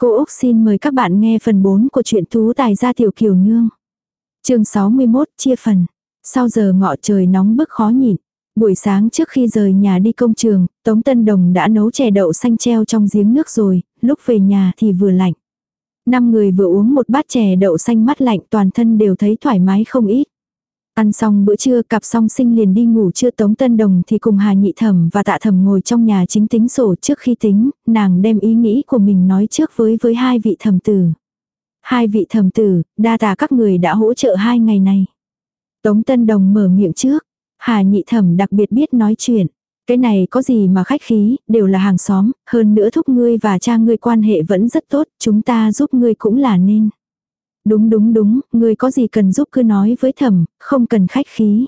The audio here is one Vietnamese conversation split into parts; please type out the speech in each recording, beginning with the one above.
Cô Úc xin mời các bạn nghe phần 4 của truyện Tú Tài gia tiểu kiều nương. chương 61 chia phần. Sau giờ ngọ trời nóng bức khó nhịn. Buổi sáng trước khi rời nhà đi công trường, Tống Tân Đồng đã nấu chè đậu xanh treo trong giếng nước rồi, lúc về nhà thì vừa lạnh. Năm người vừa uống một bát chè đậu xanh mắt lạnh toàn thân đều thấy thoải mái không ít. Ăn xong bữa trưa cặp song sinh liền đi ngủ chưa Tống Tân Đồng thì cùng Hà Nhị Thẩm và Tạ Thẩm ngồi trong nhà chính tính sổ trước khi tính, nàng đem ý nghĩ của mình nói trước với với hai vị thẩm tử. Hai vị thẩm tử, đa tạ các người đã hỗ trợ hai ngày này. Tống Tân Đồng mở miệng trước, Hà Nhị Thẩm đặc biệt biết nói chuyện. Cái này có gì mà khách khí, đều là hàng xóm, hơn nữa thúc ngươi và cha ngươi quan hệ vẫn rất tốt, chúng ta giúp ngươi cũng là nên. Đúng đúng đúng, người có gì cần giúp cứ nói với thẩm, không cần khách khí.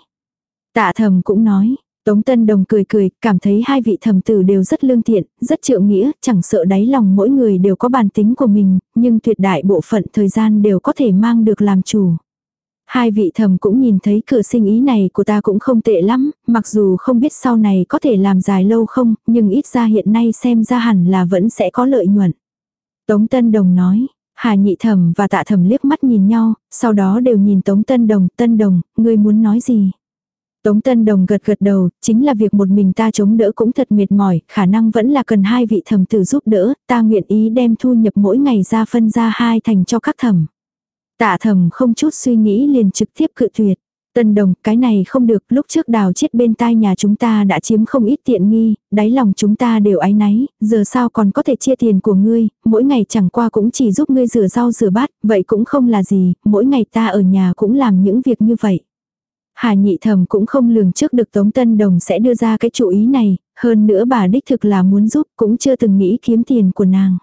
Tạ thẩm cũng nói, Tống Tân Đồng cười cười, cảm thấy hai vị thẩm tử đều rất lương thiện, rất trượng nghĩa, chẳng sợ đáy lòng mỗi người đều có bản tính của mình, nhưng tuyệt đại bộ phận thời gian đều có thể mang được làm chủ. Hai vị thầm cũng nhìn thấy cửa sinh ý này của ta cũng không tệ lắm, mặc dù không biết sau này có thể làm dài lâu không, nhưng ít ra hiện nay xem ra hẳn là vẫn sẽ có lợi nhuận. Tống Tân Đồng nói, Hà nhị thẩm và tạ thẩm liếc mắt nhìn nhau, sau đó đều nhìn Tống Tân Đồng, Tân Đồng, ngươi muốn nói gì? Tống Tân Đồng gật gật đầu, chính là việc một mình ta chống đỡ cũng thật mệt mỏi, khả năng vẫn là cần hai vị thẩm tử giúp đỡ, ta nguyện ý đem thu nhập mỗi ngày ra phân ra hai thành cho các thẩm. Tạ thẩm không chút suy nghĩ liền trực tiếp cự tuyệt. Tân đồng, cái này không được, lúc trước đào chết bên tai nhà chúng ta đã chiếm không ít tiện nghi, đáy lòng chúng ta đều áy náy, giờ sao còn có thể chia tiền của ngươi, mỗi ngày chẳng qua cũng chỉ giúp ngươi rửa rau rửa bát, vậy cũng không là gì, mỗi ngày ta ở nhà cũng làm những việc như vậy. Hà nhị thầm cũng không lường trước được Tống Tân Đồng sẽ đưa ra cái chủ ý này, hơn nữa bà đích thực là muốn giúp cũng chưa từng nghĩ kiếm tiền của nàng.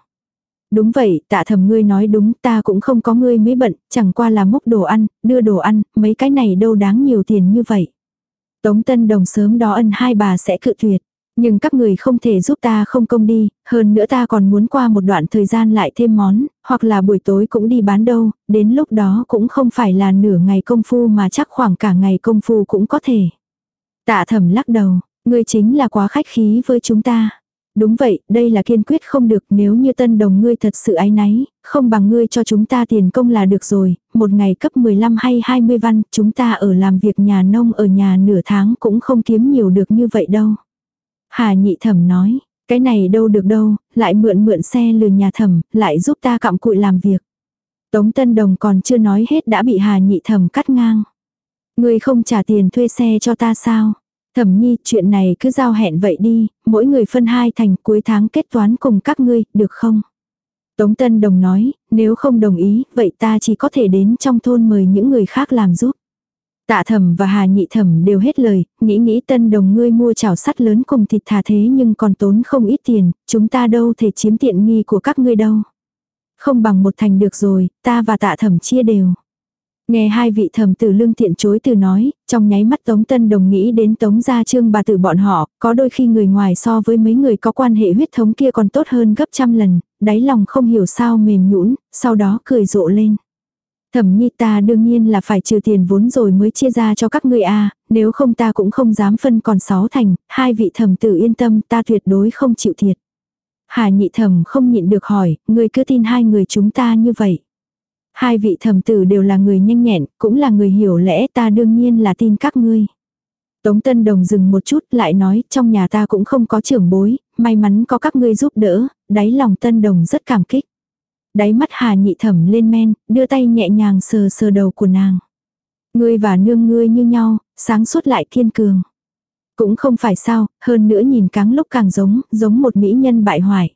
Đúng vậy, tạ thầm ngươi nói đúng, ta cũng không có ngươi mới bận, chẳng qua là múc đồ ăn, đưa đồ ăn, mấy cái này đâu đáng nhiều tiền như vậy. Tống Tân Đồng sớm đó ân hai bà sẽ cự tuyệt. Nhưng các người không thể giúp ta không công đi, hơn nữa ta còn muốn qua một đoạn thời gian lại thêm món, hoặc là buổi tối cũng đi bán đâu, đến lúc đó cũng không phải là nửa ngày công phu mà chắc khoảng cả ngày công phu cũng có thể. Tạ thầm lắc đầu, ngươi chính là quá khách khí với chúng ta. Đúng vậy, đây là kiên quyết không được nếu như tân đồng ngươi thật sự ái náy, không bằng ngươi cho chúng ta tiền công là được rồi, một ngày cấp 15 hay 20 văn, chúng ta ở làm việc nhà nông ở nhà nửa tháng cũng không kiếm nhiều được như vậy đâu. Hà nhị thẩm nói, cái này đâu được đâu, lại mượn mượn xe lừa nhà thẩm, lại giúp ta cặm cụi làm việc. Tống Tân Đồng còn chưa nói hết đã bị Hà nhị thẩm cắt ngang. Ngươi không trả tiền thuê xe cho ta sao? Thẩm nhi, chuyện này cứ giao hẹn vậy đi, mỗi người phân hai thành cuối tháng kết toán cùng các ngươi, được không? Tống Tân Đồng nói, nếu không đồng ý, vậy ta chỉ có thể đến trong thôn mời những người khác làm giúp. Tạ thẩm và hà nhị thẩm đều hết lời, nghĩ nghĩ tân đồng ngươi mua chảo sắt lớn cùng thịt thà thế nhưng còn tốn không ít tiền, chúng ta đâu thể chiếm tiện nghi của các ngươi đâu. Không bằng một thành được rồi, ta và tạ thẩm chia đều. Nghe hai vị thầm tử lương thiện chối từ nói, trong nháy mắt Tống Tân Đồng nghĩ đến Tống gia trương bà tử bọn họ, có đôi khi người ngoài so với mấy người có quan hệ huyết thống kia còn tốt hơn gấp trăm lần, đáy lòng không hiểu sao mềm nhũn, sau đó cười rộ lên. Thẩm nhi ta đương nhiên là phải trừ tiền vốn rồi mới chia ra cho các ngươi a nếu không ta cũng không dám phân còn sáu thành, hai vị thẩm tử yên tâm ta tuyệt đối không chịu thiệt. Hà nhị thẩm không nhịn được hỏi, ngươi cứ tin hai người chúng ta như vậy. Hai vị thẩm tử đều là người nhanh nhẹn, cũng là người hiểu lẽ ta đương nhiên là tin các ngươi. Tống Tân Đồng dừng một chút lại nói trong nhà ta cũng không có trưởng bối, may mắn có các ngươi giúp đỡ, đáy lòng Tân Đồng rất cảm kích. Đáy mắt Hà nhị thẩm lên men, đưa tay nhẹ nhàng sờ sờ đầu của nàng. Ngươi và nương ngươi như nhau, sáng suốt lại kiên cường. Cũng không phải sao, hơn nữa nhìn cáng lúc càng giống, giống một mỹ nhân bại hoại.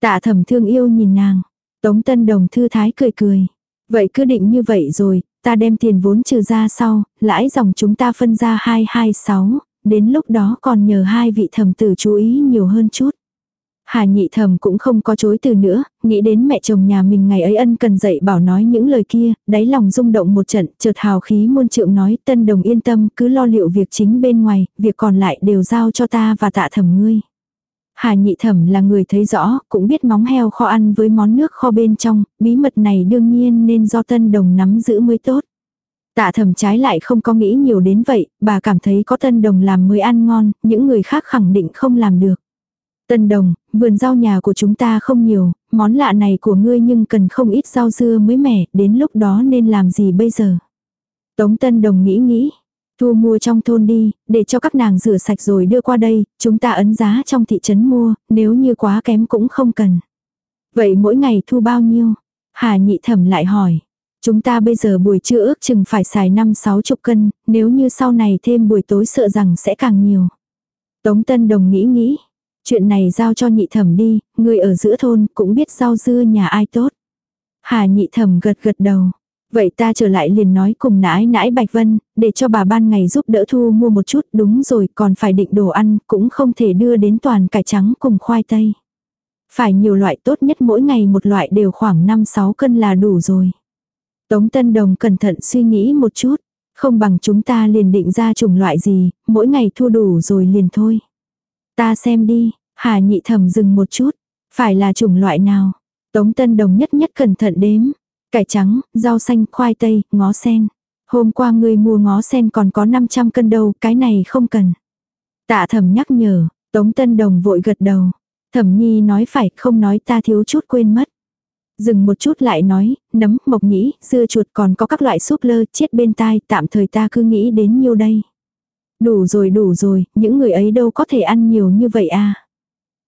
Tạ thẩm thương yêu nhìn nàng. Tống Tân Đồng thư thái cười cười. Vậy cứ định như vậy rồi, ta đem tiền vốn trừ ra sau, lãi dòng chúng ta phân ra 226, đến lúc đó còn nhờ hai vị thẩm tử chú ý nhiều hơn chút. Hà nhị thầm cũng không có chối từ nữa, nghĩ đến mẹ chồng nhà mình ngày ấy ân cần dạy bảo nói những lời kia, đáy lòng rung động một trận, chợt hào khí muôn trượng nói tân đồng yên tâm cứ lo liệu việc chính bên ngoài, việc còn lại đều giao cho ta và tạ thầm ngươi. Hà nhị thẩm là người thấy rõ, cũng biết móng heo kho ăn với món nước kho bên trong, bí mật này đương nhiên nên do tân đồng nắm giữ mới tốt. Tạ thẩm trái lại không có nghĩ nhiều đến vậy, bà cảm thấy có tân đồng làm mới ăn ngon, những người khác khẳng định không làm được. Tân đồng, vườn rau nhà của chúng ta không nhiều, món lạ này của ngươi nhưng cần không ít rau dưa mới mẻ, đến lúc đó nên làm gì bây giờ? Tống Tân Đồng nghĩ nghĩ, thu mua trong thôn đi, để cho các nàng rửa sạch rồi đưa qua đây, chúng ta ấn giá trong thị trấn mua, nếu như quá kém cũng không cần. Vậy mỗi ngày thu bao nhiêu? Hà nhị thẩm lại hỏi. Chúng ta bây giờ buổi trưa ước chừng phải xài 5-6 chục cân, nếu như sau này thêm buổi tối sợ rằng sẽ càng nhiều. Tống Tân Đồng nghĩ nghĩ. Chuyện này giao cho nhị thẩm đi, người ở giữa thôn cũng biết rau dưa nhà ai tốt. Hà nhị thẩm gật gật đầu. Vậy ta trở lại liền nói cùng nãi nãi Bạch Vân, để cho bà ban ngày giúp đỡ thu mua một chút, đúng rồi, còn phải định đồ ăn, cũng không thể đưa đến toàn cải trắng cùng khoai tây. Phải nhiều loại tốt nhất mỗi ngày một loại đều khoảng 5-6 cân là đủ rồi. Tống Tân Đồng cẩn thận suy nghĩ một chút, không bằng chúng ta liền định ra chủng loại gì, mỗi ngày thu đủ rồi liền thôi. Ta xem đi, Hà nhị thẩm dừng một chút, phải là chủng loại nào. Tống Tân Đồng nhất nhất cẩn thận đếm, cải trắng, rau xanh, khoai tây, ngó sen. Hôm qua người mua ngó sen còn có 500 cân đâu, cái này không cần. Tạ thẩm nhắc nhở, Tống Tân Đồng vội gật đầu. Thẩm nhi nói phải, không nói ta thiếu chút quên mất. Dừng một chút lại nói, nấm, mộc nhĩ, dưa chuột còn có các loại súp lơ chết bên tai, tạm thời ta cứ nghĩ đến nhiêu đây. Đủ rồi đủ rồi, những người ấy đâu có thể ăn nhiều như vậy à.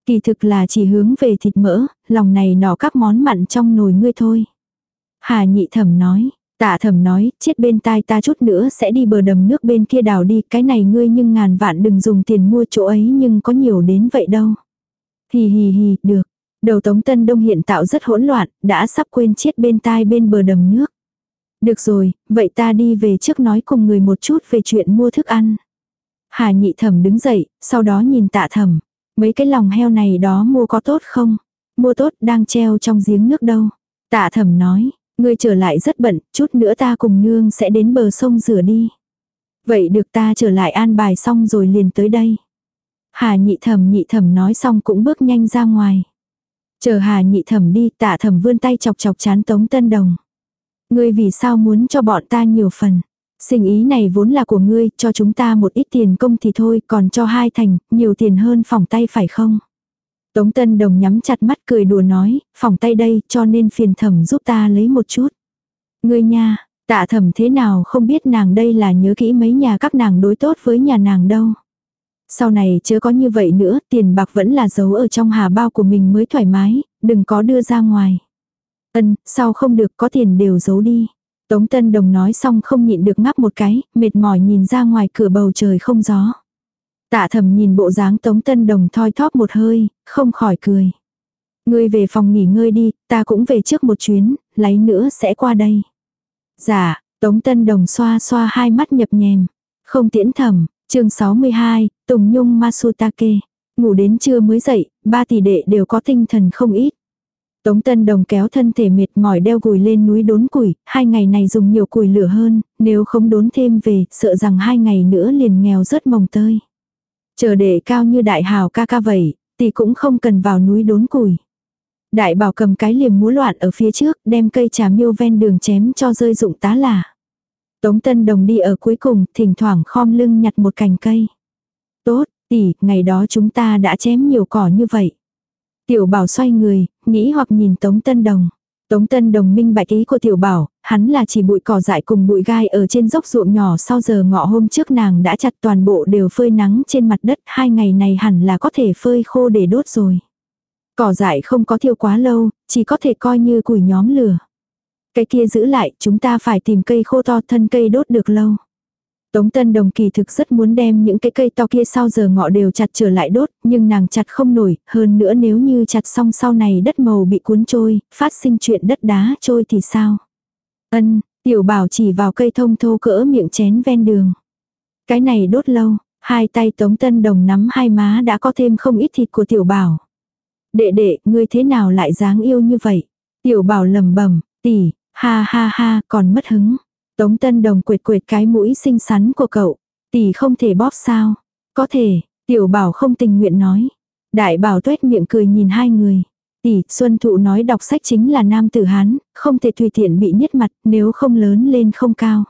Kỳ thực là chỉ hướng về thịt mỡ, lòng này nọ các món mặn trong nồi ngươi thôi. Hà nhị thẩm nói, tạ thẩm nói, chết bên tai ta chút nữa sẽ đi bờ đầm nước bên kia đào đi, cái này ngươi nhưng ngàn vạn đừng dùng tiền mua chỗ ấy nhưng có nhiều đến vậy đâu. Hì hì hì, được. Đầu Tống Tân Đông hiện tạo rất hỗn loạn, đã sắp quên chết bên tai bên bờ đầm nước. Được rồi, vậy ta đi về trước nói cùng người một chút về chuyện mua thức ăn. Hà nhị thẩm đứng dậy, sau đó nhìn tạ thẩm. Mấy cái lòng heo này đó mua có tốt không? Mua tốt đang treo trong giếng nước đâu. Tạ thẩm nói, ngươi trở lại rất bận, chút nữa ta cùng nương sẽ đến bờ sông rửa đi. Vậy được ta trở lại an bài xong rồi liền tới đây. Hà nhị thẩm nhị thẩm nói xong cũng bước nhanh ra ngoài. Chờ hà nhị thẩm đi tạ thẩm vươn tay chọc chọc chán tống tân đồng. Ngươi vì sao muốn cho bọn ta nhiều phần. Sinh ý này vốn là của ngươi, cho chúng ta một ít tiền công thì thôi, còn cho hai thành, nhiều tiền hơn phòng tay phải không? Tống Tân Đồng nhắm chặt mắt cười đùa nói, phòng tay đây, cho nên phiền thẩm giúp ta lấy một chút. Ngươi nha, tạ thẩm thế nào không biết nàng đây là nhớ kỹ mấy nhà các nàng đối tốt với nhà nàng đâu. Sau này chớ có như vậy nữa, tiền bạc vẫn là giấu ở trong hà bao của mình mới thoải mái, đừng có đưa ra ngoài. Ân, sao không được có tiền đều giấu đi. Tống Tân Đồng nói xong không nhịn được ngắp một cái, mệt mỏi nhìn ra ngoài cửa bầu trời không gió. Tạ thầm nhìn bộ dáng Tống Tân Đồng thoi thóp một hơi, không khỏi cười. Ngươi về phòng nghỉ ngơi đi, ta cũng về trước một chuyến, lấy nữa sẽ qua đây. Dạ, Tống Tân Đồng xoa xoa hai mắt nhập nhèm. Không tiễn thầm, chương 62, Tùng Nhung Masutake. Ngủ đến trưa mới dậy, ba tỷ đệ đều có tinh thần không ít. Tống Tân Đồng kéo thân thể mệt mỏi đeo gùi lên núi đốn củi, hai ngày này dùng nhiều củi lửa hơn, nếu không đốn thêm về, sợ rằng hai ngày nữa liền nghèo rớt mồng tơi. Chờ đệ cao như đại hào ca ca vậy, thì cũng không cần vào núi đốn củi. Đại bảo cầm cái liềm múa loạn ở phía trước, đem cây trà miêu ven đường chém cho rơi dụng tá là. Tống Tân Đồng đi ở cuối cùng, thỉnh thoảng khom lưng nhặt một cành cây. Tốt, tỷ, ngày đó chúng ta đã chém nhiều cỏ như vậy. Tiểu bảo xoay người, nghĩ hoặc nhìn Tống Tân Đồng. Tống Tân Đồng minh bạch ý của Tiểu Bảo, hắn là chỉ bụi cỏ dại cùng bụi gai ở trên dốc ruộng nhỏ sau giờ ngọ hôm trước nàng đã chặt toàn bộ đều phơi nắng trên mặt đất, hai ngày này hẳn là có thể phơi khô để đốt rồi. Cỏ dại không có thiêu quá lâu, chỉ có thể coi như củi nhóm lửa. Cái kia giữ lại, chúng ta phải tìm cây khô to thân cây đốt được lâu. Tống Tân Đồng kỳ thực rất muốn đem những cái cây to kia sau giờ ngọ đều chặt trở lại đốt, nhưng nàng chặt không nổi, hơn nữa nếu như chặt xong sau này đất màu bị cuốn trôi, phát sinh chuyện đất đá trôi thì sao? Ân, tiểu bảo chỉ vào cây thông thô cỡ miệng chén ven đường. Cái này đốt lâu, hai tay Tống Tân Đồng nắm hai má đã có thêm không ít thịt của tiểu bảo. Đệ đệ, ngươi thế nào lại dáng yêu như vậy? Tiểu bảo lầm bẩm tỷ, ha ha ha, còn mất hứng. Tống Tân Đồng quệt quệt cái mũi xinh xắn của cậu. Tỷ không thể bóp sao? Có thể, tiểu bảo không tình nguyện nói. Đại bảo tuét miệng cười nhìn hai người. Tỷ, Xuân Thụ nói đọc sách chính là nam tử Hán, không thể tùy tiện bị nhất mặt nếu không lớn lên không cao.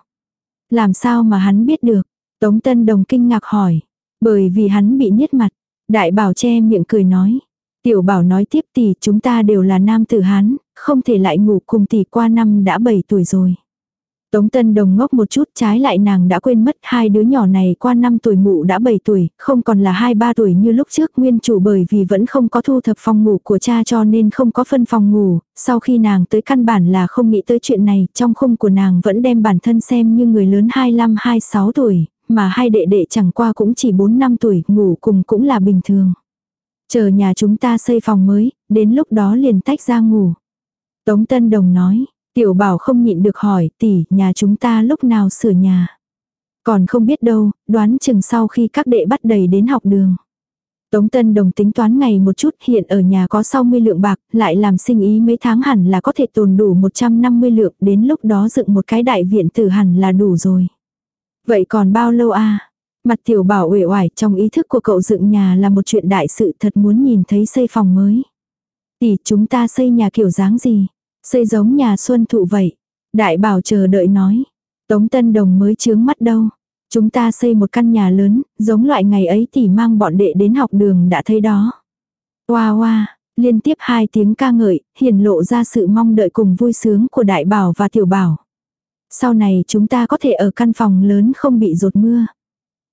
Làm sao mà hắn biết được? Tống Tân Đồng kinh ngạc hỏi. Bởi vì hắn bị nhất mặt. Đại bảo che miệng cười nói. Tiểu bảo nói tiếp tỷ chúng ta đều là nam tử Hán, không thể lại ngủ cùng tỷ qua năm đã 7 tuổi rồi. Tống Tân Đồng ngốc một chút trái lại nàng đã quên mất hai đứa nhỏ này qua năm tuổi mụ đã 7 tuổi, không còn là 2-3 tuổi như lúc trước nguyên chủ bởi vì vẫn không có thu thập phòng ngủ của cha cho nên không có phân phòng ngủ, sau khi nàng tới căn bản là không nghĩ tới chuyện này, trong khung của nàng vẫn đem bản thân xem như người lớn 25-26 tuổi, mà hai đệ đệ chẳng qua cũng chỉ 4 năm tuổi, ngủ cùng cũng là bình thường. Chờ nhà chúng ta xây phòng mới, đến lúc đó liền tách ra ngủ. Tống Tân Đồng nói, tiểu bảo không nhịn được hỏi, tỷ, nhà chúng ta lúc nào sửa nhà. Còn không biết đâu, đoán chừng sau khi các đệ bắt đầy đến học đường. Tống Tân Đồng tính toán ngày một chút hiện ở nhà có 60 lượng bạc, lại làm sinh ý mấy tháng hẳn là có thể tồn đủ 150 lượng, đến lúc đó dựng một cái đại viện tử hẳn là đủ rồi. Vậy còn bao lâu à? Mặt tiểu bảo uể oải trong ý thức của cậu dựng nhà là một chuyện đại sự thật muốn nhìn thấy xây phòng mới. Tỷ chúng ta xây nhà kiểu dáng gì? Xây giống nhà xuân thụ vậy. Đại bảo chờ đợi nói. Tống Tân Đồng mới chướng mắt đâu. Chúng ta xây một căn nhà lớn, giống loại ngày ấy thì mang bọn đệ đến học đường đã thấy đó. Hoa hoa, liên tiếp hai tiếng ca ngợi, hiển lộ ra sự mong đợi cùng vui sướng của đại bảo và tiểu bảo. Sau này chúng ta có thể ở căn phòng lớn không bị rột mưa.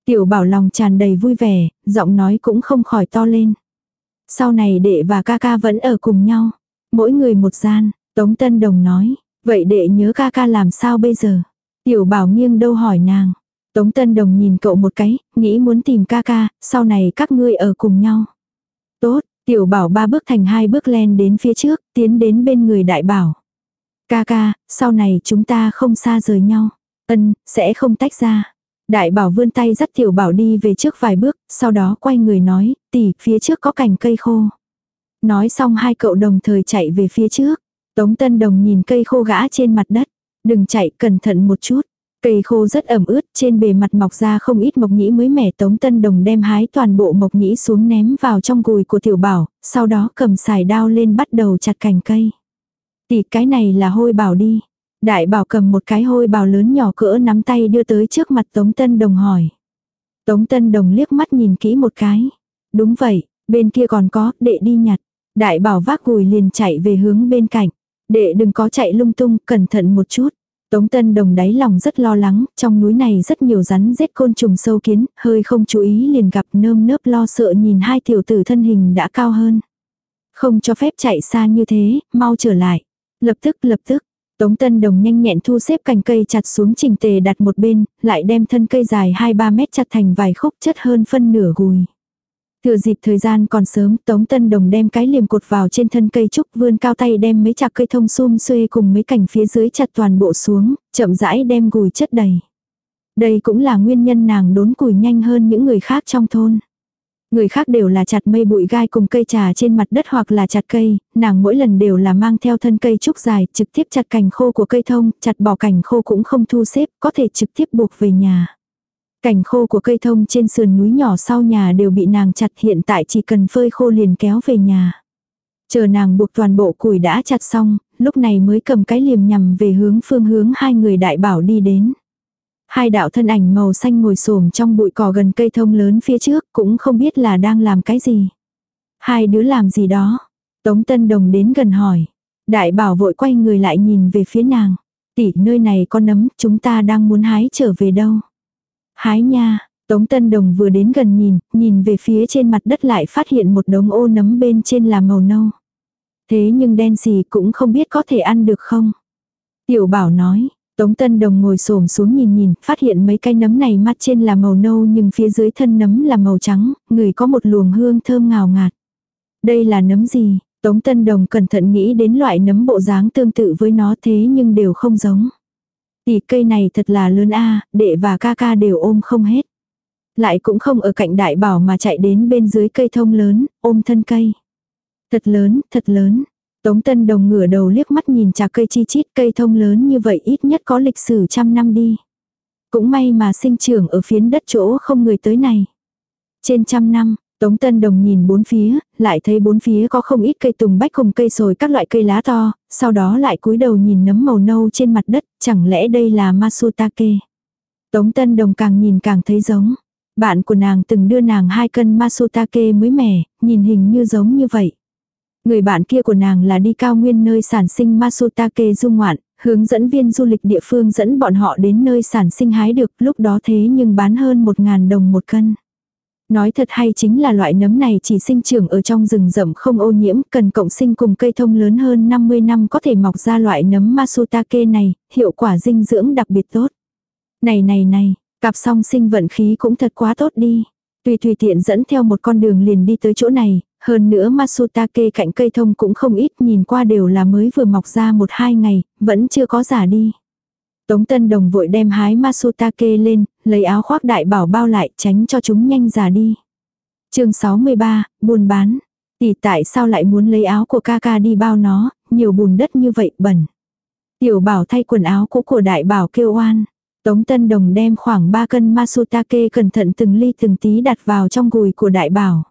Tiểu bảo lòng tràn đầy vui vẻ, giọng nói cũng không khỏi to lên. Sau này đệ và ca ca vẫn ở cùng nhau. Mỗi người một gian, Tống Tân Đồng nói. Vậy đệ nhớ ca ca làm sao bây giờ? Tiểu bảo nghiêng đâu hỏi nàng. Tống Tân Đồng nhìn cậu một cái, nghĩ muốn tìm ca ca, sau này các ngươi ở cùng nhau. Tốt, tiểu bảo ba bước thành hai bước len đến phía trước, tiến đến bên người đại bảo. Ca ca, sau này chúng ta không xa rời nhau. Ân, sẽ không tách ra. Đại bảo vươn tay dắt tiểu bảo đi về trước vài bước, sau đó quay người nói, tỷ, phía trước có cành cây khô. Nói xong hai cậu đồng thời chạy về phía trước. Tống Tân Đồng nhìn cây khô gã trên mặt đất. Đừng chạy, cẩn thận một chút. Cây khô rất ẩm ướt, trên bề mặt mọc ra không ít mộc nhĩ mới mẻ Tống Tân Đồng đem hái toàn bộ mộc nhĩ xuống ném vào trong gùi của tiểu bảo, sau đó cầm xài đao lên bắt đầu chặt cành cây. Tỷ cái này là hôi bảo đi. Đại bảo cầm một cái hôi bào lớn nhỏ cỡ nắm tay đưa tới trước mặt Tống Tân Đồng hỏi. Tống Tân Đồng liếc mắt nhìn kỹ một cái. Đúng vậy, bên kia còn có, đệ đi nhặt. Đại bảo vác gùi liền chạy về hướng bên cạnh. Đệ đừng có chạy lung tung, cẩn thận một chút. Tống Tân Đồng đáy lòng rất lo lắng, trong núi này rất nhiều rắn rết côn trùng sâu kiến, hơi không chú ý liền gặp nơm nớp lo sợ nhìn hai tiểu tử thân hình đã cao hơn. Không cho phép chạy xa như thế, mau trở lại. Lập tức lập tức, Tống Tân Đồng nhanh nhẹn thu xếp cành cây chặt xuống trình tề đặt một bên, lại đem thân cây dài 2-3 mét chặt thành vài khúc chất hơn phân nửa gùi. Thừa dịp thời gian còn sớm, Tống Tân Đồng đem cái liềm cột vào trên thân cây trúc vươn cao tay đem mấy chạc cây thông xum xuê cùng mấy cành phía dưới chặt toàn bộ xuống, chậm rãi đem gùi chất đầy. Đây cũng là nguyên nhân nàng đốn củi nhanh hơn những người khác trong thôn. Người khác đều là chặt mây bụi gai cùng cây trà trên mặt đất hoặc là chặt cây, nàng mỗi lần đều là mang theo thân cây trúc dài, trực tiếp chặt cành khô của cây thông, chặt bỏ cành khô cũng không thu xếp, có thể trực tiếp buộc về nhà. Cành khô của cây thông trên sườn núi nhỏ sau nhà đều bị nàng chặt hiện tại chỉ cần phơi khô liền kéo về nhà. Chờ nàng buộc toàn bộ củi đã chặt xong, lúc này mới cầm cái liềm nhằm về hướng phương hướng hai người đại bảo đi đến. Hai đạo thân ảnh màu xanh ngồi xổm trong bụi cỏ gần cây thông lớn phía trước cũng không biết là đang làm cái gì. Hai đứa làm gì đó. Tống Tân Đồng đến gần hỏi. Đại bảo vội quay người lại nhìn về phía nàng. Tỷ nơi này có nấm chúng ta đang muốn hái trở về đâu. Hái nha. Tống Tân Đồng vừa đến gần nhìn, nhìn về phía trên mặt đất lại phát hiện một đống ô nấm bên trên là màu nâu. Thế nhưng đen gì cũng không biết có thể ăn được không. Tiểu bảo nói, Tống Tân Đồng ngồi xổm xuống nhìn nhìn, phát hiện mấy cái nấm này mắt trên là màu nâu nhưng phía dưới thân nấm là màu trắng, người có một luồng hương thơm ngào ngạt. Đây là nấm gì? Tống Tân Đồng cẩn thận nghĩ đến loại nấm bộ dáng tương tự với nó thế nhưng đều không giống. Tỷ cây này thật là lớn a, đệ và ca ca đều ôm không hết. Lại cũng không ở cạnh đại bảo mà chạy đến bên dưới cây thông lớn, ôm thân cây. Thật lớn, thật lớn. Tống Tân Đồng ngửa đầu liếc mắt nhìn trà cây chi chít cây thông lớn như vậy ít nhất có lịch sử trăm năm đi. Cũng may mà sinh trưởng ở phiến đất chỗ không người tới này. Trên trăm năm, Tống Tân Đồng nhìn bốn phía, lại thấy bốn phía có không ít cây tùng bách cùng cây sồi các loại cây lá to, sau đó lại cúi đầu nhìn nấm màu nâu trên mặt đất, chẳng lẽ đây là Masutake. Tống Tân Đồng càng nhìn càng thấy giống. Bạn của nàng từng đưa nàng hai cân masutake mới mẻ, nhìn hình như giống như vậy. Người bạn kia của nàng là đi cao nguyên nơi sản sinh masutake du ngoạn, hướng dẫn viên du lịch địa phương dẫn bọn họ đến nơi sản sinh hái được lúc đó thế nhưng bán hơn một ngàn đồng một cân. Nói thật hay chính là loại nấm này chỉ sinh trưởng ở trong rừng rậm không ô nhiễm, cần cộng sinh cùng cây thông lớn hơn 50 năm có thể mọc ra loại nấm Masutake này, hiệu quả dinh dưỡng đặc biệt tốt. Này này này, cặp song sinh vận khí cũng thật quá tốt đi. Tùy tùy tiện dẫn theo một con đường liền đi tới chỗ này, hơn nữa Masutake cạnh cây thông cũng không ít nhìn qua đều là mới vừa mọc ra một hai ngày, vẫn chưa có giả đi. Tống Tân Đồng vội đem hái Masutake lên, lấy áo khoác đại bảo bao lại tránh cho chúng nhanh già đi. chương 63, buôn bán. Tỷ tại sao lại muốn lấy áo của ca ca đi bao nó, nhiều bùn đất như vậy bẩn. Tiểu bảo thay quần áo cũ của đại bảo kêu oan. Tống Tân Đồng đem khoảng 3 cân Masutake cẩn thận từng ly từng tí đặt vào trong gùi của đại bảo.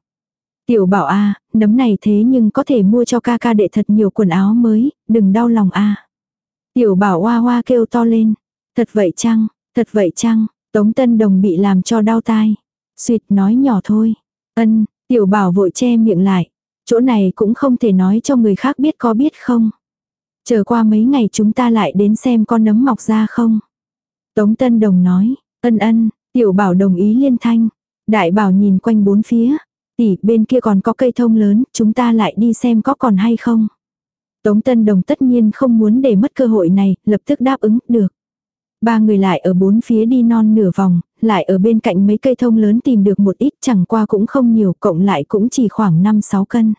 Tiểu bảo a nấm này thế nhưng có thể mua cho ca ca đệ thật nhiều quần áo mới, đừng đau lòng a Tiểu bảo hoa hoa kêu to lên. Thật vậy chăng, thật vậy chăng, Tống Tân Đồng bị làm cho đau tai. Xuyệt nói nhỏ thôi. Ân, tiểu bảo vội che miệng lại. Chỗ này cũng không thể nói cho người khác biết có biết không. Chờ qua mấy ngày chúng ta lại đến xem con nấm mọc ra không. Tống Tân Đồng nói, ân ân, tiểu bảo đồng ý liên thanh. Đại bảo nhìn quanh bốn phía. Tỷ, bên kia còn có cây thông lớn, chúng ta lại đi xem có còn hay không. Tống Tân Đồng tất nhiên không muốn để mất cơ hội này, lập tức đáp ứng, được. Ba người lại ở bốn phía đi non nửa vòng, lại ở bên cạnh mấy cây thông lớn tìm được một ít chẳng qua cũng không nhiều, cộng lại cũng chỉ khoảng 5-6 cân.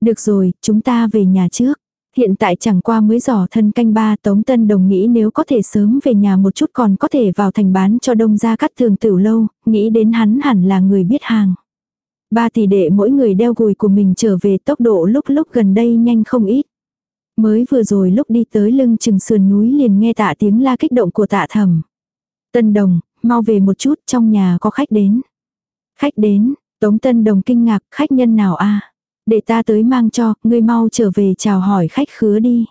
Được rồi, chúng ta về nhà trước. Hiện tại chẳng qua mới giỏ thân canh ba Tống Tân Đồng nghĩ nếu có thể sớm về nhà một chút còn có thể vào thành bán cho đông gia cắt thường tử lâu, nghĩ đến hắn hẳn là người biết hàng. Ba tỷ đệ mỗi người đeo gùi của mình trở về tốc độ lúc lúc gần đây nhanh không ít. Mới vừa rồi lúc đi tới lưng chừng sườn núi liền nghe tạ tiếng la kích động của tạ thầm. Tân đồng, mau về một chút trong nhà có khách đến. Khách đến, Tống Tân Đồng kinh ngạc, khách nhân nào a Để ta tới mang cho, ngươi mau trở về chào hỏi khách khứa đi.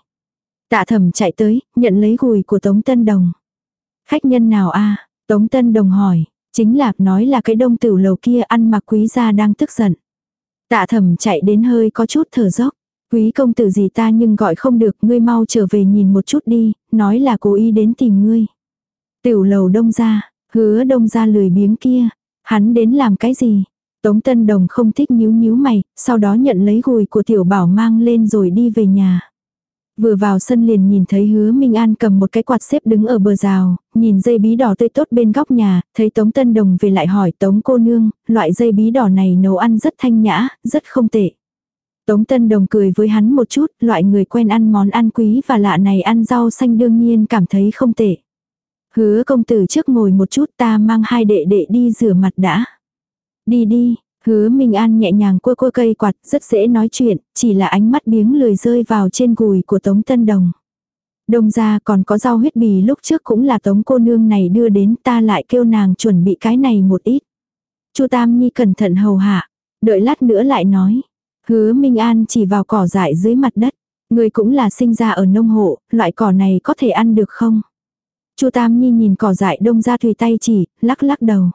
Tạ thầm chạy tới, nhận lấy gùi của Tống Tân Đồng. Khách nhân nào a Tống Tân Đồng hỏi, chính là nói là cái đông tử lầu kia ăn mặc quý gia đang tức giận. Tạ thầm chạy đến hơi có chút thở dốc. Quý công tử gì ta nhưng gọi không được, ngươi mau trở về nhìn một chút đi, nói là cố ý đến tìm ngươi. Tiểu lầu đông ra, hứa đông ra lười biếng kia, hắn đến làm cái gì? Tống Tân Đồng không thích nhíu nhíu mày, sau đó nhận lấy gùi của tiểu bảo mang lên rồi đi về nhà. Vừa vào sân liền nhìn thấy hứa Minh An cầm một cái quạt xếp đứng ở bờ rào, nhìn dây bí đỏ tươi tốt bên góc nhà, thấy Tống Tân Đồng về lại hỏi Tống cô nương, loại dây bí đỏ này nấu ăn rất thanh nhã, rất không tệ. Tống Tân Đồng cười với hắn một chút, loại người quen ăn món ăn quý và lạ này ăn rau xanh đương nhiên cảm thấy không tệ. Hứa công tử trước ngồi một chút ta mang hai đệ đệ đi rửa mặt đã. Đi đi, hứa Minh An nhẹ nhàng cua cua cây quạt rất dễ nói chuyện, chỉ là ánh mắt biếng lười rơi vào trên gùi của Tống Tân Đồng. Đông ra còn có rau huyết bì lúc trước cũng là Tống cô nương này đưa đến ta lại kêu nàng chuẩn bị cái này một ít. Chu Tam Nhi cẩn thận hầu hạ, đợi lát nữa lại nói. Hứa Minh An chỉ vào cỏ dại dưới mặt đất. Người cũng là sinh ra ở nông hộ, loại cỏ này có thể ăn được không? Chu Tam Nhi nhìn cỏ dại đông ra thùy tay chỉ, lắc lắc đầu.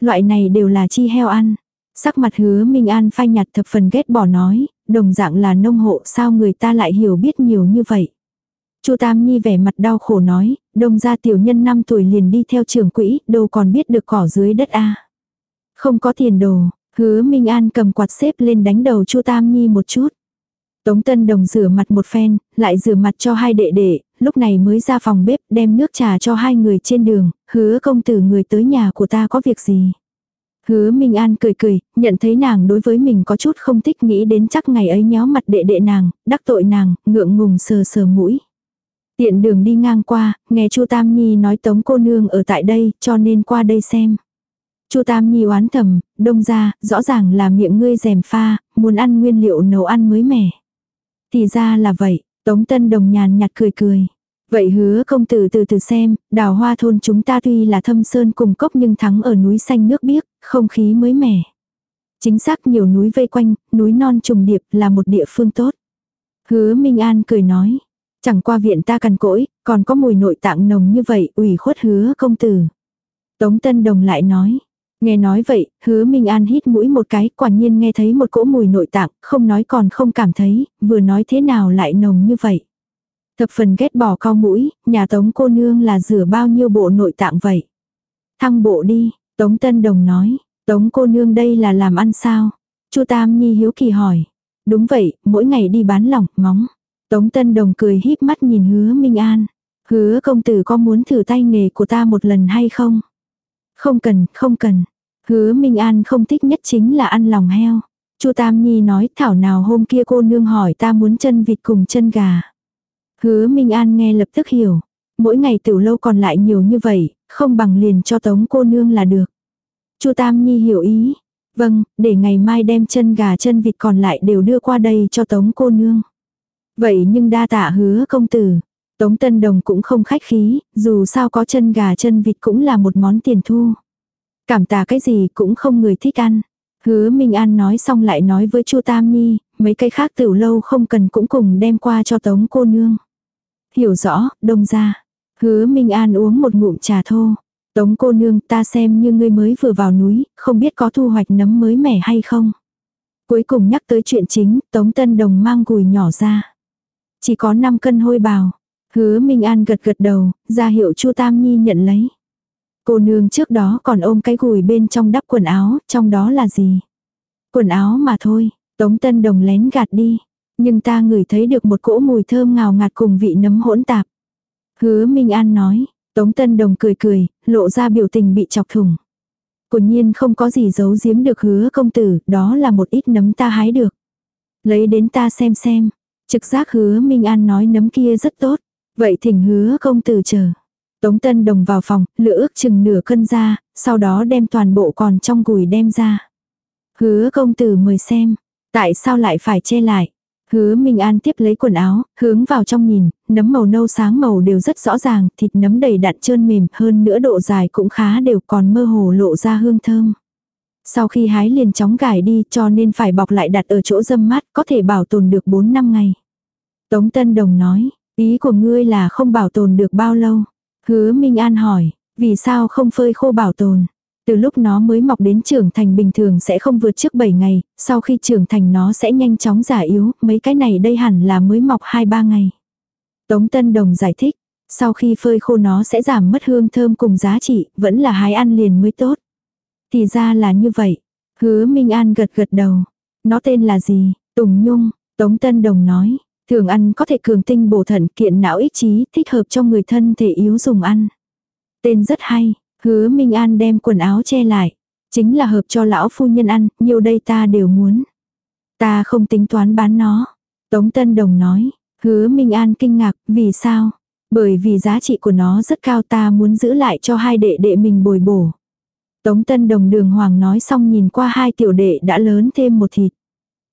Loại này đều là chi heo ăn. Sắc mặt hứa Minh An phai nhạt thập phần ghét bỏ nói, đồng dạng là nông hộ sao người ta lại hiểu biết nhiều như vậy. Chu Tam Nhi vẻ mặt đau khổ nói, đông ra tiểu nhân 5 tuổi liền đi theo trưởng quỹ, đâu còn biết được cỏ dưới đất a Không có tiền đồ, Hứa Minh An cầm quạt xếp lên đánh đầu Chu Tam Nhi một chút. Tống Tân Đồng rửa mặt một phen, lại rửa mặt cho hai đệ đệ, lúc này mới ra phòng bếp đem nước trà cho hai người trên đường, hứa công tử người tới nhà của ta có việc gì. Hứa Minh An cười cười, nhận thấy nàng đối với mình có chút không thích nghĩ đến chắc ngày ấy nhó mặt đệ đệ nàng, đắc tội nàng, ngượng ngùng sờ sờ mũi. Tiện đường đi ngang qua, nghe Chu Tam Nhi nói tống cô nương ở tại đây, cho nên qua đây xem. Chu Tam Nhi oán thầm, đông ra, rõ ràng là miệng ngươi rèm pha, muốn ăn nguyên liệu nấu ăn mới mẻ. Thì ra là vậy, Tống Tân Đồng nhàn nhạt cười cười. Vậy hứa công tử từ từ xem, đào hoa thôn chúng ta tuy là thâm sơn cùng cốc nhưng thắng ở núi xanh nước biếc, không khí mới mẻ. Chính xác nhiều núi vây quanh, núi non trùng điệp là một địa phương tốt. Hứa Minh An cười nói, chẳng qua viện ta cằn cỗi, còn có mùi nội tạng nồng như vậy, ủy khuất hứa công tử. Tống Tân Đồng lại nói, Nghe nói vậy, hứa Minh An hít mũi một cái, quả nhiên nghe thấy một cỗ mùi nội tạng, không nói còn không cảm thấy, vừa nói thế nào lại nồng như vậy. Thập phần ghét bỏ cao mũi, nhà tống cô nương là rửa bao nhiêu bộ nội tạng vậy. Thăng bộ đi, tống tân đồng nói, tống cô nương đây là làm ăn sao. chu Tam Nhi hiếu kỳ hỏi. Đúng vậy, mỗi ngày đi bán lỏng, móng. Tống tân đồng cười híp mắt nhìn hứa Minh An. Hứa công tử có muốn thử tay nghề của ta một lần hay không? Không cần, không cần. Hứa Minh An không thích nhất chính là ăn lòng heo. Chu Tam Nhi nói thảo nào hôm kia cô nương hỏi ta muốn chân vịt cùng chân gà. Hứa Minh An nghe lập tức hiểu. Mỗi ngày tiểu lâu còn lại nhiều như vậy, không bằng liền cho tống cô nương là được. Chu Tam Nhi hiểu ý. Vâng, để ngày mai đem chân gà chân vịt còn lại đều đưa qua đây cho tống cô nương. Vậy nhưng đa tạ hứa công tử. Tống Tân Đồng cũng không khách khí, dù sao có chân gà chân vịt cũng là một món tiền thu. Cảm tạ cái gì cũng không người thích ăn. Hứa Minh An nói xong lại nói với Chu Tam Nhi, mấy cái khác tiểu lâu không cần cũng cùng đem qua cho Tống cô nương. Hiểu rõ, đông ra. Hứa Minh An uống một ngụm trà thô. Tống cô nương ta xem như ngươi mới vừa vào núi, không biết có thu hoạch nấm mới mẻ hay không. Cuối cùng nhắc tới chuyện chính, Tống Tân Đồng mang gùi nhỏ ra. Chỉ có 5 cân hôi bào. Hứa Minh An gật gật đầu, ra hiệu Chu Tam Nhi nhận lấy. Cô nương trước đó còn ôm cái gùi bên trong đắp quần áo, trong đó là gì? Quần áo mà thôi, Tống Tân Đồng lén gạt đi. Nhưng ta ngửi thấy được một cỗ mùi thơm ngào ngạt cùng vị nấm hỗn tạp. Hứa Minh An nói, Tống Tân Đồng cười cười, lộ ra biểu tình bị chọc thủng. Quả nhiên không có gì giấu giếm được hứa công tử, đó là một ít nấm ta hái được. Lấy đến ta xem xem. Trực giác hứa Minh An nói nấm kia rất tốt. Vậy thỉnh hứa công tử chờ. Tống Tân Đồng vào phòng, lựa ước chừng nửa cân ra, sau đó đem toàn bộ còn trong gùi đem ra. Hứa công tử mời xem, tại sao lại phải che lại. Hứa Minh An tiếp lấy quần áo, hướng vào trong nhìn, nấm màu nâu sáng màu đều rất rõ ràng, thịt nấm đầy đặn trơn mềm, hơn nữa độ dài cũng khá đều còn mơ hồ lộ ra hương thơm. Sau khi hái liền chóng gải đi cho nên phải bọc lại đặt ở chỗ dâm mát, có thể bảo tồn được 4 năm ngày. Tống Tân Đồng nói, ý của ngươi là không bảo tồn được bao lâu. Hứa Minh An hỏi, vì sao không phơi khô bảo tồn? Từ lúc nó mới mọc đến trưởng thành bình thường sẽ không vượt trước 7 ngày, sau khi trưởng thành nó sẽ nhanh chóng giả yếu, mấy cái này đây hẳn là mới mọc 2-3 ngày. Tống Tân Đồng giải thích, sau khi phơi khô nó sẽ giảm mất hương thơm cùng giá trị, vẫn là hái ăn liền mới tốt. Thì ra là như vậy. Hứa Minh An gật gật đầu. Nó tên là gì? Tùng Nhung, Tống Tân Đồng nói. Thường ăn có thể cường tinh bổ thận kiện não ích trí, thích hợp cho người thân thể yếu dùng ăn. Tên rất hay, hứa Minh An đem quần áo che lại. Chính là hợp cho lão phu nhân ăn, nhiều đây ta đều muốn. Ta không tính toán bán nó. Tống Tân Đồng nói, hứa Minh An kinh ngạc, vì sao? Bởi vì giá trị của nó rất cao ta muốn giữ lại cho hai đệ đệ mình bồi bổ. Tống Tân Đồng đường hoàng nói xong nhìn qua hai tiểu đệ đã lớn thêm một thịt.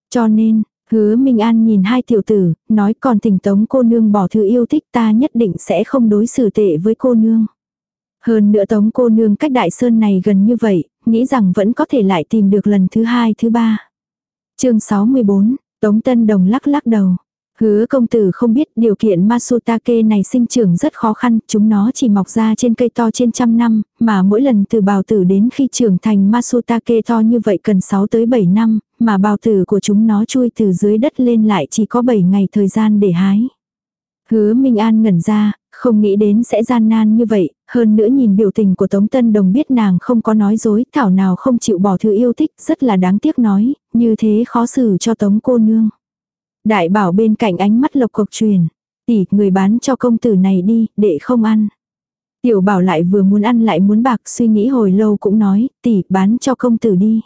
Cho nên, Hứa Minh An nhìn hai tiểu tử, nói còn tình tống cô nương bỏ thứ yêu thích ta nhất định sẽ không đối xử tệ với cô nương. Hơn nữa tống cô nương cách đại sơn này gần như vậy, nghĩ rằng vẫn có thể lại tìm được lần thứ hai thứ ba. chương 64, Tống Tân Đồng lắc lắc đầu. Hứa công tử không biết điều kiện Masutake này sinh trưởng rất khó khăn, chúng nó chỉ mọc ra trên cây to trên trăm năm, mà mỗi lần từ bào tử đến khi trưởng thành Masutake to như vậy cần 6 tới 7 năm, mà bào tử của chúng nó chui từ dưới đất lên lại chỉ có 7 ngày thời gian để hái. Hứa Minh An ngẩn ra, không nghĩ đến sẽ gian nan như vậy, hơn nữa nhìn biểu tình của Tống Tân Đồng biết nàng không có nói dối, thảo nào không chịu bỏ thứ yêu thích, rất là đáng tiếc nói, như thế khó xử cho Tống cô nương. Đại bảo bên cạnh ánh mắt lộc cộc truyền. Tỷ, người bán cho công tử này đi, để không ăn. Tiểu bảo lại vừa muốn ăn lại muốn bạc suy nghĩ hồi lâu cũng nói, tỷ, bán cho công tử đi.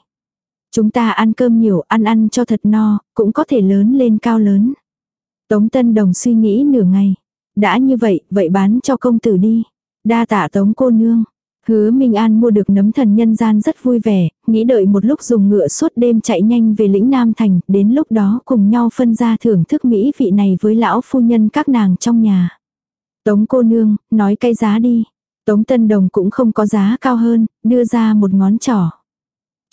Chúng ta ăn cơm nhiều, ăn ăn cho thật no, cũng có thể lớn lên cao lớn. Tống Tân Đồng suy nghĩ nửa ngày. Đã như vậy, vậy bán cho công tử đi. Đa tạ Tống cô nương. Hứa Minh An mua được nấm thần nhân gian rất vui vẻ, nghĩ đợi một lúc dùng ngựa suốt đêm chạy nhanh về lĩnh Nam Thành, đến lúc đó cùng nhau phân ra thưởng thức mỹ vị này với lão phu nhân các nàng trong nhà. Tống cô nương, nói cái giá đi. Tống Tân Đồng cũng không có giá cao hơn, đưa ra một ngón trỏ.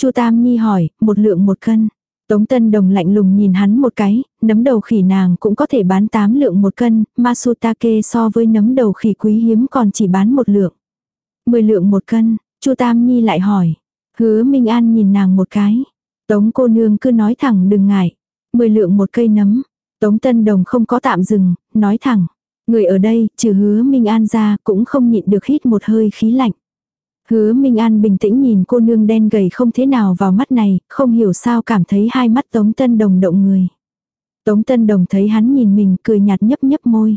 Chu Tam Nhi hỏi, một lượng một cân. Tống Tân Đồng lạnh lùng nhìn hắn một cái, nấm đầu khỉ nàng cũng có thể bán 8 lượng một cân, Masutake so với nấm đầu khỉ quý hiếm còn chỉ bán một lượng. 10 lượng một cân, Chu Tam Nhi lại hỏi. Hứa Minh An nhìn nàng một cái. Tống cô nương cứ nói thẳng đừng ngại. Mười lượng một cây nấm. Tống Tân Đồng không có tạm dừng, nói thẳng. Người ở đây, trừ hứa Minh An ra, cũng không nhịn được hít một hơi khí lạnh. Hứa Minh An bình tĩnh nhìn cô nương đen gầy không thế nào vào mắt này, không hiểu sao cảm thấy hai mắt Tống Tân Đồng động người. Tống Tân Đồng thấy hắn nhìn mình cười nhạt nhấp nhấp môi.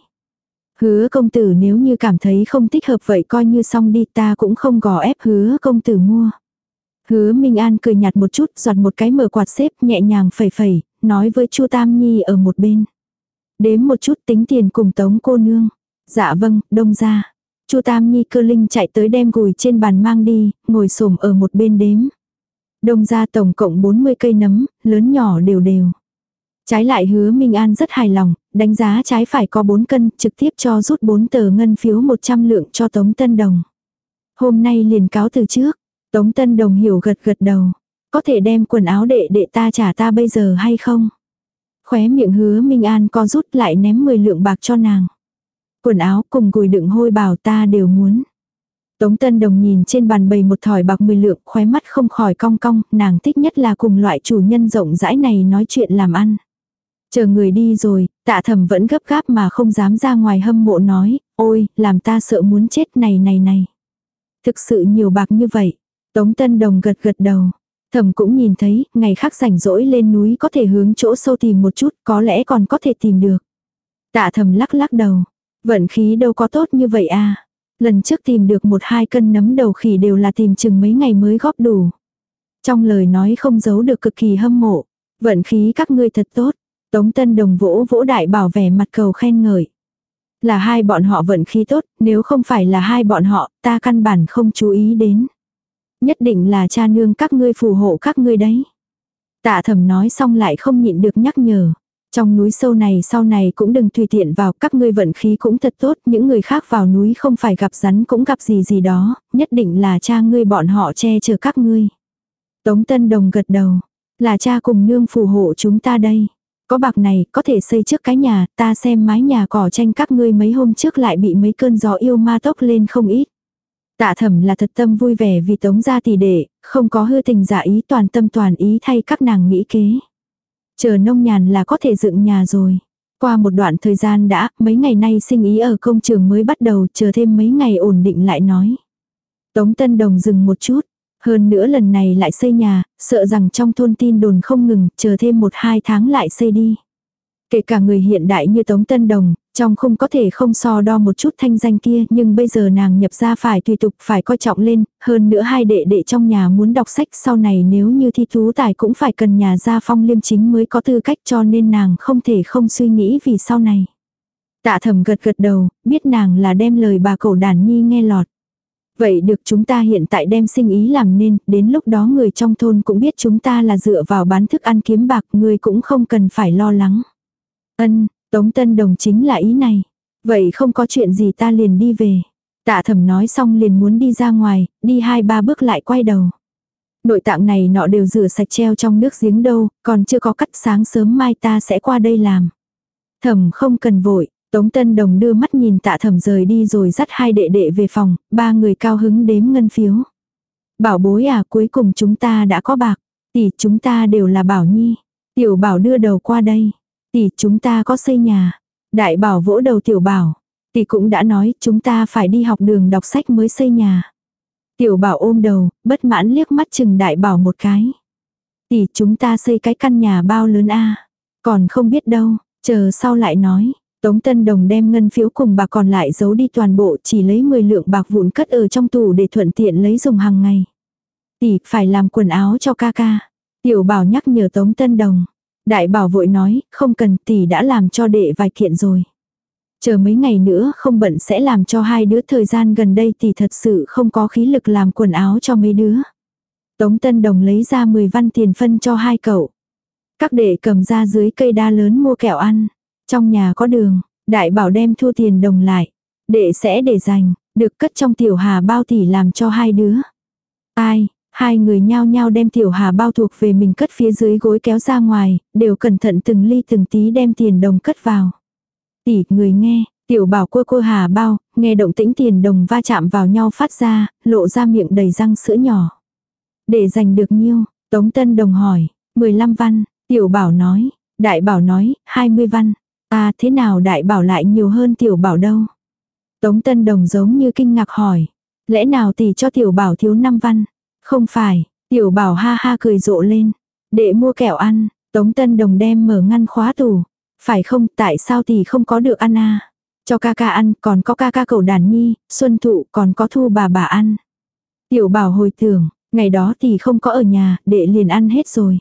Hứa công tử nếu như cảm thấy không thích hợp vậy coi như xong đi ta cũng không gò ép hứa công tử mua. Hứa Minh An cười nhạt một chút giọt một cái mở quạt xếp nhẹ nhàng phẩy phẩy, nói với Chu Tam Nhi ở một bên. Đếm một chút tính tiền cùng tống cô nương. Dạ vâng, đông ra. Chu Tam Nhi cơ linh chạy tới đem gùi trên bàn mang đi, ngồi xổm ở một bên đếm. Đông ra tổng cộng 40 cây nấm, lớn nhỏ đều đều. Trái lại hứa Minh An rất hài lòng, đánh giá trái phải có 4 cân, trực tiếp cho rút 4 tờ ngân phiếu 100 lượng cho Tống Tân Đồng. Hôm nay liền cáo từ trước, Tống Tân Đồng hiểu gật gật đầu. Có thể đem quần áo đệ đệ ta trả ta bây giờ hay không? Khóe miệng hứa Minh An co rút lại ném 10 lượng bạc cho nàng. Quần áo cùng gùi đựng hôi bào ta đều muốn. Tống Tân Đồng nhìn trên bàn bày một thỏi bạc 10 lượng khóe mắt không khỏi cong cong, nàng thích nhất là cùng loại chủ nhân rộng rãi này nói chuyện làm ăn. Chờ người đi rồi, tạ thầm vẫn gấp gáp mà không dám ra ngoài hâm mộ nói, ôi, làm ta sợ muốn chết này này này. Thực sự nhiều bạc như vậy. Tống Tân Đồng gật gật đầu. Thầm cũng nhìn thấy, ngày khác rảnh rỗi lên núi có thể hướng chỗ sâu tìm một chút, có lẽ còn có thể tìm được. Tạ thầm lắc lắc đầu. Vận khí đâu có tốt như vậy à. Lần trước tìm được một hai cân nấm đầu khỉ đều là tìm chừng mấy ngày mới góp đủ. Trong lời nói không giấu được cực kỳ hâm mộ. Vận khí các ngươi thật tốt. Tống Tân Đồng vỗ vỗ đại bảo vẻ mặt cầu khen ngợi. Là hai bọn họ vận khí tốt, nếu không phải là hai bọn họ, ta căn bản không chú ý đến. Nhất định là cha nương các ngươi phù hộ các ngươi đấy. Tạ thẩm nói xong lại không nhịn được nhắc nhở. Trong núi sâu này sau này cũng đừng tùy tiện vào, các ngươi vận khí cũng thật tốt, những người khác vào núi không phải gặp rắn cũng gặp gì gì đó, nhất định là cha ngươi bọn họ che chở các ngươi. Tống Tân Đồng gật đầu, là cha cùng nương phù hộ chúng ta đây. Có bạc này, có thể xây trước cái nhà, ta xem mái nhà cỏ tranh các ngươi mấy hôm trước lại bị mấy cơn gió yêu ma tốc lên không ít. Tạ thẩm là thật tâm vui vẻ vì tống gia tỷ đệ, không có hư tình giả ý toàn tâm toàn ý thay các nàng nghĩ kế. Chờ nông nhàn là có thể dựng nhà rồi. Qua một đoạn thời gian đã, mấy ngày nay sinh ý ở công trường mới bắt đầu, chờ thêm mấy ngày ổn định lại nói. Tống Tân Đồng dừng một chút, hơn nữa lần này lại xây nhà, sợ rằng trong thôn tin đồn không ngừng, chờ thêm một hai tháng lại xây đi. Kể cả người hiện đại như Tống Tân Đồng, trong không có thể không so đo một chút thanh danh kia nhưng bây giờ nàng nhập ra phải tùy tục phải coi trọng lên, hơn nữa hai đệ đệ trong nhà muốn đọc sách sau này nếu như thi thú tài cũng phải cần nhà gia phong liêm chính mới có tư cách cho nên nàng không thể không suy nghĩ vì sau này. Tạ thầm gật gật đầu, biết nàng là đem lời bà cổ đàn nhi nghe lọt. Vậy được chúng ta hiện tại đem sinh ý làm nên, đến lúc đó người trong thôn cũng biết chúng ta là dựa vào bán thức ăn kiếm bạc, người cũng không cần phải lo lắng. Ân, Tống Tân Đồng chính là ý này. Vậy không có chuyện gì ta liền đi về. Tạ thẩm nói xong liền muốn đi ra ngoài, đi hai ba bước lại quay đầu. Nội tạng này nọ đều rửa sạch treo trong nước giếng đâu, còn chưa có cắt sáng sớm mai ta sẽ qua đây làm. Thẩm không cần vội, Tống Tân Đồng đưa mắt nhìn tạ thẩm rời đi rồi dắt hai đệ đệ về phòng, ba người cao hứng đếm ngân phiếu. Bảo bối à cuối cùng chúng ta đã có bạc, tỷ chúng ta đều là bảo nhi. Tiểu bảo đưa đầu qua đây. Tỷ chúng ta có xây nhà. Đại bảo vỗ đầu tiểu bảo. Tỷ cũng đã nói chúng ta phải đi học đường đọc sách mới xây nhà. Tiểu bảo ôm đầu, bất mãn liếc mắt chừng đại bảo một cái. Tỷ chúng ta xây cái căn nhà bao lớn a Còn không biết đâu, chờ sau lại nói. Tống Tân Đồng đem ngân phiếu cùng bạc còn lại giấu đi toàn bộ chỉ lấy 10 lượng bạc vụn cất ở trong tủ để thuận tiện lấy dùng hàng ngày. Tỷ phải làm quần áo cho ca ca. Tiểu bảo nhắc nhở Tống Tân Đồng. Đại bảo vội nói, không cần tỷ đã làm cho đệ vài kiện rồi. Chờ mấy ngày nữa không bận sẽ làm cho hai đứa thời gian gần đây tỷ thật sự không có khí lực làm quần áo cho mấy đứa. Tống Tân Đồng lấy ra 10 văn tiền phân cho hai cậu. Các đệ cầm ra dưới cây đa lớn mua kẹo ăn. Trong nhà có đường, đại bảo đem thua tiền đồng lại. Đệ sẽ để dành, được cất trong tiểu hà bao tỷ làm cho hai đứa. Ai, Hai người nhao nhao đem tiểu hà bao thuộc về mình cất phía dưới gối kéo ra ngoài, đều cẩn thận từng ly từng tí đem tiền đồng cất vào. Tỷ người nghe, tiểu bảo cua cô hà bao, nghe động tĩnh tiền đồng va chạm vào nhau phát ra, lộ ra miệng đầy răng sữa nhỏ. Để giành được nhiêu, Tống Tân Đồng hỏi, 15 văn, Tiểu Bảo nói, Đại Bảo nói, 20 văn. À thế nào Đại Bảo lại nhiều hơn Tiểu Bảo đâu? Tống Tân Đồng giống như kinh ngạc hỏi, lẽ nào tỷ cho Tiểu Bảo thiếu 5 văn? Không phải, Tiểu Bảo ha ha cười rộ lên, để mua kẹo ăn, Tống Tân Đồng đem mở ngăn khóa tủ. Phải không, tại sao thì không có được ăn à? Cho ca ca ăn, còn có ca ca cậu đàn nhi, xuân thụ, còn có thu bà bà ăn. Tiểu bảo hồi tưởng, ngày đó thì không có ở nhà, đệ liền ăn hết rồi.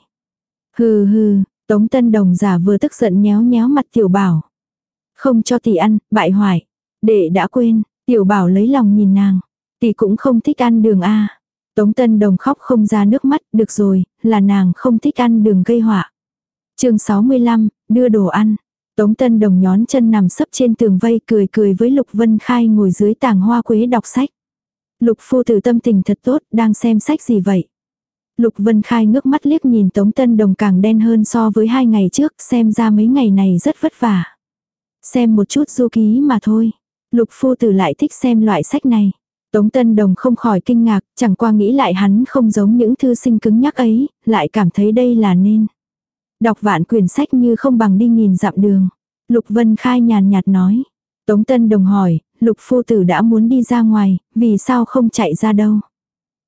Hừ hừ, Tống Tân Đồng giả vừa tức giận nhéo nhéo mặt tiểu bảo. Không cho tỷ ăn, bại hoại. Đệ đã quên, tiểu bảo lấy lòng nhìn nàng. Tỷ cũng không thích ăn đường a. Tống Tân Đồng khóc không ra nước mắt, được rồi, là nàng không thích ăn đường gây họa. chương 65, đưa đồ ăn. Tống Tân Đồng nhón chân nằm sấp trên tường vây cười cười với Lục Vân Khai ngồi dưới tàng hoa quế đọc sách. Lục phu tử tâm tình thật tốt, đang xem sách gì vậy? Lục Vân Khai ngước mắt liếc nhìn Tống Tân Đồng càng đen hơn so với hai ngày trước, xem ra mấy ngày này rất vất vả. Xem một chút du ký mà thôi. Lục phu tử lại thích xem loại sách này. Tống Tân Đồng không khỏi kinh ngạc, chẳng qua nghĩ lại hắn không giống những thư sinh cứng nhắc ấy, lại cảm thấy đây là nên. Đọc vạn quyển sách như không bằng đi nghìn dặm đường. Lục Vân Khai nhàn nhạt nói. Tống Tân Đồng hỏi, Lục Phu Tử đã muốn đi ra ngoài, vì sao không chạy ra đâu?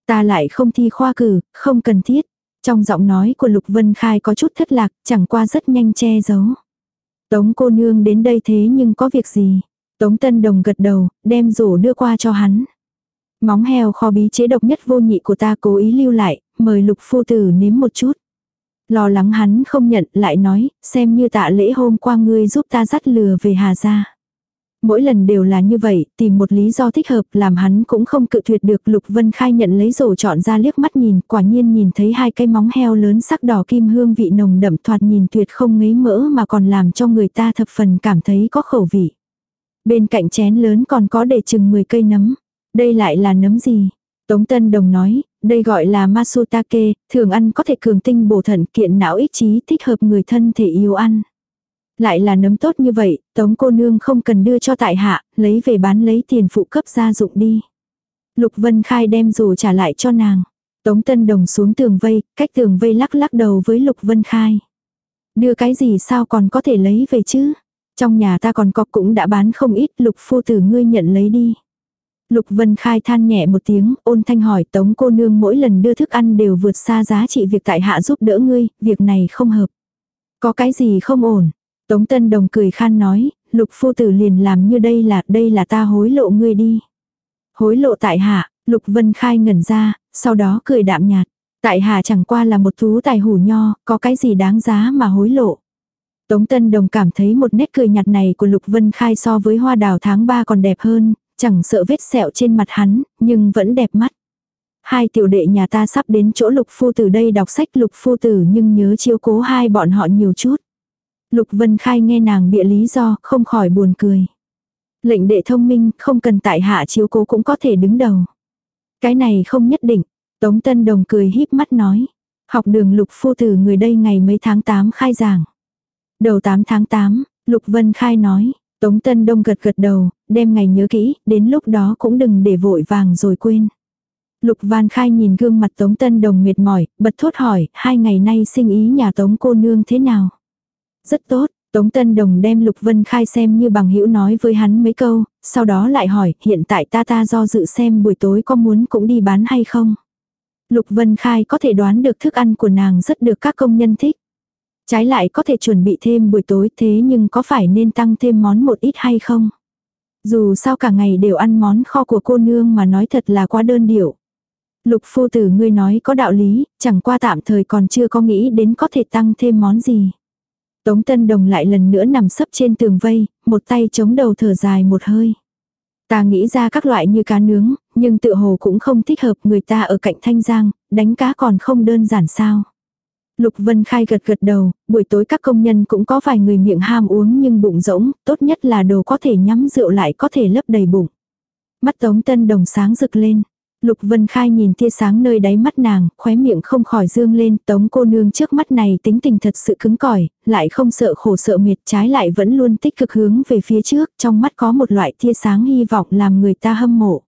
Ta lại không thi khoa cử, không cần thiết. Trong giọng nói của Lục Vân Khai có chút thất lạc, chẳng qua rất nhanh che giấu. Tống cô nương đến đây thế nhưng có việc gì? Tống Tân Đồng gật đầu, đem rổ đưa qua cho hắn. Móng heo kho bí chế độc nhất vô nhị của ta cố ý lưu lại, mời Lục Phu Tử nếm một chút. Lo lắng hắn không nhận lại nói, xem như tạ lễ hôm qua ngươi giúp ta dắt lừa về Hà Gia. Mỗi lần đều là như vậy, tìm một lý do thích hợp làm hắn cũng không cự tuyệt được Lục Vân Khai nhận lấy rổ chọn ra liếc mắt nhìn, quả nhiên nhìn thấy hai cây móng heo lớn sắc đỏ kim hương vị nồng đậm thoạt nhìn tuyệt không ngấy mỡ mà còn làm cho người ta thập phần cảm thấy có khẩu vị. Bên cạnh chén lớn còn có để chừng 10 cây nấm. Đây lại là nấm gì? Tống Tân Đồng nói, đây gọi là Masutake, thường ăn có thể cường tinh bổ thận kiện não ích trí thích hợp người thân thể yếu ăn. Lại là nấm tốt như vậy, tống cô nương không cần đưa cho tại hạ, lấy về bán lấy tiền phụ cấp gia dụng đi. Lục Vân Khai đem dù trả lại cho nàng. Tống Tân Đồng xuống tường vây, cách tường vây lắc lắc đầu với Lục Vân Khai. Đưa cái gì sao còn có thể lấy về chứ? Trong nhà ta còn có cũng đã bán không ít, Lục Phu Tử ngươi nhận lấy đi. Lục Vân Khai than nhẹ một tiếng, ôn thanh hỏi tống cô nương mỗi lần đưa thức ăn đều vượt xa giá trị việc tại hạ giúp đỡ ngươi, việc này không hợp. Có cái gì không ổn? Tống Tân Đồng cười khan nói, lục phu tử liền làm như đây là, đây là ta hối lộ ngươi đi. Hối lộ tại hạ, lục vân khai ngẩn ra, sau đó cười đạm nhạt. Tại hạ chẳng qua là một thú tài hủ nho, có cái gì đáng giá mà hối lộ. Tống Tân Đồng cảm thấy một nét cười nhạt này của Lục Vân Khai so với hoa đào tháng 3 còn đẹp hơn, chẳng sợ vết sẹo trên mặt hắn, nhưng vẫn đẹp mắt. Hai tiểu đệ nhà ta sắp đến chỗ lục phu tử đây đọc sách lục phu tử nhưng nhớ chiếu cố hai bọn họ nhiều chút. Lục Vân Khai nghe nàng bịa lý do, không khỏi buồn cười. Lệnh đệ thông minh, không cần tại hạ chiếu cố cũng có thể đứng đầu. Cái này không nhất định. Tống Tân Đồng cười híp mắt nói. Học đường lục phu tử người đây ngày mấy tháng 8 khai giảng. Đầu 8 tháng 8, Lục Vân Khai nói. Tống Tân Đông gật gật đầu, đem ngày nhớ kỹ, đến lúc đó cũng đừng để vội vàng rồi quên. Lục Văn Khai nhìn gương mặt Tống Tân Đồng mệt mỏi, bật thốt hỏi, hai ngày nay sinh ý nhà Tống cô nương thế nào? Rất tốt, Tống Tân Đồng đem Lục Vân Khai xem như bằng hữu nói với hắn mấy câu, sau đó lại hỏi, hiện tại ta ta do dự xem buổi tối có muốn cũng đi bán hay không? Lục Vân Khai có thể đoán được thức ăn của nàng rất được các công nhân thích. Trái lại có thể chuẩn bị thêm buổi tối thế nhưng có phải nên tăng thêm món một ít hay không? Dù sao cả ngày đều ăn món kho của cô nương mà nói thật là quá đơn điệu. Lục phu tử ngươi nói có đạo lý, chẳng qua tạm thời còn chưa có nghĩ đến có thể tăng thêm món gì. Tống Tân Đồng lại lần nữa nằm sấp trên tường vây, một tay chống đầu thở dài một hơi. Ta nghĩ ra các loại như cá nướng, nhưng tự hồ cũng không thích hợp người ta ở cạnh thanh giang, đánh cá còn không đơn giản sao. Lục Vân Khai gật gật đầu, buổi tối các công nhân cũng có vài người miệng ham uống nhưng bụng rỗng, tốt nhất là đồ có thể nhắm rượu lại có thể lấp đầy bụng. Mắt Tống Tân Đồng sáng rực lên. Lục Vân Khai nhìn tia sáng nơi đáy mắt nàng, khóe miệng không khỏi dương lên, tống cô nương trước mắt này tính tình thật sự cứng cỏi, lại không sợ khổ sợ mệt trái lại vẫn luôn tích cực hướng về phía trước, trong mắt có một loại tia sáng hy vọng làm người ta hâm mộ.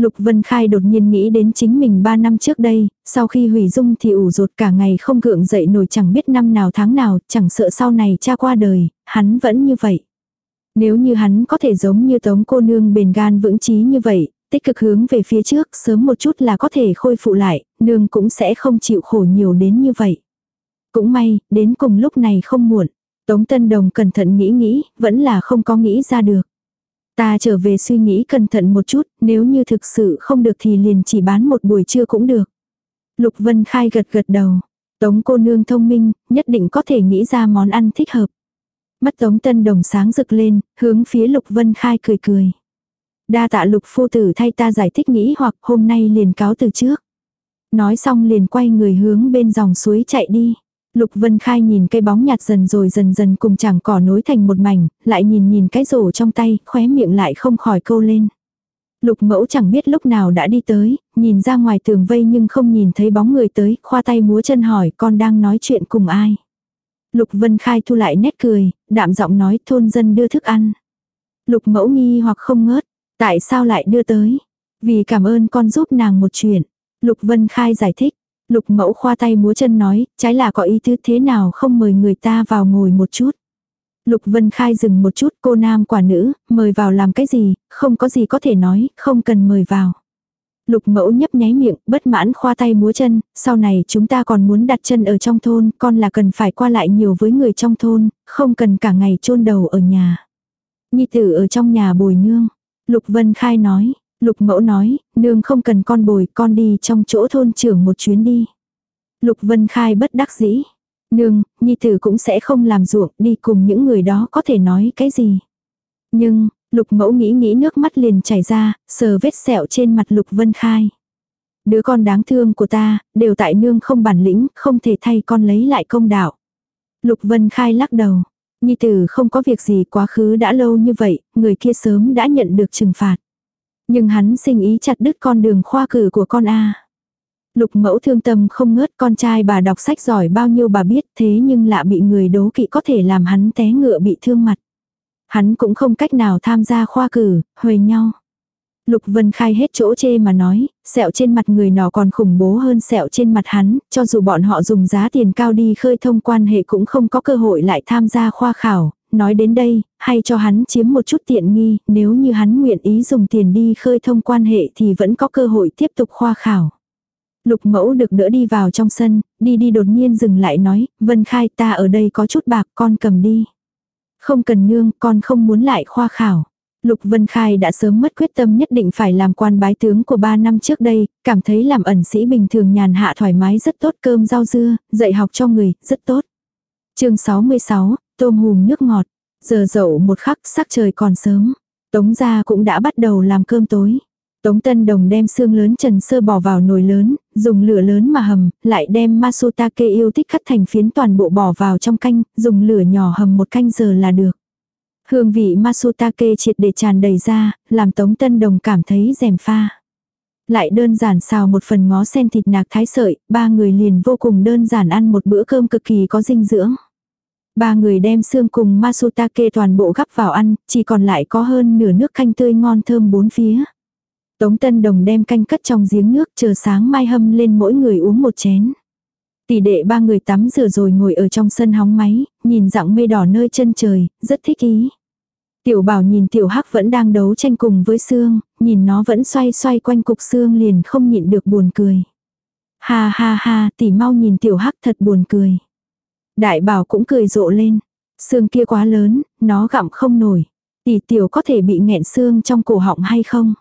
Lục Vân Khai đột nhiên nghĩ đến chính mình 3 năm trước đây, sau khi hủy dung thì ủ rột cả ngày không gượng dậy nổi chẳng biết năm nào tháng nào, chẳng sợ sau này cha qua đời, hắn vẫn như vậy. Nếu như hắn có thể giống như tống cô nương bền gan vững chí như vậy, tích cực hướng về phía trước, sớm một chút là có thể khôi phụ lại, nương cũng sẽ không chịu khổ nhiều đến như vậy. Cũng may, đến cùng lúc này không muộn. Tống Tân Đồng cẩn thận nghĩ nghĩ, vẫn là không có nghĩ ra được. Ta trở về suy nghĩ cẩn thận một chút, nếu như thực sự không được thì liền chỉ bán một buổi trưa cũng được. Lục Vân Khai gật gật đầu. Tống cô nương thông minh, nhất định có thể nghĩ ra món ăn thích hợp. Mắt Tống Tân Đồng sáng rực lên, hướng phía Lục Vân Khai cười cười. Đa tạ Lục phu tử thay ta giải thích nghĩ hoặc hôm nay liền cáo từ trước. Nói xong liền quay người hướng bên dòng suối chạy đi. Lục Vân Khai nhìn cây bóng nhạt dần rồi dần dần cùng chẳng cỏ nối thành một mảnh, lại nhìn nhìn cái rổ trong tay, khóe miệng lại không khỏi câu lên. Lục mẫu chẳng biết lúc nào đã đi tới, nhìn ra ngoài tường vây nhưng không nhìn thấy bóng người tới, khoa tay múa chân hỏi con đang nói chuyện cùng ai. Lục Vân Khai thu lại nét cười, đạm giọng nói thôn dân đưa thức ăn. Lục mẫu nghi hoặc không ngớt, tại sao lại đưa tới? Vì cảm ơn con giúp nàng một chuyện. Lục Vân Khai giải thích, Lục mẫu khoa tay múa chân nói, trái là có ý tứ thế nào không mời người ta vào ngồi một chút. Lục Vân Khai dừng một chút cô nam quả nữ, mời vào làm cái gì, không có gì có thể nói, không cần mời vào. Lục mẫu nhấp nháy miệng, bất mãn khoa tay múa chân, sau này chúng ta còn muốn đặt chân ở trong thôn, con là cần phải qua lại nhiều với người trong thôn, không cần cả ngày chôn đầu ở nhà. Nhi tử ở trong nhà bồi nương. Lục Vân Khai nói, Lục mẫu nói, nương không cần con bồi, con đi trong chỗ thôn trưởng một chuyến đi. Lục Vân Khai bất đắc dĩ. Nương, nhi tử cũng sẽ không làm ruộng, đi cùng những người đó có thể nói cái gì. Nhưng, lục mẫu nghĩ nghĩ nước mắt liền chảy ra, sờ vết sẹo trên mặt lục Vân Khai. Đứa con đáng thương của ta, đều tại nương không bản lĩnh, không thể thay con lấy lại công đạo. Lục Vân Khai lắc đầu. Nhi tử không có việc gì quá khứ đã lâu như vậy, người kia sớm đã nhận được trừng phạt. Nhưng hắn sinh ý chặt đứt con đường khoa cử của con A. Lục mẫu thương tâm không ngớt con trai bà đọc sách giỏi bao nhiêu bà biết thế nhưng lạ bị người đố kỵ có thể làm hắn té ngựa bị thương mặt. Hắn cũng không cách nào tham gia khoa cử, huề nhau. Lục Vân Khai hết chỗ chê mà nói, sẹo trên mặt người nọ còn khủng bố hơn sẹo trên mặt hắn, cho dù bọn họ dùng giá tiền cao đi khơi thông quan hệ cũng không có cơ hội lại tham gia khoa khảo, nói đến đây, hay cho hắn chiếm một chút tiện nghi, nếu như hắn nguyện ý dùng tiền đi khơi thông quan hệ thì vẫn có cơ hội tiếp tục khoa khảo. Lục mẫu được đỡ đi vào trong sân, đi đi đột nhiên dừng lại nói, Vân Khai ta ở đây có chút bạc con cầm đi. Không cần nương, con không muốn lại khoa khảo. Lục Vân Khai đã sớm mất quyết tâm nhất định phải làm quan bái tướng của ba năm trước đây, cảm thấy làm ẩn sĩ bình thường nhàn hạ thoải mái rất tốt cơm rau dưa, dạy học cho người, rất tốt. chương 66, tôm hùm nước ngọt. Giờ dậu một khắc sắc trời còn sớm. Tống gia cũng đã bắt đầu làm cơm tối. Tống Tân Đồng đem xương lớn trần sơ bỏ vào nồi lớn, dùng lửa lớn mà hầm, lại đem Masutake yêu thích cắt thành phiến toàn bộ bỏ vào trong canh, dùng lửa nhỏ hầm một canh giờ là được. Hương vị Masutake triệt để tràn đầy ra, làm Tống Tân Đồng cảm thấy rèm pha. Lại đơn giản xào một phần ngó sen thịt nạc thái sợi, ba người liền vô cùng đơn giản ăn một bữa cơm cực kỳ có dinh dưỡng. Ba người đem xương cùng Masutake toàn bộ gắp vào ăn, chỉ còn lại có hơn nửa nước canh tươi ngon thơm bốn phía. Tống Tân Đồng đem canh cất trong giếng nước chờ sáng mai hâm lên mỗi người uống một chén. Tỷ đệ ba người tắm rửa rồi ngồi ở trong sân hóng máy, nhìn dạng mây đỏ nơi chân trời, rất thích ý. Tiểu bảo nhìn tiểu hắc vẫn đang đấu tranh cùng với xương, nhìn nó vẫn xoay xoay quanh cục xương liền không nhịn được buồn cười. Ha ha ha, tỷ mau nhìn tiểu hắc thật buồn cười. Đại bảo cũng cười rộ lên. Xương kia quá lớn, nó gặm không nổi. Tỷ tiểu có thể bị nghẹn xương trong cổ họng hay không?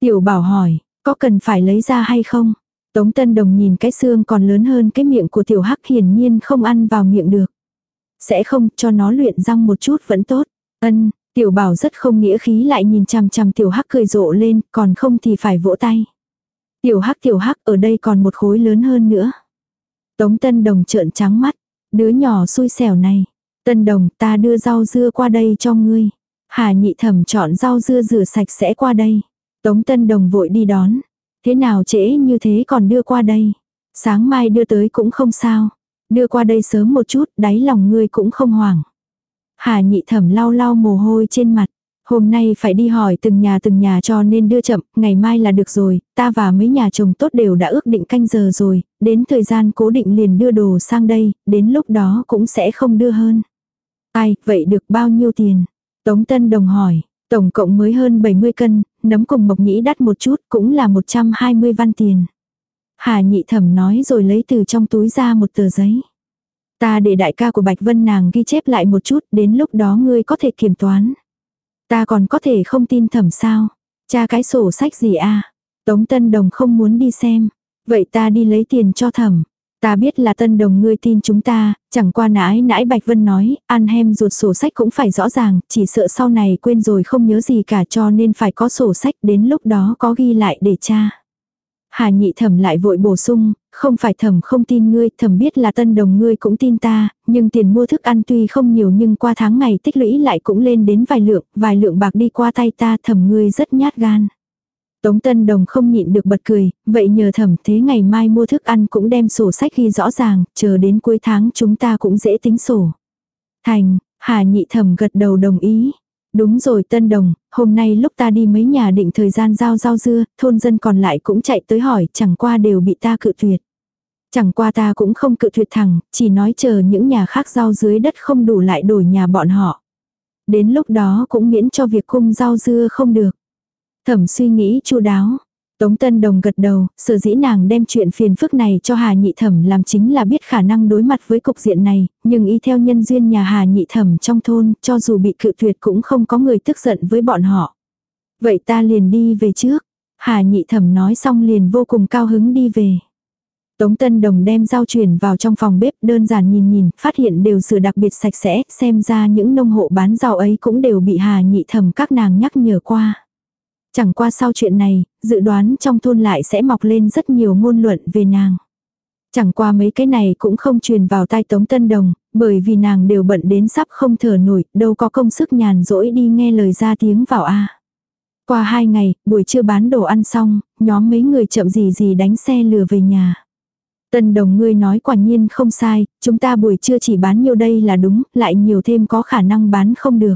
Tiểu bảo hỏi, có cần phải lấy ra hay không? Tống Tân Đồng nhìn cái xương còn lớn hơn cái miệng của tiểu hắc hiển nhiên không ăn vào miệng được. Sẽ không cho nó luyện răng một chút vẫn tốt. Ân, tiểu bảo rất không nghĩa khí lại nhìn chằm chằm tiểu hắc cười rộ lên, còn không thì phải vỗ tay. Tiểu hắc tiểu hắc ở đây còn một khối lớn hơn nữa. Tống Tân Đồng trợn trắng mắt, Đứa nhỏ xui xẻo này. Tân đồng ta đưa rau dưa qua đây cho ngươi. Hà nhị thẩm chọn rau dưa rửa sạch sẽ qua đây. Tống tân đồng vội đi đón. Thế nào trễ như thế còn đưa qua đây. Sáng mai đưa tới cũng không sao. Đưa qua đây sớm một chút, đáy lòng ngươi cũng không hoảng. Hà nhị thẩm lau lau mồ hôi trên mặt. Hôm nay phải đi hỏi từng nhà từng nhà cho nên đưa chậm, ngày mai là được rồi, ta và mấy nhà chồng tốt đều đã ước định canh giờ rồi, đến thời gian cố định liền đưa đồ sang đây, đến lúc đó cũng sẽ không đưa hơn. Ai, vậy được bao nhiêu tiền? Tống Tân Đồng hỏi, tổng cộng mới hơn 70 cân, nấm cùng mộc nhĩ đắt một chút cũng là 120 văn tiền. Hà nhị thẩm nói rồi lấy từ trong túi ra một tờ giấy. Ta để đại ca của Bạch Vân nàng ghi chép lại một chút, đến lúc đó ngươi có thể kiểm toán. Ta còn có thể không tin thẩm sao? Cha cái sổ sách gì a? Tống Tân Đồng không muốn đi xem. Vậy ta đi lấy tiền cho thẩm. Ta biết là tân đồng ngươi tin chúng ta, chẳng qua nãi nãi Bạch Vân nói, ăn hem ruột sổ sách cũng phải rõ ràng, chỉ sợ sau này quên rồi không nhớ gì cả cho nên phải có sổ sách đến lúc đó có ghi lại để cha. Hà nhị thẩm lại vội bổ sung, không phải thẩm không tin ngươi, thẩm biết là tân đồng ngươi cũng tin ta, nhưng tiền mua thức ăn tuy không nhiều nhưng qua tháng ngày tích lũy lại cũng lên đến vài lượng, vài lượng bạc đi qua tay ta thẩm ngươi rất nhát gan. Tống Tân Đồng không nhịn được bật cười, vậy nhờ thẩm thế ngày mai mua thức ăn cũng đem sổ sách ghi rõ ràng, chờ đến cuối tháng chúng ta cũng dễ tính sổ. Thành, Hà nhị thẩm gật đầu đồng ý. Đúng rồi Tân Đồng, hôm nay lúc ta đi mấy nhà định thời gian giao rau dưa, thôn dân còn lại cũng chạy tới hỏi, chẳng qua đều bị ta cự tuyệt. Chẳng qua ta cũng không cự tuyệt thẳng, chỉ nói chờ những nhà khác rau dưới đất không đủ lại đổi nhà bọn họ. Đến lúc đó cũng miễn cho việc cung rau dưa không được. Thẩm suy nghĩ chu đáo. Tống Tân Đồng gật đầu, sở dĩ nàng đem chuyện phiền phức này cho Hà Nhị Thẩm làm chính là biết khả năng đối mặt với cục diện này, nhưng y theo nhân duyên nhà Hà Nhị Thẩm trong thôn, cho dù bị cự tuyệt cũng không có người tức giận với bọn họ. Vậy ta liền đi về trước. Hà Nhị Thẩm nói xong liền vô cùng cao hứng đi về. Tống Tân Đồng đem rau chuyển vào trong phòng bếp đơn giản nhìn nhìn, phát hiện đều sửa đặc biệt sạch sẽ, xem ra những nông hộ bán rau ấy cũng đều bị Hà Nhị Thẩm các nàng nhắc nhở qua. Chẳng qua sau chuyện này, dự đoán trong thôn lại sẽ mọc lên rất nhiều ngôn luận về nàng. Chẳng qua mấy cái này cũng không truyền vào tai Tống Tân Đồng, bởi vì nàng đều bận đến sắp không thở nổi, đâu có công sức nhàn rỗi đi nghe lời ra tiếng vào a. Qua hai ngày, buổi trưa bán đồ ăn xong, nhóm mấy người chậm gì gì đánh xe lừa về nhà. Tân đồng ngươi nói quả nhiên không sai, chúng ta buổi trưa chỉ bán nhiều đây là đúng, lại nhiều thêm có khả năng bán không được.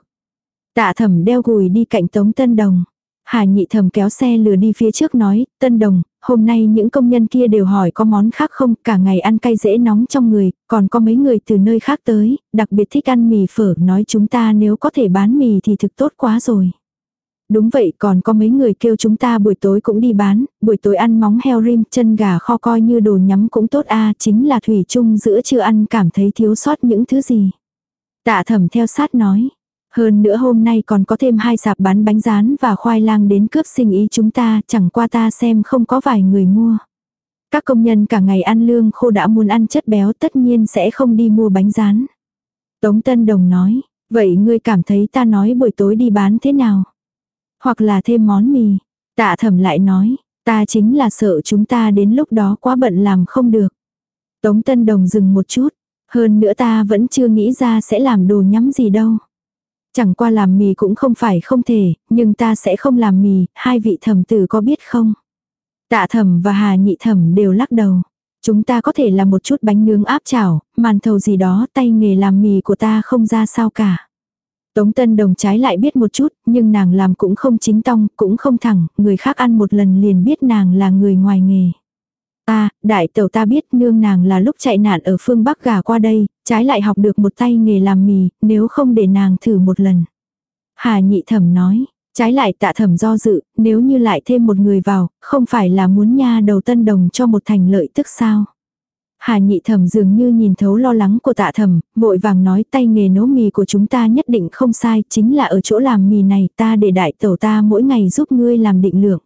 Tạ thẩm đeo gùi đi cạnh tống tân đồng. Hà nhị thầm kéo xe lừa đi phía trước nói, tân đồng, hôm nay những công nhân kia đều hỏi có món khác không, cả ngày ăn cay dễ nóng trong người, còn có mấy người từ nơi khác tới, đặc biệt thích ăn mì phở, nói chúng ta nếu có thể bán mì thì thực tốt quá rồi. Đúng vậy, còn có mấy người kêu chúng ta buổi tối cũng đi bán, buổi tối ăn móng heo rim, chân gà kho coi như đồ nhắm cũng tốt a chính là thủy chung giữa chưa ăn cảm thấy thiếu sót những thứ gì. Tạ thẩm theo sát nói, hơn nữa hôm nay còn có thêm hai sạp bán bánh rán và khoai lang đến cướp sinh ý chúng ta, chẳng qua ta xem không có vài người mua. Các công nhân cả ngày ăn lương khô đã muốn ăn chất béo tất nhiên sẽ không đi mua bánh rán. Tống Tân Đồng nói, vậy ngươi cảm thấy ta nói buổi tối đi bán thế nào? Hoặc là thêm món mì. Tạ thẩm lại nói, ta chính là sợ chúng ta đến lúc đó quá bận làm không được. Tống Tân Đồng dừng một chút, hơn nữa ta vẫn chưa nghĩ ra sẽ làm đồ nhắm gì đâu. Chẳng qua làm mì cũng không phải không thể, nhưng ta sẽ không làm mì, hai vị thẩm tử có biết không? Tạ thẩm và hà nhị thẩm đều lắc đầu. Chúng ta có thể làm một chút bánh nướng áp chảo, màn thầu gì đó, tay nghề làm mì của ta không ra sao cả. Tống Tân Đồng trái lại biết một chút, nhưng nàng làm cũng không chính tông, cũng không thẳng, người khác ăn một lần liền biết nàng là người ngoài nghề. Ta, đại tẩu ta biết nương nàng là lúc chạy nạn ở phương Bắc gà qua đây, trái lại học được một tay nghề làm mì, nếu không để nàng thử một lần. Hà nhị thẩm nói, trái lại tạ thẩm do dự, nếu như lại thêm một người vào, không phải là muốn nha đầu tân đồng cho một thành lợi tức sao. Hà nhị thẩm dường như nhìn thấu lo lắng của tạ thẩm, vội vàng nói tay nghề nấu mì của chúng ta nhất định không sai, chính là ở chỗ làm mì này ta để đại tẩu ta mỗi ngày giúp ngươi làm định lượng.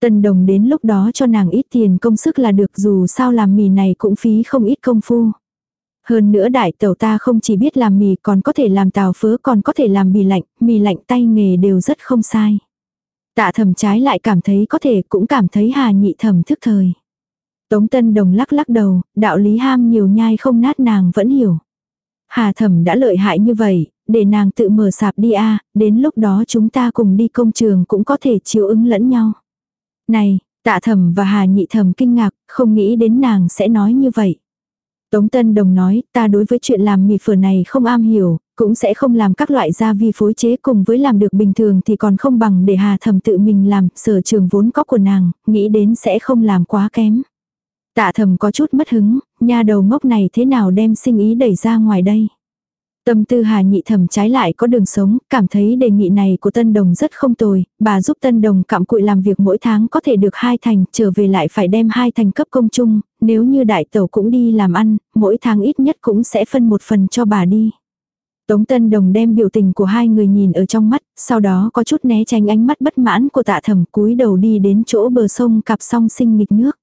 Tần đồng đến lúc đó cho nàng ít tiền công sức là được dù sao làm mì này cũng phí không ít công phu. Hơn nữa đại tẩu ta không chỉ biết làm mì còn có thể làm tàu phớ còn có thể làm mì lạnh, mì lạnh tay nghề đều rất không sai. Tạ thầm trái lại cảm thấy có thể cũng cảm thấy hà nhị thầm thức thời. Tống Tân Đồng lắc lắc đầu, đạo lý ham nhiều nhai không nát nàng vẫn hiểu. Hà thẩm đã lợi hại như vậy, để nàng tự mở sạp đi a đến lúc đó chúng ta cùng đi công trường cũng có thể chiếu ứng lẫn nhau. Này, tạ thẩm và hà nhị thẩm kinh ngạc, không nghĩ đến nàng sẽ nói như vậy. Tống Tân Đồng nói, ta đối với chuyện làm mì phở này không am hiểu, cũng sẽ không làm các loại gia vi phối chế cùng với làm được bình thường thì còn không bằng để Hà Thẩm tự mình làm, sở trường vốn có của nàng, nghĩ đến sẽ không làm quá kém. Tạ Thẩm có chút mất hứng, nha đầu ngốc này thế nào đem sinh ý đẩy ra ngoài đây. Tâm tư Hà Nhị Thẩm trái lại có đường sống, cảm thấy đề nghị này của Tân Đồng rất không tồi, bà giúp Tân Đồng cặm cụi làm việc mỗi tháng có thể được hai thành, trở về lại phải đem hai thành cấp công chung, nếu như đại tẩu cũng đi làm ăn, mỗi tháng ít nhất cũng sẽ phân một phần cho bà đi. Tống Tân Đồng đem biểu tình của hai người nhìn ở trong mắt, sau đó có chút né tránh ánh mắt bất mãn của tạ thẩm cúi đầu đi đến chỗ bờ sông cặp song sinh nghịch nước.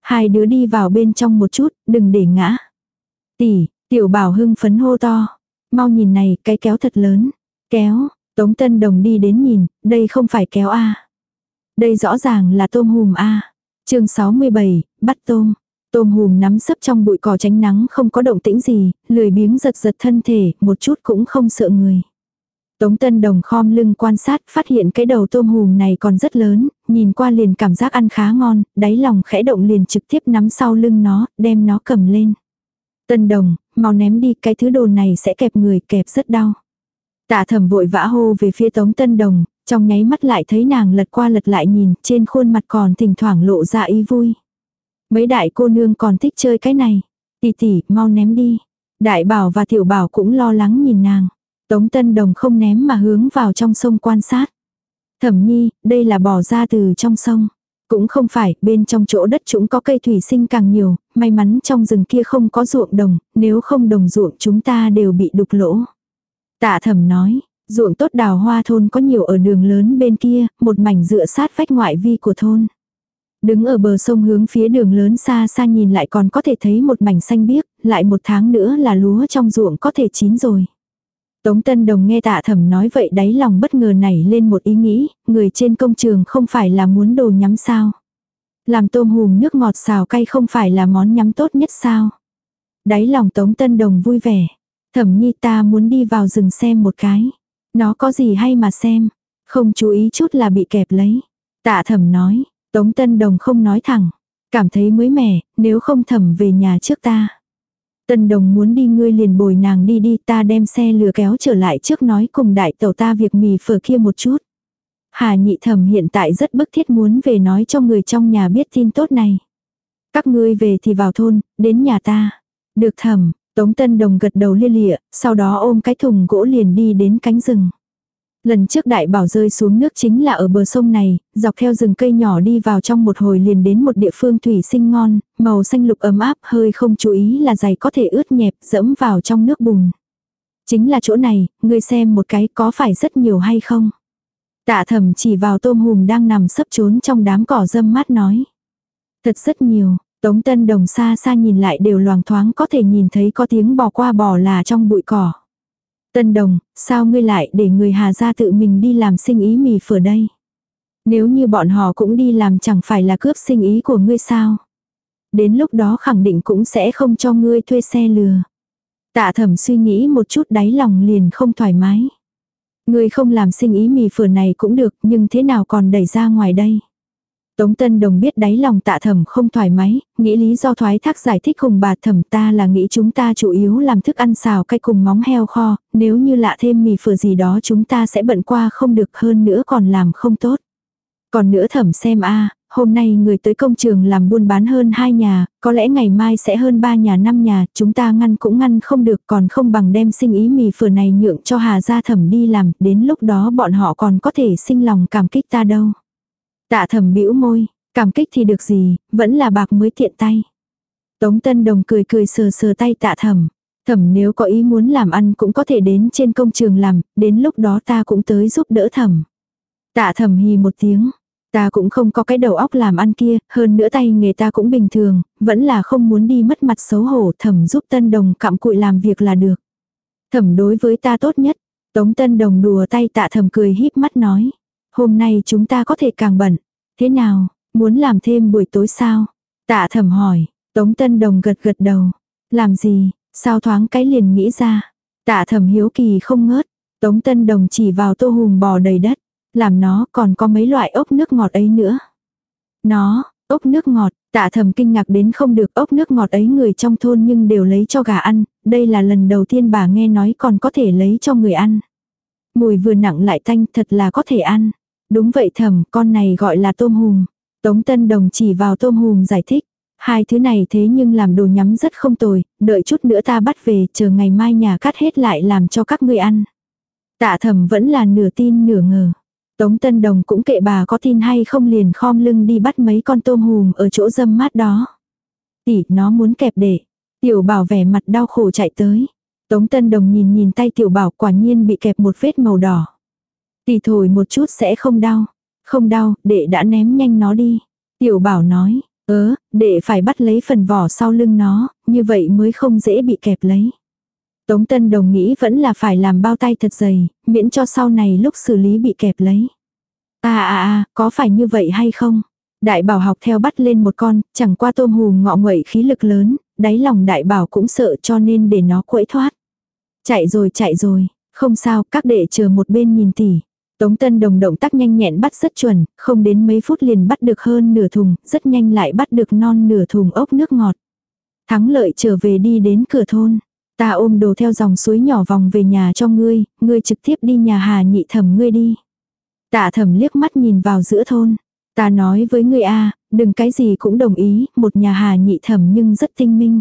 Hai đứa đi vào bên trong một chút, đừng để ngã. Tỷ, tiểu bảo hưng phấn hô to. Mau nhìn này, cái kéo thật lớn. Kéo, Tống Tân Đồng đi đến nhìn, đây không phải kéo A. Đây rõ ràng là tôm hùm A. chương 67, bắt tôm. Tôm hùm nắm sấp trong bụi cỏ tránh nắng không có động tĩnh gì, lười biếng giật giật thân thể, một chút cũng không sợ người. Tống Tân Đồng khom lưng quan sát, phát hiện cái đầu tôm hùm này còn rất lớn, nhìn qua liền cảm giác ăn khá ngon, đáy lòng khẽ động liền trực tiếp nắm sau lưng nó, đem nó cầm lên. Tân Đồng, mau ném đi, cái thứ đồ này sẽ kẹp người, kẹp rất đau. Tạ thẩm vội vã hô về phía Tống Tân Đồng, trong nháy mắt lại thấy nàng lật qua lật lại nhìn, trên khuôn mặt còn thỉnh thoảng lộ ra ý vui. Mấy đại cô nương còn thích chơi cái này. Tỷ tỷ, mau ném đi. Đại bảo và tiểu bảo cũng lo lắng nhìn nàng. Tống Tân Đồng không ném mà hướng vào trong sông quan sát. Thẩm nhi, đây là bò ra từ trong sông. Cũng không phải, bên trong chỗ đất chúng có cây thủy sinh càng nhiều, may mắn trong rừng kia không có ruộng đồng, nếu không đồng ruộng chúng ta đều bị đục lỗ. Tạ thẩm nói, ruộng tốt đào hoa thôn có nhiều ở đường lớn bên kia, một mảnh dựa sát vách ngoại vi của thôn. Đứng ở bờ sông hướng phía đường lớn xa xa nhìn lại còn có thể thấy một mảnh xanh biếc, lại một tháng nữa là lúa trong ruộng có thể chín rồi. Tống Tân Đồng nghe tạ thẩm nói vậy đáy lòng bất ngờ nảy lên một ý nghĩ, người trên công trường không phải là muốn đồ nhắm sao. Làm tôm hùm nước ngọt xào cay không phải là món nhắm tốt nhất sao. Đáy lòng Tống Tân Đồng vui vẻ. Thẩm nhi ta muốn đi vào rừng xem một cái. Nó có gì hay mà xem. Không chú ý chút là bị kẹp lấy. Tạ thẩm nói. Tống Tân Đồng không nói thẳng. Cảm thấy mới mẻ, nếu không thẩm về nhà trước ta. Tân đồng muốn đi ngươi liền bồi nàng đi đi ta đem xe lừa kéo trở lại trước nói cùng đại tàu ta việc mì phở kia một chút. Hà nhị thẩm hiện tại rất bức thiết muốn về nói cho người trong nhà biết tin tốt này. Các ngươi về thì vào thôn, đến nhà ta. Được thẩm, Tống Tân Đồng gật đầu lia lịa, sau đó ôm cái thùng gỗ liền đi đến cánh rừng. Lần trước đại bảo rơi xuống nước chính là ở bờ sông này, dọc theo rừng cây nhỏ đi vào trong một hồi liền đến một địa phương thủy sinh ngon, màu xanh lục ấm áp hơi không chú ý là giày có thể ướt nhẹp dẫm vào trong nước bùn. Chính là chỗ này, ngươi xem một cái có phải rất nhiều hay không? Tạ thẩm chỉ vào tôm hùm đang nằm sấp trốn trong đám cỏ dâm mát nói. Thật rất nhiều, Tống Tân Đồng xa xa nhìn lại đều loàng thoáng có thể nhìn thấy có tiếng bò qua bò là trong bụi cỏ. Tân đồng, sao ngươi lại để người Hà gia tự mình đi làm sinh ý mì phở đây? Nếu như bọn họ cũng đi làm chẳng phải là cướp sinh ý của ngươi sao? Đến lúc đó khẳng định cũng sẽ không cho ngươi thuê xe lừa. Tạ thẩm suy nghĩ một chút đáy lòng liền không thoải mái. Ngươi không làm sinh ý mì phở này cũng được nhưng thế nào còn đẩy ra ngoài đây? Tống Tân Đồng biết đáy lòng tạ thẩm không thoải mái, nghĩ lý do thoái thác giải thích cùng bà thẩm ta là nghĩ chúng ta chủ yếu làm thức ăn xào cay cùng móng heo kho, nếu như lạ thêm mì phở gì đó chúng ta sẽ bận qua không được hơn nữa còn làm không tốt. Còn nữa thẩm xem a hôm nay người tới công trường làm buôn bán hơn hai nhà, có lẽ ngày mai sẽ hơn ba nhà năm nhà, chúng ta ngăn cũng ngăn không được còn không bằng đem sinh ý mì phở này nhượng cho Hà Gia Thẩm đi làm, đến lúc đó bọn họ còn có thể sinh lòng cảm kích ta đâu. Tạ thẩm bĩu môi, cảm kích thì được gì, vẫn là bạc mới tiện tay. Tống Tân Đồng cười cười sờ sờ tay tạ thẩm. Thẩm nếu có ý muốn làm ăn cũng có thể đến trên công trường làm, đến lúc đó ta cũng tới giúp đỡ thẩm. Tạ thẩm hì một tiếng. Ta cũng không có cái đầu óc làm ăn kia, hơn nữa tay nghề ta cũng bình thường, vẫn là không muốn đi mất mặt xấu hổ thẩm giúp Tân Đồng cặm cụi làm việc là được. Thẩm đối với ta tốt nhất. Tống Tân Đồng đùa tay tạ thẩm cười híp mắt nói. Hôm nay chúng ta có thể càng bận. Thế nào, muốn làm thêm buổi tối sao? Tạ thẩm hỏi, Tống Tân Đồng gật gật đầu. Làm gì, sao thoáng cái liền nghĩ ra. Tạ thẩm hiếu kỳ không ngớt. Tống Tân Đồng chỉ vào tô hùm bò đầy đất. Làm nó còn có mấy loại ốc nước ngọt ấy nữa. Nó, ốc nước ngọt, Tạ thầm kinh ngạc đến không được ốc nước ngọt ấy người trong thôn nhưng đều lấy cho gà ăn, đây là lần đầu tiên bà nghe nói còn có thể lấy cho người ăn. Mùi vừa nặng lại thanh thật là có thể ăn. Đúng vậy thầm, con này gọi là tôm hùm. Tống Tân Đồng chỉ vào tôm hùm giải thích. Hai thứ này thế nhưng làm đồ nhắm rất không tồi, đợi chút nữa ta bắt về, chờ ngày mai nhà cắt hết lại làm cho các ngươi ăn. Tạ thầm vẫn là nửa tin nửa ngờ. Tống Tân Đồng cũng kệ bà có tin hay không liền khom lưng đi bắt mấy con tôm hùm ở chỗ dâm mát đó. Tỷ, nó muốn kẹp để. Tiểu bảo vẻ mặt đau khổ chạy tới. Tống Tân Đồng nhìn nhìn tay tiểu bảo quả nhiên bị kẹp một vết màu đỏ. Tỷ thổi một chút sẽ không đau. Không đau, đệ đã ném nhanh nó đi. Tiểu bảo nói, ớ, đệ phải bắt lấy phần vỏ sau lưng nó, như vậy mới không dễ bị kẹp lấy. Tống Tân Đồng nghĩ vẫn là phải làm bao tay thật dày, miễn cho sau này lúc xử lý bị kẹp lấy. À à à, có phải như vậy hay không? Đại bảo học theo bắt lên một con, chẳng qua tôm hùm ngọ nguậy khí lực lớn, đáy lòng đại bảo cũng sợ cho nên để nó quẫy thoát. Chạy rồi chạy rồi, không sao, các đệ chờ một bên nhìn tỉ. Tống Tân Đồng động tác nhanh nhẹn bắt rất chuẩn, không đến mấy phút liền bắt được hơn nửa thùng, rất nhanh lại bắt được non nửa thùng ốc nước ngọt. Thắng lợi trở về đi đến cửa thôn. Ta ôm đồ theo dòng suối nhỏ vòng về nhà cho ngươi, ngươi trực tiếp đi nhà hà nhị thẩm ngươi đi. Tạ thẩm liếc mắt nhìn vào giữa thôn. Ta nói với ngươi a đừng cái gì cũng đồng ý, một nhà hà nhị thẩm nhưng rất tinh minh.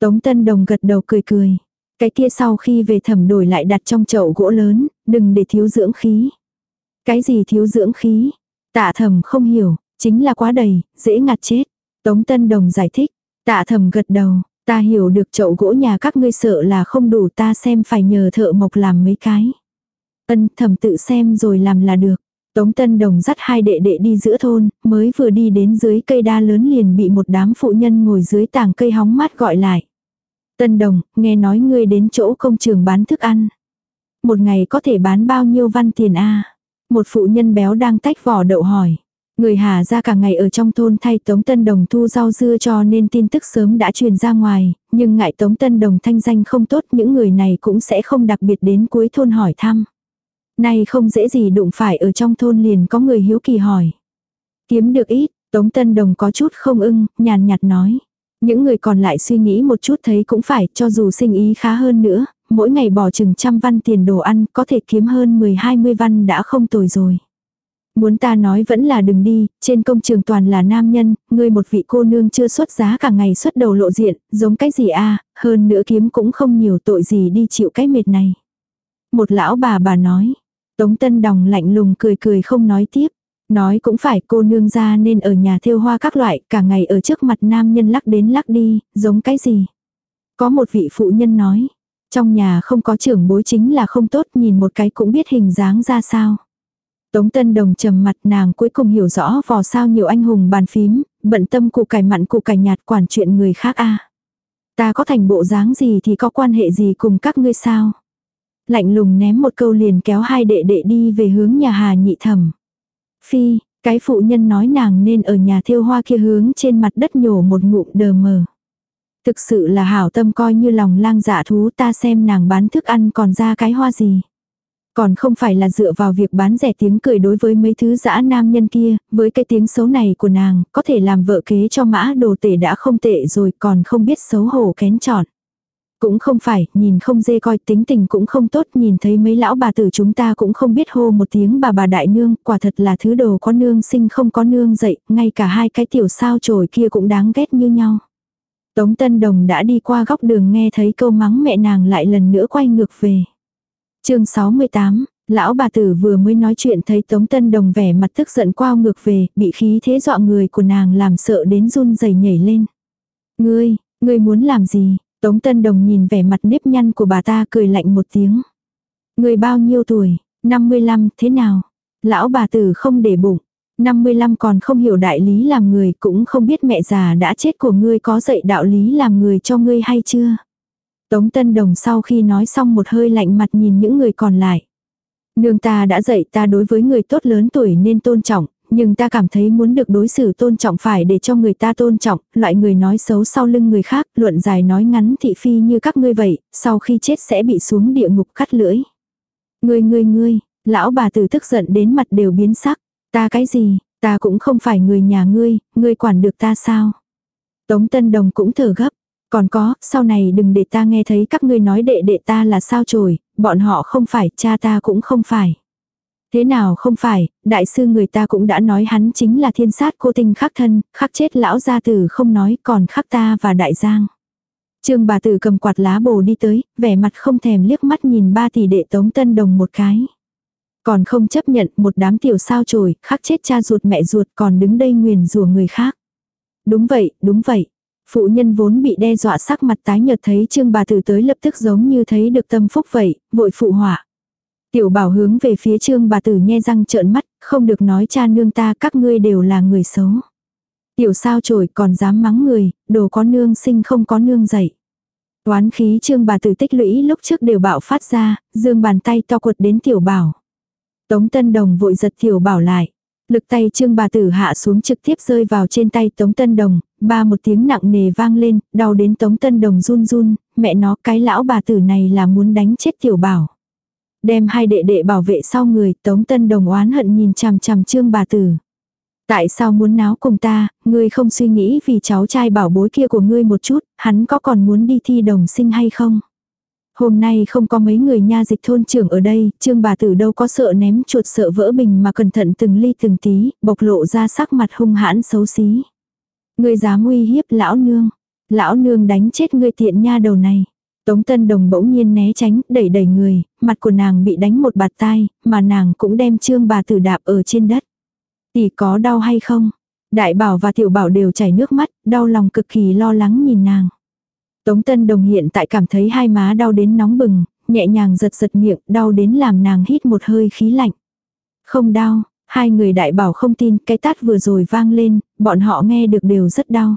Tống Tân Đồng gật đầu cười cười. Cái kia sau khi về thẩm đổi lại đặt trong chậu gỗ lớn, đừng để thiếu dưỡng khí. Cái gì thiếu dưỡng khí? Tạ thẩm không hiểu, chính là quá đầy, dễ ngạt chết. Tống Tân Đồng giải thích. Tạ thẩm gật đầu, ta hiểu được chậu gỗ nhà các ngươi sợ là không đủ ta xem phải nhờ thợ mộc làm mấy cái. Ân thẩm tự xem rồi làm là được. Tống Tân Đồng dắt hai đệ đệ đi giữa thôn, mới vừa đi đến dưới cây đa lớn liền bị một đám phụ nhân ngồi dưới tảng cây hóng mát gọi lại. Tân Đồng, nghe nói ngươi đến chỗ công trường bán thức ăn. Một ngày có thể bán bao nhiêu văn tiền a? Một phụ nhân béo đang tách vỏ đậu hỏi. Người Hà ra cả ngày ở trong thôn thay Tống Tân Đồng thu rau dưa cho nên tin tức sớm đã truyền ra ngoài, nhưng ngại Tống Tân Đồng thanh danh không tốt những người này cũng sẽ không đặc biệt đến cuối thôn hỏi thăm. Nay không dễ gì đụng phải ở trong thôn liền có người hiếu kỳ hỏi. Kiếm được ít, Tống Tân Đồng có chút không ưng, nhàn nhạt nói. Những người còn lại suy nghĩ một chút thấy cũng phải, cho dù sinh ý khá hơn nữa, mỗi ngày bỏ chừng trăm văn tiền đồ ăn, có thể kiếm hơn 10-20 văn đã không tồi rồi. Muốn ta nói vẫn là đừng đi, trên công trường toàn là nam nhân, ngươi một vị cô nương chưa xuất giá cả ngày xuất đầu lộ diện, giống cái gì a à, hơn nữa kiếm cũng không nhiều tội gì đi chịu cái mệt này. Một lão bà bà nói, Tống Tân Đồng lạnh lùng cười cười không nói tiếp. Nói cũng phải cô nương ra nên ở nhà thiêu hoa các loại cả ngày ở trước mặt nam nhân lắc đến lắc đi, giống cái gì. Có một vị phụ nhân nói, trong nhà không có trưởng bối chính là không tốt nhìn một cái cũng biết hình dáng ra sao. Tống Tân Đồng trầm mặt nàng cuối cùng hiểu rõ vò sao nhiều anh hùng bàn phím, bận tâm cụ cải mặn cụ cải nhạt quản chuyện người khác a Ta có thành bộ dáng gì thì có quan hệ gì cùng các ngươi sao? Lạnh lùng ném một câu liền kéo hai đệ đệ đi về hướng nhà Hà nhị thẩm. Phi, cái phụ nhân nói nàng nên ở nhà thiêu hoa kia hướng trên mặt đất nhổ một ngụm đờ mờ. Thực sự là hảo tâm coi như lòng lang dạ thú ta xem nàng bán thức ăn còn ra cái hoa gì. Còn không phải là dựa vào việc bán rẻ tiếng cười đối với mấy thứ dã nam nhân kia, với cái tiếng xấu này của nàng, có thể làm vợ kế cho mã đồ tể đã không tệ rồi còn không biết xấu hổ kén chọn. Cũng không phải, nhìn không dê coi tính tình cũng không tốt, nhìn thấy mấy lão bà tử chúng ta cũng không biết hô một tiếng bà bà đại nương, quả thật là thứ đồ có nương sinh không có nương dậy, ngay cả hai cái tiểu sao trồi kia cũng đáng ghét như nhau. Tống Tân Đồng đã đi qua góc đường nghe thấy câu mắng mẹ nàng lại lần nữa quay ngược về. chương 68, lão bà tử vừa mới nói chuyện thấy Tống Tân Đồng vẻ mặt tức giận quao ngược về, bị khí thế dọa người của nàng làm sợ đến run rẩy nhảy lên. Ngươi, ngươi muốn làm gì? Tống Tân Đồng nhìn vẻ mặt nếp nhăn của bà ta cười lạnh một tiếng. Ngươi bao nhiêu tuổi? 55, thế nào? Lão bà tử không để bụng. 55 còn không hiểu đại lý làm người cũng không biết mẹ già đã chết của ngươi có dạy đạo lý làm người cho ngươi hay chưa. Tống Tân Đồng sau khi nói xong một hơi lạnh mặt nhìn những người còn lại. Nương ta đã dạy ta đối với người tốt lớn tuổi nên tôn trọng, nhưng ta cảm thấy muốn được đối xử tôn trọng phải để cho người ta tôn trọng, loại người nói xấu sau lưng người khác, luận dài nói ngắn thị phi như các ngươi vậy, sau khi chết sẽ bị xuống địa ngục cắt lưỡi. Ngươi ngươi ngươi, lão bà tử tức giận đến mặt đều biến sắc, ta cái gì, Ta cũng không phải người nhà ngươi, ngươi quản được ta sao? Tống Tân Đồng cũng thở gấp. Còn có, sau này đừng để ta nghe thấy các ngươi nói đệ đệ ta là sao chổi, bọn họ không phải, cha ta cũng không phải. Thế nào không phải, đại sư người ta cũng đã nói hắn chính là thiên sát cô tinh khắc thân, khắc chết lão gia tử không nói còn khắc ta và đại giang. Trương bà tử cầm quạt lá bồ đi tới, vẻ mặt không thèm liếc mắt nhìn ba tỷ đệ tống tân đồng một cái. Còn không chấp nhận một đám tiểu sao trồi, khắc chết cha ruột mẹ ruột còn đứng đây nguyền rủa người khác. Đúng vậy, đúng vậy. Phụ nhân vốn bị đe dọa sắc mặt tái nhợt thấy trương bà tử tới lập tức giống như thấy được tâm phúc vậy, vội phụ họa. Tiểu bảo hướng về phía trương bà tử nhe răng trợn mắt, không được nói cha nương ta các ngươi đều là người xấu. Tiểu sao trổi còn dám mắng người, đồ có nương sinh không có nương dạy. Toán khí trương bà tử tích lũy lúc trước đều bạo phát ra, dương bàn tay to cuột đến tiểu bảo. Tống Tân Đồng vội giật tiểu bảo lại. Lực tay trương bà tử hạ xuống trực tiếp rơi vào trên tay Tống Tân Đồng, ba một tiếng nặng nề vang lên, đau đến Tống Tân Đồng run run, mẹ nó cái lão bà tử này là muốn đánh chết tiểu bảo. Đem hai đệ đệ bảo vệ sau người, Tống Tân Đồng oán hận nhìn chằm chằm trương bà tử. Tại sao muốn náo cùng ta, ngươi không suy nghĩ vì cháu trai bảo bối kia của ngươi một chút, hắn có còn muốn đi thi đồng sinh hay không? Hôm nay không có mấy người nha dịch thôn trưởng ở đây, trương bà tử đâu có sợ ném chuột sợ vỡ bình mà cẩn thận từng ly từng tí, bộc lộ ra sắc mặt hung hãn xấu xí. Ngươi dám uy hiếp lão nương. Lão nương đánh chết ngươi tiện nha đầu này. Tống Tân Đồng bỗng nhiên né tránh, đẩy đẩy người, mặt của nàng bị đánh một bạt tai, mà nàng cũng đem trương bà tử đạp ở trên đất. Tỷ có đau hay không? Đại bảo và tiểu bảo đều chảy nước mắt, đau lòng cực kỳ lo lắng nhìn nàng. Tống Tân Đồng hiện tại cảm thấy hai má đau đến nóng bừng, nhẹ nhàng giật giật miệng, đau đến làm nàng hít một hơi khí lạnh. Không đau, hai người đại bảo không tin, cái tát vừa rồi vang lên, bọn họ nghe được đều rất đau.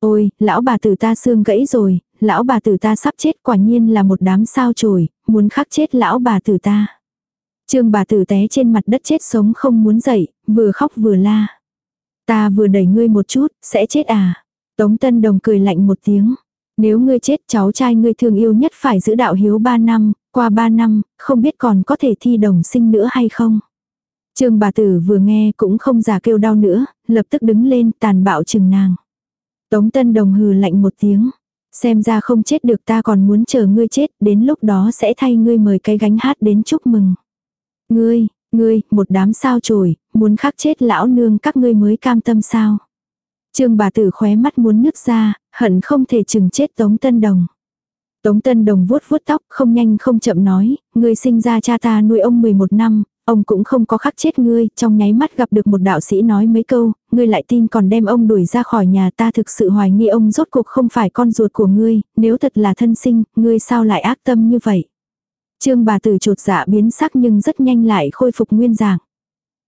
Ôi, lão bà tử ta xương gãy rồi, lão bà tử ta sắp chết quả nhiên là một đám sao chổi muốn khắc chết lão bà tử ta. Trương bà tử té trên mặt đất chết sống không muốn dậy, vừa khóc vừa la. Ta vừa đẩy ngươi một chút, sẽ chết à? Tống Tân Đồng cười lạnh một tiếng. Nếu ngươi chết cháu trai ngươi thương yêu nhất phải giữ đạo hiếu ba năm, qua ba năm, không biết còn có thể thi đồng sinh nữa hay không. Trương bà tử vừa nghe cũng không giả kêu đau nữa, lập tức đứng lên tàn bạo chừng nàng. Tống Tân Đồng hừ lạnh một tiếng. Xem ra không chết được ta còn muốn chờ ngươi chết, đến lúc đó sẽ thay ngươi mời cái gánh hát đến chúc mừng. Ngươi, ngươi, một đám sao chổi, muốn khắc chết lão nương các ngươi mới cam tâm sao. Trương bà tử khóe mắt muốn nước ra, hận không thể chừng chết Tống Tân Đồng. Tống Tân Đồng vuốt vuốt tóc, không nhanh không chậm nói, ngươi sinh ra cha ta nuôi ông 11 năm, ông cũng không có khắc chết ngươi, trong nháy mắt gặp được một đạo sĩ nói mấy câu, ngươi lại tin còn đem ông đuổi ra khỏi nhà ta thực sự hoài nghi ông rốt cuộc không phải con ruột của ngươi, nếu thật là thân sinh, ngươi sao lại ác tâm như vậy. Trương bà tử trột dạ biến sắc nhưng rất nhanh lại khôi phục nguyên dạng.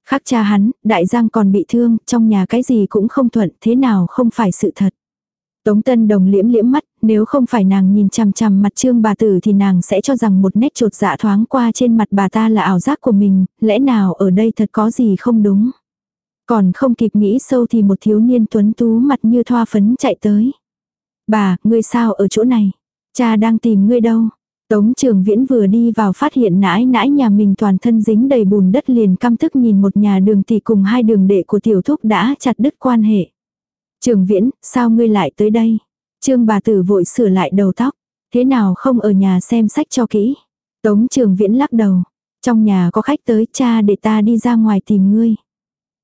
Khác cha hắn, đại giang còn bị thương, trong nhà cái gì cũng không thuận, thế nào không phải sự thật. Tống Tân Đồng liễm liễm mắt, nếu không phải nàng nhìn chằm chằm mặt trương bà tử thì nàng sẽ cho rằng một nét trột dạ thoáng qua trên mặt bà ta là ảo giác của mình, lẽ nào ở đây thật có gì không đúng. Còn không kịp nghĩ sâu thì một thiếu niên tuấn tú mặt như thoa phấn chạy tới. Bà, ngươi sao ở chỗ này? Cha đang tìm ngươi đâu? Tống trường viễn vừa đi vào phát hiện nãi nãi nhà mình toàn thân dính đầy bùn đất liền căm thức nhìn một nhà đường thì cùng hai đường đệ của tiểu thúc đã chặt đứt quan hệ. Trường viễn, sao ngươi lại tới đây? Trương bà tử vội sửa lại đầu tóc. Thế nào không ở nhà xem sách cho kỹ? Tống trường viễn lắc đầu. Trong nhà có khách tới cha để ta đi ra ngoài tìm ngươi.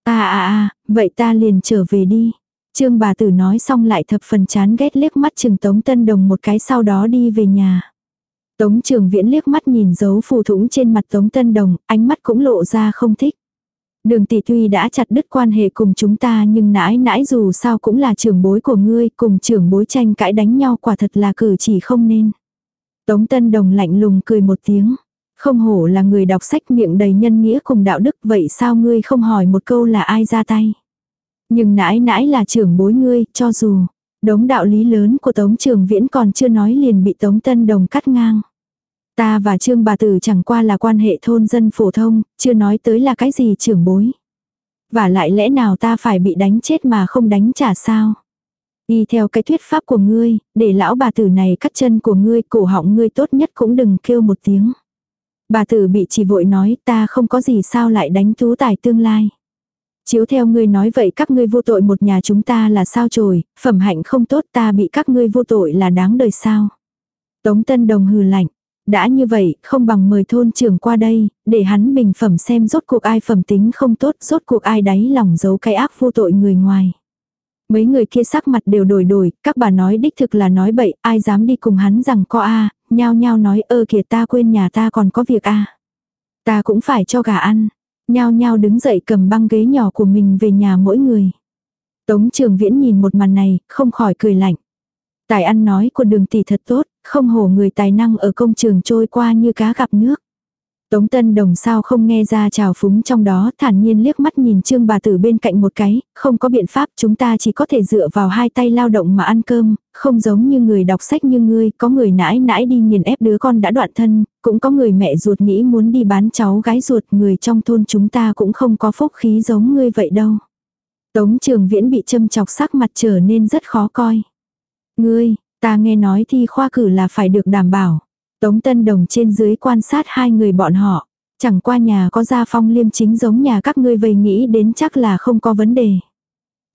À à à, vậy ta liền trở về đi. Trương bà tử nói xong lại thập phần chán ghét liếc mắt Trường Tống Tân Đồng một cái sau đó đi về nhà. Tống trường viễn liếc mắt nhìn dấu phù thủng trên mặt Tống Tân Đồng, ánh mắt cũng lộ ra không thích. Đường tỷ tuy đã chặt đứt quan hệ cùng chúng ta nhưng nãi nãi dù sao cũng là trưởng bối của ngươi, cùng trưởng bối tranh cãi đánh nhau quả thật là cử chỉ không nên. Tống Tân Đồng lạnh lùng cười một tiếng. Không hổ là người đọc sách miệng đầy nhân nghĩa cùng đạo đức vậy sao ngươi không hỏi một câu là ai ra tay. Nhưng nãi nãi là trưởng bối ngươi, cho dù đống đạo lý lớn của Tống Trường Viễn còn chưa nói liền bị Tống Tân Đồng cắt ngang. Ta và Trương bà tử chẳng qua là quan hệ thôn dân phổ thông, chưa nói tới là cái gì trưởng bối. Và lại lẽ nào ta phải bị đánh chết mà không đánh trả sao? Y theo cái thuyết pháp của ngươi, để lão bà tử này cắt chân của ngươi, cổ họng ngươi tốt nhất cũng đừng kêu một tiếng. Bà tử bị chỉ vội nói ta không có gì sao lại đánh tú tài tương lai. Chiếu theo ngươi nói vậy các ngươi vô tội một nhà chúng ta là sao trồi, phẩm hạnh không tốt ta bị các ngươi vô tội là đáng đời sao. Tống Tân Đồng hừ lạnh. Đã như vậy, không bằng mời thôn trưởng qua đây, để hắn bình phẩm xem rốt cuộc ai phẩm tính không tốt, rốt cuộc ai đáy lòng giấu cái ác vô tội người ngoài. Mấy người kia sắc mặt đều đổi đổi, các bà nói đích thực là nói bậy, ai dám đi cùng hắn rằng có a nhao nhao nói ơ kìa ta quên nhà ta còn có việc a Ta cũng phải cho gà ăn. Nhao nhao đứng dậy cầm băng ghế nhỏ của mình về nhà mỗi người. Tống trường viễn nhìn một màn này, không khỏi cười lạnh. Tài ăn nói của đường tỷ thật tốt, không hổ người tài năng ở công trường trôi qua như cá gặp nước. Tống Tân Đồng sao không nghe ra trào phúng trong đó, thản nhiên liếc mắt nhìn Trương bà tử bên cạnh một cái, không có biện pháp, chúng ta chỉ có thể dựa vào hai tay lao động mà ăn cơm, không giống như người đọc sách như ngươi, có người nãi nãi đi nghiền ép đứa con đã đoạn thân, cũng có người mẹ ruột nghĩ muốn đi bán cháu gái ruột, người trong thôn chúng ta cũng không có phúc khí giống ngươi vậy đâu. Tống Trường Viễn bị châm chọc sắc mặt trở nên rất khó coi. Ngươi, ta nghe nói thi khoa cử là phải được đảm bảo. Tống Tân Đồng trên dưới quan sát hai người bọn họ. Chẳng qua nhà có gia phong liêm chính giống nhà các ngươi vây nghĩ đến chắc là không có vấn đề.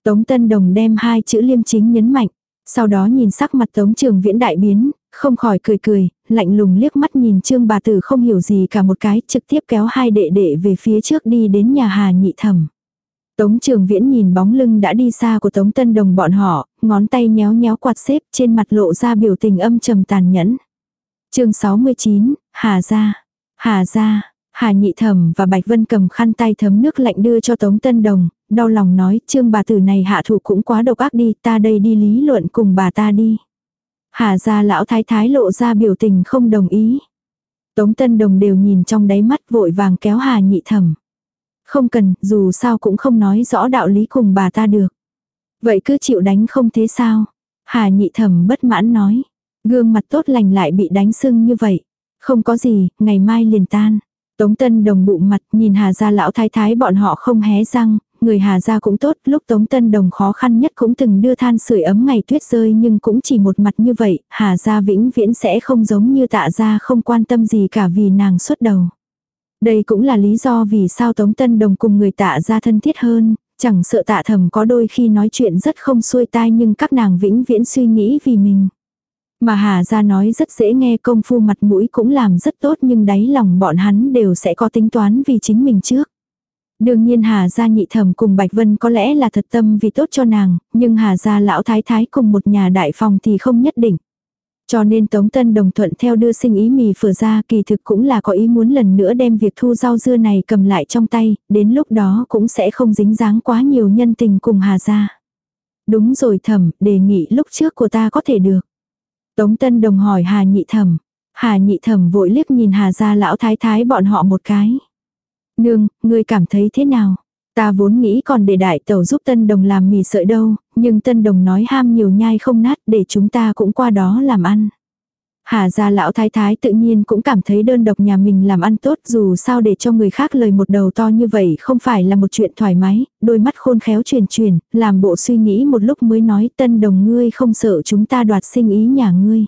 Tống Tân Đồng đem hai chữ liêm chính nhấn mạnh. Sau đó nhìn sắc mặt Tống Trường Viễn đại biến, không khỏi cười cười, lạnh lùng liếc mắt nhìn Trương bà tử không hiểu gì cả một cái, trực tiếp kéo hai đệ đệ về phía trước đi đến nhà Hà Nhị Thẩm. Tống Trường Viễn nhìn bóng lưng đã đi xa của Tống Tân Đồng bọn họ, ngón tay nhéo nhéo quạt xếp trên mặt lộ ra biểu tình âm trầm tàn nhẫn chương 69, Hà gia. Hà gia, Hà Nhị Thẩm và Bạch Vân cầm khăn tay thấm nước lạnh đưa cho Tống Tân Đồng, đau lòng nói, trương bà tử này hạ thủ cũng quá độc ác đi, ta đây đi lý luận cùng bà ta đi. Hà gia lão thái thái lộ ra biểu tình không đồng ý. Tống Tân Đồng đều nhìn trong đáy mắt vội vàng kéo Hà Nhị Thẩm. Không cần, dù sao cũng không nói rõ đạo lý cùng bà ta được. Vậy cứ chịu đánh không thế sao? Hà Nhị Thẩm bất mãn nói. Gương mặt tốt lành lại bị đánh sưng như vậy. Không có gì, ngày mai liền tan. Tống Tân Đồng bụng mặt nhìn Hà gia lão thái thái bọn họ không hé răng, người Hà gia cũng tốt, lúc Tống Tân Đồng khó khăn nhất cũng từng đưa than sưởi ấm ngày tuyết rơi nhưng cũng chỉ một mặt như vậy, Hà gia vĩnh viễn sẽ không giống như tạ gia không quan tâm gì cả vì nàng xuất đầu. Đây cũng là lý do vì sao Tống Tân Đồng cùng người tạ gia thân thiết hơn, chẳng sợ tạ thầm có đôi khi nói chuyện rất không xuôi tai nhưng các nàng vĩnh viễn suy nghĩ vì mình. Mà Hà ra nói rất dễ nghe công phu mặt mũi cũng làm rất tốt nhưng đáy lòng bọn hắn đều sẽ có tính toán vì chính mình trước. Đương nhiên Hà gia nhị thẩm cùng Bạch Vân có lẽ là thật tâm vì tốt cho nàng, nhưng Hà gia lão thái thái cùng một nhà đại phòng thì không nhất định. Cho nên Tống Tân đồng thuận theo đưa sinh ý mì phở ra kỳ thực cũng là có ý muốn lần nữa đem việc thu rau dưa này cầm lại trong tay, đến lúc đó cũng sẽ không dính dáng quá nhiều nhân tình cùng Hà gia. Đúng rồi thẩm, đề nghị lúc trước của ta có thể được. Tống Tân Đồng hỏi Hà Nhị Thẩm. Hà Nhị Thẩm vội liếc nhìn Hà gia lão thái thái bọn họ một cái. Nương, ngươi cảm thấy thế nào? Ta vốn nghĩ còn để đại tẩu giúp Tân Đồng làm mì sợi đâu, nhưng Tân Đồng nói ham nhiều nhai không nát để chúng ta cũng qua đó làm ăn. Hà gia lão thái thái tự nhiên cũng cảm thấy đơn độc nhà mình làm ăn tốt dù sao để cho người khác lời một đầu to như vậy không phải là một chuyện thoải mái, đôi mắt khôn khéo truyền truyền, làm bộ suy nghĩ một lúc mới nói tân đồng ngươi không sợ chúng ta đoạt sinh ý nhà ngươi.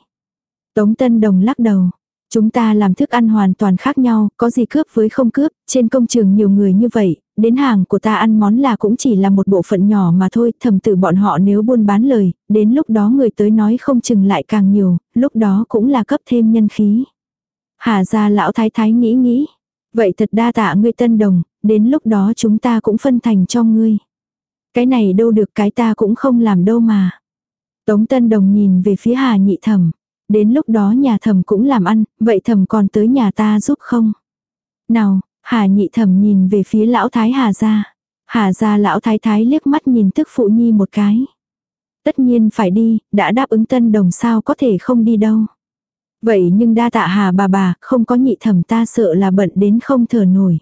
Tống tân đồng lắc đầu, Chúng ta làm thức ăn hoàn toàn khác nhau, có gì cướp với không cướp, trên công trường nhiều người như vậy, đến hàng của ta ăn món là cũng chỉ là một bộ phận nhỏ mà thôi, thầm tự bọn họ nếu buôn bán lời, đến lúc đó người tới nói không chừng lại càng nhiều, lúc đó cũng là cấp thêm nhân khí. Hà ra lão thái thái nghĩ nghĩ, vậy thật đa tạ ngươi tân đồng, đến lúc đó chúng ta cũng phân thành cho ngươi. Cái này đâu được cái ta cũng không làm đâu mà. Tống tân đồng nhìn về phía hà nhị thẩm Đến lúc đó nhà thầm cũng làm ăn, vậy thầm còn tới nhà ta giúp không? Nào, Hà nhị thầm nhìn về phía lão thái Hà gia. Hà gia lão thái thái liếc mắt nhìn tức phụ nhi một cái. Tất nhiên phải đi, đã đáp ứng tân đồng sao có thể không đi đâu. Vậy nhưng đa tạ Hà bà bà, không có nhị thẩm ta sợ là bận đến không thở nổi.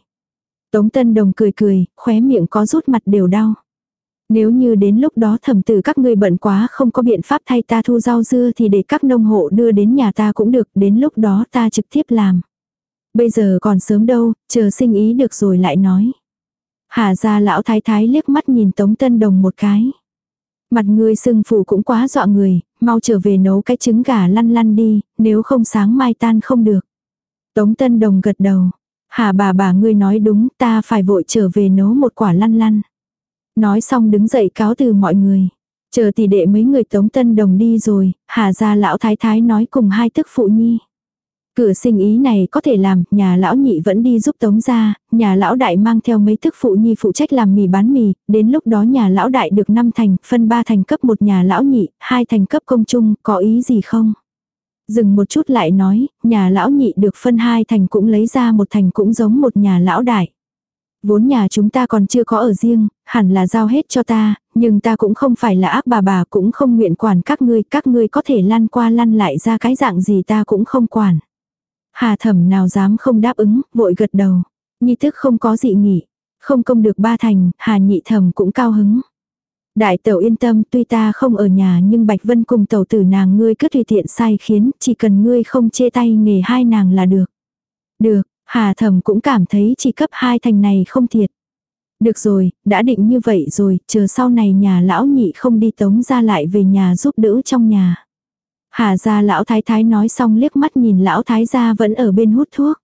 Tống tân đồng cười cười, khóe miệng có rút mặt đều đau. Nếu như đến lúc đó thẩm tử các ngươi bận quá không có biện pháp thay ta thu rau dưa thì để các nông hộ đưa đến nhà ta cũng được, đến lúc đó ta trực tiếp làm. Bây giờ còn sớm đâu, chờ sinh ý được rồi lại nói. Hà ra lão thái thái liếc mắt nhìn Tống Tân Đồng một cái. Mặt ngươi sưng phủ cũng quá dọa người, mau trở về nấu cái trứng gà lăn lăn đi, nếu không sáng mai tan không được. Tống Tân Đồng gật đầu. Hà bà bà ngươi nói đúng ta phải vội trở về nấu một quả lăn lăn. Nói xong đứng dậy cáo từ mọi người. Chờ tỷ đệ mấy người tống tân đồng đi rồi, hà ra lão thái thái nói cùng hai tức phụ nhi. Cửa sinh ý này có thể làm, nhà lão nhị vẫn đi giúp tống ra, nhà lão đại mang theo mấy thức phụ nhi phụ trách làm mì bán mì, đến lúc đó nhà lão đại được 5 thành, phân 3 thành cấp một nhà lão nhị, hai thành cấp công chung, có ý gì không? Dừng một chút lại nói, nhà lão nhị được phân hai thành cũng lấy ra một thành cũng giống một nhà lão đại. Vốn nhà chúng ta còn chưa có ở riêng, hẳn là giao hết cho ta, nhưng ta cũng không phải là ác bà bà cũng không nguyện quản các ngươi, các ngươi có thể lăn qua lăn lại ra cái dạng gì ta cũng không quản. Hà thẩm nào dám không đáp ứng, vội gật đầu. Nhi thức không có dị nghỉ Không công được ba thành, hà nhị thẩm cũng cao hứng. Đại tẩu yên tâm tuy ta không ở nhà nhưng Bạch Vân cùng tẩu tử nàng ngươi cứ tùy tiện sai khiến, chỉ cần ngươi không chê tay nghề hai nàng là được. Được, Hà thẩm cũng cảm thấy chỉ cấp hai thành này không thiệt. Được rồi, đã định như vậy rồi, chờ sau này nhà lão nhị không đi tống ra lại về nhà giúp đỡ trong nhà. Hà gia lão thái thái nói xong liếc mắt nhìn lão thái gia vẫn ở bên hút thuốc.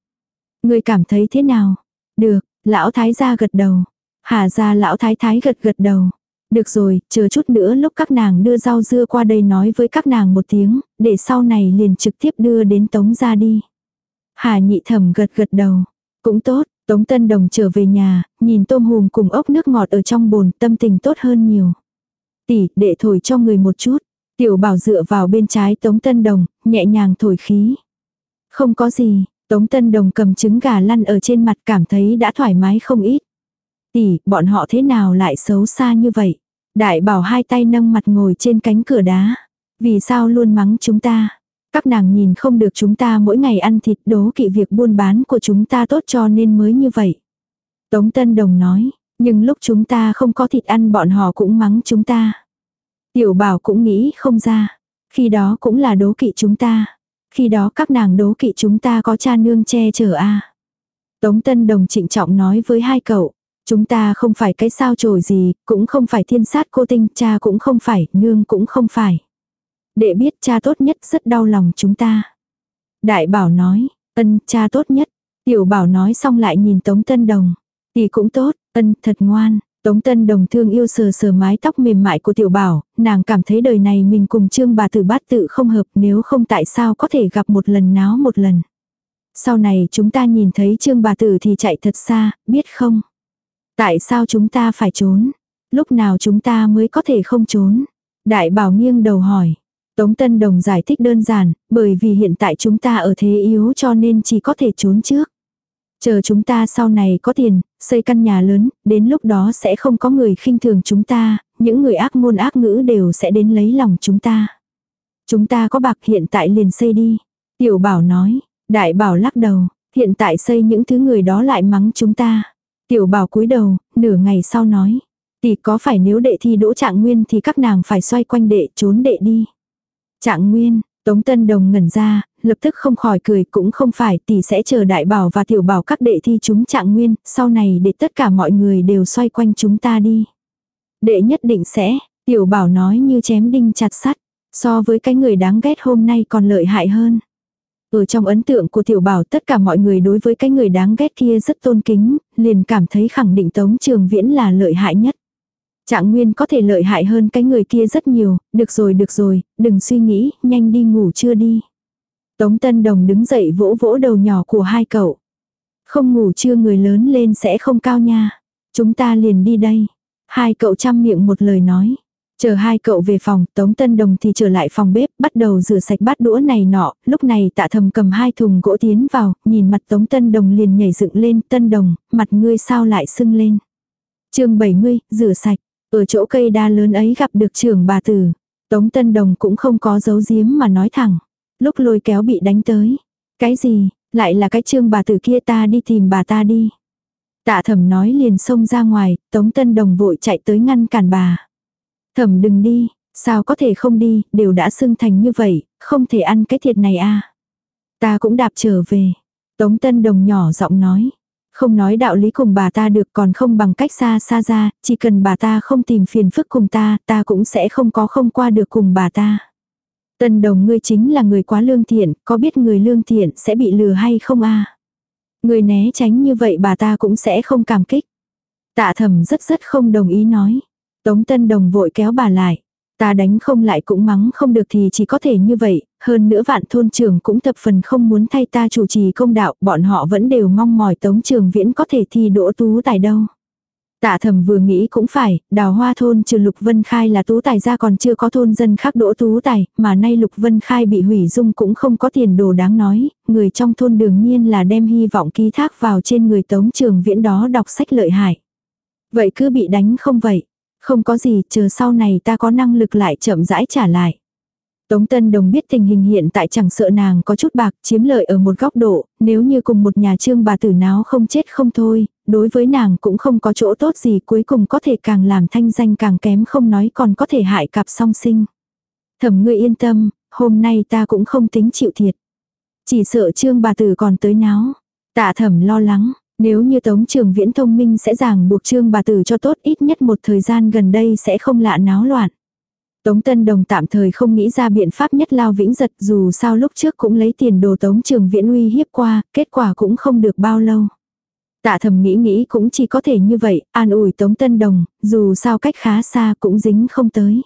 Người cảm thấy thế nào? Được, lão thái gia gật đầu. Hà gia lão thái thái gật gật đầu. Được rồi, chờ chút nữa lúc các nàng đưa rau dưa qua đây nói với các nàng một tiếng, để sau này liền trực tiếp đưa đến tống ra đi. Hà nhị thẩm gật gật đầu. Cũng tốt, Tống Tân Đồng trở về nhà, nhìn tôm hùm cùng ốc nước ngọt ở trong bồn tâm tình tốt hơn nhiều. Tỷ, để thổi cho người một chút. Tiểu bảo dựa vào bên trái Tống Tân Đồng, nhẹ nhàng thổi khí. Không có gì, Tống Tân Đồng cầm trứng gà lăn ở trên mặt cảm thấy đã thoải mái không ít. Tỷ, bọn họ thế nào lại xấu xa như vậy? Đại bảo hai tay nâng mặt ngồi trên cánh cửa đá. Vì sao luôn mắng chúng ta? Các nàng nhìn không được chúng ta mỗi ngày ăn thịt đố kỵ việc buôn bán của chúng ta tốt cho nên mới như vậy. Tống Tân Đồng nói, nhưng lúc chúng ta không có thịt ăn bọn họ cũng mắng chúng ta. Tiểu bảo cũng nghĩ không ra. Khi đó cũng là đố kỵ chúng ta. Khi đó các nàng đố kỵ chúng ta có cha nương che chở a Tống Tân Đồng trịnh trọng nói với hai cậu. Chúng ta không phải cái sao trồi gì, cũng không phải thiên sát cô tinh, cha cũng không phải, nương cũng không phải. Đệ biết cha tốt nhất rất đau lòng chúng ta. Đại bảo nói, ân cha tốt nhất. Tiểu bảo nói xong lại nhìn Tống Tân Đồng. Tỷ cũng tốt, ân thật ngoan. Tống Tân Đồng thương yêu sờ sờ mái tóc mềm mại của tiểu bảo, nàng cảm thấy đời này mình cùng trương bà tử bát tự không hợp nếu không tại sao có thể gặp một lần náo một lần. Sau này chúng ta nhìn thấy trương bà tử thì chạy thật xa, biết không? Tại sao chúng ta phải trốn? Lúc nào chúng ta mới có thể không trốn? Đại bảo nghiêng đầu hỏi. Tống Tân Đồng giải thích đơn giản, bởi vì hiện tại chúng ta ở thế yếu cho nên chỉ có thể trốn trước. Chờ chúng ta sau này có tiền, xây căn nhà lớn, đến lúc đó sẽ không có người khinh thường chúng ta, những người ác ngôn ác ngữ đều sẽ đến lấy lòng chúng ta. Chúng ta có bạc hiện tại liền xây đi. Tiểu bảo nói, đại bảo lắc đầu, hiện tại xây những thứ người đó lại mắng chúng ta. Tiểu bảo cúi đầu, nửa ngày sau nói, tỷ có phải nếu đệ thi đỗ trạng nguyên thì các nàng phải xoay quanh đệ trốn đệ đi. Trạng nguyên, Tống Tân Đồng ngẩn ra, lập tức không khỏi cười cũng không phải tỷ sẽ chờ đại bảo và tiểu bảo các đệ thi chúng trạng nguyên, sau này để tất cả mọi người đều xoay quanh chúng ta đi. Đệ nhất định sẽ, tiểu bảo nói như chém đinh chặt sắt, so với cái người đáng ghét hôm nay còn lợi hại hơn. Ở trong ấn tượng của tiểu bảo tất cả mọi người đối với cái người đáng ghét kia rất tôn kính, liền cảm thấy khẳng định Tống Trường Viễn là lợi hại nhất. Trạng nguyên có thể lợi hại hơn cái người kia rất nhiều, được rồi được rồi, đừng suy nghĩ, nhanh đi ngủ chưa đi. Tống Tân Đồng đứng dậy vỗ vỗ đầu nhỏ của hai cậu. Không ngủ chưa người lớn lên sẽ không cao nha. Chúng ta liền đi đây. Hai cậu chăm miệng một lời nói. Chờ hai cậu về phòng, Tống Tân Đồng thì trở lại phòng bếp, bắt đầu rửa sạch bát đũa này nọ, lúc này tạ thầm cầm hai thùng gỗ tiến vào, nhìn mặt Tống Tân Đồng liền nhảy dựng lên, Tân Đồng, mặt ngươi sao lại sưng lên. chương 70, rửa sạch, ở chỗ cây đa lớn ấy gặp được trưởng bà tử. Tống Tân Đồng cũng không có giấu giếm mà nói thẳng. Lúc lôi kéo bị đánh tới. Cái gì, lại là cái trương bà tử kia ta đi tìm bà ta đi. Tạ thẩm nói liền xông ra ngoài, Tống Tân Đồng vội chạy tới ngăn cản bà. Thẩm đừng đi, sao có thể không đi, đều đã xưng thành như vậy, không thể ăn cái thiệt này à. Ta cũng đạp trở về. Tống Tân Đồng nhỏ giọng nói. Không nói đạo lý cùng bà ta được còn không bằng cách xa xa ra, chỉ cần bà ta không tìm phiền phức cùng ta, ta cũng sẽ không có không qua được cùng bà ta. Tân đồng ngươi chính là người quá lương thiện, có biết người lương thiện sẽ bị lừa hay không a Người né tránh như vậy bà ta cũng sẽ không cảm kích. Tạ thẩm rất rất không đồng ý nói. Tống Tân Đồng vội kéo bà lại. Ta đánh không lại cũng mắng không được thì chỉ có thể như vậy, hơn nữa vạn thôn trưởng cũng thập phần không muốn thay ta chủ trì công đạo, bọn họ vẫn đều mong mỏi tống trường viễn có thể thi đỗ tú tài đâu. Tạ thầm vừa nghĩ cũng phải, đào hoa thôn trừ Lục Vân Khai là tú tài ra còn chưa có thôn dân khác đỗ tú tài, mà nay Lục Vân Khai bị hủy dung cũng không có tiền đồ đáng nói, người trong thôn đương nhiên là đem hy vọng ký thác vào trên người tống trường viễn đó đọc sách lợi hại. Vậy cứ bị đánh không vậy, không có gì, chờ sau này ta có năng lực lại chậm rãi trả lại. Tống Tân Đồng biết tình hình hiện tại chẳng sợ nàng có chút bạc chiếm lợi ở một góc độ, nếu như cùng một nhà trương bà tử náo không chết không thôi, đối với nàng cũng không có chỗ tốt gì cuối cùng có thể càng làm thanh danh càng kém không nói còn có thể hại cặp song sinh. Thẩm ngươi yên tâm, hôm nay ta cũng không tính chịu thiệt. Chỉ sợ trương bà tử còn tới náo. Tạ thẩm lo lắng, nếu như Tống Trường Viễn thông minh sẽ ràng buộc trương bà tử cho tốt ít nhất một thời gian gần đây sẽ không lạ náo loạn. Tống Tân Đồng tạm thời không nghĩ ra biện pháp nhất lao vĩnh giật dù sao lúc trước cũng lấy tiền đồ Tống Trường Viễn uy hiếp qua, kết quả cũng không được bao lâu. Tạ thầm nghĩ nghĩ cũng chỉ có thể như vậy, an ủi Tống Tân Đồng, dù sao cách khá xa cũng dính không tới.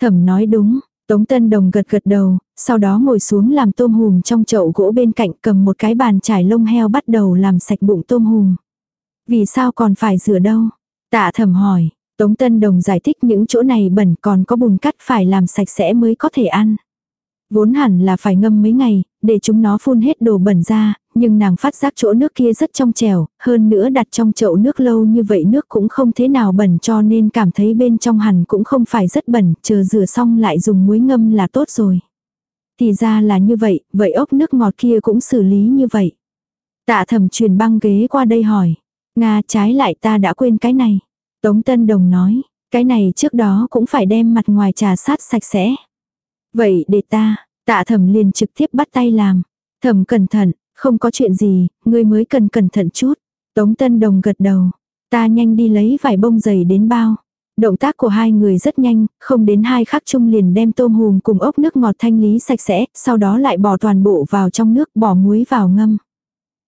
Thẩm nói đúng, Tống Tân Đồng gật gật đầu, sau đó ngồi xuống làm tôm hùm trong chậu gỗ bên cạnh cầm một cái bàn trải lông heo bắt đầu làm sạch bụng tôm hùm. Vì sao còn phải rửa đâu? Tạ thẩm hỏi, Tống Tân Đồng giải thích những chỗ này bẩn còn có bùn cắt phải làm sạch sẽ mới có thể ăn. Vốn hẳn là phải ngâm mấy ngày, để chúng nó phun hết đồ bẩn ra, nhưng nàng phát giác chỗ nước kia rất trong trèo, hơn nữa đặt trong chậu nước lâu như vậy nước cũng không thế nào bẩn cho nên cảm thấy bên trong hẳn cũng không phải rất bẩn, chờ rửa xong lại dùng muối ngâm là tốt rồi. Thì ra là như vậy, vậy ốc nước ngọt kia cũng xử lý như vậy. Tạ thẩm truyền băng ghế qua đây hỏi. Nga trái lại ta đã quên cái này. Tống Tân Đồng nói, cái này trước đó cũng phải đem mặt ngoài trà sát sạch sẽ. Vậy để ta, tạ thẩm liền trực tiếp bắt tay làm. Thẩm cẩn thận, không có chuyện gì, ngươi mới cần cẩn thận chút. Tống Tân Đồng gật đầu. Ta nhanh đi lấy vải bông dày đến bao. Động tác của hai người rất nhanh, không đến hai khắc chung liền đem tôm hùm cùng ốc nước ngọt thanh lý sạch sẽ, sau đó lại bỏ toàn bộ vào trong nước bỏ muối vào ngâm.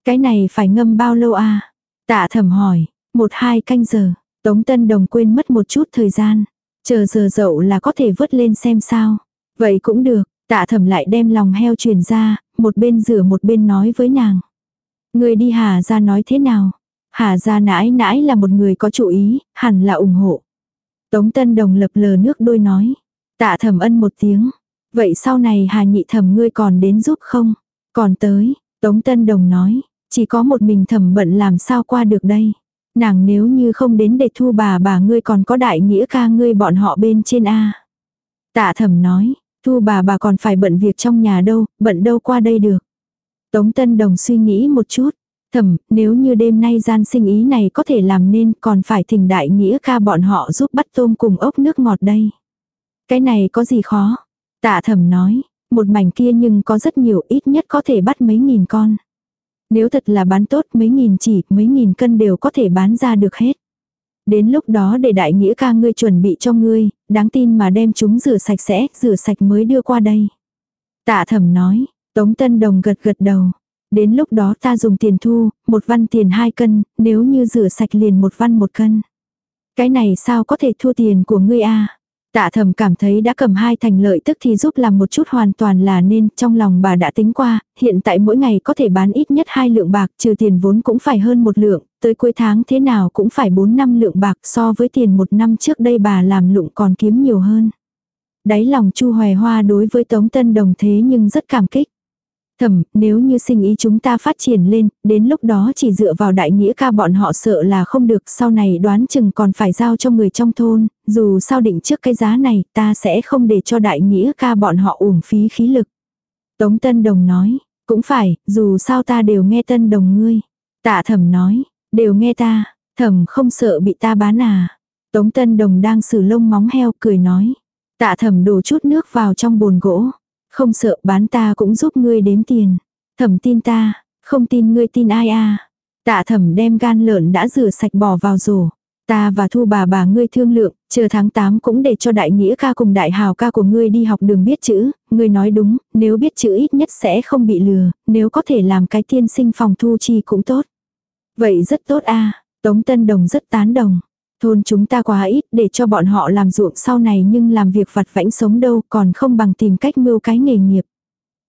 Cái này phải ngâm bao lâu à? Tạ thẩm hỏi, một hai canh giờ. Tống Tân Đồng quên mất một chút thời gian. Chờ giờ dậu là có thể vớt lên xem sao. Vậy cũng được, tạ thẩm lại đem lòng heo truyền ra, một bên rửa một bên nói với nàng. Người đi Hà ra nói thế nào? Hà ra nãi nãi là một người có chủ ý, hẳn là ủng hộ. Tống Tân Đồng lập lờ nước đôi nói. Tạ thẩm ân một tiếng. Vậy sau này Hà nhị thẩm ngươi còn đến giúp không? Còn tới, Tống Tân Đồng nói. Chỉ có một mình thẩm bận làm sao qua được đây. Nàng nếu như không đến để thu bà bà ngươi còn có đại nghĩa ca ngươi bọn họ bên trên A. Tạ thẩm nói, thu bà bà còn phải bận việc trong nhà đâu, bận đâu qua đây được. Tống Tân Đồng suy nghĩ một chút. Thẩm, nếu như đêm nay gian sinh ý này có thể làm nên còn phải thỉnh đại nghĩa ca bọn họ giúp bắt tôm cùng ốc nước ngọt đây. Cái này có gì khó? Tạ thẩm nói, một mảnh kia nhưng có rất nhiều ít nhất có thể bắt mấy nghìn con. Nếu thật là bán tốt mấy nghìn chỉ, mấy nghìn cân đều có thể bán ra được hết. Đến lúc đó để đại nghĩa ca ngươi chuẩn bị cho ngươi, đáng tin mà đem chúng rửa sạch sẽ, rửa sạch mới đưa qua đây. Tạ thẩm nói, Tống Tân Đồng gật gật đầu. Đến lúc đó ta dùng tiền thu, một văn tiền hai cân, nếu như rửa sạch liền một văn một cân. Cái này sao có thể thua tiền của ngươi a Tạ thầm cảm thấy đã cầm hai thành lợi tức thì giúp làm một chút hoàn toàn là nên trong lòng bà đã tính qua, hiện tại mỗi ngày có thể bán ít nhất hai lượng bạc trừ tiền vốn cũng phải hơn một lượng, tới cuối tháng thế nào cũng phải bốn năm lượng bạc so với tiền một năm trước đây bà làm lụng còn kiếm nhiều hơn. Đáy lòng Chu Hoài Hoa đối với Tống Tân Đồng thế nhưng rất cảm kích. Thầm, nếu như sinh ý chúng ta phát triển lên, đến lúc đó chỉ dựa vào đại nghĩa ca bọn họ sợ là không được, sau này đoán chừng còn phải giao cho người trong thôn, dù sao định trước cái giá này, ta sẽ không để cho đại nghĩa ca bọn họ uổng phí khí lực. Tống Tân Đồng nói, cũng phải, dù sao ta đều nghe Tân Đồng ngươi. Tạ thẩm nói, đều nghe ta, thẩm không sợ bị ta bán à. Tống Tân Đồng đang xử lông móng heo cười nói. Tạ thẩm đổ chút nước vào trong bồn gỗ. Không sợ bán ta cũng giúp ngươi đếm tiền. Thẩm tin ta, không tin ngươi tin ai à. Tạ thẩm đem gan lợn đã rửa sạch bỏ vào rổ. Ta và thu bà bà ngươi thương lượng, chờ tháng 8 cũng để cho đại nghĩa ca cùng đại hào ca của ngươi đi học đường biết chữ, ngươi nói đúng, nếu biết chữ ít nhất sẽ không bị lừa, nếu có thể làm cái tiên sinh phòng thu chi cũng tốt. Vậy rất tốt a Tống Tân Đồng rất tán đồng. Thôn chúng ta quá ít để cho bọn họ làm ruộng sau này nhưng làm việc vặt vãnh sống đâu còn không bằng tìm cách mưu cái nghề nghiệp.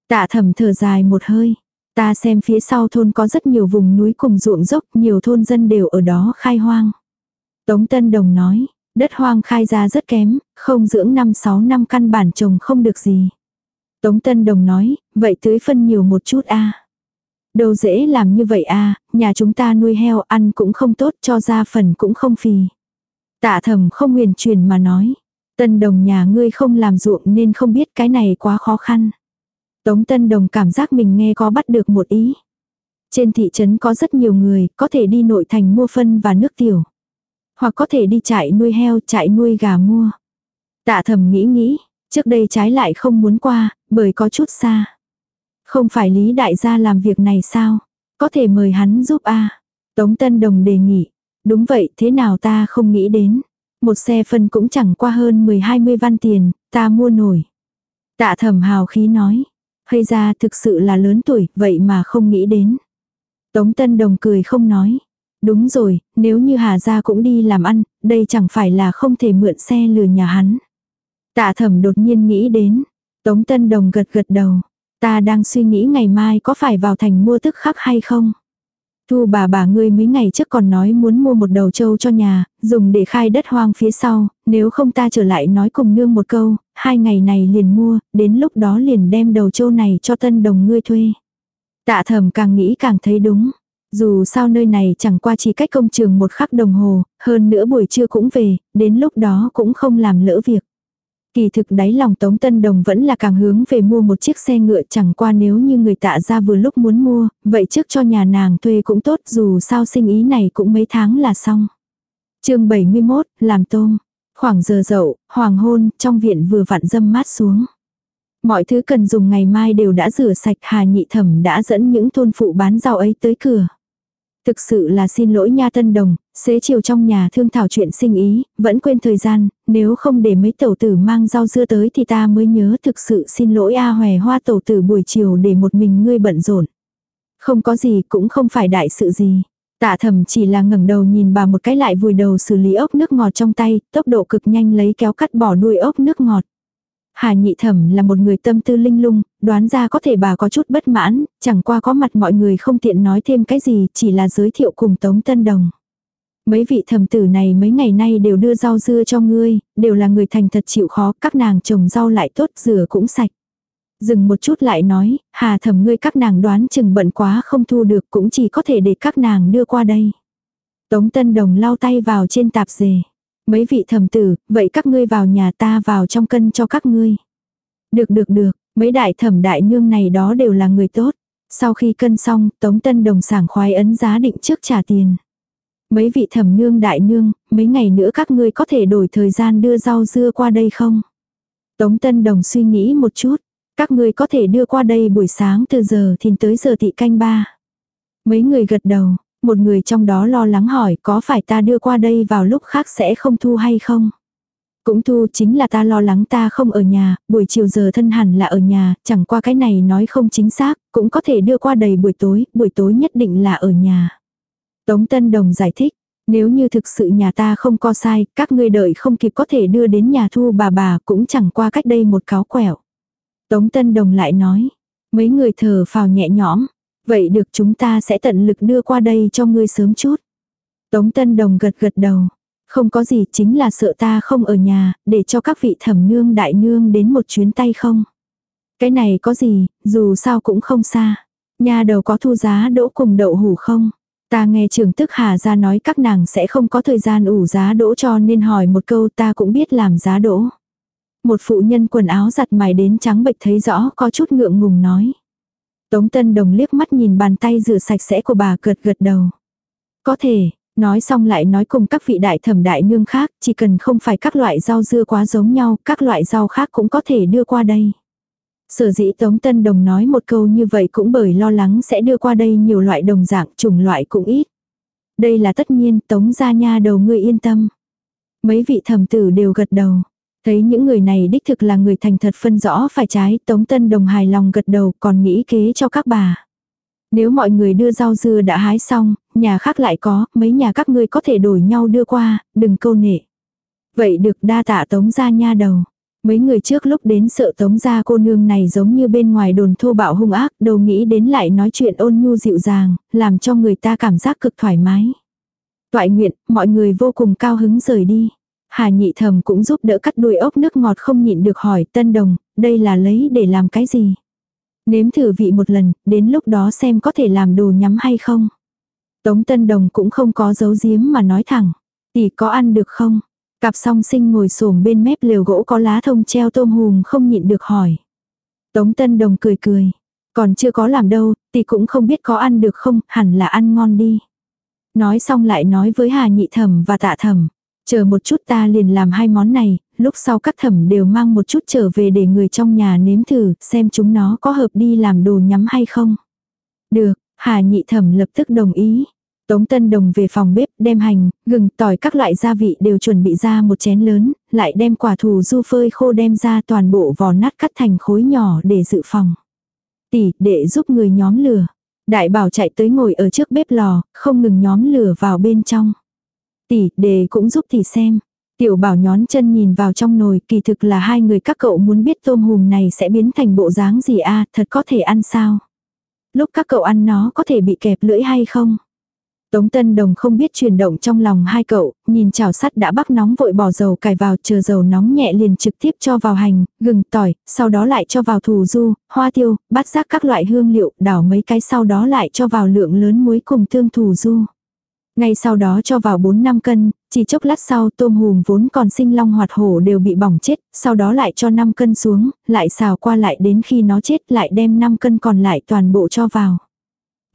Tạ thầm thở dài một hơi. Ta xem phía sau thôn có rất nhiều vùng núi cùng ruộng dốc, nhiều thôn dân đều ở đó khai hoang. Tống Tân Đồng nói, đất hoang khai ra rất kém, không dưỡng 5-6 năm căn bản trồng không được gì. Tống Tân Đồng nói, vậy tưới phân nhiều một chút a Đâu dễ làm như vậy a nhà chúng ta nuôi heo ăn cũng không tốt cho ra phần cũng không phì. Tạ thầm không nguyền truyền mà nói. Tân đồng nhà ngươi không làm ruộng nên không biết cái này quá khó khăn. Tống tân đồng cảm giác mình nghe có bắt được một ý. Trên thị trấn có rất nhiều người có thể đi nội thành mua phân và nước tiểu. Hoặc có thể đi chạy nuôi heo chạy nuôi gà mua. Tạ thầm nghĩ nghĩ, trước đây trái lại không muốn qua, bởi có chút xa. Không phải Lý Đại gia làm việc này sao? Có thể mời hắn giúp a Tống Tân Đồng đề nghị. Đúng vậy, thế nào ta không nghĩ đến. Một xe phân cũng chẳng qua hơn 10-20 văn tiền, ta mua nổi. Tạ thẩm hào khí nói. Hay ra thực sự là lớn tuổi, vậy mà không nghĩ đến. Tống Tân Đồng cười không nói. Đúng rồi, nếu như Hà Gia cũng đi làm ăn, đây chẳng phải là không thể mượn xe lừa nhà hắn. Tạ thẩm đột nhiên nghĩ đến. Tống Tân Đồng gật gật đầu. Ta đang suy nghĩ ngày mai có phải vào thành mua tức khắc hay không? Thu bà bà ngươi mấy ngày trước còn nói muốn mua một đầu trâu cho nhà, dùng để khai đất hoang phía sau, nếu không ta trở lại nói cùng nương một câu, hai ngày này liền mua, đến lúc đó liền đem đầu trâu này cho tân đồng ngươi thuê. Tạ thầm càng nghĩ càng thấy đúng. Dù sao nơi này chẳng qua chỉ cách công trường một khắc đồng hồ, hơn nữa buổi trưa cũng về, đến lúc đó cũng không làm lỡ việc. Kỳ thực đáy lòng Tống Tân Đồng vẫn là càng hướng về mua một chiếc xe ngựa chẳng qua nếu như người tạ ra vừa lúc muốn mua, vậy trước cho nhà nàng thuê cũng tốt dù sao sinh ý này cũng mấy tháng là xong. chương 71, làm tôm. Khoảng giờ dậu, hoàng hôn, trong viện vừa vặn dâm mát xuống. Mọi thứ cần dùng ngày mai đều đã rửa sạch Hà Nhị Thẩm đã dẫn những thôn phụ bán rau ấy tới cửa. Thực sự là xin lỗi nha tân đồng, xế chiều trong nhà thương thảo chuyện sinh ý, vẫn quên thời gian, nếu không để mấy tẩu tử mang rau dưa tới thì ta mới nhớ thực sự xin lỗi A hòe hoa tẩu tử buổi chiều để một mình ngươi bận rộn. Không có gì cũng không phải đại sự gì. Tạ thầm chỉ là ngẩng đầu nhìn bà một cái lại vùi đầu xử lý ốc nước ngọt trong tay, tốc độ cực nhanh lấy kéo cắt bỏ đuôi ốc nước ngọt. Hà nhị thẩm là một người tâm tư linh lung, đoán ra có thể bà có chút bất mãn, chẳng qua có mặt mọi người không tiện nói thêm cái gì, chỉ là giới thiệu cùng Tống Tân Đồng. Mấy vị thẩm tử này mấy ngày nay đều đưa rau dưa cho ngươi, đều là người thành thật chịu khó, các nàng trồng rau lại tốt, rửa cũng sạch. Dừng một chút lại nói, hà thẩm ngươi các nàng đoán chừng bận quá không thu được cũng chỉ có thể để các nàng đưa qua đây. Tống Tân Đồng lau tay vào trên tạp dề. Mấy vị thẩm tử, vậy các ngươi vào nhà ta vào trong cân cho các ngươi. Được được được, mấy đại thẩm đại nương này đó đều là người tốt. Sau khi cân xong, Tống Tân Đồng sảng khoái ấn giá định trước trả tiền. Mấy vị thẩm nương đại nương, mấy ngày nữa các ngươi có thể đổi thời gian đưa rau dưa qua đây không? Tống Tân Đồng suy nghĩ một chút. Các ngươi có thể đưa qua đây buổi sáng từ giờ thìn tới giờ thị canh ba. Mấy người gật đầu, một người trong đó lo lắng hỏi có phải ta đưa qua đây vào lúc khác sẽ không thu hay không? Cũng thu chính là ta lo lắng ta không ở nhà, buổi chiều giờ thân hẳn là ở nhà, chẳng qua cái này nói không chính xác, cũng có thể đưa qua đầy buổi tối, buổi tối nhất định là ở nhà. Tống Tân Đồng giải thích, nếu như thực sự nhà ta không có sai, các ngươi đợi không kịp có thể đưa đến nhà thu bà bà cũng chẳng qua cách đây một cáo quẹo. Tống Tân Đồng lại nói, mấy người thở phào nhẹ nhõm, vậy được chúng ta sẽ tận lực đưa qua đây cho ngươi sớm chút. Tống Tân Đồng gật gật đầu, không có gì chính là sợ ta không ở nhà, để cho các vị thẩm nương đại nương đến một chuyến tay không. Cái này có gì, dù sao cũng không xa. Nhà đầu có thu giá đỗ cùng đậu hủ không? Ta nghe trường tức Hà ra nói các nàng sẽ không có thời gian ủ giá đỗ cho nên hỏi một câu ta cũng biết làm giá đỗ. Một phụ nhân quần áo giặt mài đến trắng bệch thấy rõ có chút ngượng ngùng nói. Tống Tân Đồng liếc mắt nhìn bàn tay rửa sạch sẽ của bà gật gật đầu. Có thể, nói xong lại nói cùng các vị đại thẩm đại nương khác, chỉ cần không phải các loại rau dưa quá giống nhau, các loại rau khác cũng có thể đưa qua đây. Sở dĩ Tống Tân Đồng nói một câu như vậy cũng bởi lo lắng sẽ đưa qua đây nhiều loại đồng dạng chủng loại cũng ít. Đây là tất nhiên Tống gia nha đầu ngươi yên tâm. Mấy vị thẩm tử đều gật đầu. Thấy những người này đích thực là người thành thật phân rõ phải trái Tống Tân Đồng hài lòng gật đầu còn nghĩ kế cho các bà. Nếu mọi người đưa rau dưa đã hái xong, nhà khác lại có, mấy nhà các ngươi có thể đổi nhau đưa qua, đừng câu nệ. Vậy được đa tạ tống ra nha đầu. Mấy người trước lúc đến sợ tống gia cô nương này giống như bên ngoài đồn thô bạo hung ác, đầu nghĩ đến lại nói chuyện ôn nhu dịu dàng, làm cho người ta cảm giác cực thoải mái. Toại nguyện, mọi người vô cùng cao hứng rời đi. Hà nhị thầm cũng giúp đỡ cắt đuôi ốc nước ngọt không nhịn được hỏi tân đồng, đây là lấy để làm cái gì? Nếm thử vị một lần, đến lúc đó xem có thể làm đồ nhắm hay không. Tống tân đồng cũng không có giấu giếm mà nói thẳng. Tỷ có ăn được không? Cặp song sinh ngồi xổm bên mép lều gỗ có lá thông treo tôm hùm không nhịn được hỏi. Tống Tân Đồng cười cười. Còn chưa có làm đâu, tỷ cũng không biết có ăn được không, hẳn là ăn ngon đi. Nói xong lại nói với Hà Nhị Thẩm và Tạ Thẩm. Chờ một chút ta liền làm hai món này, lúc sau các thẩm đều mang một chút trở về để người trong nhà nếm thử, xem chúng nó có hợp đi làm đồ nhắm hay không. Được, Hà Nhị Thẩm lập tức đồng ý. Tống Tân Đồng về phòng bếp, đem hành, gừng, tỏi các loại gia vị đều chuẩn bị ra một chén lớn, lại đem quả thù du phơi khô đem ra toàn bộ vò nát cắt thành khối nhỏ để dự phòng. Tỷ, để giúp người nhóm lửa. Đại bảo chạy tới ngồi ở trước bếp lò, không ngừng nhóm lửa vào bên trong. Tỷ, đề cũng giúp tỷ xem. Tiểu bảo nhón chân nhìn vào trong nồi, kỳ thực là hai người các cậu muốn biết tôm hùm này sẽ biến thành bộ dáng gì a thật có thể ăn sao. Lúc các cậu ăn nó có thể bị kẹp lưỡi hay không? Tống Tân Đồng không biết chuyển động trong lòng hai cậu, nhìn chảo sắt đã bắc nóng vội bỏ dầu cài vào chờ dầu nóng nhẹ liền trực tiếp cho vào hành, gừng, tỏi, sau đó lại cho vào thù du, hoa tiêu, bát giác các loại hương liệu, đảo mấy cái sau đó lại cho vào lượng lớn muối cùng tương thù du. Ngay sau đó cho vào 4-5 cân, chỉ chốc lát sau tôm hùm vốn còn sinh long hoạt hổ đều bị bỏng chết, sau đó lại cho 5 cân xuống, lại xào qua lại đến khi nó chết lại đem 5 cân còn lại toàn bộ cho vào.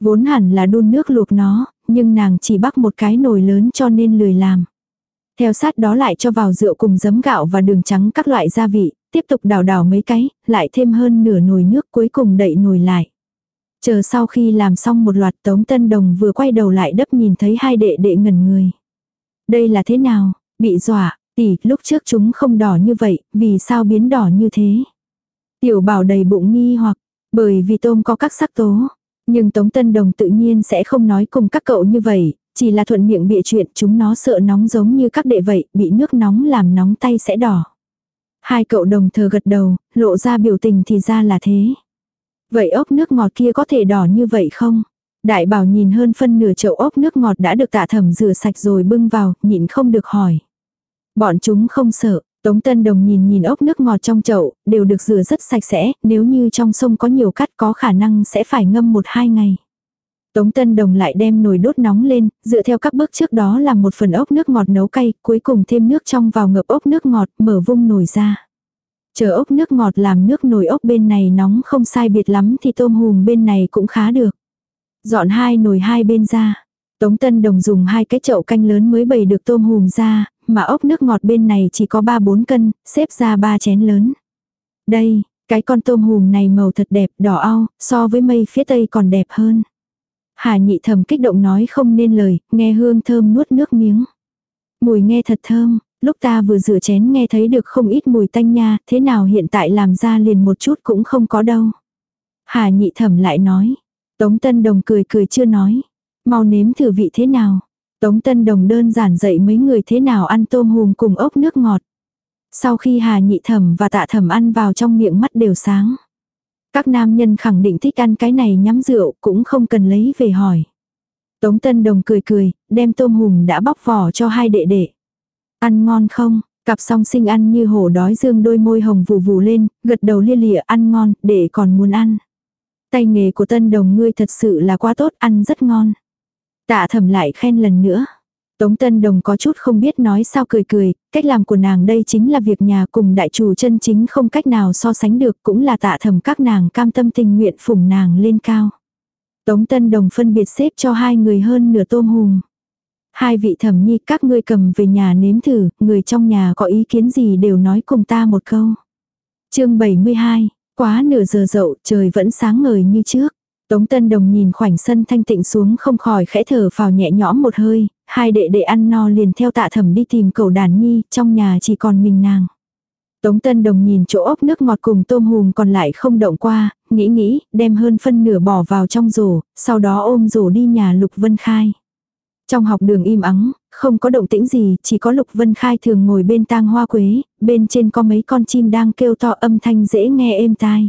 Vốn hẳn là đun nước luộc nó, nhưng nàng chỉ bắt một cái nồi lớn cho nên lười làm. Theo sát đó lại cho vào rượu cùng giấm gạo và đường trắng các loại gia vị, tiếp tục đảo đảo mấy cái, lại thêm hơn nửa nồi nước cuối cùng đậy nồi lại. Chờ sau khi làm xong một loạt tống tân đồng vừa quay đầu lại đấp nhìn thấy hai đệ đệ ngẩn người. Đây là thế nào? Bị dọa, tỷ, lúc trước chúng không đỏ như vậy, vì sao biến đỏ như thế? Tiểu bảo đầy bụng nghi hoặc, bởi vì tôm có các sắc tố. Nhưng Tống Tân Đồng tự nhiên sẽ không nói cùng các cậu như vậy, chỉ là thuận miệng bịa chuyện chúng nó sợ nóng giống như các đệ vậy, bị nước nóng làm nóng tay sẽ đỏ. Hai cậu đồng thờ gật đầu, lộ ra biểu tình thì ra là thế. Vậy ốc nước ngọt kia có thể đỏ như vậy không? Đại bảo nhìn hơn phân nửa chậu ốc nước ngọt đã được tạ thẩm rửa sạch rồi bưng vào, nhịn không được hỏi. Bọn chúng không sợ, Tống Tân Đồng nhìn nhìn ốc nước ngọt trong chậu, đều được rửa rất sạch sẽ, nếu như trong sông có nhiều cát có khả năng sẽ phải ngâm một hai ngày. Tống Tân Đồng lại đem nồi đốt nóng lên, dựa theo các bước trước đó làm một phần ốc nước ngọt nấu cay, cuối cùng thêm nước trong vào ngập ốc nước ngọt, mở vung nồi ra. Chờ ốc nước ngọt làm nước nồi ốc bên này nóng không sai biệt lắm thì tôm hùm bên này cũng khá được. Dọn hai nồi hai bên ra. Tống Tân Đồng dùng hai cái chậu canh lớn mới bày được tôm hùm ra, mà ốc nước ngọt bên này chỉ có 3-4 cân, xếp ra ba chén lớn. Đây, cái con tôm hùm này màu thật đẹp, đỏ ao, so với mây phía tây còn đẹp hơn. Hà nhị thầm kích động nói không nên lời, nghe hương thơm nuốt nước miếng. Mùi nghe thật thơm, lúc ta vừa rửa chén nghe thấy được không ít mùi tanh nha, thế nào hiện tại làm ra liền một chút cũng không có đâu. Hà nhị thẩm lại nói. Tống Tân Đồng cười cười chưa nói. Mau nếm thử vị thế nào. Tống Tân Đồng đơn giản dạy mấy người thế nào ăn tôm hùm cùng ốc nước ngọt. Sau khi Hà Nhị Thẩm và Tạ Thẩm ăn vào trong miệng mắt đều sáng. Các nam nhân khẳng định thích ăn cái này nhắm rượu cũng không cần lấy về hỏi. Tống Tân Đồng cười cười, đem tôm hùm đã bóc vỏ cho hai đệ đệ. Ăn ngon không? Cặp song sinh ăn như hổ đói dương đôi môi hồng vù vù lên, gật đầu lia lịa ăn ngon, để còn muốn ăn. Tay nghề của Tân Đồng ngươi thật sự là quá tốt, ăn rất ngon. Tạ thầm lại khen lần nữa. Tống Tân Đồng có chút không biết nói sao cười cười, cách làm của nàng đây chính là việc nhà cùng đại chủ chân chính không cách nào so sánh được cũng là tạ thầm các nàng cam tâm tình nguyện phủng nàng lên cao. Tống Tân Đồng phân biệt xếp cho hai người hơn nửa tôm hùm. Hai vị thẩm nhi các ngươi cầm về nhà nếm thử, người trong nhà có ý kiến gì đều nói cùng ta một câu. chương 72, quá nửa giờ dậu trời vẫn sáng ngời như trước. Tống Tân Đồng nhìn khoảnh sân thanh tịnh xuống không khỏi khẽ thở vào nhẹ nhõm một hơi, hai đệ đệ ăn no liền theo tạ thẩm đi tìm cầu đàn nhi, trong nhà chỉ còn mình nàng. Tống Tân Đồng nhìn chỗ ốc nước ngọt cùng tôm hùm còn lại không động qua, nghĩ nghĩ, đem hơn phân nửa bỏ vào trong rổ, sau đó ôm rổ đi nhà Lục Vân Khai. Trong học đường im ắng, không có động tĩnh gì, chỉ có Lục Vân Khai thường ngồi bên tang hoa quế, bên trên có mấy con chim đang kêu to âm thanh dễ nghe êm tai.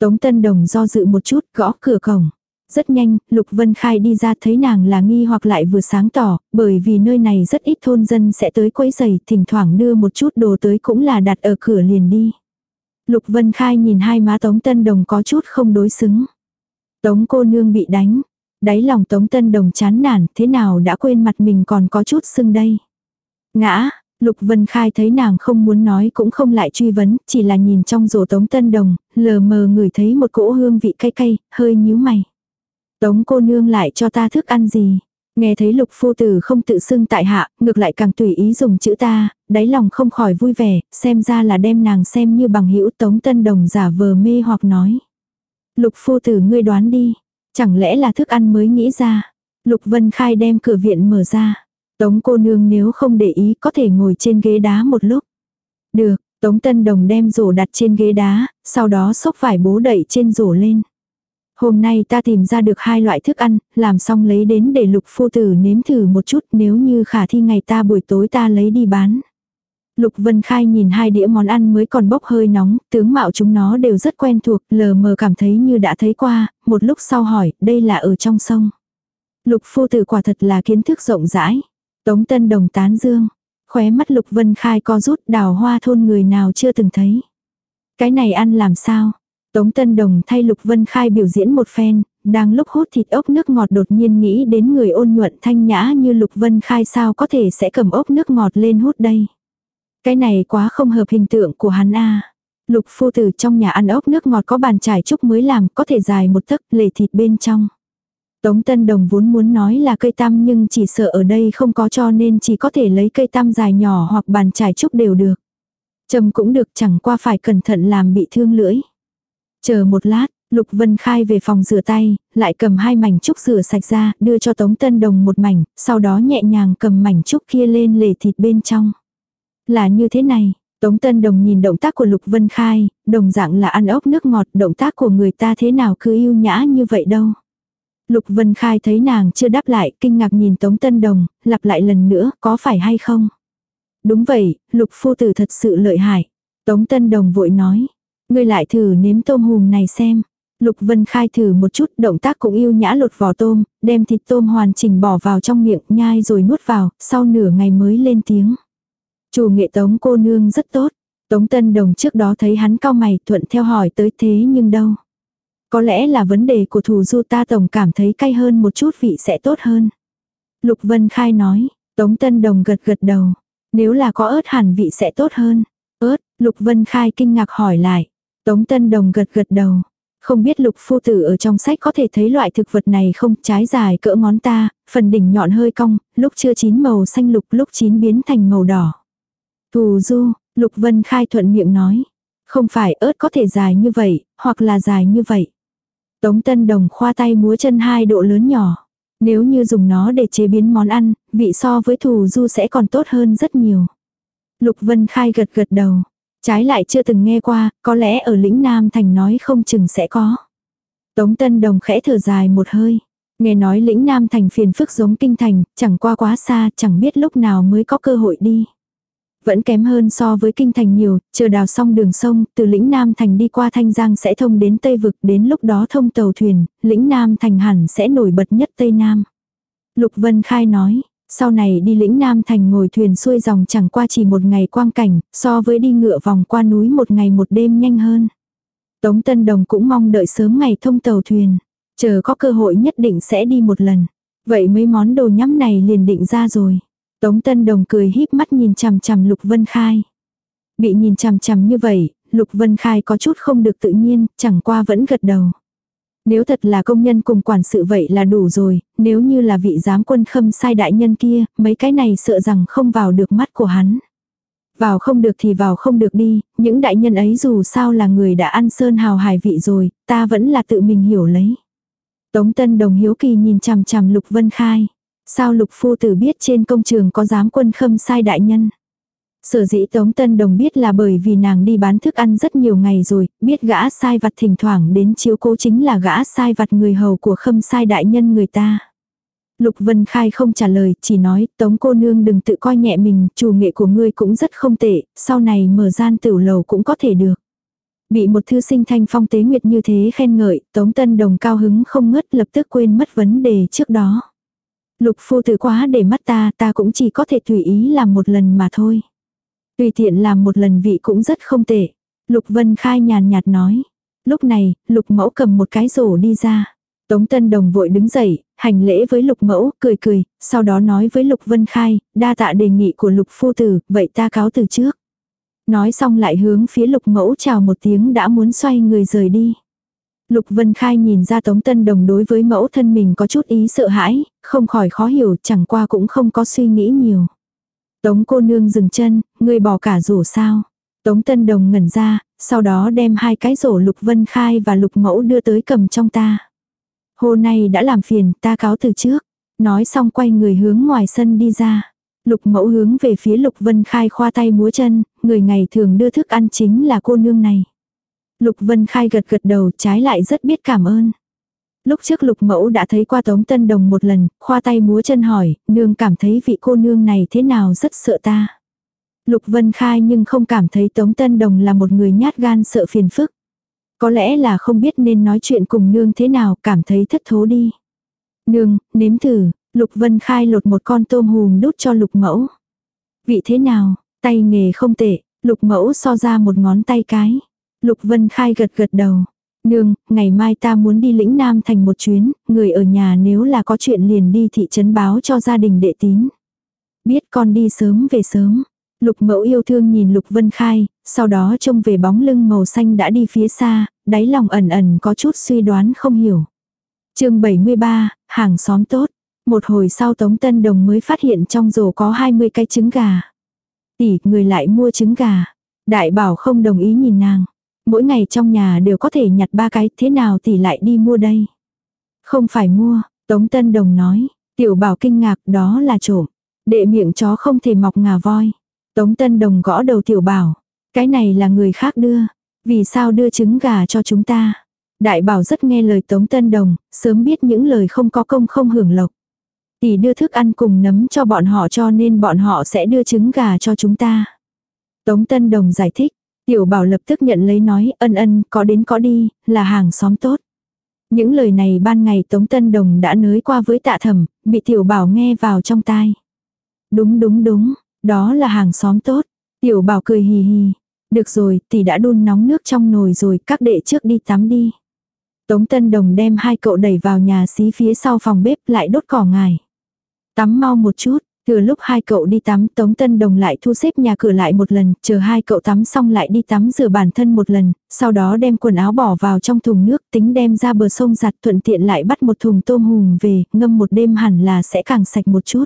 Tống Tân Đồng do dự một chút, gõ cửa cổng. Rất nhanh, Lục Vân Khai đi ra thấy nàng là nghi hoặc lại vừa sáng tỏ, bởi vì nơi này rất ít thôn dân sẽ tới quấy giày, thỉnh thoảng đưa một chút đồ tới cũng là đặt ở cửa liền đi. Lục Vân Khai nhìn hai má Tống Tân Đồng có chút không đối xứng. Tống cô nương bị đánh. Đáy lòng Tống Tân Đồng chán nản, thế nào đã quên mặt mình còn có chút sưng đây. Ngã, Lục Vân Khai thấy nàng không muốn nói cũng không lại truy vấn, chỉ là nhìn trong rổ Tống Tân Đồng, lờ mờ ngửi thấy một cỗ hương vị cay cay, hơi nhíu mày. Tống cô nương lại cho ta thức ăn gì? Nghe thấy lục phu tử không tự xưng tại hạ, ngược lại càng tùy ý dùng chữ ta, đáy lòng không khỏi vui vẻ, xem ra là đem nàng xem như bằng hữu tống tân đồng giả vờ mê hoặc nói. Lục phu tử ngươi đoán đi, chẳng lẽ là thức ăn mới nghĩ ra. Lục Vân Khai đem cửa viện mở ra. Tống cô nương nếu không để ý có thể ngồi trên ghế đá một lúc. Được, Tống Tân Đồng đem rổ đặt trên ghế đá, sau đó xốc vải bố đậy trên rổ lên. Hôm nay ta tìm ra được hai loại thức ăn, làm xong lấy đến để lục phu tử nếm thử một chút nếu như khả thi ngày ta buổi tối ta lấy đi bán. Lục Vân Khai nhìn hai đĩa món ăn mới còn bốc hơi nóng, tướng mạo chúng nó đều rất quen thuộc, lờ mờ cảm thấy như đã thấy qua, một lúc sau hỏi, đây là ở trong sông. Lục phu tử quả thật là kiến thức rộng rãi. Tống Tân Đồng tán dương. Khóe mắt Lục Vân Khai co rút đào hoa thôn người nào chưa từng thấy. Cái này ăn làm sao? Tống Tân Đồng thay Lục Vân Khai biểu diễn một phen, đang lúc hút thịt ốc nước ngọt đột nhiên nghĩ đến người ôn nhuận thanh nhã như Lục Vân Khai sao có thể sẽ cầm ốc nước ngọt lên hút đây. Cái này quá không hợp hình tượng của hắn a. Lục phu tử trong nhà ăn ốc nước ngọt có bàn trải trúc mới làm có thể dài một tấc lề thịt bên trong. Tống Tân Đồng vốn muốn nói là cây tăm nhưng chỉ sợ ở đây không có cho nên chỉ có thể lấy cây tăm dài nhỏ hoặc bàn trải trúc đều được. Trầm cũng được chẳng qua phải cẩn thận làm bị thương lưỡi. Chờ một lát, Lục Vân Khai về phòng rửa tay, lại cầm hai mảnh trúc rửa sạch ra, đưa cho Tống Tân Đồng một mảnh, sau đó nhẹ nhàng cầm mảnh trúc kia lên lề thịt bên trong. Là như thế này, Tống Tân Đồng nhìn động tác của Lục Vân Khai, đồng dạng là ăn ốc nước ngọt, động tác của người ta thế nào cứ yêu nhã như vậy đâu. Lục Vân Khai thấy nàng chưa đáp lại, kinh ngạc nhìn Tống Tân Đồng, lặp lại lần nữa, có phải hay không? Đúng vậy, Lục Phu Tử thật sự lợi hại. Tống Tân Đồng vội nói, Ngươi lại thử nếm tôm hùm này xem. Lục Vân Khai thử một chút, động tác cũng yêu nhã lột vỏ tôm, đem thịt tôm hoàn chỉnh bỏ vào trong miệng, nhai rồi nuốt vào, sau nửa ngày mới lên tiếng. Chủ nghệ tống cô nương rất tốt. Tống Tân Đồng trước đó thấy hắn cao mày thuận theo hỏi tới thế nhưng đâu. Có lẽ là vấn đề của thù du ta tổng cảm thấy cay hơn một chút vị sẽ tốt hơn. Lục Vân Khai nói, Tống Tân Đồng gật gật đầu. Nếu là có ớt hẳn vị sẽ tốt hơn. Ớt, Lục Vân Khai kinh ngạc hỏi lại. Tống Tân Đồng gật gật đầu. Không biết lục phu tử ở trong sách có thể thấy loại thực vật này không trái dài cỡ ngón ta, phần đỉnh nhọn hơi cong, lúc chưa chín màu xanh lục lúc chín biến thành màu đỏ. Thù du, lục vân khai thuận miệng nói. Không phải ớt có thể dài như vậy, hoặc là dài như vậy. Tống Tân Đồng khoa tay múa chân hai độ lớn nhỏ. Nếu như dùng nó để chế biến món ăn, vị so với thù du sẽ còn tốt hơn rất nhiều. Lục Vân Khai gật gật đầu. Trái lại chưa từng nghe qua, có lẽ ở lĩnh Nam Thành nói không chừng sẽ có. Tống Tân Đồng khẽ thở dài một hơi. Nghe nói lĩnh Nam Thành phiền phức giống kinh thành, chẳng qua quá xa, chẳng biết lúc nào mới có cơ hội đi. Vẫn kém hơn so với kinh thành nhiều, chờ đào xong đường sông, từ lĩnh Nam Thành đi qua Thanh Giang sẽ thông đến Tây Vực, đến lúc đó thông tàu thuyền, lĩnh Nam Thành hẳn sẽ nổi bật nhất Tây Nam. Lục Vân Khai nói, sau này đi lĩnh Nam Thành ngồi thuyền xuôi dòng chẳng qua chỉ một ngày quang cảnh, so với đi ngựa vòng qua núi một ngày một đêm nhanh hơn. Tống Tân Đồng cũng mong đợi sớm ngày thông tàu thuyền. Chờ có cơ hội nhất định sẽ đi một lần. Vậy mấy món đồ nhắm này liền định ra rồi. Tống Tân Đồng cười híp mắt nhìn chằm chằm Lục Vân Khai. Bị nhìn chằm chằm như vậy, Lục Vân Khai có chút không được tự nhiên, chẳng qua vẫn gật đầu. Nếu thật là công nhân cùng quản sự vậy là đủ rồi, nếu như là vị giám quân khâm sai đại nhân kia, mấy cái này sợ rằng không vào được mắt của hắn. Vào không được thì vào không được đi, những đại nhân ấy dù sao là người đã ăn sơn hào hài vị rồi, ta vẫn là tự mình hiểu lấy. Tống Tân Đồng hiếu kỳ nhìn chằm chằm Lục Vân Khai. Sao Lục Phu Tử biết trên công trường có giám quân khâm sai đại nhân? Sở dĩ Tống Tân Đồng biết là bởi vì nàng đi bán thức ăn rất nhiều ngày rồi, biết gã sai vặt thỉnh thoảng đến chiếu cố chính là gã sai vặt người hầu của khâm sai đại nhân người ta. Lục Vân Khai không trả lời, chỉ nói, Tống cô nương đừng tự coi nhẹ mình, chủ nghệ của ngươi cũng rất không tệ, sau này mở gian tiểu lầu cũng có thể được. Bị một thư sinh thanh phong tế nguyệt như thế khen ngợi, Tống Tân Đồng cao hứng không ngất lập tức quên mất vấn đề trước đó. Lục phu tử quá để mắt ta, ta cũng chỉ có thể tùy ý làm một lần mà thôi. Tùy tiện làm một lần vị cũng rất không tệ. Lục Vân Khai nhàn nhạt nói. Lúc này, Lục Mẫu cầm một cái rổ đi ra. Tống Tân Đồng vội đứng dậy, hành lễ với Lục Mẫu, cười cười, sau đó nói với Lục Vân Khai, đa tạ đề nghị của Lục Phu Tử, vậy ta cáo từ trước. Nói xong lại hướng phía Lục Mẫu chào một tiếng đã muốn xoay người rời đi. Lục Vân Khai nhìn ra Tống Tân Đồng đối với mẫu thân mình có chút ý sợ hãi, không khỏi khó hiểu, chẳng qua cũng không có suy nghĩ nhiều. Tống cô nương dừng chân, người bỏ cả rổ sao. Tống Tân Đồng ngẩn ra, sau đó đem hai cái rổ Lục Vân Khai và Lục Mẫu đưa tới cầm trong ta. Hôm nay đã làm phiền, ta cáo từ trước. Nói xong quay người hướng ngoài sân đi ra. Lục Mẫu hướng về phía Lục Vân Khai khoa tay múa chân, người ngày thường đưa thức ăn chính là cô nương này. Lục Vân Khai gật gật đầu trái lại rất biết cảm ơn. Lúc trước lục mẫu đã thấy qua Tống Tân Đồng một lần, khoa tay múa chân hỏi, nương cảm thấy vị cô nương này thế nào rất sợ ta. Lục Vân Khai nhưng không cảm thấy Tống Tân Đồng là một người nhát gan sợ phiền phức. Có lẽ là không biết nên nói chuyện cùng nương thế nào, cảm thấy thất thố đi. Nương, nếm thử, Lục Vân Khai lột một con tôm hùm đút cho lục mẫu. Vị thế nào, tay nghề không tệ, lục mẫu so ra một ngón tay cái. Lục Vân Khai gật gật đầu. Nương, ngày mai ta muốn đi lĩnh Nam thành một chuyến, người ở nhà nếu là có chuyện liền đi thị trấn báo cho gia đình đệ tín. Biết con đi sớm về sớm. Lục mẫu yêu thương nhìn Lục Vân Khai, sau đó trông về bóng lưng màu xanh đã đi phía xa, đáy lòng ẩn ẩn có chút suy đoán không hiểu. chương 73, hàng xóm tốt. Một hồi sau Tống Tân Đồng mới phát hiện trong rổ có 20 cái trứng gà. Tỷ, người lại mua trứng gà. Đại bảo không đồng ý nhìn nàng. Mỗi ngày trong nhà đều có thể nhặt ba cái, thế nào tỷ lại đi mua đây? Không phải mua, Tống Tân Đồng nói. Tiểu bảo kinh ngạc đó là trộm. Đệ miệng chó không thể mọc ngà voi. Tống Tân Đồng gõ đầu tiểu bảo. Cái này là người khác đưa. Vì sao đưa trứng gà cho chúng ta? Đại bảo rất nghe lời Tống Tân Đồng, sớm biết những lời không có công không hưởng lộc. Tỷ đưa thức ăn cùng nấm cho bọn họ cho nên bọn họ sẽ đưa trứng gà cho chúng ta. Tống Tân Đồng giải thích, Tiểu bảo lập tức nhận lấy nói ân ân có đến có đi, là hàng xóm tốt. Những lời này ban ngày Tống Tân Đồng đã nới qua với tạ thẩm, bị tiểu bảo nghe vào trong tai. Đúng đúng đúng, đó là hàng xóm tốt. Tiểu bảo cười hì hì. Được rồi, tỷ đã đun nóng nước trong nồi rồi, các đệ trước đi tắm đi. Tống Tân Đồng đem hai cậu đẩy vào nhà xí phía sau phòng bếp lại đốt cỏ ngài. Tắm mau một chút, Thừa lúc hai cậu đi tắm, Tống Tân Đồng lại thu xếp nhà cửa lại một lần, chờ hai cậu tắm xong lại đi tắm rửa bản thân một lần, sau đó đem quần áo bỏ vào trong thùng nước, tính đem ra bờ sông giặt thuận tiện lại bắt một thùng tôm hùm về, ngâm một đêm hẳn là sẽ càng sạch một chút.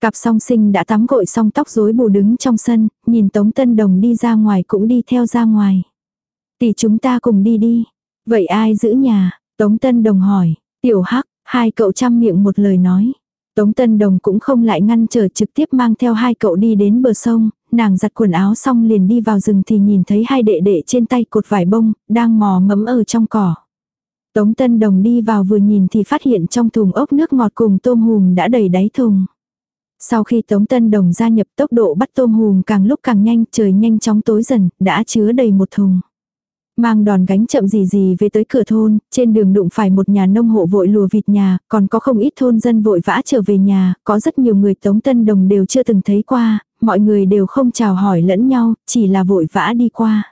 Cặp song sinh đã tắm gội xong tóc rối bù đứng trong sân, nhìn Tống Tân Đồng đi ra ngoài cũng đi theo ra ngoài. Tỷ chúng ta cùng đi đi. Vậy ai giữ nhà? Tống Tân Đồng hỏi. Tiểu Hắc, hai cậu chăm miệng một lời nói. Tống Tân Đồng cũng không lại ngăn trở trực tiếp mang theo hai cậu đi đến bờ sông, nàng giặt quần áo xong liền đi vào rừng thì nhìn thấy hai đệ đệ trên tay cột vải bông, đang mò mẫm ở trong cỏ. Tống Tân Đồng đi vào vừa nhìn thì phát hiện trong thùng ốc nước ngọt cùng tôm hùm đã đầy đáy thùng. Sau khi Tống Tân Đồng gia nhập tốc độ bắt tôm hùm càng lúc càng nhanh, trời nhanh chóng tối dần, đã chứa đầy một thùng. Mang đòn gánh chậm gì gì về tới cửa thôn, trên đường đụng phải một nhà nông hộ vội lùa vịt nhà, còn có không ít thôn dân vội vã trở về nhà, có rất nhiều người Tống Tân Đồng đều chưa từng thấy qua, mọi người đều không chào hỏi lẫn nhau, chỉ là vội vã đi qua.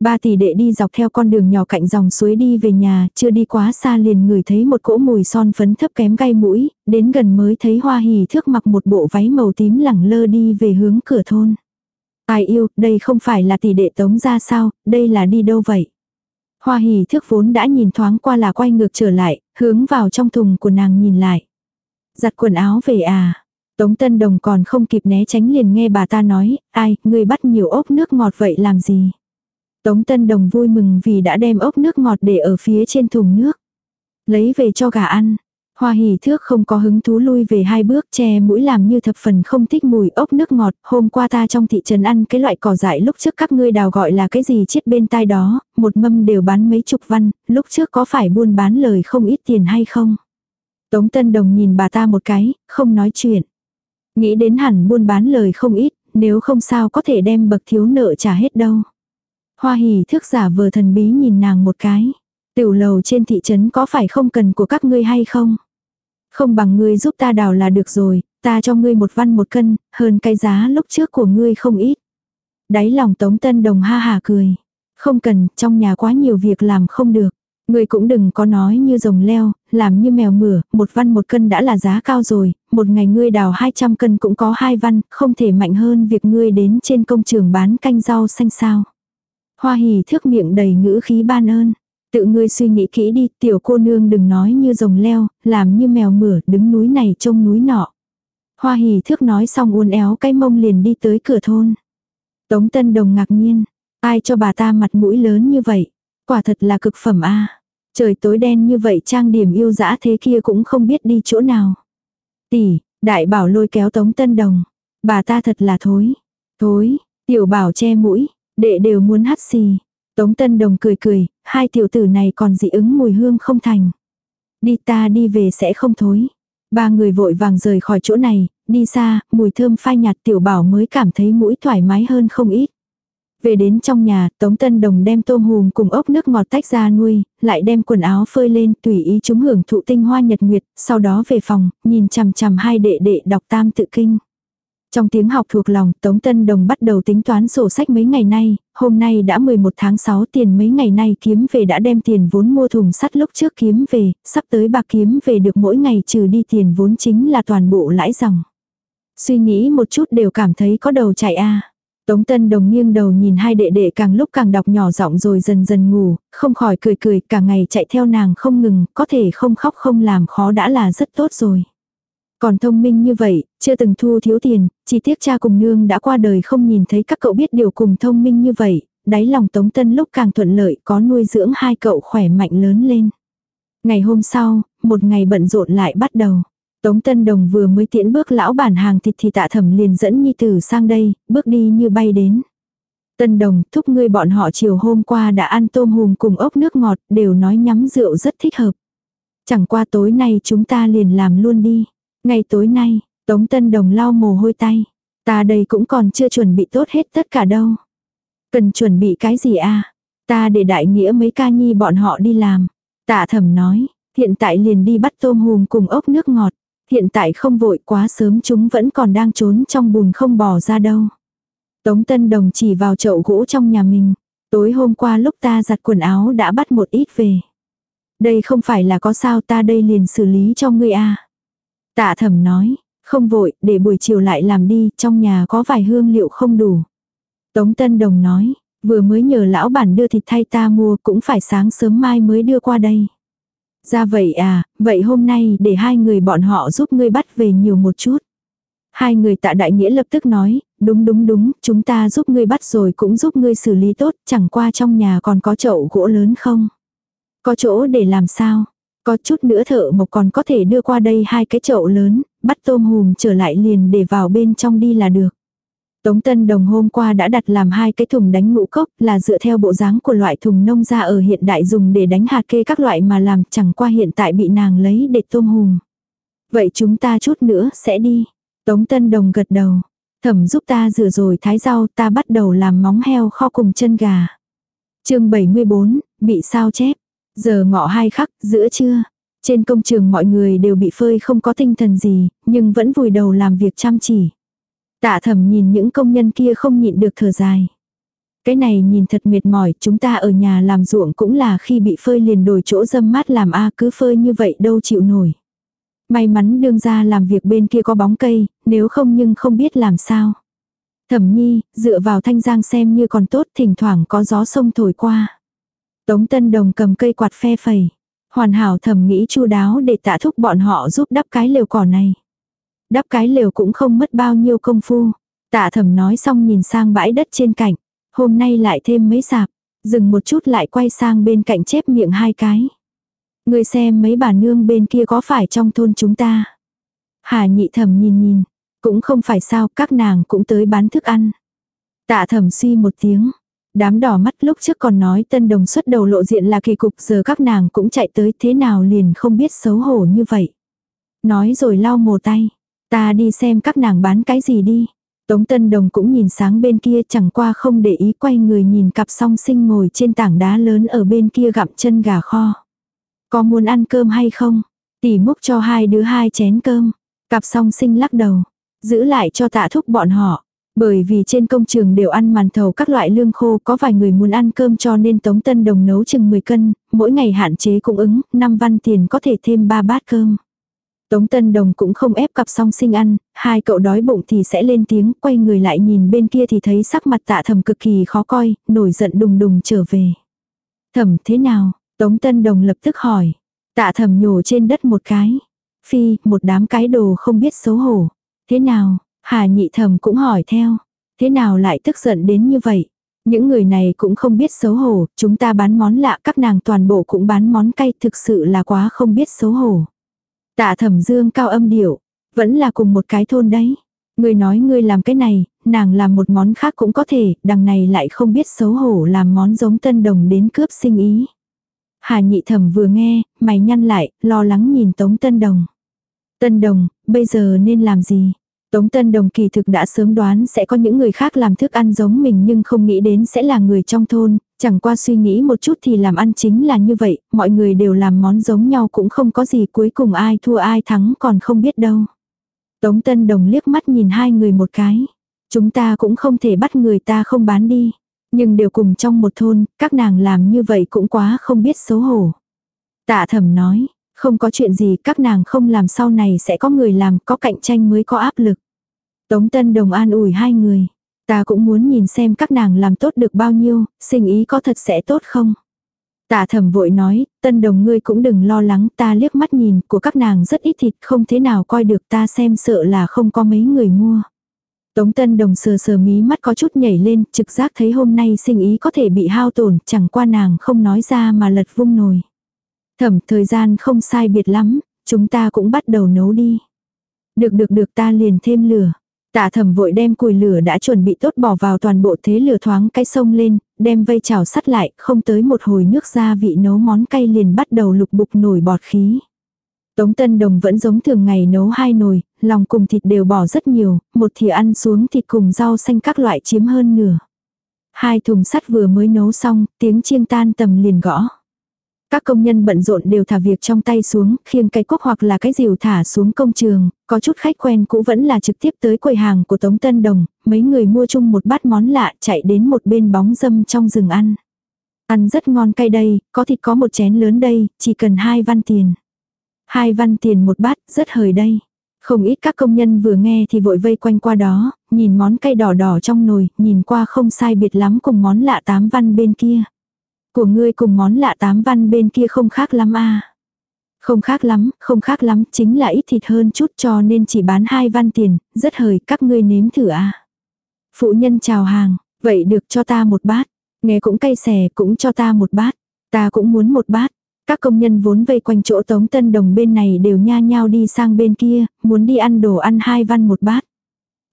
Ba tỷ đệ đi dọc theo con đường nhỏ cạnh dòng suối đi về nhà, chưa đi quá xa liền ngửi thấy một cỗ mùi son phấn thấp kém gai mũi, đến gần mới thấy hoa hỉ thước mặc một bộ váy màu tím lẳng lơ đi về hướng cửa thôn. Ai yêu, đây không phải là tỷ đệ tống ra sao, đây là đi đâu vậy? Hoa hỉ thước vốn đã nhìn thoáng qua là quay ngược trở lại, hướng vào trong thùng của nàng nhìn lại. Giặt quần áo về à? Tống Tân Đồng còn không kịp né tránh liền nghe bà ta nói, ai, người bắt nhiều ốc nước ngọt vậy làm gì? Tống Tân Đồng vui mừng vì đã đem ốc nước ngọt để ở phía trên thùng nước. Lấy về cho gà ăn. Hoa hỉ thước không có hứng thú lui về hai bước che mũi làm như thập phần không thích mùi ốc nước ngọt. Hôm qua ta trong thị trấn ăn cái loại cỏ dại lúc trước các ngươi đào gọi là cái gì chết bên tai đó, một mâm đều bán mấy chục văn, lúc trước có phải buôn bán lời không ít tiền hay không? Tống Tân Đồng nhìn bà ta một cái, không nói chuyện. Nghĩ đến hẳn buôn bán lời không ít, nếu không sao có thể đem bậc thiếu nợ trả hết đâu. Hoa hỉ thước giả vờ thần bí nhìn nàng một cái. Tiểu lầu trên thị trấn có phải không cần của các ngươi hay không? Không bằng ngươi giúp ta đào là được rồi, ta cho ngươi một văn một cân, hơn cái giá lúc trước của ngươi không ít. Đáy lòng Tống Tân Đồng ha hà cười. Không cần, trong nhà quá nhiều việc làm không được. Ngươi cũng đừng có nói như rồng leo, làm như mèo mửa, một văn một cân đã là giá cao rồi, một ngày ngươi đào 200 cân cũng có hai văn, không thể mạnh hơn việc ngươi đến trên công trường bán canh rau xanh sao. Hoa hỉ thước miệng đầy ngữ khí ban ơn. Tự ngươi suy nghĩ kỹ đi, tiểu cô nương đừng nói như rồng leo, làm như mèo mửa, đứng núi này trông núi nọ. Hoa hỉ thước nói xong uốn éo cái mông liền đi tới cửa thôn. Tống Tân Đồng ngạc nhiên, ai cho bà ta mặt mũi lớn như vậy, quả thật là cực phẩm a. Trời tối đen như vậy trang điểm yêu dã thế kia cũng không biết đi chỗ nào. Tỷ, đại bảo lôi kéo Tống Tân Đồng, bà ta thật là thối. Thối, tiểu bảo che mũi, đệ đều muốn hắt xì. Tống Tân Đồng cười cười, hai tiểu tử này còn dị ứng mùi hương không thành. Đi ta đi về sẽ không thối. Ba người vội vàng rời khỏi chỗ này, đi xa, mùi thơm phai nhạt tiểu bảo mới cảm thấy mũi thoải mái hơn không ít. Về đến trong nhà, Tống Tân Đồng đem tôm hùm cùng ốc nước ngọt tách ra nuôi, lại đem quần áo phơi lên, tùy ý chúng hưởng thụ tinh hoa nhật nguyệt, sau đó về phòng, nhìn chằm chằm hai đệ đệ đọc tam tự kinh. Trong tiếng học thuộc lòng, Tống Tân Đồng bắt đầu tính toán sổ sách mấy ngày nay, hôm nay đã 11 tháng 6 tiền mấy ngày nay kiếm về đã đem tiền vốn mua thùng sắt lúc trước kiếm về, sắp tới bạc kiếm về được mỗi ngày trừ đi tiền vốn chính là toàn bộ lãi dòng. Suy nghĩ một chút đều cảm thấy có đầu chạy a Tống Tân Đồng nghiêng đầu nhìn hai đệ đệ càng lúc càng đọc nhỏ giọng rồi dần dần ngủ, không khỏi cười cười cả ngày chạy theo nàng không ngừng, có thể không khóc không làm khó đã là rất tốt rồi. Còn thông minh như vậy, chưa từng thu thiếu tiền, chỉ tiếc cha cùng nương đã qua đời không nhìn thấy các cậu biết điều cùng thông minh như vậy, đáy lòng Tống Tân lúc càng thuận lợi có nuôi dưỡng hai cậu khỏe mạnh lớn lên. Ngày hôm sau, một ngày bận rộn lại bắt đầu. Tống Tân Đồng vừa mới tiễn bước lão bản hàng thịt thì tạ thẩm liền dẫn Nhi Tử sang đây, bước đi như bay đến. Tân Đồng, thúc ngươi bọn họ chiều hôm qua đã ăn tôm hùm cùng ốc nước ngọt, đều nói nhắm rượu rất thích hợp. Chẳng qua tối nay chúng ta liền làm luôn đi. Ngày tối nay, Tống Tân Đồng lau mồ hôi tay. Ta đây cũng còn chưa chuẩn bị tốt hết tất cả đâu. Cần chuẩn bị cái gì a à? Ta để đại nghĩa mấy ca nhi bọn họ đi làm. Tạ thẩm nói, hiện tại liền đi bắt tôm hùm cùng ốc nước ngọt. Hiện tại không vội quá sớm chúng vẫn còn đang trốn trong bùn không bỏ ra đâu. Tống Tân Đồng chỉ vào chậu gỗ trong nhà mình. Tối hôm qua lúc ta giặt quần áo đã bắt một ít về. Đây không phải là có sao ta đây liền xử lý cho ngươi a à. Tạ thẩm nói, không vội, để buổi chiều lại làm đi, trong nhà có vài hương liệu không đủ. Tống Tân Đồng nói, vừa mới nhờ lão bản đưa thịt thay ta mua cũng phải sáng sớm mai mới đưa qua đây. Ra vậy à, vậy hôm nay để hai người bọn họ giúp ngươi bắt về nhiều một chút. Hai người tạ đại nghĩa lập tức nói, đúng đúng đúng, chúng ta giúp ngươi bắt rồi cũng giúp ngươi xử lý tốt, chẳng qua trong nhà còn có chậu gỗ lớn không? Có chỗ để làm sao? Có chút nữa thợ mộc còn có thể đưa qua đây hai cái chậu lớn, bắt tôm hùm trở lại liền để vào bên trong đi là được. Tống Tân Đồng hôm qua đã đặt làm hai cái thùng đánh ngũ cốc là dựa theo bộ dáng của loại thùng nông ra ở hiện đại dùng để đánh hạt kê các loại mà làm chẳng qua hiện tại bị nàng lấy để tôm hùm. Vậy chúng ta chút nữa sẽ đi. Tống Tân Đồng gật đầu. Thẩm giúp ta rửa rồi thái rau ta bắt đầu làm móng heo kho cùng chân gà. chương 74, bị sao chép. Giờ ngọ hai khắc, giữa trưa. Trên công trường mọi người đều bị phơi không có tinh thần gì, nhưng vẫn vùi đầu làm việc chăm chỉ. Tạ thẩm nhìn những công nhân kia không nhịn được thở dài. Cái này nhìn thật mệt mỏi, chúng ta ở nhà làm ruộng cũng là khi bị phơi liền đổi chỗ dâm mát làm a cứ phơi như vậy đâu chịu nổi. May mắn đương ra làm việc bên kia có bóng cây, nếu không nhưng không biết làm sao. Thẩm nhi, dựa vào thanh giang xem như còn tốt thỉnh thoảng có gió sông thổi qua. Tống Tân Đồng cầm cây quạt phe phẩy. Hoàn hảo thầm nghĩ chu đáo để tạ thúc bọn họ giúp đắp cái lều cỏ này. Đắp cái lều cũng không mất bao nhiêu công phu. Tạ thầm nói xong nhìn sang bãi đất trên cạnh. Hôm nay lại thêm mấy sạp. Dừng một chút lại quay sang bên cạnh chép miệng hai cái. Người xem mấy bà nương bên kia có phải trong thôn chúng ta. Hà nhị thẩm nhìn nhìn. Cũng không phải sao, các nàng cũng tới bán thức ăn. Tạ thẩm suy một tiếng. Đám đỏ mắt lúc trước còn nói tân đồng xuất đầu lộ diện là kỳ cục, giờ các nàng cũng chạy tới, thế nào liền không biết xấu hổ như vậy. Nói rồi lau mồ tay. Ta đi xem các nàng bán cái gì đi. Tống Tân Đồng cũng nhìn sáng bên kia, chẳng qua không để ý quay người nhìn cặp song sinh ngồi trên tảng đá lớn ở bên kia gặm chân gà kho. Có muốn ăn cơm hay không? Tỷ múc cho hai đứa hai chén cơm. Cặp song sinh lắc đầu. Giữ lại cho tạ thúc bọn họ. Bởi vì trên công trường đều ăn màn thầu các loại lương khô có vài người muốn ăn cơm cho nên Tống Tân Đồng nấu chừng 10 cân, mỗi ngày hạn chế cung ứng, 5 văn tiền có thể thêm 3 bát cơm. Tống Tân Đồng cũng không ép cặp song sinh ăn, hai cậu đói bụng thì sẽ lên tiếng, quay người lại nhìn bên kia thì thấy sắc mặt tạ thầm cực kỳ khó coi, nổi giận đùng đùng trở về. Thầm thế nào? Tống Tân Đồng lập tức hỏi. Tạ thầm nhổ trên đất một cái. Phi, một đám cái đồ không biết xấu hổ. Thế nào? Hà nhị thầm cũng hỏi theo. Thế nào lại tức giận đến như vậy? Những người này cũng không biết xấu hổ, chúng ta bán món lạ các nàng toàn bộ cũng bán món cay thực sự là quá không biết xấu hổ. Tạ thẩm dương cao âm điệu, vẫn là cùng một cái thôn đấy. Người nói ngươi làm cái này, nàng làm một món khác cũng có thể, đằng này lại không biết xấu hổ làm món giống tân đồng đến cướp sinh ý. Hà nhị thẩm vừa nghe, mày nhăn lại, lo lắng nhìn tống tân đồng. Tân đồng, bây giờ nên làm gì? Tống Tân Đồng kỳ thực đã sớm đoán sẽ có những người khác làm thức ăn giống mình nhưng không nghĩ đến sẽ là người trong thôn, chẳng qua suy nghĩ một chút thì làm ăn chính là như vậy, mọi người đều làm món giống nhau cũng không có gì cuối cùng ai thua ai thắng còn không biết đâu. Tống Tân Đồng liếc mắt nhìn hai người một cái. Chúng ta cũng không thể bắt người ta không bán đi. Nhưng đều cùng trong một thôn, các nàng làm như vậy cũng quá không biết xấu hổ. Tạ thẩm nói, không có chuyện gì các nàng không làm sau này sẽ có người làm, có cạnh tranh mới có áp lực. Tống Tân Đồng an ủi hai người. Ta cũng muốn nhìn xem các nàng làm tốt được bao nhiêu, sinh ý có thật sẽ tốt không. Tạ thẩm vội nói, Tân Đồng ngươi cũng đừng lo lắng ta liếc mắt nhìn của các nàng rất ít thịt không thế nào coi được ta xem sợ là không có mấy người mua. Tống Tân Đồng sờ sờ mí mắt có chút nhảy lên, trực giác thấy hôm nay sinh ý có thể bị hao tổn, chẳng qua nàng không nói ra mà lật vung nồi. Thẩm, thời gian không sai biệt lắm, chúng ta cũng bắt đầu nấu đi. Được được được ta liền thêm lửa. Tạ thẩm vội đem cùi lửa đã chuẩn bị tốt bỏ vào toàn bộ thế lửa thoáng cái sông lên, đem vây chảo sắt lại, không tới một hồi nước gia vị nấu món cay liền bắt đầu lục bục nổi bọt khí. Tống Tân Đồng vẫn giống thường ngày nấu hai nồi, lòng cùng thịt đều bỏ rất nhiều, một thìa ăn xuống thịt cùng rau xanh các loại chiếm hơn nửa. Hai thùng sắt vừa mới nấu xong, tiếng chiêng tan tầm liền gõ. Các công nhân bận rộn đều thả việc trong tay xuống, khiêng cái cuốc hoặc là cái rìu thả xuống công trường, có chút khách quen cũ vẫn là trực tiếp tới quầy hàng của Tống Tân Đồng, mấy người mua chung một bát món lạ chạy đến một bên bóng dâm trong rừng ăn. Ăn rất ngon cay đây, có thịt có một chén lớn đây, chỉ cần hai văn tiền. Hai văn tiền một bát, rất hời đây. Không ít các công nhân vừa nghe thì vội vây quanh qua đó, nhìn món cay đỏ đỏ trong nồi, nhìn qua không sai biệt lắm cùng món lạ tám văn bên kia. Của ngươi cùng món lạ tám văn bên kia không khác lắm à. Không khác lắm, không khác lắm, chính là ít thịt hơn chút cho nên chỉ bán hai văn tiền, rất hời, các ngươi nếm thử à. Phụ nhân chào hàng, vậy được cho ta một bát. Nghe cũng cay xè, cũng cho ta một bát. Ta cũng muốn một bát. Các công nhân vốn vây quanh chỗ tống tân đồng bên này đều nha nhau đi sang bên kia, muốn đi ăn đồ ăn hai văn một bát.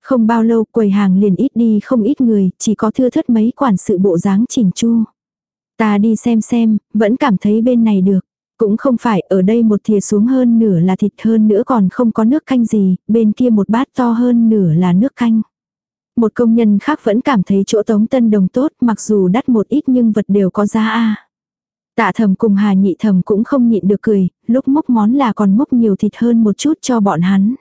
Không bao lâu quầy hàng liền ít đi không ít người, chỉ có thưa thất mấy quản sự bộ dáng chỉnh chu. Ta đi xem xem, vẫn cảm thấy bên này được. Cũng không phải ở đây một thìa xuống hơn nửa là thịt hơn nữa còn không có nước canh gì, bên kia một bát to hơn nửa là nước canh. Một công nhân khác vẫn cảm thấy chỗ tống tân đồng tốt mặc dù đắt một ít nhưng vật đều có giá a Tạ thầm cùng hà nhị thầm cũng không nhịn được cười, lúc múc món là còn múc nhiều thịt hơn một chút cho bọn hắn.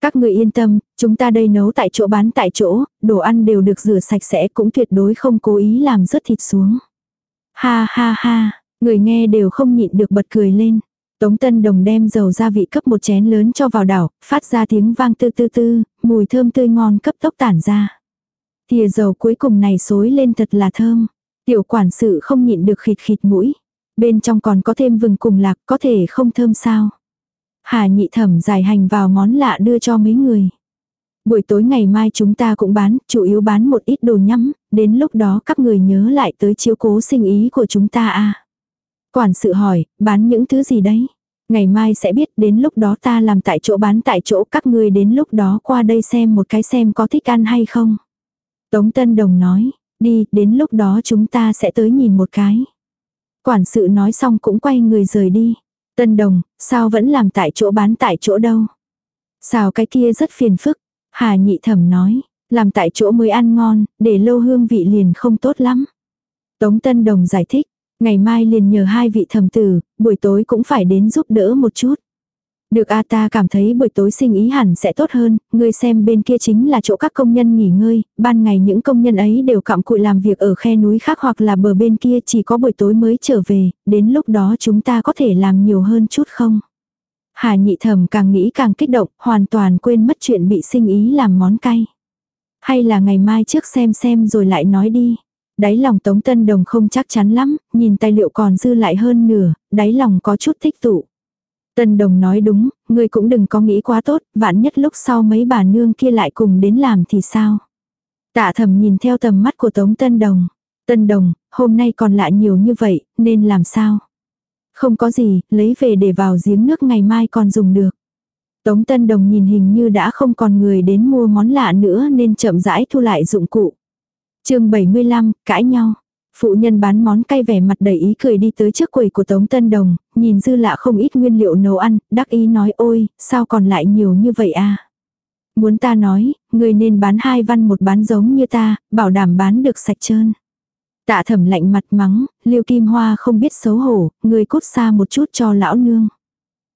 Các người yên tâm, chúng ta đây nấu tại chỗ bán tại chỗ, đồ ăn đều được rửa sạch sẽ cũng tuyệt đối không cố ý làm rớt thịt xuống. Ha ha ha, người nghe đều không nhịn được bật cười lên. Tống Tân Đồng đem dầu gia vị cấp một chén lớn cho vào đảo, phát ra tiếng vang tư tư tư, mùi thơm tươi ngon cấp tốc tản ra. Thìa dầu cuối cùng này xối lên thật là thơm. Tiểu quản sự không nhịn được khịt khịt mũi. Bên trong còn có thêm vừng cùng lạc, có thể không thơm sao. Hà nhị thẩm giải hành vào món lạ đưa cho mấy người. Buổi tối ngày mai chúng ta cũng bán, chủ yếu bán một ít đồ nhắm, đến lúc đó các người nhớ lại tới chiếu cố sinh ý của chúng ta à? Quản sự hỏi, bán những thứ gì đấy? Ngày mai sẽ biết đến lúc đó ta làm tại chỗ bán tại chỗ các ngươi đến lúc đó qua đây xem một cái xem có thích ăn hay không. Tống Tân Đồng nói, đi, đến lúc đó chúng ta sẽ tới nhìn một cái. Quản sự nói xong cũng quay người rời đi. Tân Đồng, sao vẫn làm tại chỗ bán tại chỗ đâu? Sao cái kia rất phiền phức. Hà nhị thẩm nói, làm tại chỗ mới ăn ngon, để lâu hương vị liền không tốt lắm. Tống Tân Đồng giải thích, ngày mai liền nhờ hai vị thẩm tử, buổi tối cũng phải đến giúp đỡ một chút. Được a ta cảm thấy buổi tối sinh ý hẳn sẽ tốt hơn, ngươi xem bên kia chính là chỗ các công nhân nghỉ ngơi, ban ngày những công nhân ấy đều cặm cụi làm việc ở khe núi khác hoặc là bờ bên kia chỉ có buổi tối mới trở về, đến lúc đó chúng ta có thể làm nhiều hơn chút không? Hà nhị thẩm càng nghĩ càng kích động, hoàn toàn quên mất chuyện bị sinh ý làm món cay. Hay là ngày mai trước xem xem rồi lại nói đi. Đáy lòng Tống Tân Đồng không chắc chắn lắm, nhìn tài liệu còn dư lại hơn nửa, đáy lòng có chút thích tụ. Tân Đồng nói đúng, ngươi cũng đừng có nghĩ quá tốt, vạn nhất lúc sau mấy bà nương kia lại cùng đến làm thì sao. Tạ thầm nhìn theo tầm mắt của Tống Tân Đồng. Tân Đồng, hôm nay còn lạ nhiều như vậy, nên làm sao? Không có gì, lấy về để vào giếng nước ngày mai còn dùng được. Tống Tân Đồng nhìn hình như đã không còn người đến mua món lạ nữa nên chậm rãi thu lại dụng cụ. chương 75, cãi nhau. Phụ nhân bán món cay vẻ mặt đầy ý cười đi tới trước quầy của Tống Tân Đồng, nhìn dư lạ không ít nguyên liệu nấu ăn, đắc ý nói ôi, sao còn lại nhiều như vậy à? Muốn ta nói, người nên bán hai văn một bán giống như ta, bảo đảm bán được sạch trơn. Tạ thẩm lạnh mặt mắng, liêu kim hoa không biết xấu hổ, người cút xa một chút cho lão nương.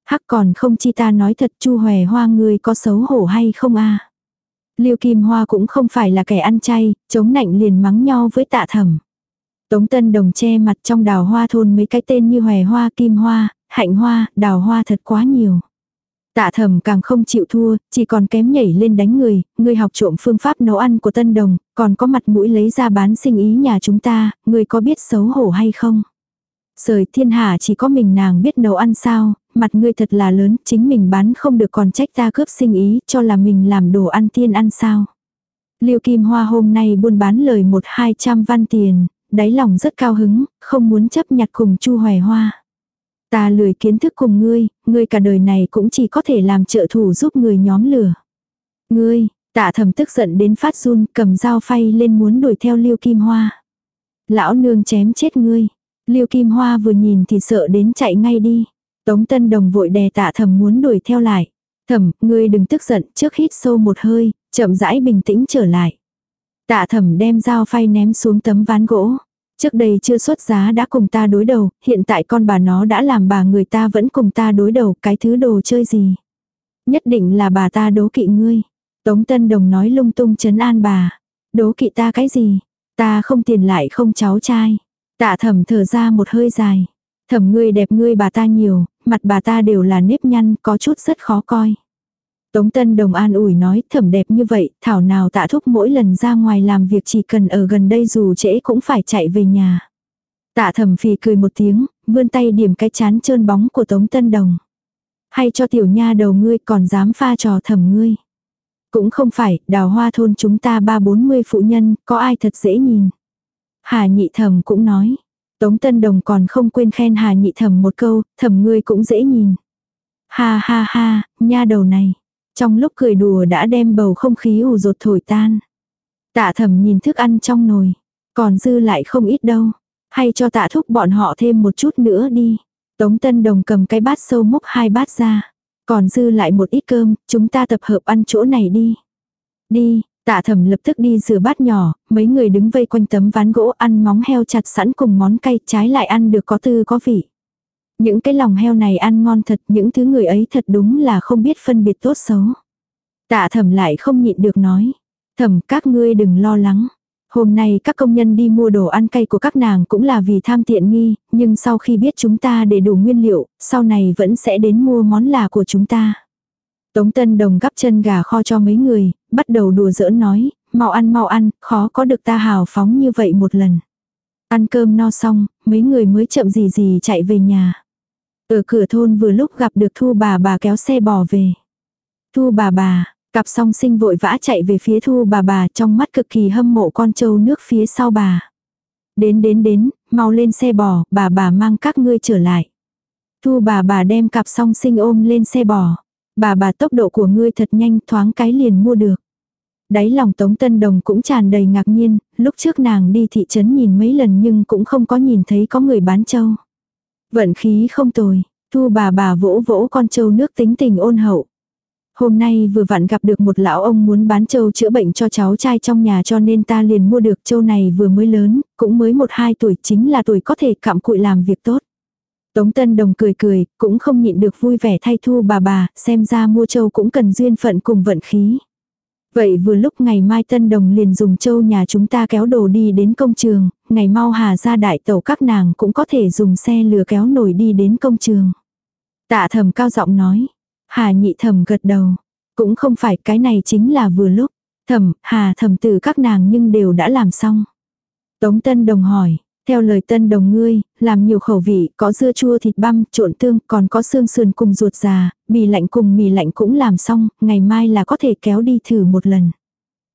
Hắc còn không chi ta nói thật chu hòe hoa người có xấu hổ hay không a à? Liêu kim hoa cũng không phải là kẻ ăn chay, chống nạnh liền mắng nhau với tạ thẩm. Tống Tân Đồng che mặt trong đào hoa thôn mấy cái tên như hòe hoa, kim hoa, hạnh hoa, đào hoa thật quá nhiều. Tạ thầm càng không chịu thua, chỉ còn kém nhảy lên đánh người, người học trộm phương pháp nấu ăn của Tân Đồng, còn có mặt mũi lấy ra bán sinh ý nhà chúng ta, người có biết xấu hổ hay không? Sời thiên hạ chỉ có mình nàng biết nấu ăn sao, mặt ngươi thật là lớn, chính mình bán không được còn trách ta cướp sinh ý, cho là mình làm đồ ăn tiên ăn sao. Liêu Kim Hoa hôm nay buôn bán lời một hai trăm văn tiền, đáy lòng rất cao hứng, không muốn chấp nhặt cùng Chu Hoài Hoa. Ta lười kiến thức cùng ngươi, ngươi cả đời này cũng chỉ có thể làm trợ thủ giúp người nhóm lửa. Ngươi, tạ thầm tức giận đến phát run, cầm dao phay lên muốn đuổi theo Liêu Kim Hoa. Lão nương chém chết ngươi. Liêu Kim Hoa vừa nhìn thì sợ đến chạy ngay đi. Tống Tân Đồng vội đè tạ thầm muốn đuổi theo lại. Thầm, ngươi đừng tức giận, trước hít sâu một hơi, chậm rãi bình tĩnh trở lại. Tạ thẩm đem dao phay ném xuống tấm ván gỗ. Trước đây chưa xuất giá đã cùng ta đối đầu, hiện tại con bà nó đã làm bà người ta vẫn cùng ta đối đầu, cái thứ đồ chơi gì. Nhất định là bà ta đố kỵ ngươi. Tống Tân Đồng nói lung tung chấn an bà. Đố kỵ ta cái gì? Ta không tiền lại không cháu trai. Tạ thẩm thở ra một hơi dài. Thẩm ngươi đẹp ngươi bà ta nhiều, mặt bà ta đều là nếp nhăn, có chút rất khó coi. Tống Tân Đồng an ủi nói thẩm đẹp như vậy, thảo nào tạ thúc mỗi lần ra ngoài làm việc chỉ cần ở gần đây dù trễ cũng phải chạy về nhà. Tạ thẩm phì cười một tiếng, vươn tay điểm cái chán trơn bóng của Tống Tân Đồng. Hay cho tiểu nha đầu ngươi còn dám pha trò thẩm ngươi. Cũng không phải, đào hoa thôn chúng ta ba bốn mươi phụ nhân, có ai thật dễ nhìn. Hà nhị thẩm cũng nói. Tống Tân Đồng còn không quên khen Hà nhị thẩm một câu, thẩm ngươi cũng dễ nhìn. Ha ha ha, nha đầu này. Trong lúc cười đùa đã đem bầu không khí ù rột thổi tan. Tạ thẩm nhìn thức ăn trong nồi. Còn dư lại không ít đâu. Hay cho tạ thúc bọn họ thêm một chút nữa đi. Tống Tân Đồng cầm cái bát sâu múc hai bát ra. Còn dư lại một ít cơm, chúng ta tập hợp ăn chỗ này đi. Đi, tạ thẩm lập tức đi rửa bát nhỏ, mấy người đứng vây quanh tấm ván gỗ ăn móng heo chặt sẵn cùng món cay trái lại ăn được có tư có vị. Những cái lòng heo này ăn ngon thật, những thứ người ấy thật đúng là không biết phân biệt tốt xấu. Tạ thẩm lại không nhịn được nói. Thẩm các ngươi đừng lo lắng. Hôm nay các công nhân đi mua đồ ăn cay của các nàng cũng là vì tham tiện nghi, nhưng sau khi biết chúng ta để đủ nguyên liệu, sau này vẫn sẽ đến mua món là của chúng ta. Tống Tân Đồng gắp chân gà kho cho mấy người, bắt đầu đùa giỡn nói, mau ăn mau ăn, khó có được ta hào phóng như vậy một lần. Ăn cơm no xong, mấy người mới chậm gì gì chạy về nhà. Ở cửa thôn vừa lúc gặp được Thu bà bà kéo xe bò về. Thu bà bà, cặp song sinh vội vã chạy về phía Thu bà bà trong mắt cực kỳ hâm mộ con trâu nước phía sau bà. Đến đến đến, mau lên xe bò, bà bà mang các ngươi trở lại. Thu bà bà đem cặp song sinh ôm lên xe bò. Bà bà tốc độ của ngươi thật nhanh thoáng cái liền mua được. Đáy lòng Tống Tân Đồng cũng tràn đầy ngạc nhiên, lúc trước nàng đi thị trấn nhìn mấy lần nhưng cũng không có nhìn thấy có người bán trâu Vận khí không tồi, thu bà bà vỗ vỗ con trâu nước tính tình ôn hậu. Hôm nay vừa vặn gặp được một lão ông muốn bán trâu chữa bệnh cho cháu trai trong nhà cho nên ta liền mua được trâu này vừa mới lớn, cũng mới một hai tuổi chính là tuổi có thể cặm cụi làm việc tốt. Tống Tân Đồng cười cười, cũng không nhịn được vui vẻ thay thu bà bà, xem ra mua trâu cũng cần duyên phận cùng vận khí. Vậy vừa lúc ngày mai Tân Đồng liền dùng châu nhà chúng ta kéo đồ đi đến công trường, ngày mau hà ra đại tàu các nàng cũng có thể dùng xe lừa kéo nổi đi đến công trường. Tạ thầm cao giọng nói, hà nhị thầm gật đầu, cũng không phải cái này chính là vừa lúc, thầm, hà thầm từ các nàng nhưng đều đã làm xong. Tống Tân Đồng hỏi, theo lời tân đồng ngươi, làm nhiều khẩu vị, có dưa chua thịt băm, trộn tương, còn có xương sườn cùng ruột già, mì lạnh cùng mì lạnh cũng làm xong, ngày mai là có thể kéo đi thử một lần.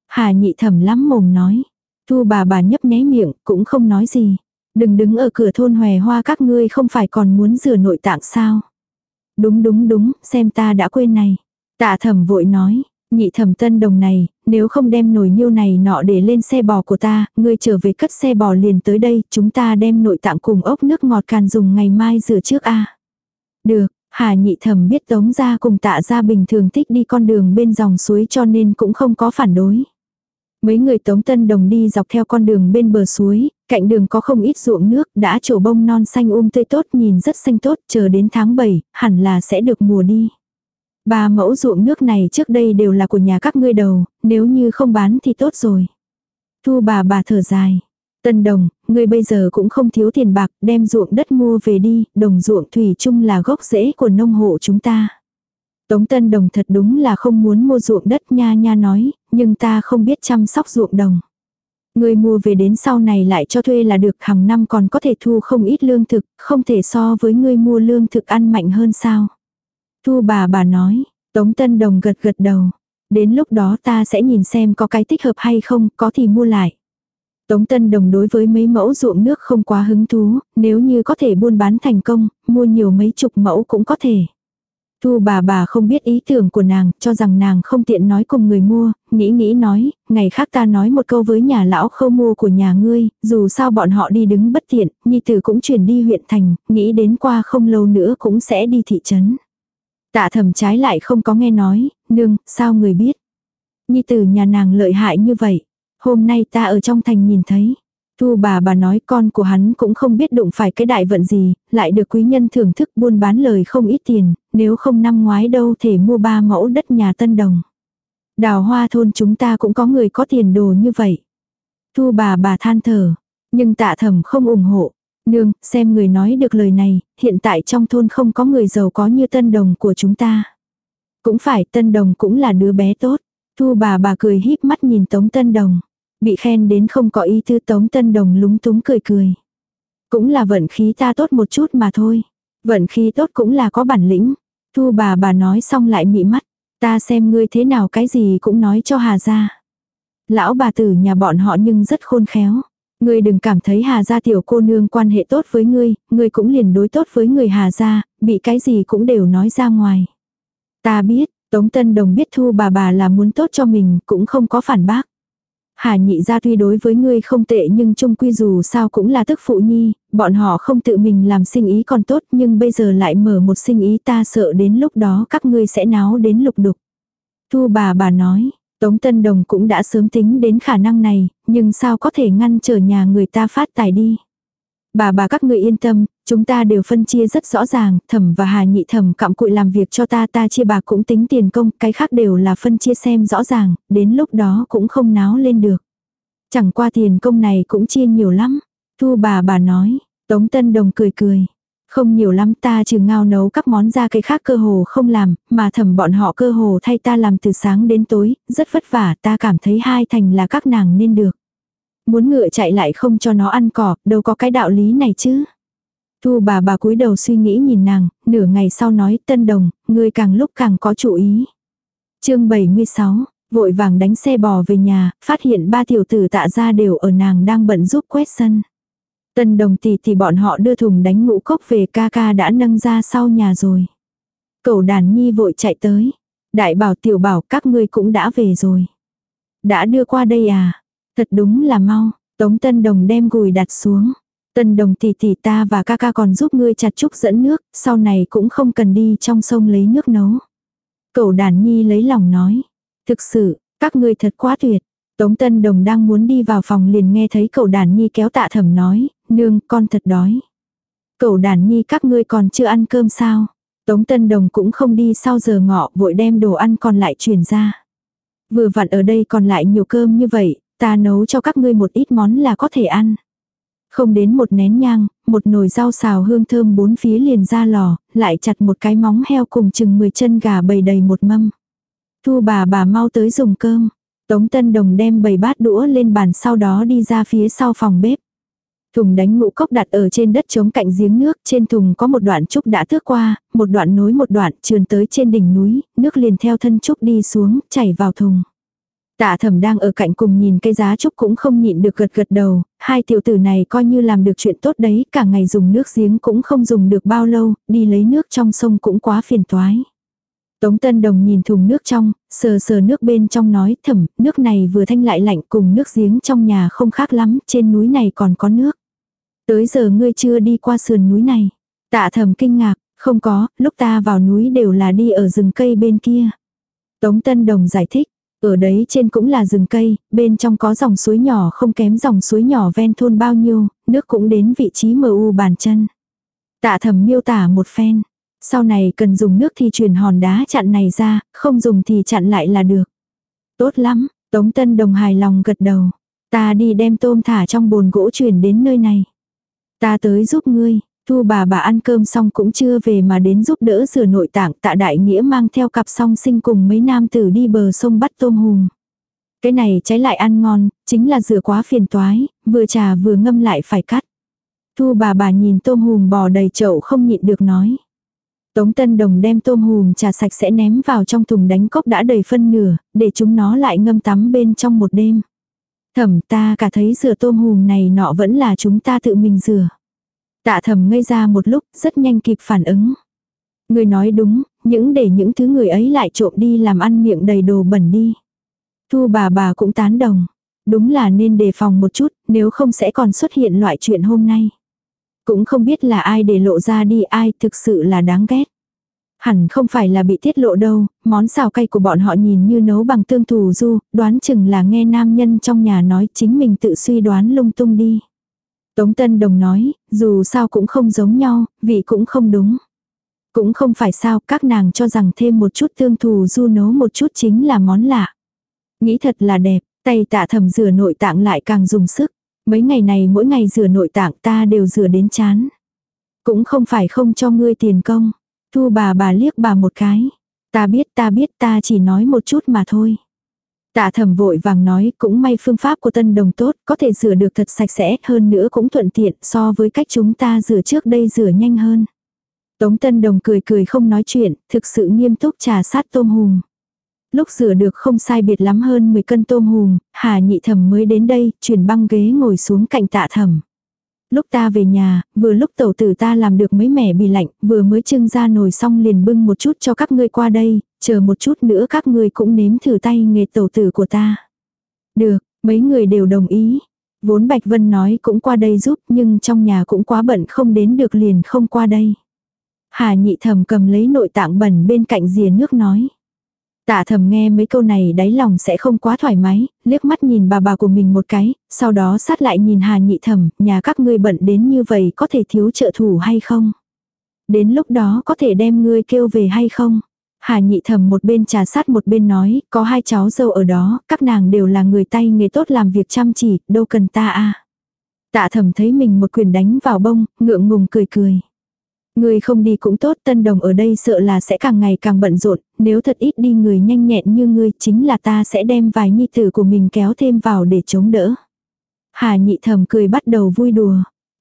Hà nhị thẩm lắm mồm nói. Thu bà bà nhấp nháy miệng, cũng không nói gì. Đừng đứng ở cửa thôn hòe hoa các ngươi không phải còn muốn rửa nội tạng sao. Đúng đúng đúng, xem ta đã quên này. Tạ thẩm vội nói, nhị thẩm tân đồng này, nếu không đem nồi nhiêu này nọ để lên xe bò của ta, ngươi trở về cất xe bò liền tới đây, chúng ta đem nội tạng cùng ốc nước ngọt càn dùng ngày mai rửa trước a. Được, Hà nhị thẩm biết tống gia cùng tạ gia bình thường thích đi con đường bên dòng suối cho nên cũng không có phản đối. Mấy người tống tân đồng đi dọc theo con đường bên bờ suối, cạnh đường có không ít ruộng nước đã trổ bông non xanh um tươi tốt nhìn rất xanh tốt chờ đến tháng 7, hẳn là sẽ được mùa đi. Ba mẫu ruộng nước này trước đây đều là của nhà các ngươi đầu, nếu như không bán thì tốt rồi. Thu bà bà thở dài. Tân đồng, ngươi bây giờ cũng không thiếu tiền bạc, đem ruộng đất mua về đi, đồng ruộng thủy chung là gốc rễ của nông hộ chúng ta. Tống Tân Đồng thật đúng là không muốn mua ruộng đất nha nha nói, nhưng ta không biết chăm sóc ruộng đồng. Ngươi mua về đến sau này lại cho thuê là được hàng năm còn có thể thu không ít lương thực, không thể so với ngươi mua lương thực ăn mạnh hơn sao. Thu bà bà nói, Tống Tân Đồng gật gật đầu. Đến lúc đó ta sẽ nhìn xem có cái thích hợp hay không, có thì mua lại. Tống Tân Đồng đối với mấy mẫu ruộng nước không quá hứng thú, nếu như có thể buôn bán thành công, mua nhiều mấy chục mẫu cũng có thể. Thu bà bà không biết ý tưởng của nàng, cho rằng nàng không tiện nói cùng người mua, nghĩ nghĩ nói, ngày khác ta nói một câu với nhà lão khâu mua của nhà ngươi, dù sao bọn họ đi đứng bất tiện, nhi tử cũng chuyển đi huyện thành, nghĩ đến qua không lâu nữa cũng sẽ đi thị trấn. Tạ thầm trái lại không có nghe nói, nương, sao người biết. Nhi tử nhà nàng lợi hại như vậy. Hôm nay ta ở trong thành nhìn thấy. Thu bà bà nói con của hắn cũng không biết đụng phải cái đại vận gì, lại được quý nhân thưởng thức buôn bán lời không ít tiền, nếu không năm ngoái đâu thể mua ba mẫu đất nhà tân đồng. Đào hoa thôn chúng ta cũng có người có tiền đồ như vậy. Thu bà bà than thở, nhưng tạ thầm không ủng hộ, Nương, xem người nói được lời này, hiện tại trong thôn không có người giàu có như tân đồng của chúng ta. Cũng phải, tân đồng cũng là đứa bé tốt. Thu bà bà cười híp mắt nhìn Tống Tân Đồng. Bị khen đến không có ý tư Tống Tân Đồng lúng túng cười cười. Cũng là vận khí ta tốt một chút mà thôi. Vận khí tốt cũng là có bản lĩnh. Thu bà bà nói xong lại mị mắt. Ta xem ngươi thế nào cái gì cũng nói cho Hà ra. Lão bà tử nhà bọn họ nhưng rất khôn khéo. Ngươi đừng cảm thấy Hà gia tiểu cô nương quan hệ tốt với ngươi, ngươi cũng liền đối tốt với người Hà gia, bị cái gì cũng đều nói ra ngoài. Ta biết, Tống Tân Đồng biết thu bà bà là muốn tốt cho mình, cũng không có phản bác. Hà nhị gia tuy đối với ngươi không tệ nhưng chung quy dù sao cũng là tức phụ nhi, bọn họ không tự mình làm sinh ý còn tốt nhưng bây giờ lại mở một sinh ý ta sợ đến lúc đó các ngươi sẽ náo đến lục đục. Thu bà bà nói, Tống Tân Đồng cũng đã sớm tính đến khả năng này, nhưng sao có thể ngăn trở nhà người ta phát tài đi. Bà bà các người yên tâm, chúng ta đều phân chia rất rõ ràng, thẩm và hà nhị thẩm cặm cụi làm việc cho ta ta chia bà cũng tính tiền công, cái khác đều là phân chia xem rõ ràng, đến lúc đó cũng không náo lên được. Chẳng qua tiền công này cũng chia nhiều lắm. Thu bà bà nói, Tống Tân Đồng cười cười. Không nhiều lắm ta trừ ngao nấu các món ra cái khác cơ hồ không làm, mà thầm bọn họ cơ hồ thay ta làm từ sáng đến tối, rất vất vả ta cảm thấy hai thành là các nàng nên được. Muốn ngựa chạy lại không cho nó ăn cỏ, đâu có cái đạo lý này chứ. Thu bà bà cúi đầu suy nghĩ nhìn nàng, nửa ngày sau nói tân đồng, người càng lúc càng có chủ ý. chương 76, vội vàng đánh xe bò về nhà, phát hiện ba tiểu tử tạ ra đều ở nàng đang bận giúp quét sân. Tân đồng tỷ tỷ bọn họ đưa thùng đánh ngũ cốc về ca ca đã nâng ra sau nhà rồi. Cậu đàn nhi vội chạy tới. Đại bảo tiểu bảo các ngươi cũng đã về rồi. Đã đưa qua đây à? Thật đúng là mau. Tống tân đồng đem gùi đặt xuống. Tân đồng tỷ tỷ ta và ca ca còn giúp ngươi chặt trúc dẫn nước, sau này cũng không cần đi trong sông lấy nước nấu. Cậu đàn nhi lấy lòng nói. Thực sự, các ngươi thật quá tuyệt. Tống Tân Đồng đang muốn đi vào phòng liền nghe thấy cậu đàn nhi kéo tạ thẩm nói, nương, con thật đói. Cậu đàn nhi các ngươi còn chưa ăn cơm sao? Tống Tân Đồng cũng không đi sau giờ ngọ vội đem đồ ăn còn lại truyền ra. Vừa vặn ở đây còn lại nhiều cơm như vậy, ta nấu cho các ngươi một ít món là có thể ăn. Không đến một nén nhang, một nồi rau xào hương thơm bốn phía liền ra lò, lại chặt một cái móng heo cùng chừng 10 chân gà bầy đầy một mâm. Thu bà bà mau tới dùng cơm. Tống Tân Đồng đem bầy bát đũa lên bàn sau đó đi ra phía sau phòng bếp. Thùng đánh ngũ cốc đặt ở trên đất chống cạnh giếng nước, trên thùng có một đoạn trúc đã thước qua, một đoạn nối một đoạn trườn tới trên đỉnh núi, nước liền theo thân trúc đi xuống, chảy vào thùng. Tạ thẩm đang ở cạnh cùng nhìn cây giá trúc cũng không nhịn được gật gật đầu, hai tiểu tử này coi như làm được chuyện tốt đấy, cả ngày dùng nước giếng cũng không dùng được bao lâu, đi lấy nước trong sông cũng quá phiền toái. Tống Tân Đồng nhìn thùng nước trong, sờ sờ nước bên trong nói thầm: nước này vừa thanh lại lạnh cùng nước giếng trong nhà không khác lắm, trên núi này còn có nước. Tới giờ ngươi chưa đi qua sườn núi này. Tạ thẩm kinh ngạc, không có, lúc ta vào núi đều là đi ở rừng cây bên kia. Tống Tân Đồng giải thích, ở đấy trên cũng là rừng cây, bên trong có dòng suối nhỏ không kém dòng suối nhỏ ven thôn bao nhiêu, nước cũng đến vị trí mờ u bàn chân. Tạ thẩm miêu tả một phen. Sau này cần dùng nước thì truyền hòn đá chặn này ra, không dùng thì chặn lại là được. Tốt lắm, Tống Tân Đồng hài lòng gật đầu. Ta đi đem tôm thả trong bồn gỗ truyền đến nơi này. Ta tới giúp ngươi, Thu bà bà ăn cơm xong cũng chưa về mà đến giúp đỡ rửa nội tạng tạ đại nghĩa mang theo cặp song sinh cùng mấy nam tử đi bờ sông bắt tôm hùm. Cái này trái lại ăn ngon, chính là rửa quá phiền toái, vừa trà vừa ngâm lại phải cắt. Thu bà bà nhìn tôm hùm bò đầy chậu không nhịn được nói. Tống Tân Đồng đem tôm hùm trà sạch sẽ ném vào trong thùng đánh cốc đã đầy phân nửa, để chúng nó lại ngâm tắm bên trong một đêm. Thẩm ta cả thấy rửa tôm hùm này nọ vẫn là chúng ta tự mình rửa. Tạ Thẩm ngây ra một lúc, rất nhanh kịp phản ứng. Người nói đúng, những để những thứ người ấy lại trộm đi làm ăn miệng đầy đồ bẩn đi. Thu bà bà cũng tán đồng. Đúng là nên đề phòng một chút, nếu không sẽ còn xuất hiện loại chuyện hôm nay. Cũng không biết là ai để lộ ra đi ai thực sự là đáng ghét. Hẳn không phải là bị tiết lộ đâu, món xào cay của bọn họ nhìn như nấu bằng tương thù du, đoán chừng là nghe nam nhân trong nhà nói chính mình tự suy đoán lung tung đi. Tống Tân Đồng nói, dù sao cũng không giống nhau, vị cũng không đúng. Cũng không phải sao, các nàng cho rằng thêm một chút tương thù du nấu một chút chính là món lạ. Nghĩ thật là đẹp, tay tạ thầm rửa nội tạng lại càng dùng sức. Mấy ngày này mỗi ngày rửa nội tạng ta đều rửa đến chán. Cũng không phải không cho ngươi tiền công. Thu bà bà liếc bà một cái. Ta biết ta biết ta chỉ nói một chút mà thôi. Tạ thẩm vội vàng nói cũng may phương pháp của tân đồng tốt, có thể rửa được thật sạch sẽ hơn nữa cũng thuận tiện so với cách chúng ta rửa trước đây rửa nhanh hơn. Tống tân đồng cười cười không nói chuyện, thực sự nghiêm túc trà sát tôm hùm. Lúc rửa được không sai biệt lắm hơn 10 cân tôm hùm, hà nhị thẩm mới đến đây, chuyển băng ghế ngồi xuống cạnh tạ thẩm. Lúc ta về nhà, vừa lúc tẩu tử ta làm được mấy mẻ bì lạnh, vừa mới trưng ra nồi xong liền bưng một chút cho các ngươi qua đây, chờ một chút nữa các ngươi cũng nếm thử tay nghề tẩu tử của ta. Được, mấy người đều đồng ý. Vốn Bạch Vân nói cũng qua đây giúp nhưng trong nhà cũng quá bận không đến được liền không qua đây. Hà nhị thầm cầm lấy nội tạng bẩn bên cạnh rìa nước nói. Tạ thầm nghe mấy câu này đáy lòng sẽ không quá thoải mái, liếc mắt nhìn bà bà của mình một cái, sau đó sát lại nhìn hà nhị thầm, nhà các ngươi bận đến như vậy có thể thiếu trợ thủ hay không? Đến lúc đó có thể đem ngươi kêu về hay không? Hà nhị thầm một bên trà sát một bên nói, có hai cháu dâu ở đó, các nàng đều là người tay nghề tốt làm việc chăm chỉ, đâu cần ta a Tạ thầm thấy mình một quyền đánh vào bông, ngượng ngùng cười cười. Người không đi cũng tốt, tân đồng ở đây sợ là sẽ càng ngày càng bận rộn, nếu thật ít đi người nhanh nhẹn như ngươi chính là ta sẽ đem vài nhi tử của mình kéo thêm vào để chống đỡ. Hà nhị thầm cười bắt đầu vui đùa.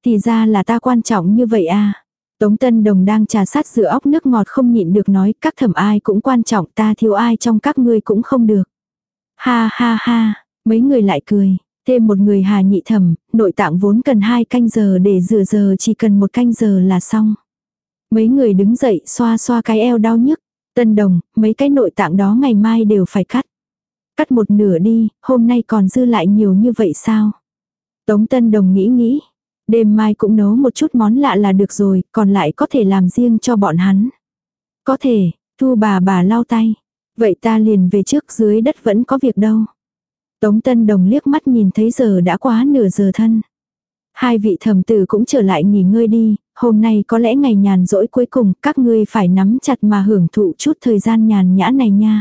Thì ra là ta quan trọng như vậy à. Tống Tân Đồng đang trà sát rửa óc nước ngọt không nhịn được nói các thẩm ai cũng quan trọng ta thiếu ai trong các ngươi cũng không được. Ha ha ha, mấy người lại cười. Thêm một người hà nhị thẩm, nội tạng vốn cần hai canh giờ để rửa giờ chỉ cần một canh giờ là xong. Mấy người đứng dậy xoa xoa cái eo đau nhức. Tân đồng, mấy cái nội tạng đó ngày mai đều phải cắt. Cắt một nửa đi, hôm nay còn dư lại nhiều như vậy sao? Tống Tân Đồng nghĩ nghĩ. Đêm mai cũng nấu một chút món lạ là được rồi, còn lại có thể làm riêng cho bọn hắn. Có thể, thu bà bà lau tay. Vậy ta liền về trước dưới đất vẫn có việc đâu. Tống Tân Đồng liếc mắt nhìn thấy giờ đã quá nửa giờ thân. Hai vị thẩm tử cũng trở lại nghỉ ngơi đi, hôm nay có lẽ ngày nhàn rỗi cuối cùng, các ngươi phải nắm chặt mà hưởng thụ chút thời gian nhàn nhã này nha.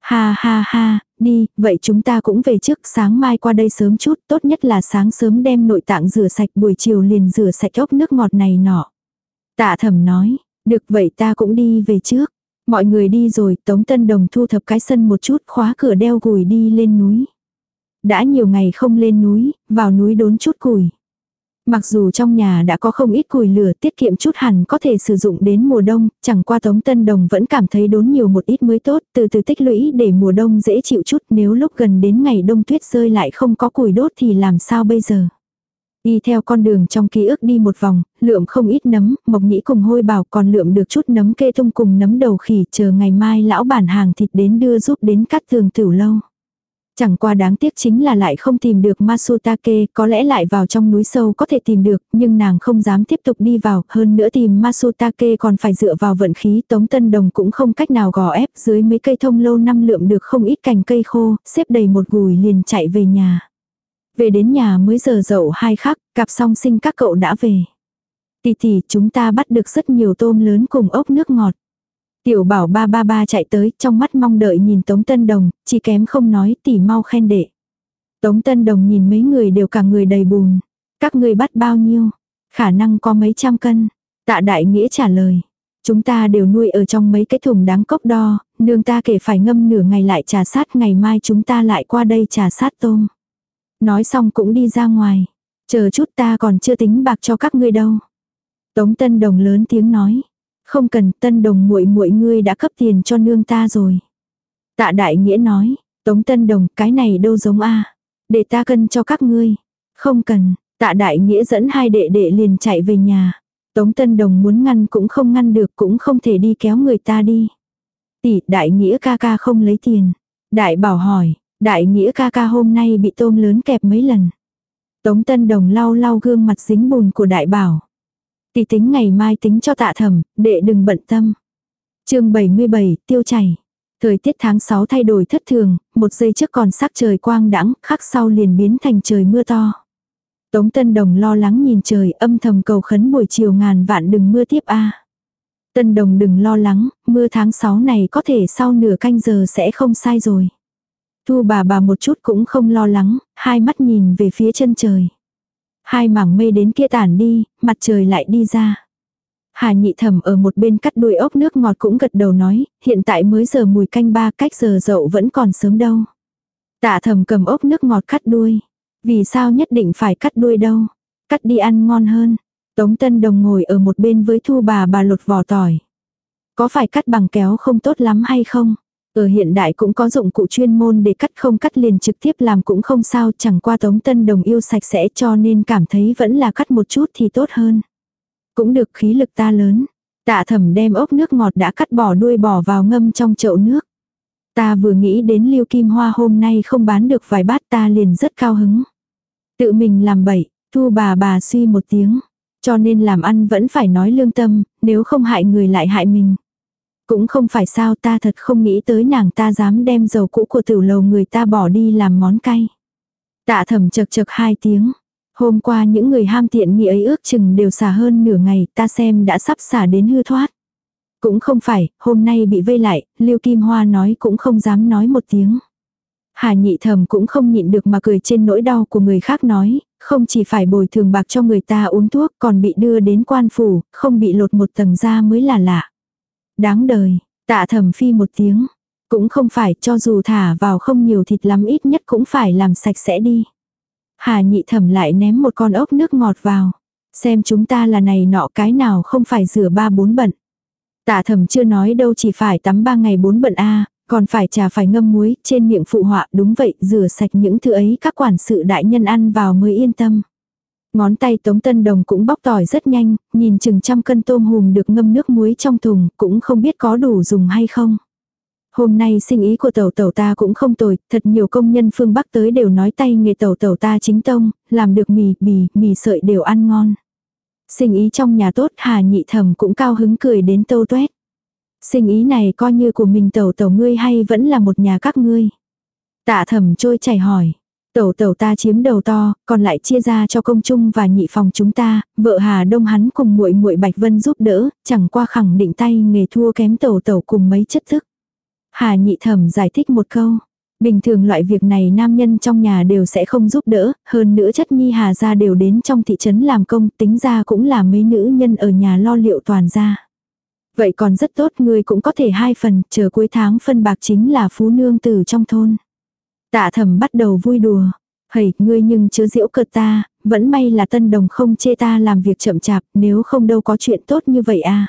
Ha ha ha, đi, vậy chúng ta cũng về trước sáng mai qua đây sớm chút, tốt nhất là sáng sớm đem nội tạng rửa sạch buổi chiều liền rửa sạch ốc nước ngọt này nọ. Tạ thẩm nói, được vậy ta cũng đi về trước. Mọi người đi rồi, Tống Tân Đồng thu thập cái sân một chút khóa cửa đeo gùi đi lên núi. Đã nhiều ngày không lên núi, vào núi đốn chút củi. Mặc dù trong nhà đã có không ít củi lửa tiết kiệm chút hẳn có thể sử dụng đến mùa đông, chẳng qua Tống Tân Đồng vẫn cảm thấy đốn nhiều một ít mới tốt, từ từ tích lũy để mùa đông dễ chịu chút nếu lúc gần đến ngày đông tuyết rơi lại không có củi đốt thì làm sao bây giờ. Đi theo con đường trong ký ức đi một vòng, lượm không ít nấm, mộc nhĩ cùng hôi bảo còn lượm được chút nấm kê tung cùng nấm đầu khỉ chờ ngày mai lão bản hàng thịt đến đưa giúp đến cắt thường tử lâu. Chẳng qua đáng tiếc chính là lại không tìm được Masutake, có lẽ lại vào trong núi sâu có thể tìm được, nhưng nàng không dám tiếp tục đi vào, hơn nữa tìm Masutake còn phải dựa vào vận khí, Tống Tân Đồng cũng không cách nào gò ép, dưới mấy cây thông lâu năm lượm được không ít cành cây khô, xếp đầy một gùi liền chạy về nhà. Về đến nhà mới giờ dậu hai khắc, cặp song sinh các cậu đã về. Tì tì chúng ta bắt được rất nhiều tôm lớn cùng ốc nước ngọt. Tiểu bảo ba ba ba chạy tới, trong mắt mong đợi nhìn Tống Tân Đồng, chỉ kém không nói tỉ mau khen đệ. Tống Tân Đồng nhìn mấy người đều cả người đầy bùn. Các người bắt bao nhiêu? Khả năng có mấy trăm cân. Tạ Đại Nghĩa trả lời. Chúng ta đều nuôi ở trong mấy cái thùng đáng cốc đo, nương ta kể phải ngâm nửa ngày lại trà sát ngày mai chúng ta lại qua đây trà sát tôm. Nói xong cũng đi ra ngoài. Chờ chút ta còn chưa tính bạc cho các ngươi đâu. Tống Tân Đồng lớn tiếng nói. Không cần tân đồng muội muội ngươi đã cấp tiền cho nương ta rồi. Tạ đại nghĩa nói, tống tân đồng cái này đâu giống a Để ta cân cho các ngươi. Không cần, tạ đại nghĩa dẫn hai đệ đệ liền chạy về nhà. Tống tân đồng muốn ngăn cũng không ngăn được cũng không thể đi kéo người ta đi. Tỷ đại nghĩa ca ca không lấy tiền. Đại bảo hỏi, đại nghĩa ca ca hôm nay bị tôm lớn kẹp mấy lần. Tống tân đồng lau lau gương mặt dính bùn của đại bảo. Tỷ tính ngày mai tính cho tạ thẩm, đệ đừng bận tâm. chương 77, tiêu chảy. Thời tiết tháng 6 thay đổi thất thường, một giây trước còn sắc trời quang đãng, khắc sau liền biến thành trời mưa to. Tống Tân Đồng lo lắng nhìn trời âm thầm cầu khấn buổi chiều ngàn vạn đừng mưa tiếp a. Tân Đồng đừng lo lắng, mưa tháng 6 này có thể sau nửa canh giờ sẽ không sai rồi. Thu bà bà một chút cũng không lo lắng, hai mắt nhìn về phía chân trời. Hai mảng mây đến kia tản đi, mặt trời lại đi ra. Hà nhị thẩm ở một bên cắt đuôi ốc nước ngọt cũng gật đầu nói, hiện tại mới giờ mùi canh ba cách giờ dậu vẫn còn sớm đâu. Tạ thẩm cầm ốc nước ngọt cắt đuôi. Vì sao nhất định phải cắt đuôi đâu? Cắt đi ăn ngon hơn. Tống Tân Đồng ngồi ở một bên với thu bà bà lột vỏ tỏi. Có phải cắt bằng kéo không tốt lắm hay không? Ở hiện đại cũng có dụng cụ chuyên môn để cắt không cắt liền trực tiếp làm cũng không sao, chẳng qua Tống Tân Đồng yêu sạch sẽ cho nên cảm thấy vẫn là cắt một chút thì tốt hơn. Cũng được khí lực ta lớn. Tạ thẩm đem ốc nước ngọt đã cắt bỏ đuôi bỏ vào ngâm trong chậu nước. Ta vừa nghĩ đến liêu kim hoa hôm nay không bán được vài bát ta liền rất cao hứng. Tự mình làm bậy, thu bà bà suy một tiếng. Cho nên làm ăn vẫn phải nói lương tâm, nếu không hại người lại hại mình. Cũng không phải sao ta thật không nghĩ tới nàng ta dám đem dầu cũ của tiểu lầu người ta bỏ đi làm món cay. Tạ thẩm chật chật hai tiếng. Hôm qua những người ham tiện nghĩ ấy ước chừng đều xả hơn nửa ngày ta xem đã sắp xả đến hư thoát. Cũng không phải, hôm nay bị vây lại, lưu Kim Hoa nói cũng không dám nói một tiếng. Hà nhị thầm cũng không nhịn được mà cười trên nỗi đau của người khác nói, không chỉ phải bồi thường bạc cho người ta uống thuốc còn bị đưa đến quan phủ, không bị lột một tầng da mới là lạ. Đáng đời, tạ thẩm phi một tiếng. Cũng không phải cho dù thả vào không nhiều thịt lắm ít nhất cũng phải làm sạch sẽ đi. Hà nhị thẩm lại ném một con ốc nước ngọt vào. Xem chúng ta là này nọ cái nào không phải rửa ba bốn bận. Tạ thẩm chưa nói đâu chỉ phải tắm ba ngày bốn bận a Còn phải trà phải ngâm muối, trên miệng phụ họa, đúng vậy, rửa sạch những thứ ấy các quản sự đại nhân ăn vào mới yên tâm. Ngón tay Tống Tân Đồng cũng bóc tỏi rất nhanh, nhìn chừng trăm cân tôm hùm được ngâm nước muối trong thùng, cũng không biết có đủ dùng hay không. Hôm nay sinh ý của tàu tàu ta cũng không tồi, thật nhiều công nhân phương Bắc tới đều nói tay nghề tàu tàu ta chính tông, làm được mì, bì, mì sợi đều ăn ngon. Sinh ý trong nhà tốt Hà Nhị Thẩm cũng cao hứng cười đến tâu tuét. Sinh ý này coi như của mình tàu tàu ngươi hay vẫn là một nhà các ngươi. Tạ thẩm trôi chảy hỏi. Tẩu tẩu ta chiếm đầu to, còn lại chia ra cho công chung và nhị phòng chúng ta, vợ Hà Đông hắn cùng muội muội Bạch Vân giúp đỡ, chẳng qua khẳng định tay nghề thua kém tẩu tẩu cùng mấy chất thức. Hà nhị thẩm giải thích một câu. Bình thường loại việc này nam nhân trong nhà đều sẽ không giúp đỡ, hơn nữa chất nhi hà ra đều đến trong thị trấn làm công, tính ra cũng là mấy nữ nhân ở nhà lo liệu toàn ra. Vậy còn rất tốt ngươi cũng có thể hai phần, chờ cuối tháng phân bạc chính là phú nương tử trong thôn. Tạ thẩm bắt đầu vui đùa. Hầy, ngươi nhưng chớ diễu cợt ta, vẫn may là tân đồng không chê ta làm việc chậm chạp, nếu không đâu có chuyện tốt như vậy à.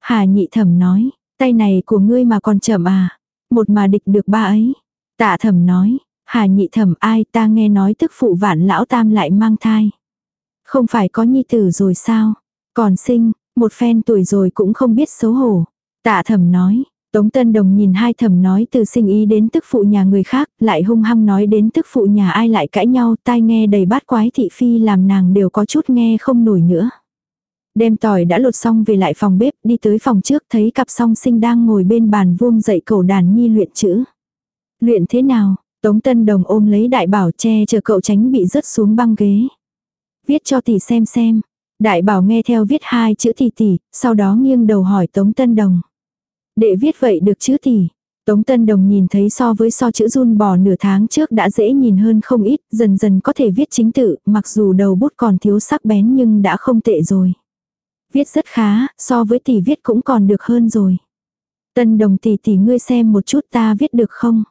Hà nhị thẩm nói, tay này của ngươi mà còn chậm à. Một mà địch được ba ấy. Tạ thẩm nói, hà nhị thẩm ai ta nghe nói tức phụ vạn lão tam lại mang thai. Không phải có nhi tử rồi sao? Còn sinh, một phen tuổi rồi cũng không biết xấu hổ. Tạ thẩm nói, Tống Tân Đồng nhìn hai thẩm nói từ sinh ý đến tức phụ nhà người khác, lại hung hăng nói đến tức phụ nhà ai lại cãi nhau, tai nghe đầy bát quái thị phi làm nàng đều có chút nghe không nổi nữa. Đem tỏi đã lột xong về lại phòng bếp, đi tới phòng trước thấy cặp song sinh đang ngồi bên bàn vuông dậy cầu đàn nhi luyện chữ. Luyện thế nào? Tống Tân Đồng ôm lấy đại bảo che chờ cậu tránh bị rớt xuống băng ghế. Viết cho tỷ xem xem. Đại bảo nghe theo viết hai chữ tỷ tỷ, sau đó nghiêng đầu hỏi Tống Tân Đồng. Đệ viết vậy được chứ tỷ. Tống Tân Đồng nhìn thấy so với so chữ run bò nửa tháng trước đã dễ nhìn hơn không ít, dần dần có thể viết chính tự, mặc dù đầu bút còn thiếu sắc bén nhưng đã không tệ rồi. Viết rất khá, so với tỷ viết cũng còn được hơn rồi. Tân Đồng tỷ tỷ ngươi xem một chút ta viết được không?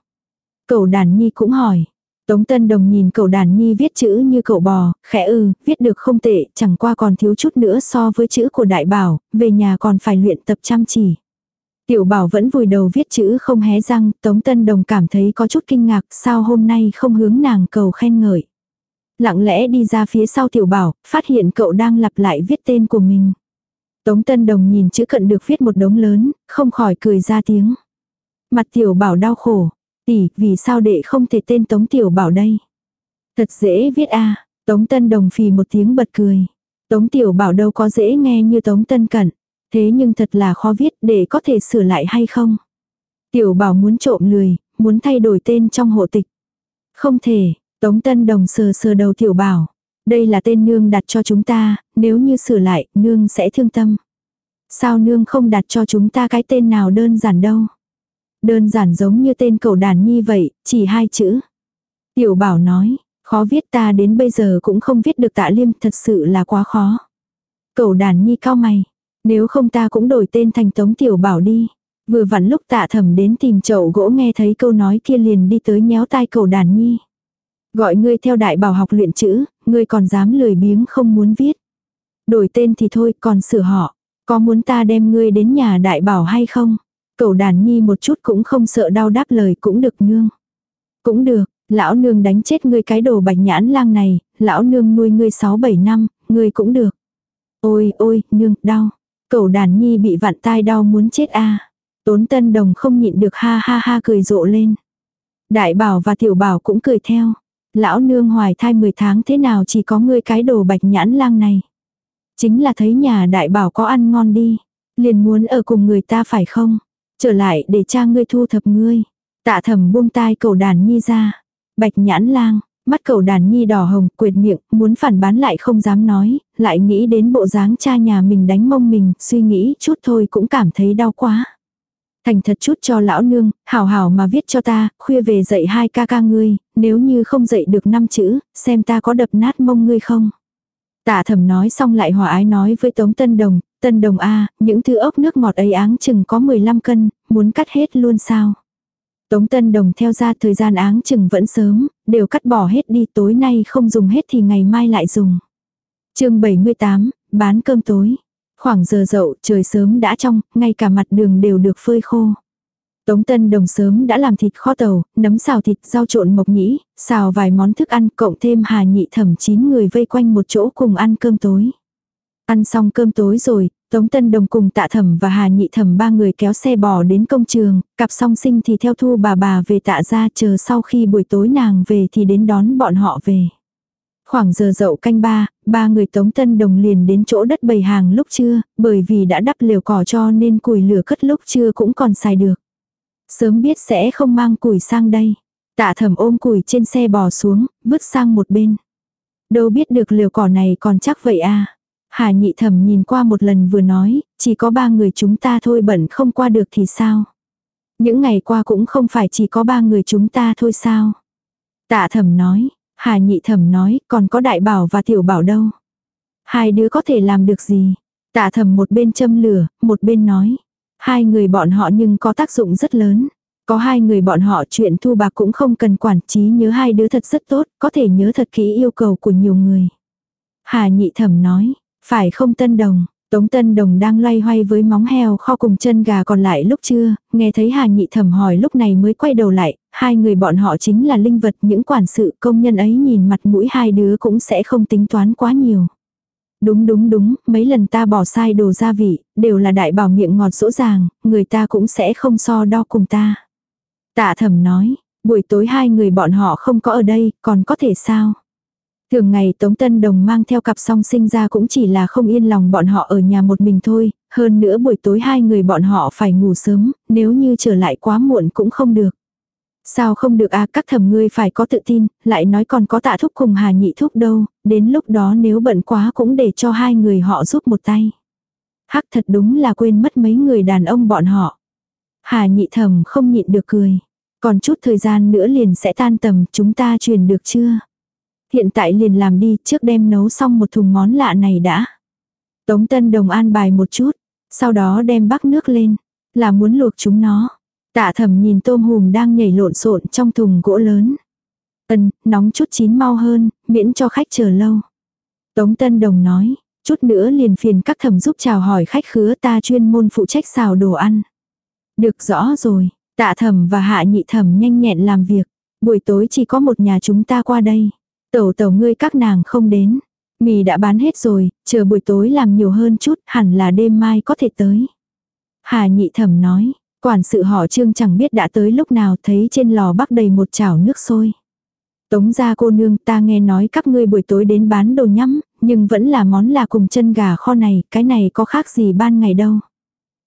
Cậu đàn nhi cũng hỏi. Tống Tân Đồng nhìn cậu đàn nhi viết chữ như cậu bò, khẽ ư, viết được không tệ, chẳng qua còn thiếu chút nữa so với chữ của đại bảo, về nhà còn phải luyện tập chăm chỉ. Tiểu bảo vẫn vùi đầu viết chữ không hé răng, Tống Tân Đồng cảm thấy có chút kinh ngạc, sao hôm nay không hướng nàng cầu khen ngợi. Lặng lẽ đi ra phía sau tiểu bảo, phát hiện cậu đang lặp lại viết tên của mình. Tống Tân Đồng nhìn chữ cận được viết một đống lớn, không khỏi cười ra tiếng. Mặt tiểu bảo đau khổ. Tỷ, vì sao đệ không thể tên Tống tiểu bảo đây? Thật dễ viết a Tống Tân Đồng phì một tiếng bật cười. Tống tiểu bảo đâu có dễ nghe như Tống Tân Cận. Thế nhưng thật là khó viết để có thể sửa lại hay không? Tiểu bảo muốn trộm lười, muốn thay đổi tên trong hộ tịch. Không thể, Tống Tân Đồng sờ sờ đầu tiểu bảo. Đây là tên nương đặt cho chúng ta, nếu như sửa lại, nương sẽ thương tâm. Sao nương không đặt cho chúng ta cái tên nào đơn giản đâu? Đơn giản giống như tên cậu đàn nhi vậy, chỉ hai chữ. Tiểu bảo nói, khó viết ta đến bây giờ cũng không viết được tạ liêm, thật sự là quá khó. Cậu đàn nhi cao mày, nếu không ta cũng đổi tên thành Tống Tiểu Bảo đi. Vừa vặn lúc tạ thẩm đến tìm chậu gỗ nghe thấy câu nói kia liền đi tới nhéo tai cầu đàn nhi. Gọi ngươi theo đại bảo học luyện chữ, ngươi còn dám lười biếng không muốn viết. Đổi tên thì thôi còn sửa họ. Có muốn ta đem ngươi đến nhà đại bảo hay không? Cầu đàn nhi một chút cũng không sợ đau đáp lời cũng được nương. Cũng được, lão nương đánh chết ngươi cái đồ bạch nhãn lang này, lão nương nuôi ngươi 6-7 năm, ngươi cũng được. Ôi ôi, nương, đau. Cậu đàn nhi bị vặn tai đau muốn chết a Tốn tân đồng không nhịn được ha ha ha cười rộ lên. Đại bảo và tiểu bảo cũng cười theo. Lão nương hoài thai 10 tháng thế nào chỉ có ngươi cái đồ bạch nhãn lang này. Chính là thấy nhà đại bảo có ăn ngon đi. Liền muốn ở cùng người ta phải không? Trở lại để cha ngươi thu thập ngươi. Tạ thầm buông tai cầu đàn nhi ra. Bạch nhãn lang, Mắt cầu đàn nhi đỏ hồng, quệt miệng, muốn phản bán lại không dám nói, lại nghĩ đến bộ dáng cha nhà mình đánh mông mình, suy nghĩ chút thôi cũng cảm thấy đau quá. Thành thật chút cho lão nương, hảo hảo mà viết cho ta, khuya về dạy hai ca ca ngươi, nếu như không dạy được năm chữ, xem ta có đập nát mông ngươi không. Tạ thẩm nói xong lại hòa ái nói với Tống Tân Đồng, Tân Đồng A, những thứ ốc nước ngọt ấy áng chừng có 15 cân, muốn cắt hết luôn sao. Tống Tân Đồng theo ra thời gian áng chừng vẫn sớm, đều cắt bỏ hết đi tối nay không dùng hết thì ngày mai lại dùng. chương 78, bán cơm tối. Khoảng giờ dậu trời sớm đã trong, ngay cả mặt đường đều được phơi khô. Tống Tân Đồng sớm đã làm thịt kho tàu, nấm xào thịt, rau trộn mộc nhĩ, xào vài món thức ăn, cộng thêm hà nhị thẩm chín người vây quanh một chỗ cùng ăn cơm tối. Ăn xong cơm tối rồi, Tống Tân Đồng cùng tạ thẩm và hà nhị thẩm ba người kéo xe bò đến công trường, cặp song sinh thì theo thu bà bà về tạ ra chờ sau khi buổi tối nàng về thì đến đón bọn họ về. Khoảng giờ dậu canh ba, ba người Tống Tân Đồng liền đến chỗ đất bầy hàng lúc trưa, bởi vì đã đắp liều cỏ cho nên củi lửa cất lúc trưa cũng còn xài được. Sớm biết sẽ không mang củi sang đây. Tạ thẩm ôm củi trên xe bò xuống, vứt sang một bên. Đâu biết được liều cỏ này còn chắc vậy à. Hà nhị thẩm nhìn qua một lần vừa nói, chỉ có ba người chúng ta thôi bận không qua được thì sao. Những ngày qua cũng không phải chỉ có ba người chúng ta thôi sao. Tạ thẩm nói, Hà nhị thẩm nói, còn có đại bảo và tiểu bảo đâu. Hai đứa có thể làm được gì. Tạ thẩm một bên châm lửa, một bên nói. Hai người bọn họ nhưng có tác dụng rất lớn. Có hai người bọn họ chuyện thu bạc cũng không cần quản trí nhớ hai đứa thật rất tốt, có thể nhớ thật kỹ yêu cầu của nhiều người. Hà nhị thẩm nói, phải không tân đồng, Tống Tân Đồng đang loay hoay với móng heo kho cùng chân gà còn lại lúc trưa, nghe thấy Hà Nhị Thẩm hỏi lúc này mới quay đầu lại, hai người bọn họ chính là linh vật những quản sự công nhân ấy nhìn mặt mũi hai đứa cũng sẽ không tính toán quá nhiều. Đúng đúng đúng, mấy lần ta bỏ sai đồ gia vị, đều là đại bảo miệng ngọt rõ ràng người ta cũng sẽ không so đo cùng ta. Tạ thẩm nói, buổi tối hai người bọn họ không có ở đây, còn có thể sao? Thường ngày Tống Tân Đồng mang theo cặp song sinh ra cũng chỉ là không yên lòng bọn họ ở nhà một mình thôi, hơn nữa buổi tối hai người bọn họ phải ngủ sớm, nếu như trở lại quá muộn cũng không được. Sao không được à các thầm ngươi phải có tự tin, lại nói còn có tạ thúc cùng hà nhị thúc đâu, đến lúc đó nếu bận quá cũng để cho hai người họ giúp một tay. Hắc thật đúng là quên mất mấy người đàn ông bọn họ. Hà nhị thầm không nhịn được cười. Còn chút thời gian nữa liền sẽ tan tầm chúng ta truyền được chưa? Hiện tại liền làm đi trước đem nấu xong một thùng món lạ này đã. Tống Tân Đồng an bài một chút, sau đó đem bắc nước lên, là muốn luộc chúng nó. Tạ thẩm nhìn tôm hùm đang nhảy lộn xộn trong thùng gỗ lớn. Ân, nóng chút chín mau hơn, miễn cho khách chờ lâu. Tống Tân Đồng nói, chút nữa liền phiền các thẩm giúp chào hỏi khách khứa ta chuyên môn phụ trách xào đồ ăn. Được rõ rồi, tạ thẩm và hạ nhị thẩm nhanh nhẹn làm việc. Buổi tối chỉ có một nhà chúng ta qua đây. Tẩu tẩu ngươi các nàng không đến. Mì đã bán hết rồi, chờ buổi tối làm nhiều hơn chút, hẳn là đêm mai có thể tới. Hà nhị thẩm nói, quản sự họ trương chẳng biết đã tới lúc nào thấy trên lò bắc đầy một chảo nước sôi. Tống ra cô nương ta nghe nói các ngươi buổi tối đến bán đồ nhắm, nhưng vẫn là món là cùng chân gà kho này, cái này có khác gì ban ngày đâu.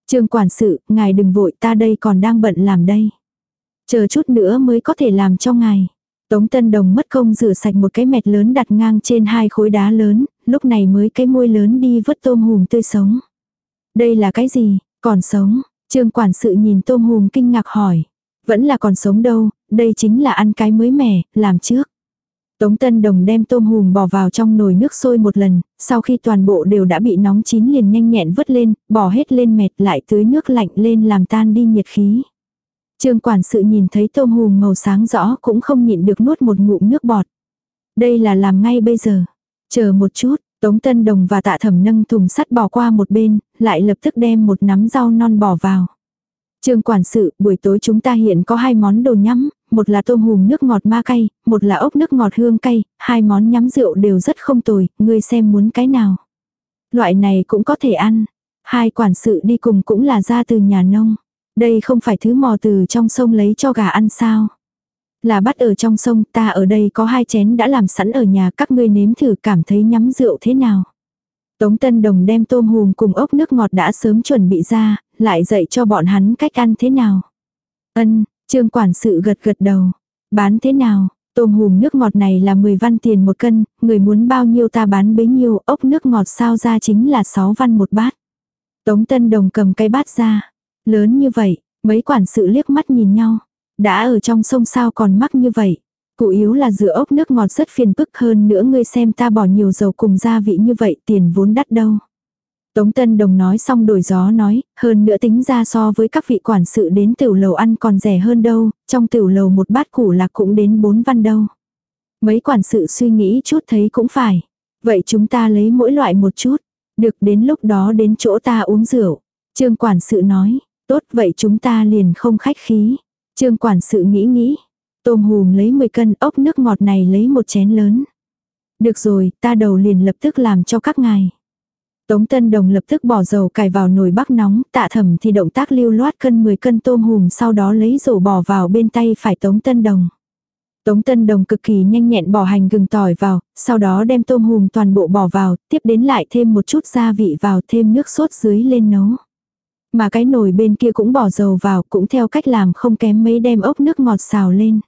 Trương quản sự, ngài đừng vội ta đây còn đang bận làm đây. Chờ chút nữa mới có thể làm cho ngài. Tống Tân Đồng mất công rửa sạch một cái mẹt lớn đặt ngang trên hai khối đá lớn, lúc này mới cái môi lớn đi vớt tôm hùm tươi sống. Đây là cái gì, còn sống? Trương quản sự nhìn tôm hùm kinh ngạc hỏi. Vẫn là còn sống đâu, đây chính là ăn cái mới mẻ, làm trước. Tống Tân Đồng đem tôm hùm bỏ vào trong nồi nước sôi một lần, sau khi toàn bộ đều đã bị nóng chín liền nhanh nhẹn vớt lên, bỏ hết lên mệt, lại tưới nước lạnh lên làm tan đi nhiệt khí. Trương quản sự nhìn thấy tôm hùm màu sáng rõ cũng không nhịn được nuốt một ngụm nước bọt. Đây là làm ngay bây giờ. Chờ một chút, Tống Tân Đồng và tạ thẩm nâng thùng sắt bỏ qua một bên, lại lập tức đem một nắm rau non bỏ vào. Trương quản sự, buổi tối chúng ta hiện có hai món đồ nhắm, một là tôm hùm nước ngọt ma cay, một là ốc nước ngọt hương cay, hai món nhắm rượu đều rất không tồi, ngươi xem muốn cái nào. Loại này cũng có thể ăn. Hai quản sự đi cùng cũng là ra từ nhà nông. Đây không phải thứ mò từ trong sông lấy cho gà ăn sao. Là bắt ở trong sông, ta ở đây có hai chén đã làm sẵn ở nhà các ngươi nếm thử cảm thấy nhắm rượu thế nào. Tống Tân Đồng đem tôm hùm cùng ốc nước ngọt đã sớm chuẩn bị ra, lại dạy cho bọn hắn cách ăn thế nào. Ân, trương quản sự gật gật đầu. Bán thế nào, tôm hùm nước ngọt này là 10 văn tiền một cân, người muốn bao nhiêu ta bán bấy nhiêu, ốc nước ngọt sao ra chính là 6 văn một bát. Tống Tân Đồng cầm cái bát ra. Lớn như vậy, mấy quản sự liếc mắt nhìn nhau. Đã ở trong sông sao còn mắc như vậy. Cụ yếu là rửa ốc nước ngọt rất phiền phức hơn nữa ngươi xem ta bỏ nhiều dầu cùng gia vị như vậy tiền vốn đắt đâu. Tống Tân Đồng nói xong đổi gió nói, hơn nữa tính ra so với các vị quản sự đến tiểu lầu ăn còn rẻ hơn đâu, trong tiểu lầu một bát củ lạc cũng đến bốn văn đâu. Mấy quản sự suy nghĩ chút thấy cũng phải. Vậy chúng ta lấy mỗi loại một chút. Được đến lúc đó đến chỗ ta uống rượu. Trương quản sự nói, Tốt vậy chúng ta liền không khách khí. Trương quản sự nghĩ nghĩ. Tôm hùm lấy 10 cân ốc nước ngọt này lấy một chén lớn. Được rồi, ta đầu liền lập tức làm cho các ngài. Tống Tân Đồng lập tức bỏ dầu cải vào nồi bắc nóng, tạ thẩm thì động tác lưu loát cân 10 cân tôm hùm sau đó lấy rổ bỏ vào bên tay phải Tống Tân Đồng. Tống Tân Đồng cực kỳ nhanh nhẹn bỏ hành gừng tỏi vào, sau đó đem tôm hùm toàn bộ bỏ vào, tiếp đến lại thêm một chút gia vị vào thêm nước sốt dưới lên nấu. Mà cái nồi bên kia cũng bỏ dầu vào, cũng theo cách làm không kém mấy đem ốc nước ngọt xào lên.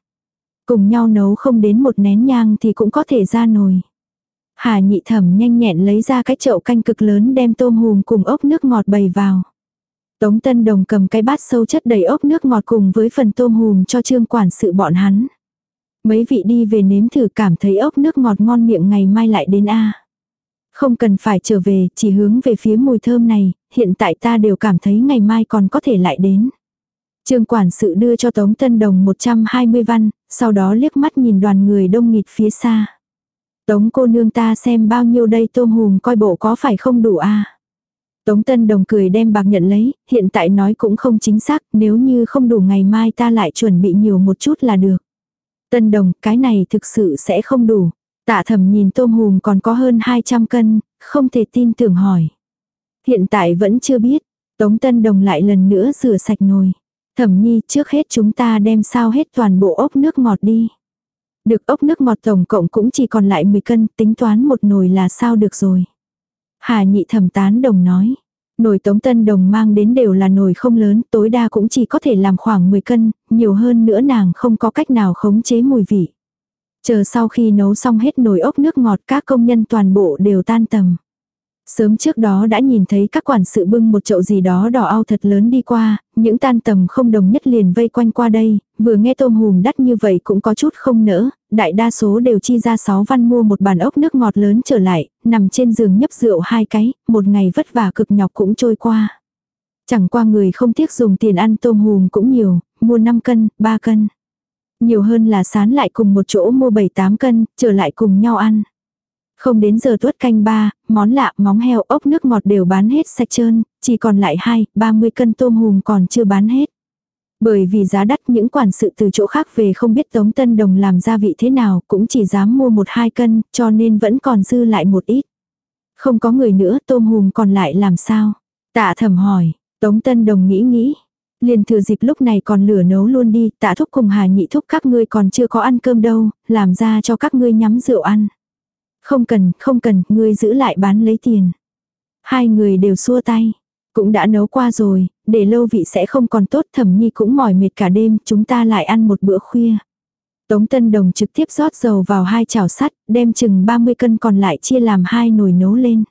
Cùng nhau nấu không đến một nén nhang thì cũng có thể ra nồi. Hà nhị thẩm nhanh nhẹn lấy ra cái chậu canh cực lớn đem tôm hùm cùng ốc nước ngọt bày vào. Tống Tân Đồng cầm cái bát sâu chất đầy ốc nước ngọt cùng với phần tôm hùm cho trương quản sự bọn hắn. Mấy vị đi về nếm thử cảm thấy ốc nước ngọt ngon miệng ngày mai lại đến a. Không cần phải trở về, chỉ hướng về phía mùi thơm này, hiện tại ta đều cảm thấy ngày mai còn có thể lại đến. Trương quản sự đưa cho Tống Tân Đồng 120 văn, sau đó liếc mắt nhìn đoàn người đông nghịt phía xa. Tống cô nương ta xem bao nhiêu đây tôm hùm coi bộ có phải không đủ a Tống Tân Đồng cười đem bạc nhận lấy, hiện tại nói cũng không chính xác, nếu như không đủ ngày mai ta lại chuẩn bị nhiều một chút là được. Tân Đồng, cái này thực sự sẽ không đủ. Tạ thẩm nhìn tôm hùm còn có hơn 200 cân, không thể tin tưởng hỏi. Hiện tại vẫn chưa biết. Tống Tân Đồng lại lần nữa rửa sạch nồi. Thẩm nhi trước hết chúng ta đem sao hết toàn bộ ốc nước ngọt đi. Được ốc nước ngọt tổng cộng cũng chỉ còn lại 10 cân, tính toán một nồi là sao được rồi. Hà nhị thẩm tán đồng nói. Nồi tống tân đồng mang đến đều là nồi không lớn, tối đa cũng chỉ có thể làm khoảng 10 cân, nhiều hơn nữa nàng không có cách nào khống chế mùi vị. Chờ sau khi nấu xong hết nồi ốc nước ngọt các công nhân toàn bộ đều tan tầm. Sớm trước đó đã nhìn thấy các quản sự bưng một chậu gì đó đỏ ao thật lớn đi qua, những tan tầm không đồng nhất liền vây quanh qua đây, vừa nghe tôm hùm đắt như vậy cũng có chút không nỡ, đại đa số đều chi ra 6 văn mua một bàn ốc nước ngọt lớn trở lại, nằm trên giường nhấp rượu hai cái, một ngày vất vả cực nhọc cũng trôi qua. Chẳng qua người không tiếc dùng tiền ăn tôm hùm cũng nhiều, mua 5 cân, 3 cân. Nhiều hơn là sán lại cùng một chỗ mua 7-8 cân, trở lại cùng nhau ăn. Không đến giờ tuất canh ba, món lạ, móng heo, ốc nước ngọt đều bán hết sạch trơn, chỉ còn lại 2, 30 cân tôm hùm còn chưa bán hết. Bởi vì giá đắt những quản sự từ chỗ khác về không biết Tống Tân Đồng làm gia vị thế nào, cũng chỉ dám mua một hai cân, cho nên vẫn còn dư lại một ít. Không có người nữa, tôm hùm còn lại làm sao? Tạ thầm hỏi, Tống Tân Đồng nghĩ nghĩ. Liền thừa dịp lúc này còn lửa nấu luôn đi, tạ thúc cùng hà nhị thúc các ngươi còn chưa có ăn cơm đâu, làm ra cho các ngươi nhắm rượu ăn. Không cần, không cần, ngươi giữ lại bán lấy tiền. Hai người đều xua tay. Cũng đã nấu qua rồi, để lâu vị sẽ không còn tốt thẩm nhi cũng mỏi mệt cả đêm, chúng ta lại ăn một bữa khuya. Tống Tân Đồng trực tiếp rót dầu vào hai chảo sắt, đem chừng 30 cân còn lại chia làm hai nồi nấu lên.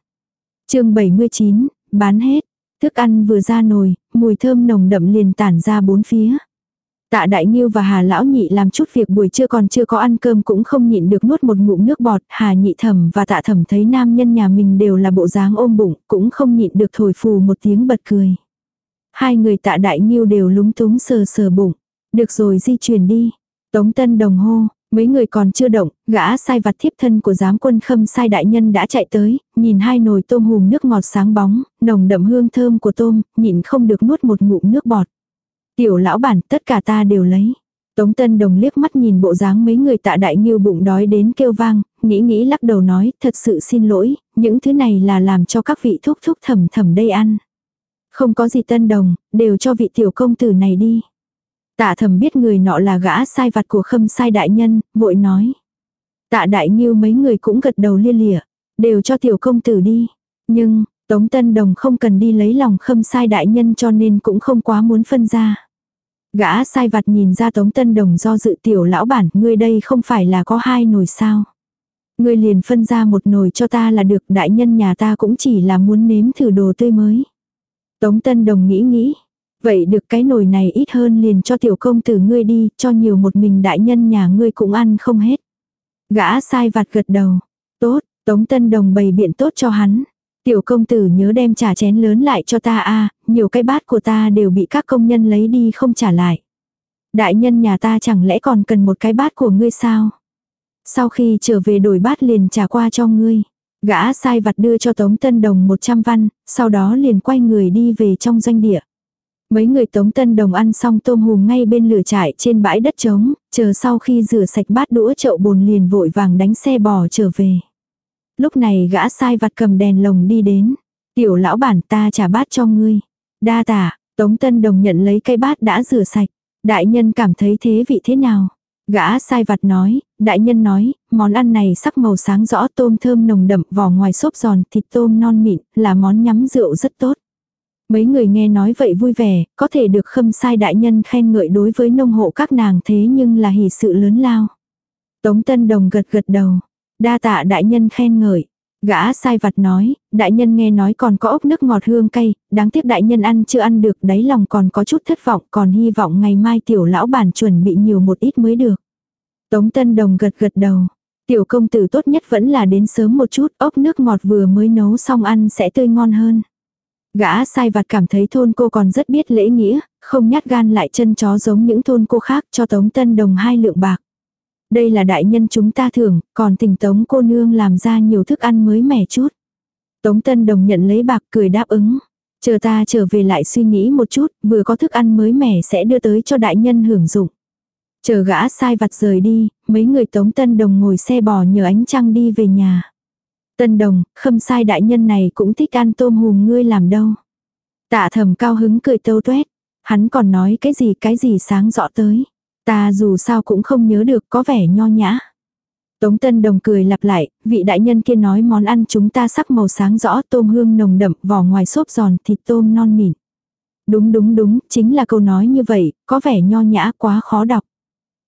chương 79, bán hết. Thức ăn vừa ra nồi, mùi thơm nồng đậm liền tản ra bốn phía. Tạ Đại Nghiêu và Hà Lão Nhị làm chút việc buổi trưa còn chưa có ăn cơm cũng không nhịn được nuốt một ngụm nước bọt. Hà Nhị Thẩm và Tạ Thẩm thấy nam nhân nhà mình đều là bộ dáng ôm bụng, cũng không nhịn được thổi phù một tiếng bật cười. Hai người Tạ Đại Nghiêu đều lúng túng sờ sờ bụng. Được rồi di chuyển đi. Tống Tân đồng hô, mấy người còn chưa động, gã sai vặt thiếp thân của giám quân khâm sai đại nhân đã chạy tới, nhìn hai nồi tôm hùm nước ngọt sáng bóng, nồng đậm hương thơm của tôm, nhịn không được nuốt một ngụm nước bọt. Tiểu lão bản tất cả ta đều lấy. Tống Tân Đồng liếc mắt nhìn bộ dáng mấy người tạ đại nghiêu bụng đói đến kêu vang, nghĩ nghĩ lắc đầu nói, thật sự xin lỗi, những thứ này là làm cho các vị thúc thúc thầm thầm đây ăn. Không có gì Tân Đồng, đều cho vị tiểu công tử này đi. Tạ thầm biết người nọ là gã sai vặt của khâm sai đại nhân, vội nói. Tạ đại nghiêu mấy người cũng gật đầu lia lịa, đều cho tiểu công tử đi. Nhưng, Tống Tân Đồng không cần đi lấy lòng khâm sai đại nhân cho nên cũng không quá muốn phân ra. Gã sai vặt nhìn ra Tống Tân Đồng do dự tiểu lão bản, ngươi đây không phải là có hai nồi sao. Ngươi liền phân ra một nồi cho ta là được, đại nhân nhà ta cũng chỉ là muốn nếm thử đồ tươi mới. Tống Tân Đồng nghĩ nghĩ, vậy được cái nồi này ít hơn liền cho tiểu công tử ngươi đi, cho nhiều một mình đại nhân nhà ngươi cũng ăn không hết. Gã sai vặt gật đầu, tốt, Tống Tân Đồng bày biện tốt cho hắn. Tiểu công tử nhớ đem trả chén lớn lại cho ta a nhiều cái bát của ta đều bị các công nhân lấy đi không trả lại. Đại nhân nhà ta chẳng lẽ còn cần một cái bát của ngươi sao? Sau khi trở về đổi bát liền trả qua cho ngươi. Gã sai vặt đưa cho Tống Tân Đồng 100 văn, sau đó liền quay người đi về trong doanh địa. Mấy người Tống Tân Đồng ăn xong tôm hùm ngay bên lửa trại trên bãi đất trống, chờ sau khi rửa sạch bát đũa chậu bồn liền vội vàng đánh xe bò trở về. Lúc này gã sai vặt cầm đèn lồng đi đến. Tiểu lão bản ta trả bát cho ngươi. Đa tả, Tống Tân Đồng nhận lấy cây bát đã rửa sạch. Đại nhân cảm thấy thế vị thế nào? Gã sai vặt nói, đại nhân nói, món ăn này sắc màu sáng rõ tôm thơm nồng đậm vỏ ngoài xốp giòn thịt tôm non mịn, là món nhắm rượu rất tốt. Mấy người nghe nói vậy vui vẻ, có thể được khâm sai đại nhân khen ngợi đối với nông hộ các nàng thế nhưng là hỷ sự lớn lao. Tống Tân Đồng gật gật đầu, đa tạ đại nhân khen ngợi. Gã sai vặt nói, đại nhân nghe nói còn có ốc nước ngọt hương cay, đáng tiếc đại nhân ăn chưa ăn được, đáy lòng còn có chút thất vọng, còn hy vọng ngày mai tiểu lão bản chuẩn bị nhiều một ít mới được. Tống Tân Đồng gật gật đầu. Tiểu công tử tốt nhất vẫn là đến sớm một chút, ốc nước ngọt vừa mới nấu xong ăn sẽ tươi ngon hơn. Gã sai vặt cảm thấy thôn cô còn rất biết lễ nghĩa, không nhát gan lại chân chó giống những thôn cô khác cho Tống Tân Đồng hai lượng bạc. Đây là đại nhân chúng ta thưởng, còn tình Tống cô nương làm ra nhiều thức ăn mới mẻ chút. Tống Tân Đồng nhận lấy bạc cười đáp ứng. Chờ ta trở về lại suy nghĩ một chút, vừa có thức ăn mới mẻ sẽ đưa tới cho đại nhân hưởng dụng. Chờ gã sai vặt rời đi, mấy người Tống Tân Đồng ngồi xe bò nhờ ánh trăng đi về nhà. Tân Đồng, khâm sai đại nhân này cũng thích ăn tôm hùm ngươi làm đâu. Tạ thầm cao hứng cười tâu tuét. Hắn còn nói cái gì cái gì sáng rõ tới. Ta dù sao cũng không nhớ được có vẻ nho nhã. Tống Tân Đồng cười lặp lại, vị đại nhân kia nói món ăn chúng ta sắc màu sáng rõ tôm hương nồng đậm vỏ ngoài xốp giòn thịt tôm non mịn. Đúng đúng đúng, chính là câu nói như vậy, có vẻ nho nhã quá khó đọc.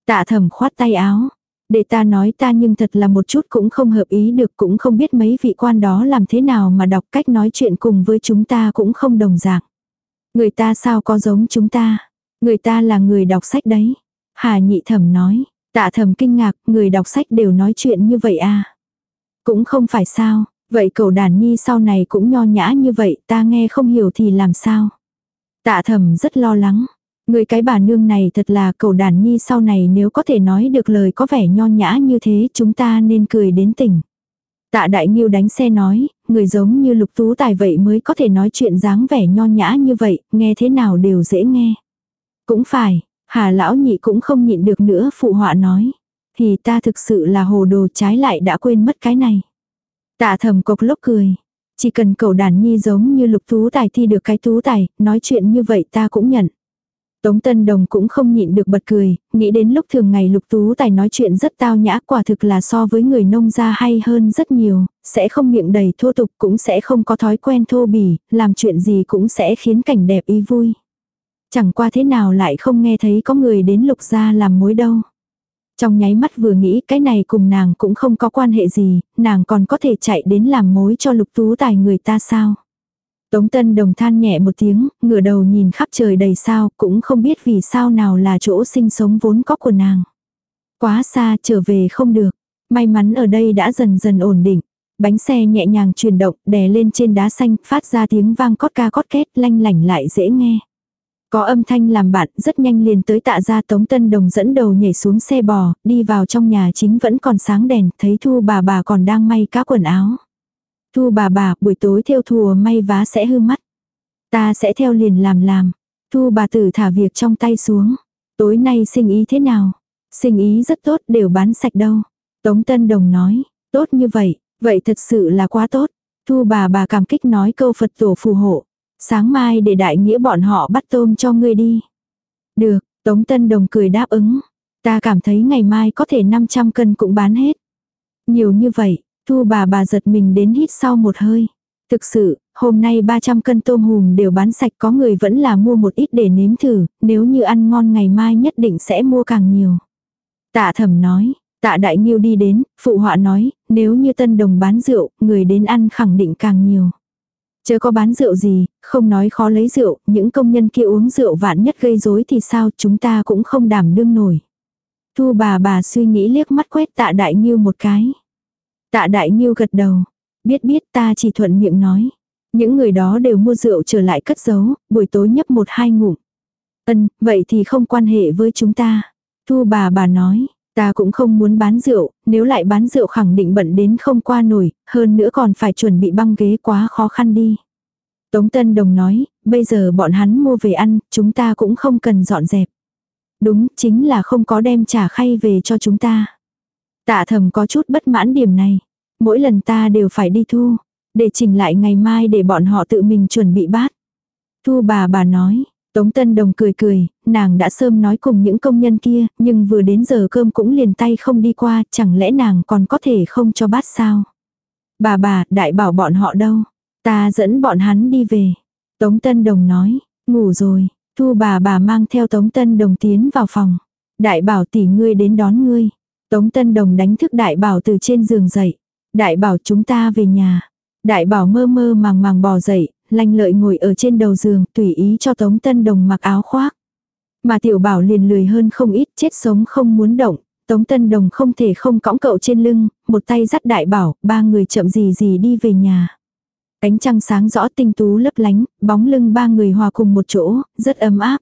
Tạ thầm khoát tay áo. Để ta nói ta nhưng thật là một chút cũng không hợp ý được cũng không biết mấy vị quan đó làm thế nào mà đọc cách nói chuyện cùng với chúng ta cũng không đồng dạng. Người ta sao có giống chúng ta. Người ta là người đọc sách đấy. Hà nhị thẩm nói. Tạ thẩm kinh ngạc, người đọc sách đều nói chuyện như vậy à. Cũng không phải sao, vậy cậu đàn nhi sau này cũng nho nhã như vậy, ta nghe không hiểu thì làm sao. Tạ thẩm rất lo lắng. Người cái bà nương này thật là cầu đàn nhi sau này nếu có thể nói được lời có vẻ nho nhã như thế chúng ta nên cười đến tỉnh. Tạ đại nghiêu đánh xe nói, người giống như lục tú tài vậy mới có thể nói chuyện dáng vẻ nho nhã như vậy, nghe thế nào đều dễ nghe. Cũng phải, hà lão nhị cũng không nhịn được nữa phụ họa nói. Thì ta thực sự là hồ đồ trái lại đã quên mất cái này. Tạ thầm cộc lốc cười. Chỉ cần cầu đàn nhi giống như lục tú tài thi được cái tú tài, nói chuyện như vậy ta cũng nhận. Tống Tân Đồng cũng không nhịn được bật cười, nghĩ đến lúc thường ngày Lục Tú Tài nói chuyện rất tao nhã quả thực là so với người nông gia hay hơn rất nhiều, sẽ không miệng đầy thô tục cũng sẽ không có thói quen thô bỉ, làm chuyện gì cũng sẽ khiến cảnh đẹp ý vui. Chẳng qua thế nào lại không nghe thấy có người đến Lục gia làm mối đâu. Trong nháy mắt vừa nghĩ cái này cùng nàng cũng không có quan hệ gì, nàng còn có thể chạy đến làm mối cho Lục Tú Tài người ta sao. Tống Tân Đồng than nhẹ một tiếng, ngửa đầu nhìn khắp trời đầy sao, cũng không biết vì sao nào là chỗ sinh sống vốn có của nàng. Quá xa, trở về không được. May mắn ở đây đã dần dần ổn định. Bánh xe nhẹ nhàng chuyển động, đè lên trên đá xanh, phát ra tiếng vang cót ca cót két, lanh lảnh lại dễ nghe. Có âm thanh làm bạn, rất nhanh liền tới tạ ra Tống Tân Đồng dẫn đầu nhảy xuống xe bò, đi vào trong nhà chính vẫn còn sáng đèn, thấy Thu bà bà còn đang may cá quần áo. Thu bà bà, buổi tối theo thùa may vá sẽ hư mắt. Ta sẽ theo liền làm làm. Thu bà tử thả việc trong tay xuống. Tối nay sinh ý thế nào? Sinh ý rất tốt, đều bán sạch đâu. Tống Tân Đồng nói, tốt như vậy, vậy thật sự là quá tốt. Thu bà bà cảm kích nói câu Phật tổ phù hộ. Sáng mai để đại nghĩa bọn họ bắt tôm cho ngươi đi. Được, Tống Tân Đồng cười đáp ứng. Ta cảm thấy ngày mai có thể 500 cân cũng bán hết. Nhiều như vậy, Thu bà bà giật mình đến hít sau một hơi. Thực sự, hôm nay 300 cân tôm hùm đều bán sạch có người vẫn là mua một ít để nếm thử, nếu như ăn ngon ngày mai nhất định sẽ mua càng nhiều. Tạ thẩm nói, tạ đại nghiêu đi đến, phụ họa nói, nếu như tân đồng bán rượu, người đến ăn khẳng định càng nhiều. Chớ có bán rượu gì, không nói khó lấy rượu, những công nhân kia uống rượu vạn nhất gây rối thì sao chúng ta cũng không đảm đương nổi. Thu bà bà suy nghĩ liếc mắt quét tạ đại nghiêu một cái. Tạ đại nghiêu gật đầu. Biết biết ta chỉ thuận miệng nói. Những người đó đều mua rượu trở lại cất giấu, buổi tối nhấp một hai ngụm. Ân, vậy thì không quan hệ với chúng ta. Thu bà bà nói, ta cũng không muốn bán rượu, nếu lại bán rượu khẳng định bận đến không qua nổi, hơn nữa còn phải chuẩn bị băng ghế quá khó khăn đi. Tống Tân Đồng nói, bây giờ bọn hắn mua về ăn, chúng ta cũng không cần dọn dẹp. Đúng, chính là không có đem trả khay về cho chúng ta. Tạ thầm có chút bất mãn điểm này. Mỗi lần ta đều phải đi thu, để chỉnh lại ngày mai để bọn họ tự mình chuẩn bị bát. Thu bà bà nói, Tống Tân Đồng cười cười, nàng đã sớm nói cùng những công nhân kia, nhưng vừa đến giờ cơm cũng liền tay không đi qua, chẳng lẽ nàng còn có thể không cho bát sao? Bà bà, đại bảo bọn họ đâu? Ta dẫn bọn hắn đi về. Tống Tân Đồng nói, ngủ rồi, thu bà bà mang theo Tống Tân Đồng tiến vào phòng. Đại bảo tỷ ngươi đến đón ngươi. Tống Tân Đồng đánh thức đại bảo từ trên giường dậy. Đại bảo chúng ta về nhà. Đại bảo mơ mơ màng màng bò dậy, lanh lợi ngồi ở trên đầu giường, tùy ý cho Tống Tân Đồng mặc áo khoác. Mà tiểu bảo liền lười hơn không ít, chết sống không muốn động. Tống Tân Đồng không thể không cõng cậu trên lưng, một tay dắt đại bảo, ba người chậm gì gì đi về nhà. Ánh trăng sáng rõ tinh tú lấp lánh, bóng lưng ba người hòa cùng một chỗ, rất ấm áp.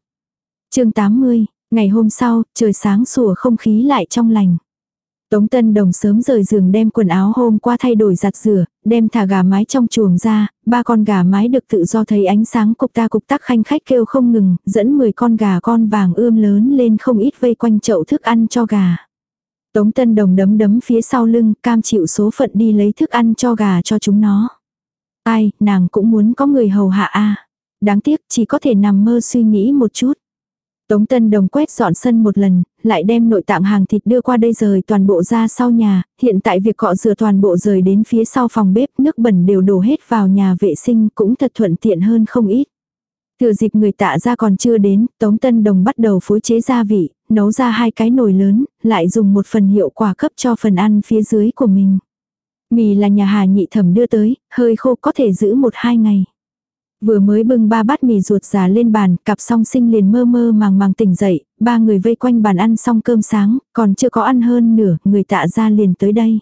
chương 80, ngày hôm sau, trời sáng sủa không khí lại trong lành. Tống Tân Đồng sớm rời giường đem quần áo hôm qua thay đổi giặt rửa, đem thả gà mái trong chuồng ra, ba con gà mái được tự do thấy ánh sáng cục ta cục tắc khanh khách kêu không ngừng, dẫn 10 con gà con vàng ươm lớn lên không ít vây quanh chậu thức ăn cho gà. Tống Tân Đồng đấm đấm phía sau lưng, cam chịu số phận đi lấy thức ăn cho gà cho chúng nó. Ai, nàng cũng muốn có người hầu hạ a Đáng tiếc chỉ có thể nằm mơ suy nghĩ một chút. Tống Tân Đồng quét dọn sân một lần, lại đem nội tạng hàng thịt đưa qua đây rời toàn bộ ra sau nhà, hiện tại việc cọ rửa toàn bộ rời đến phía sau phòng bếp, nước bẩn đều đổ hết vào nhà vệ sinh cũng thật thuận tiện hơn không ít. Thừa dịp người tạ ra còn chưa đến, Tống Tân Đồng bắt đầu phối chế gia vị, nấu ra hai cái nồi lớn, lại dùng một phần hiệu quả cấp cho phần ăn phía dưới của mình. Mì là nhà Hà nhị thẩm đưa tới, hơi khô có thể giữ một hai ngày. Vừa mới bưng ba bát mì ruột già lên bàn, cặp song sinh liền mơ mơ màng màng tỉnh dậy, ba người vây quanh bàn ăn xong cơm sáng, còn chưa có ăn hơn nửa, người tạ ra liền tới đây.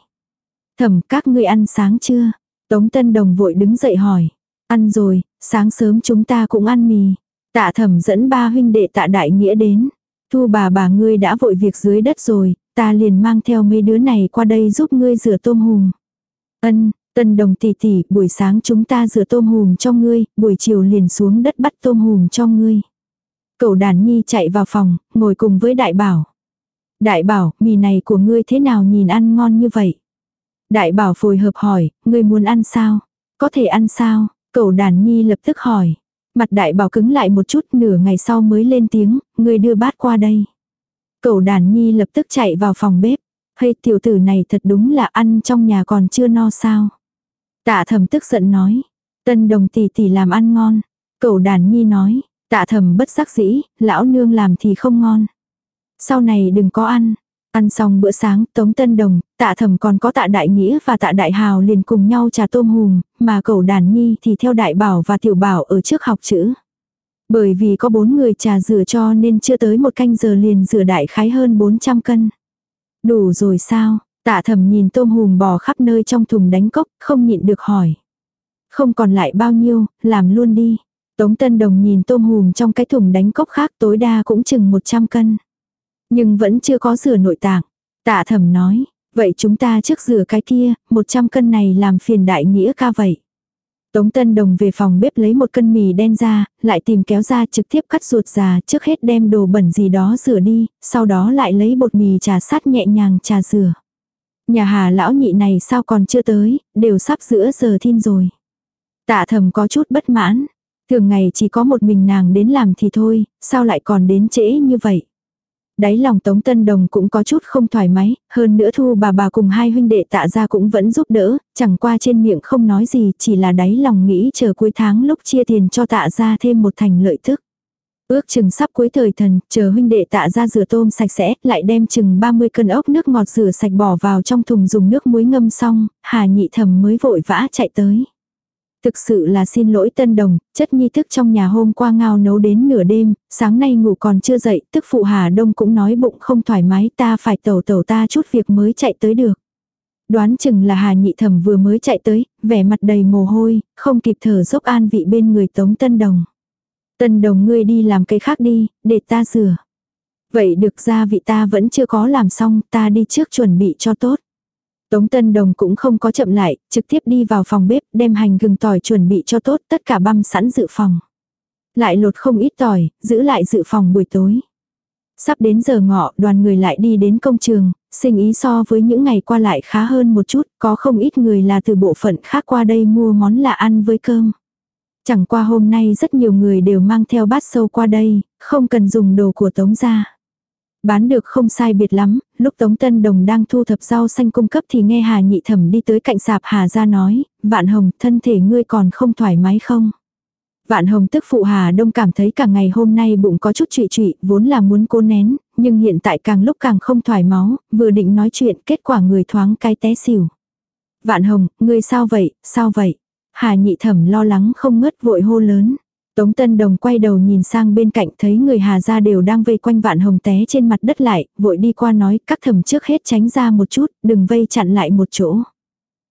Thẩm, các ngươi ăn sáng chưa? Tống Tân Đồng vội đứng dậy hỏi. Ăn rồi, sáng sớm chúng ta cũng ăn mì. Tạ thẩm dẫn ba huynh đệ tạ đại nghĩa đến. Thu bà bà ngươi đã vội việc dưới đất rồi, ta liền mang theo mấy đứa này qua đây giúp ngươi rửa tôm hùm. Ân, Tân đồng tỷ tỷ, buổi sáng chúng ta rửa tôm hùm cho ngươi, buổi chiều liền xuống đất bắt tôm hùm cho ngươi. Cậu đàn nhi chạy vào phòng, ngồi cùng với đại bảo. Đại bảo, mì này của ngươi thế nào nhìn ăn ngon như vậy? Đại bảo phối hợp hỏi, ngươi muốn ăn sao? Có thể ăn sao? Cậu đàn nhi lập tức hỏi. Mặt đại bảo cứng lại một chút nửa ngày sau mới lên tiếng, ngươi đưa bát qua đây. Cậu đàn nhi lập tức chạy vào phòng bếp. Hay tiểu tử này thật đúng là ăn trong nhà còn chưa no sao? Tạ thầm tức giận nói. Tân đồng tỷ tỷ làm ăn ngon. Cậu đàn nhi nói. Tạ thầm bất giác dĩ, lão nương làm thì không ngon. Sau này đừng có ăn. Ăn xong bữa sáng, Tống Tân Đồng, tạ thầm còn có tạ đại nghĩa và tạ đại hào liền cùng nhau trà tôm hùm, mà cậu đàn nhi thì theo đại bảo và tiểu bảo ở trước học chữ. Bởi vì có bốn người trà rửa cho nên chưa tới một canh giờ liền rửa đại khái hơn 400 cân. Đủ rồi sao? Tạ thầm nhìn tôm hùm bò khắp nơi trong thùng đánh cốc, không nhịn được hỏi. Không còn lại bao nhiêu, làm luôn đi. Tống Tân Đồng nhìn tôm hùm trong cái thùng đánh cốc khác tối đa cũng chừng 100 cân. Nhưng vẫn chưa có rửa nội tạng. Tạ thầm nói, vậy chúng ta trước rửa cái kia, 100 cân này làm phiền đại nghĩa ca vậy. Tống Tân Đồng về phòng bếp lấy một cân mì đen ra, lại tìm kéo ra trực tiếp cắt ruột già trước hết đem đồ bẩn gì đó rửa đi, sau đó lại lấy bột mì trà sát nhẹ nhàng trà rửa. Nhà hà lão nhị này sao còn chưa tới, đều sắp giữa giờ thiên rồi. Tạ thầm có chút bất mãn. Thường ngày chỉ có một mình nàng đến làm thì thôi, sao lại còn đến trễ như vậy. Đáy lòng Tống Tân Đồng cũng có chút không thoải mái, hơn nữa thu bà bà cùng hai huynh đệ tạ ra cũng vẫn giúp đỡ, chẳng qua trên miệng không nói gì, chỉ là đáy lòng nghĩ chờ cuối tháng lúc chia tiền cho tạ ra thêm một thành lợi tức. Ước chừng sắp cuối thời thần, chờ huynh đệ tạ ra rửa tôm sạch sẽ, lại đem chừng 30 cân ốc nước ngọt rửa sạch bỏ vào trong thùng dùng nước muối ngâm xong, hà nhị thầm mới vội vã chạy tới. Thực sự là xin lỗi tân đồng, chất nhi thức trong nhà hôm qua ngao nấu đến nửa đêm, sáng nay ngủ còn chưa dậy, tức phụ Hà Đông cũng nói bụng không thoải mái ta phải tẩu tẩu ta chút việc mới chạy tới được. Đoán chừng là Hà Nhị Thẩm vừa mới chạy tới, vẻ mặt đầy mồ hôi, không kịp thở dốc an vị bên người Tống Tân Đồng. Tân Đồng ngươi đi làm cái khác đi, để ta rửa. Vậy được ra vị ta vẫn chưa có làm xong, ta đi trước chuẩn bị cho tốt. Tống Tân Đồng cũng không có chậm lại, trực tiếp đi vào phòng bếp, đem hành gừng tỏi chuẩn bị cho tốt, tất cả băm sẵn dự phòng. Lại lột không ít tỏi, giữ lại dự phòng buổi tối. Sắp đến giờ ngọ, đoàn người lại đi đến công trường, sinh ý so với những ngày qua lại khá hơn một chút, có không ít người là từ bộ phận khác qua đây mua món lạ ăn với cơm. Chẳng qua hôm nay rất nhiều người đều mang theo bát sâu qua đây, không cần dùng đồ của Tống gia. Bán được không sai biệt lắm, lúc Tống Tân Đồng đang thu thập rau xanh cung cấp thì nghe Hà Nhị Thẩm đi tới cạnh sạp Hà ra nói, Vạn Hồng, thân thể ngươi còn không thoải mái không? Vạn Hồng tức phụ Hà Đông cảm thấy cả ngày hôm nay bụng có chút trụy trụy, vốn là muốn cố nén, nhưng hiện tại càng lúc càng không thoải máu, vừa định nói chuyện, kết quả người thoáng cái té xỉu. Vạn Hồng, ngươi sao vậy, sao vậy? Hà nhị thẩm lo lắng không ngớt vội hô lớn. Tống Tân Đồng quay đầu nhìn sang bên cạnh thấy người Hà gia đều đang vây quanh vạn hồng té trên mặt đất lại, vội đi qua nói các thẩm trước hết tránh ra một chút, đừng vây chặn lại một chỗ.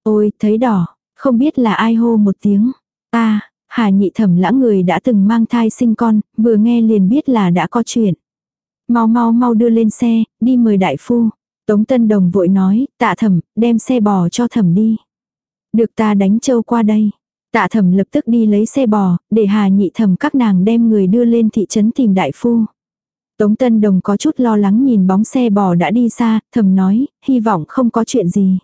Ôi, thấy đỏ, không biết là ai hô một tiếng. ta Hà nhị thẩm lãng người đã từng mang thai sinh con, vừa nghe liền biết là đã có chuyện. Mau mau mau đưa lên xe, đi mời đại phu. Tống Tân Đồng vội nói, tạ thẩm, đem xe bò cho thẩm đi. Được ta đánh châu qua đây. Tạ thẩm lập tức đi lấy xe bò, để hà nhị thẩm các nàng đem người đưa lên thị trấn tìm đại phu. Tống Tân Đồng có chút lo lắng nhìn bóng xe bò đã đi xa, thầm nói, hy vọng không có chuyện gì.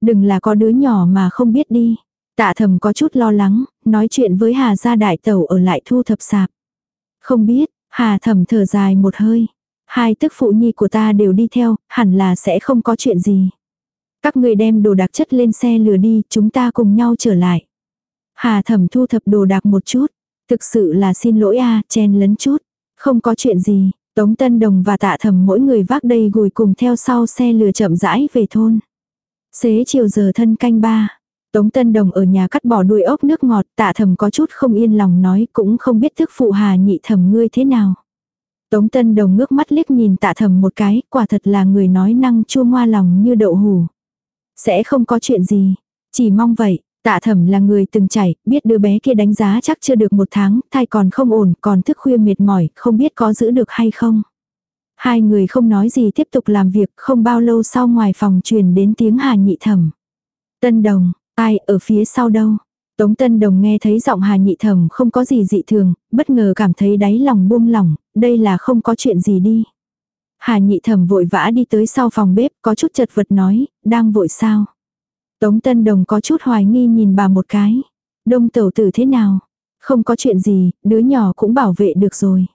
Đừng là có đứa nhỏ mà không biết đi. Tạ thầm có chút lo lắng, nói chuyện với Hà gia đại tẩu ở lại thu thập sạp. Không biết, Hà thầm thở dài một hơi. Hai tức phụ nhi của ta đều đi theo, hẳn là sẽ không có chuyện gì. Các người đem đồ đặc chất lên xe lừa đi, chúng ta cùng nhau trở lại. Hà thẩm thu thập đồ đạc một chút. Thực sự là xin lỗi a chen lấn chút. Không có chuyện gì, Tống Tân Đồng và tạ thẩm mỗi người vác đầy gùi cùng theo sau xe lừa chậm rãi về thôn. Xế chiều giờ thân canh ba. Tống Tân Đồng ở nhà cắt bỏ đuôi ốc nước ngọt, tạ thầm có chút không yên lòng nói cũng không biết thức phụ hà nhị thầm ngươi thế nào. Tống Tân Đồng ngước mắt liếc nhìn tạ thầm một cái, quả thật là người nói năng chua ngoa lòng như đậu hủ. Sẽ không có chuyện gì, chỉ mong vậy, tạ Thẩm là người từng chảy, biết đứa bé kia đánh giá chắc chưa được một tháng, thai còn không ổn, còn thức khuya mệt mỏi, không biết có giữ được hay không. Hai người không nói gì tiếp tục làm việc, không bao lâu sau ngoài phòng truyền đến tiếng hà nhị Thẩm, Tân Đồng, Ai ở phía sau đâu? Tống Tân Đồng nghe thấy giọng Hà Nhị Thẩm không có gì dị thường, bất ngờ cảm thấy đáy lòng buông lỏng, đây là không có chuyện gì đi. Hà Nhị Thẩm vội vã đi tới sau phòng bếp, có chút chật vật nói, đang vội sao? Tống Tân Đồng có chút hoài nghi nhìn bà một cái. Đông tẩu tử thế nào? Không có chuyện gì, đứa nhỏ cũng bảo vệ được rồi.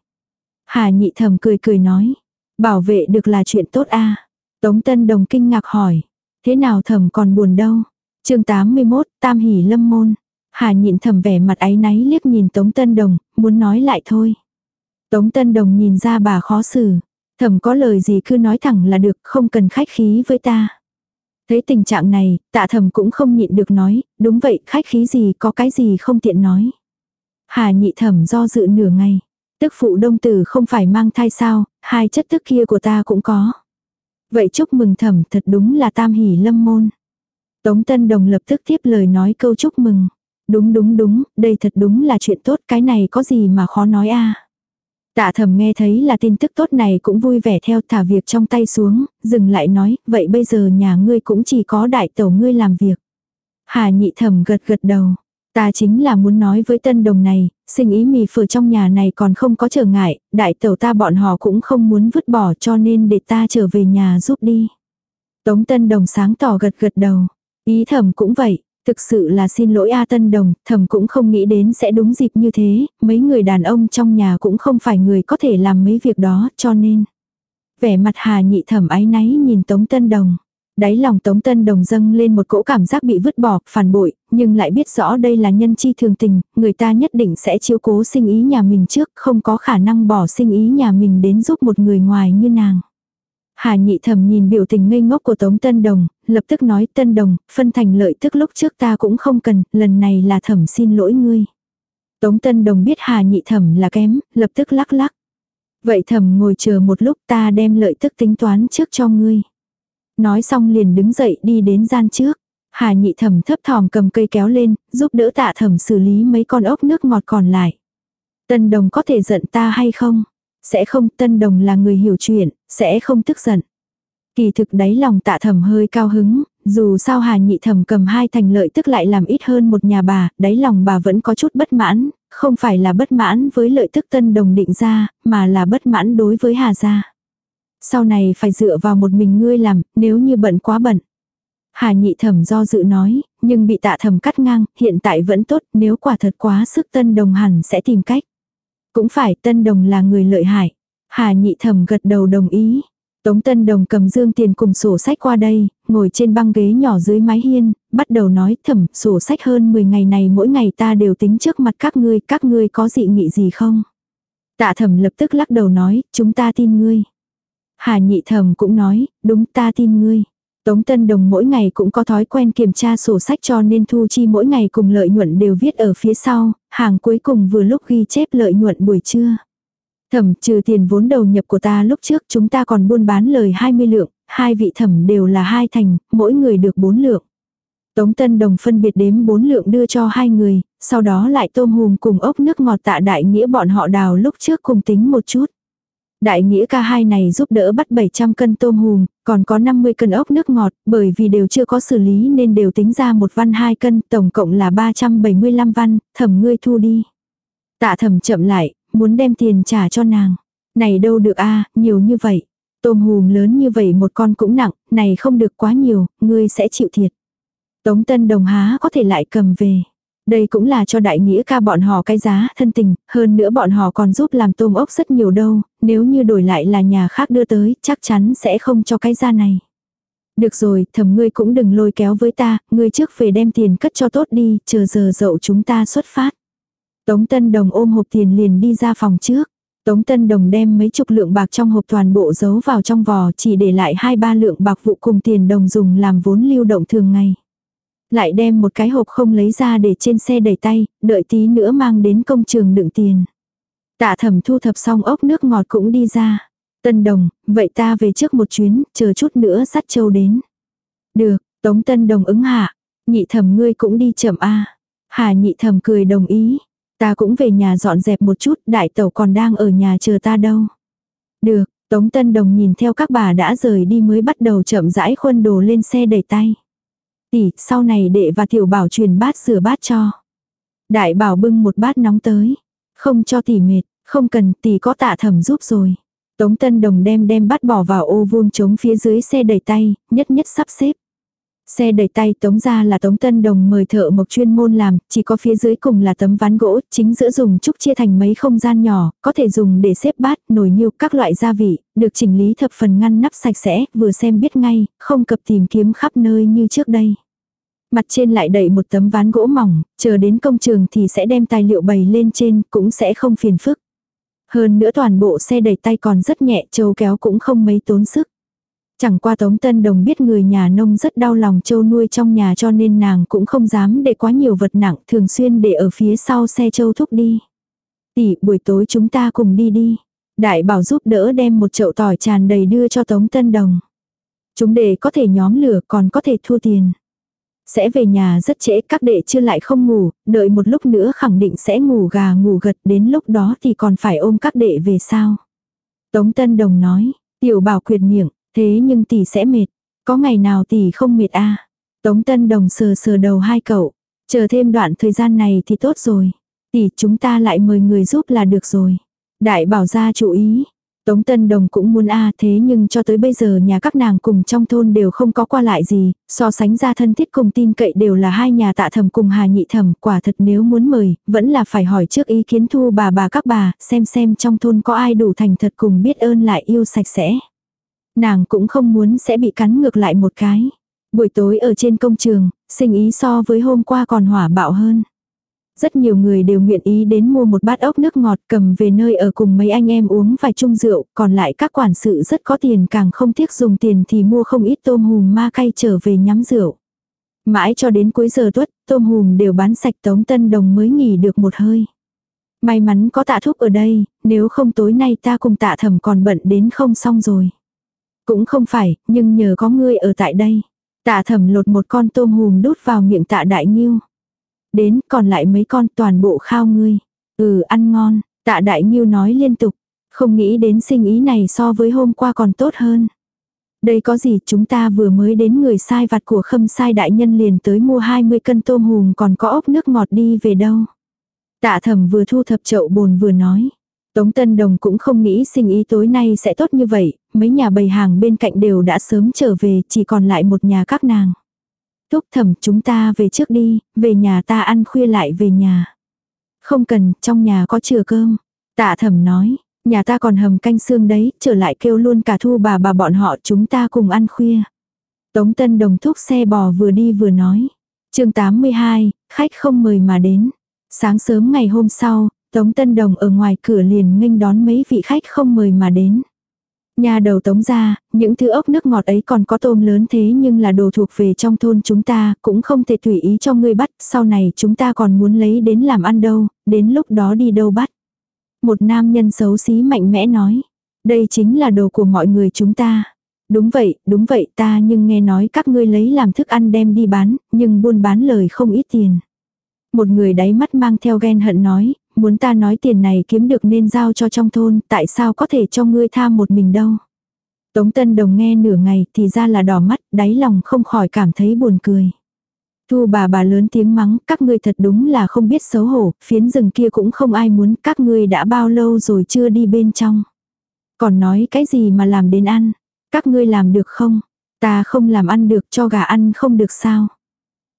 Hà Nhị Thẩm cười cười nói, bảo vệ được là chuyện tốt a. Tống Tân Đồng kinh ngạc hỏi, thế nào thẩm còn buồn đâu? chương 81, Tam hỉ lâm môn. Hà nhịn thầm vẻ mặt áy náy liếc nhìn Tống Tân Đồng, muốn nói lại thôi. Tống Tân Đồng nhìn ra bà khó xử. Thầm có lời gì cứ nói thẳng là được, không cần khách khí với ta. Thấy tình trạng này, tạ thầm cũng không nhịn được nói, đúng vậy, khách khí gì, có cái gì không tiện nói. Hà nhị thầm do dự nửa ngày. Tức phụ đông tử không phải mang thai sao, hai chất tức kia của ta cũng có. Vậy chúc mừng thầm thật đúng là tam hỷ lâm môn. Tống Tân Đồng lập tức tiếp lời nói câu chúc mừng. Đúng đúng đúng, đây thật đúng là chuyện tốt, cái này có gì mà khó nói a Tạ thầm nghe thấy là tin tức tốt này cũng vui vẻ theo thả việc trong tay xuống, dừng lại nói, vậy bây giờ nhà ngươi cũng chỉ có đại tẩu ngươi làm việc. Hà nhị thầm gật gật đầu. Ta chính là muốn nói với tân đồng này, sinh ý mì phở trong nhà này còn không có trở ngại, đại tẩu ta bọn họ cũng không muốn vứt bỏ cho nên để ta trở về nhà giúp đi. Tống tân đồng sáng tỏ gật gật đầu. Ý thầm cũng vậy, thực sự là xin lỗi A Tân Đồng, thầm cũng không nghĩ đến sẽ đúng dịp như thế, mấy người đàn ông trong nhà cũng không phải người có thể làm mấy việc đó, cho nên. Vẻ mặt hà nhị thầm áy náy nhìn Tống Tân Đồng. Đáy lòng Tống Tân Đồng dâng lên một cỗ cảm giác bị vứt bỏ, phản bội, nhưng lại biết rõ đây là nhân chi thường tình, người ta nhất định sẽ chiếu cố sinh ý nhà mình trước, không có khả năng bỏ sinh ý nhà mình đến giúp một người ngoài như nàng. Hà nhị thầm nhìn biểu tình ngây ngốc của Tống Tân Đồng, lập tức nói Tân Đồng, phân thành lợi tức lúc trước ta cũng không cần, lần này là thẩm xin lỗi ngươi. Tống Tân Đồng biết Hà nhị thẩm là kém, lập tức lắc lắc. Vậy thẩm ngồi chờ một lúc ta đem lợi tức tính toán trước cho ngươi. Nói xong liền đứng dậy đi đến gian trước. Hà nhị thẩm thấp thỏm cầm cây kéo lên, giúp đỡ tạ thẩm xử lý mấy con ốc nước ngọt còn lại. Tân đồng có thể giận ta hay không? Sẽ không, tân đồng là người hiểu chuyện, sẽ không tức giận. Kỳ thực đáy lòng tạ thầm hơi cao hứng, dù sao hà nhị thầm cầm hai thành lợi tức lại làm ít hơn một nhà bà, đáy lòng bà vẫn có chút bất mãn, không phải là bất mãn với lợi tức tân đồng định ra, mà là bất mãn đối với Hà gia. Sau này phải dựa vào một mình ngươi làm, nếu như bận quá bận. Hà nhị thẩm do dự nói, nhưng bị tạ thẩm cắt ngang, hiện tại vẫn tốt, nếu quả thật quá sức tân đồng hẳn sẽ tìm cách. Cũng phải tân đồng là người lợi hại. Hà nhị thẩm gật đầu đồng ý. Tống Tân Đồng cầm dương tiền cùng sổ sách qua đây, ngồi trên băng ghế nhỏ dưới mái hiên, bắt đầu nói thẩm sổ sách hơn 10 ngày này mỗi ngày ta đều tính trước mặt các ngươi, các ngươi có dị nghị gì không? Tạ thẩm lập tức lắc đầu nói, chúng ta tin ngươi. Hà nhị thẩm cũng nói, đúng ta tin ngươi. Tống Tân Đồng mỗi ngày cũng có thói quen kiểm tra sổ sách cho nên thu chi mỗi ngày cùng lợi nhuận đều viết ở phía sau, hàng cuối cùng vừa lúc ghi chép lợi nhuận buổi trưa. Thẩm trừ tiền vốn đầu nhập của ta lúc trước chúng ta còn buôn bán lời 20 lượng, hai vị thẩm đều là hai thành, mỗi người được 4 lượng. Tống Tân Đồng phân biệt đếm 4 lượng đưa cho hai người, sau đó lại tôm hùm cùng ốc nước ngọt tạ đại nghĩa bọn họ đào lúc trước cùng tính một chút. Đại nghĩa ca hai này giúp đỡ bắt 700 cân tôm hùm, còn có 50 cân ốc nước ngọt, bởi vì đều chưa có xử lý nên đều tính ra một văn 2 cân, tổng cộng là 375 văn, thẩm ngươi thu đi. Tạ thẩm chậm lại, muốn đem tiền trả cho nàng. Này đâu được a nhiều như vậy. Tôm hùm lớn như vậy một con cũng nặng, này không được quá nhiều, ngươi sẽ chịu thiệt. Tống Tân Đồng há có thể lại cầm về. Đây cũng là cho đại nghĩa ca bọn họ cái giá thân tình, hơn nữa bọn họ còn giúp làm tôm ốc rất nhiều đâu, nếu như đổi lại là nhà khác đưa tới, chắc chắn sẽ không cho cái giá này. Được rồi, thầm ngươi cũng đừng lôi kéo với ta, ngươi trước về đem tiền cất cho tốt đi, chờ giờ dậu chúng ta xuất phát. Tống Tân Đồng ôm hộp tiền liền đi ra phòng trước. Tống Tân Đồng đem mấy chục lượng bạc trong hộp toàn bộ giấu vào trong vò chỉ để lại hai ba lượng bạc vụ cùng tiền đồng dùng làm vốn lưu động thường ngày. Lại đem một cái hộp không lấy ra để trên xe đẩy tay, đợi tí nữa mang đến công trường đựng tiền. Tạ thẩm thu thập xong ốc nước ngọt cũng đi ra. Tân Đồng, vậy ta về trước một chuyến, chờ chút nữa sắt châu đến. Được, Tống Tân Đồng ứng hạ. Nhị thẩm ngươi cũng đi chậm a Hà nhị thẩm cười đồng ý. Ta cũng về nhà dọn dẹp một chút, đại tẩu còn đang ở nhà chờ ta đâu. Được, Tống Tân Đồng nhìn theo các bà đã rời đi mới bắt đầu chậm rãi khuân đồ lên xe đẩy tay. Tỷ, sau này đệ và tiểu bảo truyền bát rửa bát cho. Đại bảo bưng một bát nóng tới. Không cho tỷ mệt, không cần tỷ có tạ thẩm giúp rồi. Tống Tân Đồng đem đem bắt bỏ vào ô vuông trống phía dưới xe đẩy tay, nhất nhất sắp xếp. Xe đẩy tay tống ra là tống tân đồng mời thợ mộc chuyên môn làm, chỉ có phía dưới cùng là tấm ván gỗ, chính giữa dùng trúc chia thành mấy không gian nhỏ, có thể dùng để xếp bát, nồi niêu, các loại gia vị, được chỉnh lý thập phần ngăn nắp sạch sẽ, vừa xem biết ngay, không cập tìm kiếm khắp nơi như trước đây. Mặt trên lại đẩy một tấm ván gỗ mỏng, chờ đến công trường thì sẽ đem tài liệu bày lên trên, cũng sẽ không phiền phức. Hơn nữa toàn bộ xe đẩy tay còn rất nhẹ, trâu kéo cũng không mấy tốn sức. Chẳng qua Tống Tân Đồng biết người nhà nông rất đau lòng châu nuôi trong nhà cho nên nàng cũng không dám để quá nhiều vật nặng thường xuyên để ở phía sau xe châu thúc đi. Tỷ buổi tối chúng ta cùng đi đi. Đại bảo giúp đỡ đem một chậu tỏi tràn đầy đưa cho Tống Tân Đồng. Chúng để có thể nhóm lửa còn có thể thua tiền. Sẽ về nhà rất trễ các đệ chưa lại không ngủ, đợi một lúc nữa khẳng định sẽ ngủ gà ngủ gật đến lúc đó thì còn phải ôm các đệ về sao. Tống Tân Đồng nói, tiểu bảo quyệt miệng, Thế nhưng tỷ sẽ mệt. Có ngày nào tỷ không mệt a Tống Tân Đồng sờ sờ đầu hai cậu. Chờ thêm đoạn thời gian này thì tốt rồi. Tỷ chúng ta lại mời người giúp là được rồi. Đại bảo ra chú ý. Tống Tân Đồng cũng muốn a thế nhưng cho tới bây giờ nhà các nàng cùng trong thôn đều không có qua lại gì, so sánh ra thân thiết cùng tin cậy đều là hai nhà tạ thầm cùng hà nhị thầm, quả thật nếu muốn mời, vẫn là phải hỏi trước ý kiến thu bà bà các bà, xem xem trong thôn có ai đủ thành thật cùng biết ơn lại yêu sạch sẽ. Nàng cũng không muốn sẽ bị cắn ngược lại một cái. Buổi tối ở trên công trường, sinh ý so với hôm qua còn hỏa bạo hơn. Rất nhiều người đều nguyện ý đến mua một bát ốc nước ngọt cầm về nơi ở cùng mấy anh em uống vài chung rượu, còn lại các quản sự rất có tiền càng không tiếc dùng tiền thì mua không ít tôm hùm ma cay trở về nhắm rượu. Mãi cho đến cuối giờ tuất, tôm hùm đều bán sạch tống tân đồng mới nghỉ được một hơi. May mắn có tạ thúc ở đây, nếu không tối nay ta cùng tạ thẩm còn bận đến không xong rồi. Cũng không phải, nhưng nhờ có ngươi ở tại đây. Tạ thẩm lột một con tôm hùm đút vào miệng tạ đại nghiêu. Đến còn lại mấy con toàn bộ khao ngươi. Ừ ăn ngon, tạ đại nghiêu nói liên tục. Không nghĩ đến sinh ý này so với hôm qua còn tốt hơn. Đây có gì chúng ta vừa mới đến người sai vặt của khâm sai đại nhân liền tới mua 20 cân tôm hùm còn có ốc nước ngọt đi về đâu. Tạ thẩm vừa thu thập chậu bồn vừa nói. Tống Tân Đồng cũng không nghĩ sinh ý tối nay sẽ tốt như vậy, mấy nhà bày hàng bên cạnh đều đã sớm trở về, chỉ còn lại một nhà các nàng. Thúc thẩm chúng ta về trước đi, về nhà ta ăn khuya lại về nhà. Không cần, trong nhà có chừa cơm. Tạ thẩm nói, nhà ta còn hầm canh xương đấy, trở lại kêu luôn cả thu bà bà bọn họ chúng ta cùng ăn khuya. Tống Tân Đồng thúc xe bò vừa đi vừa nói. chương 82, khách không mời mà đến. Sáng sớm ngày hôm sau, Tống Tân Đồng ở ngoài cửa liền nghênh đón mấy vị khách không mời mà đến. Nhà đầu tống ra, những thứ ốc nước ngọt ấy còn có tôm lớn thế nhưng là đồ thuộc về trong thôn chúng ta, cũng không thể tùy ý cho ngươi bắt, sau này chúng ta còn muốn lấy đến làm ăn đâu, đến lúc đó đi đâu bắt. Một nam nhân xấu xí mạnh mẽ nói, đây chính là đồ của mọi người chúng ta. Đúng vậy, đúng vậy ta nhưng nghe nói các ngươi lấy làm thức ăn đem đi bán, nhưng buôn bán lời không ít tiền. Một người đáy mắt mang theo ghen hận nói, muốn ta nói tiền này kiếm được nên giao cho trong thôn, tại sao có thể cho ngươi tham một mình đâu. Tống Tân Đồng nghe nửa ngày thì ra là đỏ mắt, đáy lòng không khỏi cảm thấy buồn cười. Thu bà bà lớn tiếng mắng, các ngươi thật đúng là không biết xấu hổ, phiến rừng kia cũng không ai muốn, các ngươi đã bao lâu rồi chưa đi bên trong. Còn nói cái gì mà làm đến ăn, các ngươi làm được không? Ta không làm ăn được cho gà ăn không được sao?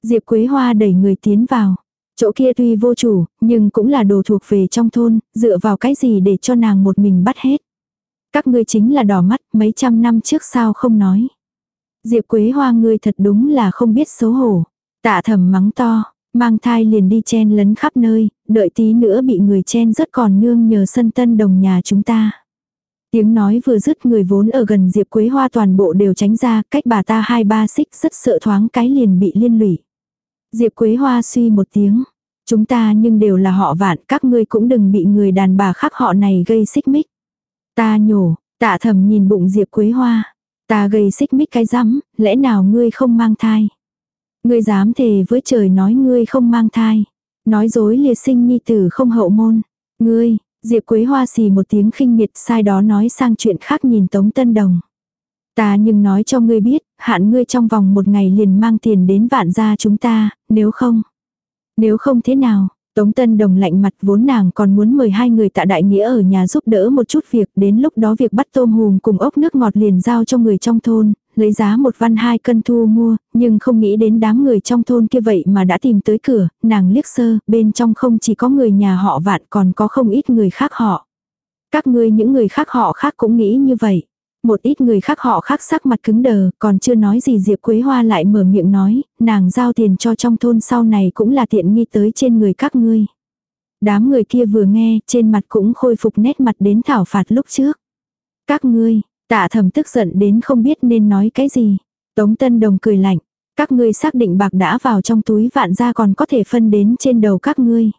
Diệp Quế Hoa đẩy người tiến vào. Chỗ kia tuy vô chủ, nhưng cũng là đồ thuộc về trong thôn, dựa vào cái gì để cho nàng một mình bắt hết. Các ngươi chính là đỏ mắt, mấy trăm năm trước sao không nói. Diệp Quế Hoa ngươi thật đúng là không biết xấu hổ. Tạ thầm mắng to, mang thai liền đi chen lấn khắp nơi, đợi tí nữa bị người chen rất còn nương nhờ sân tân đồng nhà chúng ta. Tiếng nói vừa dứt người vốn ở gần Diệp Quế Hoa toàn bộ đều tránh ra, cách bà ta hai ba xích rất sợ thoáng cái liền bị liên lụy. Diệp Quế Hoa suy một tiếng. Chúng ta nhưng đều là họ vạn, các ngươi cũng đừng bị người đàn bà khác họ này gây xích mích. Ta nhổ, tạ thầm nhìn bụng Diệp Quế Hoa. Ta gây xích mích cái rắm, lẽ nào ngươi không mang thai? Ngươi dám thề với trời nói ngươi không mang thai. Nói dối liệt sinh nhi tử không hậu môn. Ngươi, Diệp Quế Hoa xì một tiếng khinh miệt sai đó nói sang chuyện khác nhìn Tống Tân Đồng. Ta nhưng nói cho ngươi biết, hạn ngươi trong vòng một ngày liền mang tiền đến vạn gia chúng ta, nếu không. Nếu không thế nào, Tống Tân Đồng lạnh mặt vốn nàng còn muốn mời hai người tạ đại nghĩa ở nhà giúp đỡ một chút việc, đến lúc đó việc bắt tôm hùm cùng ốc nước ngọt liền giao cho người trong thôn, lấy giá một văn hai cân thu mua, nhưng không nghĩ đến đám người trong thôn kia vậy mà đã tìm tới cửa, nàng liếc sơ, bên trong không chỉ có người nhà họ vạn còn có không ít người khác họ. Các ngươi những người khác họ khác cũng nghĩ như vậy. Một ít người khác họ khác sắc mặt cứng đờ, còn chưa nói gì Diệp Quế Hoa lại mở miệng nói, nàng giao tiền cho trong thôn sau này cũng là tiện nghi tới trên người các ngươi. Đám người kia vừa nghe, trên mặt cũng khôi phục nét mặt đến thảo phạt lúc trước. Các ngươi, tạ thầm tức giận đến không biết nên nói cái gì. Tống Tân Đồng cười lạnh, các ngươi xác định bạc đã vào trong túi vạn ra còn có thể phân đến trên đầu các ngươi.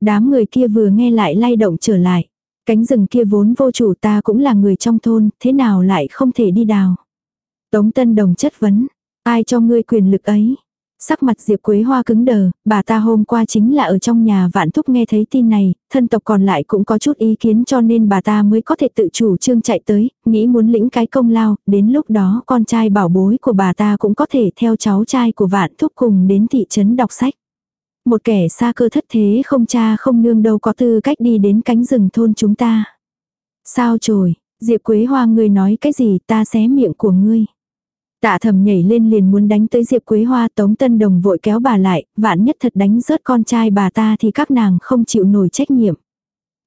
Đám người kia vừa nghe lại lay động trở lại. Cánh rừng kia vốn vô chủ ta cũng là người trong thôn, thế nào lại không thể đi đào. Tống Tân Đồng chất vấn, ai cho ngươi quyền lực ấy? Sắc mặt Diệp Quế Hoa cứng đờ, bà ta hôm qua chính là ở trong nhà vạn thúc nghe thấy tin này, thân tộc còn lại cũng có chút ý kiến cho nên bà ta mới có thể tự chủ trương chạy tới, nghĩ muốn lĩnh cái công lao, đến lúc đó con trai bảo bối của bà ta cũng có thể theo cháu trai của vạn thúc cùng đến thị trấn đọc sách. Một kẻ xa cơ thất thế không cha không nương đâu có tư cách đi đến cánh rừng thôn chúng ta. Sao trời Diệp Quế Hoa ngươi nói cái gì ta xé miệng của ngươi. Tạ thầm nhảy lên liền muốn đánh tới Diệp Quế Hoa Tống Tân Đồng vội kéo bà lại, vạn nhất thật đánh rớt con trai bà ta thì các nàng không chịu nổi trách nhiệm.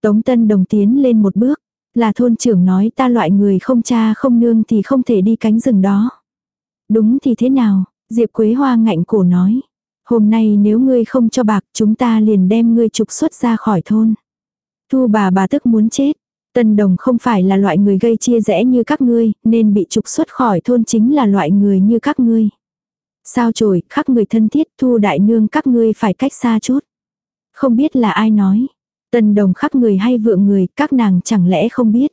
Tống Tân Đồng tiến lên một bước, là thôn trưởng nói ta loại người không cha không nương thì không thể đi cánh rừng đó. Đúng thì thế nào, Diệp Quế Hoa ngạnh cổ nói. Hôm nay nếu ngươi không cho bạc chúng ta liền đem ngươi trục xuất ra khỏi thôn. Thu bà bà tức muốn chết. Tân đồng không phải là loại người gây chia rẽ như các ngươi, nên bị trục xuất khỏi thôn chính là loại người như các ngươi. Sao trồi, khắc người thân thiết thu đại nương các ngươi phải cách xa chút. Không biết là ai nói. Tân đồng khắc người hay vượng người, các nàng chẳng lẽ không biết.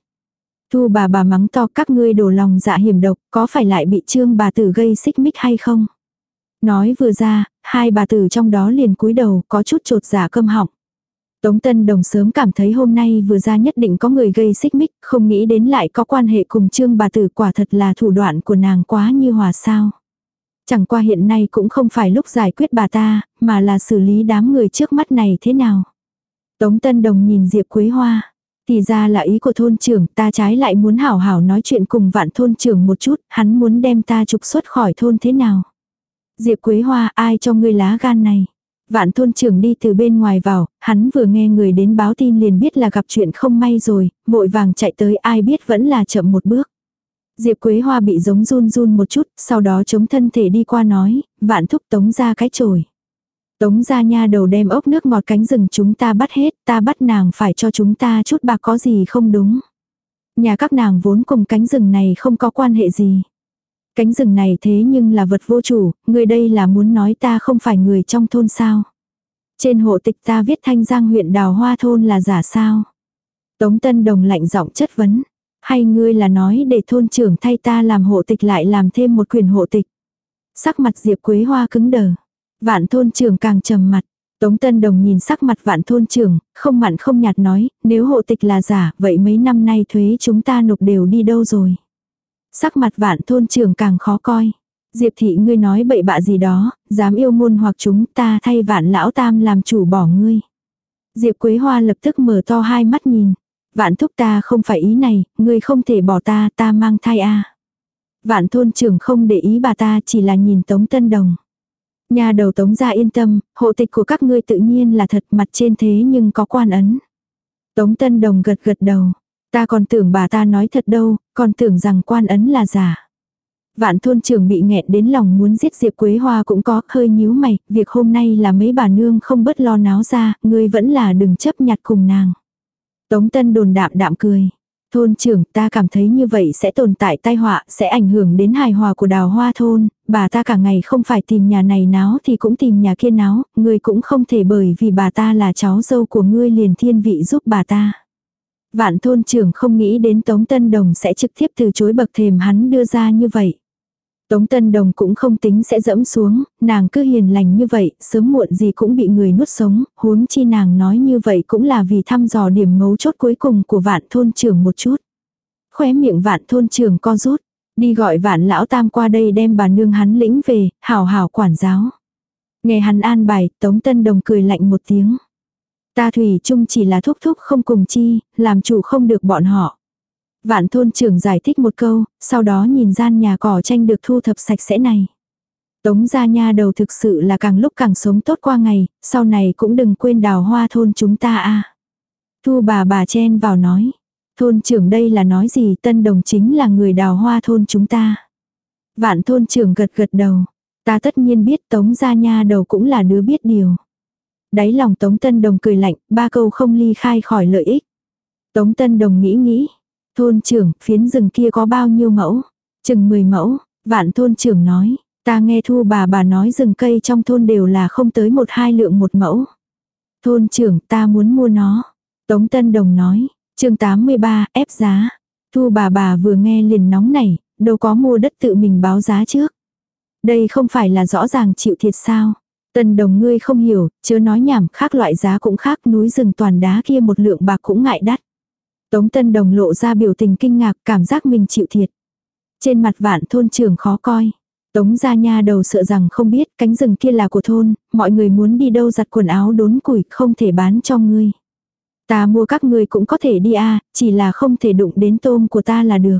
Thu bà bà mắng to các ngươi đổ lòng dạ hiểm độc, có phải lại bị trương bà tử gây xích mích hay không? Nói vừa ra, hai bà tử trong đó liền cúi đầu có chút trột giả dạ họng. Tống Tân Đồng sớm cảm thấy hôm nay vừa ra nhất định có người gây xích mích, không nghĩ đến lại có quan hệ cùng trương bà tử quả thật là thủ đoạn của nàng quá như hòa sao. Chẳng qua hiện nay cũng không phải lúc giải quyết bà ta, mà là xử lý đám người trước mắt này thế nào. Tống Tân Đồng nhìn Diệp Quế Hoa. Thì ra là ý của thôn trưởng, ta trái lại muốn hảo hảo nói chuyện cùng vạn thôn trưởng một chút, hắn muốn đem ta trục xuất khỏi thôn thế nào. Diệp Quế Hoa, ai cho ngươi lá gan này? Vạn thôn trưởng đi từ bên ngoài vào, hắn vừa nghe người đến báo tin liền biết là gặp chuyện không may rồi, vội vàng chạy tới ai biết vẫn là chậm một bước. Diệp Quế Hoa bị giống run run một chút, sau đó chống thân thể đi qua nói, vạn thúc tống ra cái chổi. Tống ra nha đầu đem ốc nước ngọt cánh rừng chúng ta bắt hết, ta bắt nàng phải cho chúng ta chút bạc có gì không đúng. Nhà các nàng vốn cùng cánh rừng này không có quan hệ gì. Cánh rừng này thế nhưng là vật vô chủ, người đây là muốn nói ta không phải người trong thôn sao. Trên hộ tịch ta viết thanh giang huyện đào hoa thôn là giả sao. Tống Tân Đồng lạnh giọng chất vấn. Hay ngươi là nói để thôn trưởng thay ta làm hộ tịch lại làm thêm một quyền hộ tịch. Sắc mặt Diệp Quế Hoa cứng đờ. Vạn thôn trưởng càng trầm mặt. Tống Tân Đồng nhìn sắc mặt vạn thôn trưởng, không mặn không nhạt nói, nếu hộ tịch là giả, vậy mấy năm nay thuế chúng ta nộp đều đi đâu rồi. Sắc mặt vạn thôn trưởng càng khó coi. Diệp thị ngươi nói bậy bạ gì đó, dám yêu môn hoặc chúng ta thay vạn lão tam làm chủ bỏ ngươi. Diệp Quế Hoa lập tức mở to hai mắt nhìn. Vạn thúc ta không phải ý này, ngươi không thể bỏ ta, ta mang thai a. Vạn thôn trưởng không để ý bà ta chỉ là nhìn Tống Tân Đồng. Nhà đầu Tống ra yên tâm, hộ tịch của các ngươi tự nhiên là thật mặt trên thế nhưng có quan ấn. Tống Tân Đồng gật gật đầu. Ta còn tưởng bà ta nói thật đâu, còn tưởng rằng quan ấn là giả. Vạn thôn trưởng bị nghẹn đến lòng muốn giết Diệp Quế Hoa cũng có, hơi nhíu mày, việc hôm nay là mấy bà nương không bớt lo náo ra, ngươi vẫn là đừng chấp nhặt cùng nàng. Tống Tân đồn đạm đạm cười. Thôn trưởng ta cảm thấy như vậy sẽ tồn tại tai họa, sẽ ảnh hưởng đến hài hòa của đào hoa thôn, bà ta cả ngày không phải tìm nhà này náo thì cũng tìm nhà kia náo, ngươi cũng không thể bởi vì bà ta là cháu dâu của ngươi liền thiên vị giúp bà ta. Vạn thôn trưởng không nghĩ đến Tống Tân Đồng sẽ trực tiếp từ chối bậc thềm hắn đưa ra như vậy. Tống Tân Đồng cũng không tính sẽ dẫm xuống, nàng cứ hiền lành như vậy, sớm muộn gì cũng bị người nuốt sống, huống chi nàng nói như vậy cũng là vì thăm dò điểm mấu chốt cuối cùng của vạn thôn trưởng một chút. Khóe miệng vạn thôn trưởng co rút, đi gọi vạn lão tam qua đây đem bà nương hắn lĩnh về, hảo hảo quản giáo. Nghe hắn an bài, Tống Tân Đồng cười lạnh một tiếng. Ta thủy chung chỉ là thúc thúc không cùng chi, làm chủ không được bọn họ. Vạn thôn trưởng giải thích một câu, sau đó nhìn gian nhà cỏ tranh được thu thập sạch sẽ này. Tống gia nha đầu thực sự là càng lúc càng sống tốt qua ngày, sau này cũng đừng quên đào hoa thôn chúng ta a. Thu bà bà chen vào nói. Thôn trưởng đây là nói gì tân đồng chính là người đào hoa thôn chúng ta. Vạn thôn trưởng gật gật đầu. Ta tất nhiên biết tống gia nha đầu cũng là đứa biết điều. Đáy lòng tống tân đồng cười lạnh, ba câu không ly khai khỏi lợi ích. Tống tân đồng nghĩ nghĩ, Thôn trưởng, phiến rừng kia có bao nhiêu mẫu? Chừng 10 mẫu, vạn thôn trưởng nói. Ta nghe thu bà bà nói rừng cây trong thôn đều là không tới một hai lượng một mẫu. Thôn trưởng ta muốn mua nó. Tống Tân Đồng nói. chương 83 ép giá. Thu bà bà vừa nghe liền nóng này, đâu có mua đất tự mình báo giá trước. Đây không phải là rõ ràng chịu thiệt sao. Tân đồng ngươi không hiểu, chớ nói nhảm khác loại giá cũng khác núi rừng toàn đá kia một lượng bạc cũng ngại đắt. Tống Tân Đồng lộ ra biểu tình kinh ngạc cảm giác mình chịu thiệt. Trên mặt vạn thôn trưởng khó coi. Tống ra nha đầu sợ rằng không biết cánh rừng kia là của thôn, mọi người muốn đi đâu giặt quần áo đốn củi không thể bán cho ngươi. Ta mua các ngươi cũng có thể đi à, chỉ là không thể đụng đến tôm của ta là được.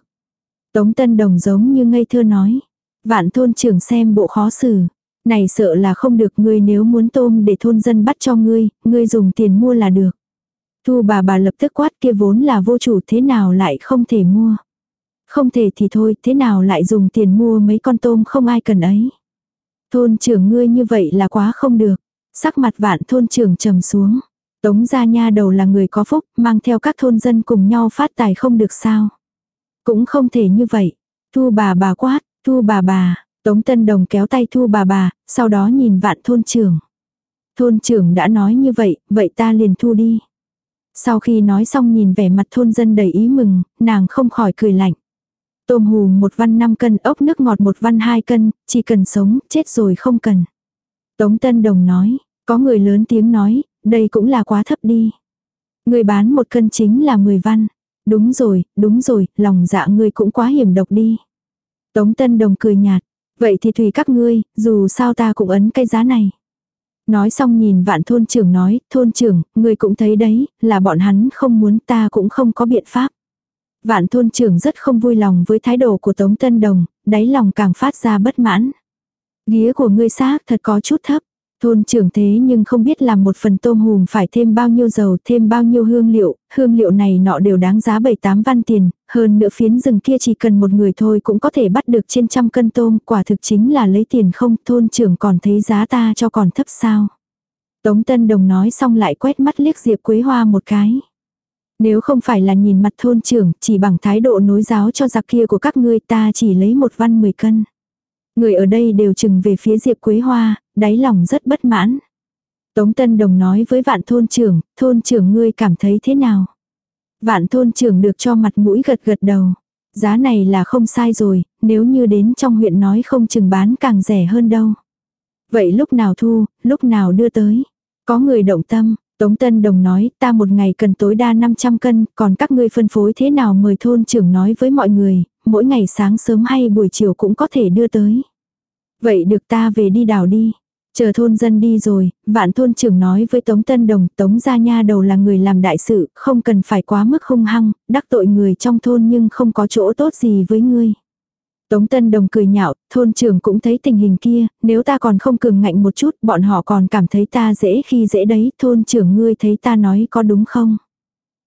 Tống Tân Đồng giống như ngây thơ nói. Vạn thôn trưởng xem bộ khó xử. Này sợ là không được ngươi nếu muốn tôm để thôn dân bắt cho ngươi, ngươi dùng tiền mua là được. Thu bà bà lập tức quát kia vốn là vô chủ thế nào lại không thể mua. Không thể thì thôi, thế nào lại dùng tiền mua mấy con tôm không ai cần ấy. Thôn trưởng ngươi như vậy là quá không được. Sắc mặt vạn thôn trưởng trầm xuống. Tống gia nha đầu là người có phúc, mang theo các thôn dân cùng nhau phát tài không được sao. Cũng không thể như vậy. Thu bà bà quát, thu bà bà, Tống Tân Đồng kéo tay thu bà bà, sau đó nhìn vạn thôn trưởng. Thôn trưởng đã nói như vậy, vậy ta liền thu đi. Sau khi nói xong nhìn vẻ mặt thôn dân đầy ý mừng, nàng không khỏi cười lạnh. Tôm hù một văn 5 cân, ốc nước ngọt một văn 2 cân, chỉ cần sống, chết rồi không cần. Tống Tân Đồng nói, có người lớn tiếng nói, đây cũng là quá thấp đi. Người bán một cân chính là 10 văn. Đúng rồi, đúng rồi, lòng dạ ngươi cũng quá hiểm độc đi. Tống Tân Đồng cười nhạt, vậy thì tùy các ngươi, dù sao ta cũng ấn cái giá này. Nói xong nhìn vạn thôn trưởng nói, thôn trưởng, người cũng thấy đấy, là bọn hắn không muốn ta cũng không có biện pháp. Vạn thôn trưởng rất không vui lòng với thái độ của Tống Tân Đồng, đáy lòng càng phát ra bất mãn. Ghía của ngươi xác thật có chút thấp. Thôn trưởng thế nhưng không biết làm một phần tôm hùm phải thêm bao nhiêu dầu, thêm bao nhiêu hương liệu, hương liệu này nọ đều đáng giá 7-8 văn tiền, hơn nữa phiến rừng kia chỉ cần một người thôi cũng có thể bắt được trên trăm cân tôm, quả thực chính là lấy tiền không, thôn trưởng còn thấy giá ta cho còn thấp sao. Tống Tân Đồng nói xong lại quét mắt liếc Diệp Quế Hoa một cái. Nếu không phải là nhìn mặt thôn trưởng, chỉ bằng thái độ nối giáo cho giặc kia của các ngươi ta chỉ lấy một văn 10 cân. Người ở đây đều chừng về phía Diệp Quế Hoa, đáy lòng rất bất mãn. Tống Tân Đồng nói với vạn thôn trưởng, thôn trưởng ngươi cảm thấy thế nào? Vạn thôn trưởng được cho mặt mũi gật gật đầu. Giá này là không sai rồi, nếu như đến trong huyện nói không chừng bán càng rẻ hơn đâu. Vậy lúc nào thu, lúc nào đưa tới? Có người động tâm, Tống Tân Đồng nói, ta một ngày cần tối đa 500 cân, còn các ngươi phân phối thế nào mời thôn trưởng nói với mọi người, mỗi ngày sáng sớm hay buổi chiều cũng có thể đưa tới. Vậy được ta về đi đào đi. Chờ thôn dân đi rồi, vạn thôn trưởng nói với Tống Tân Đồng, Tống gia nha đầu là người làm đại sự, không cần phải quá mức hung hăng, đắc tội người trong thôn nhưng không có chỗ tốt gì với ngươi. Tống Tân Đồng cười nhạo, thôn trưởng cũng thấy tình hình kia, nếu ta còn không cường ngạnh một chút, bọn họ còn cảm thấy ta dễ khi dễ đấy, thôn trưởng ngươi thấy ta nói có đúng không?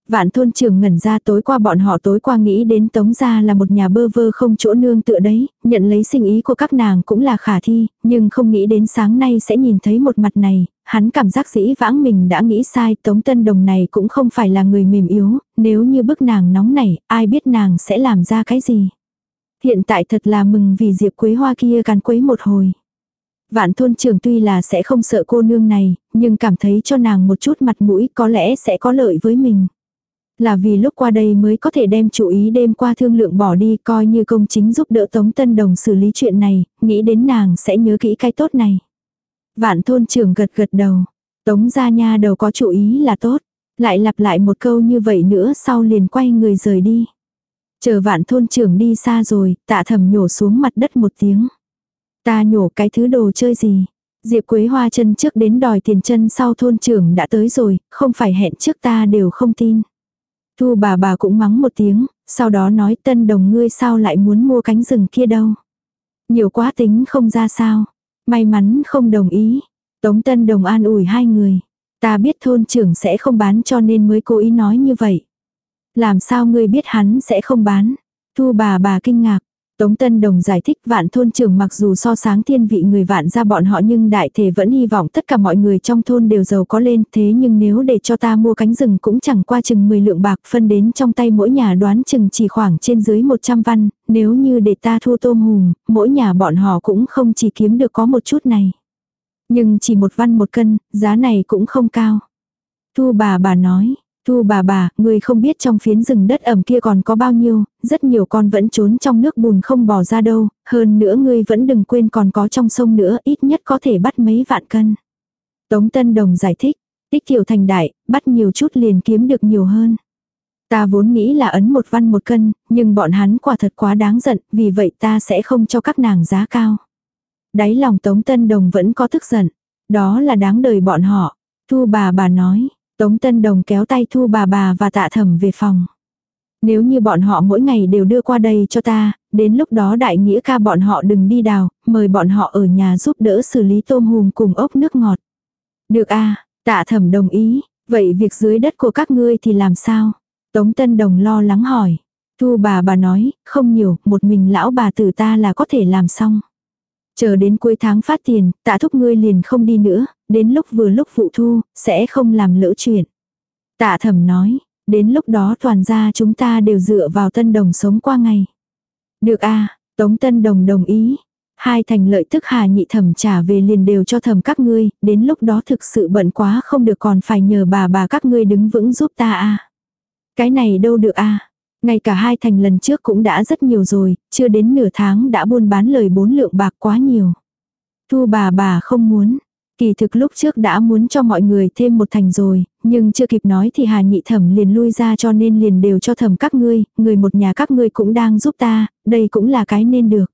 Vạn thôn trưởng ngẩn ra tối qua bọn họ tối qua nghĩ đến Tống gia là một nhà bơ vơ không chỗ nương tựa đấy, nhận lấy sinh ý của các nàng cũng là khả thi, nhưng không nghĩ đến sáng nay sẽ nhìn thấy một mặt này, hắn cảm giác dĩ vãng mình đã nghĩ sai Tống Tân Đồng này cũng không phải là người mềm yếu, nếu như bức nàng nóng này ai biết nàng sẽ làm ra cái gì. Hiện tại thật là mừng vì Diệp Quế Hoa kia càn quấy một hồi. Vạn thôn trưởng tuy là sẽ không sợ cô nương này, nhưng cảm thấy cho nàng một chút mặt mũi có lẽ sẽ có lợi với mình. Là vì lúc qua đây mới có thể đem chủ ý đêm qua thương lượng bỏ đi coi như công chính giúp đỡ Tống Tân Đồng xử lý chuyện này, nghĩ đến nàng sẽ nhớ kỹ cái tốt này. Vạn thôn trưởng gật gật đầu. Tống gia nha đầu có chủ ý là tốt. Lại lặp lại một câu như vậy nữa sau liền quay người rời đi. Chờ vạn thôn trưởng đi xa rồi, tạ thầm nhổ xuống mặt đất một tiếng. Ta nhổ cái thứ đồ chơi gì. Diệp Quế Hoa chân trước đến đòi tiền chân sau thôn trưởng đã tới rồi, không phải hẹn trước ta đều không tin. Thu bà bà cũng mắng một tiếng, sau đó nói tân đồng ngươi sao lại muốn mua cánh rừng kia đâu. Nhiều quá tính không ra sao. May mắn không đồng ý. Tống tân đồng an ủi hai người. Ta biết thôn trưởng sẽ không bán cho nên mới cố ý nói như vậy. Làm sao ngươi biết hắn sẽ không bán? Thu bà bà kinh ngạc. Tống Tân Đồng giải thích vạn thôn trưởng mặc dù so sáng thiên vị người vạn ra bọn họ nhưng đại thể vẫn hy vọng tất cả mọi người trong thôn đều giàu có lên thế nhưng nếu để cho ta mua cánh rừng cũng chẳng qua chừng 10 lượng bạc phân đến trong tay mỗi nhà đoán chừng chỉ khoảng trên dưới 100 văn, nếu như để ta thu tôm hùm, mỗi nhà bọn họ cũng không chỉ kiếm được có một chút này. Nhưng chỉ một văn một cân, giá này cũng không cao. Thu bà bà nói, Thu bà bà, người không biết trong phiến rừng đất ẩm kia còn có bao nhiêu, rất nhiều con vẫn trốn trong nước bùn không bỏ ra đâu, hơn nữa ngươi vẫn đừng quên còn có trong sông nữa, ít nhất có thể bắt mấy vạn cân. Tống Tân Đồng giải thích, tích tiểu thành đại, bắt nhiều chút liền kiếm được nhiều hơn. Ta vốn nghĩ là ấn một văn một cân, nhưng bọn hắn quả thật quá đáng giận, vì vậy ta sẽ không cho các nàng giá cao. Đáy lòng Tống Tân Đồng vẫn có tức giận, đó là đáng đời bọn họ. Thu bà bà nói, Tống Tân Đồng kéo tay Thu bà bà và tạ thẩm về phòng. Nếu như bọn họ mỗi ngày đều đưa qua đây cho ta, đến lúc đó đại nghĩa ca bọn họ đừng đi đào, mời bọn họ ở nhà giúp đỡ xử lý tôm hùm cùng ốc nước ngọt. Được a tạ thẩm đồng ý, vậy việc dưới đất của các ngươi thì làm sao? Tống Tân Đồng lo lắng hỏi. Thu bà bà nói, không nhiều, một mình lão bà tử ta là có thể làm xong. Chờ đến cuối tháng phát tiền, tạ thúc ngươi liền không đi nữa, đến lúc vừa lúc vụ thu, sẽ không làm lỡ chuyện. Tạ thẩm nói, đến lúc đó toàn gia chúng ta đều dựa vào tân đồng sống qua ngày. Được a Tống tân đồng đồng ý. Hai thành lợi tức hà nhị thẩm trả về liền đều cho thẩm các ngươi, đến lúc đó thực sự bận quá không được còn phải nhờ bà bà các ngươi đứng vững giúp ta a Cái này đâu được a ngay cả hai thành lần trước cũng đã rất nhiều rồi, chưa đến nửa tháng đã buôn bán lời bốn lượng bạc quá nhiều. Thu bà bà không muốn. Kỳ thực lúc trước đã muốn cho mọi người thêm một thành rồi, nhưng chưa kịp nói thì Hà Nhị Thẩm liền lui ra cho nên liền đều cho thẩm các ngươi, người một nhà các ngươi cũng đang giúp ta, đây cũng là cái nên được.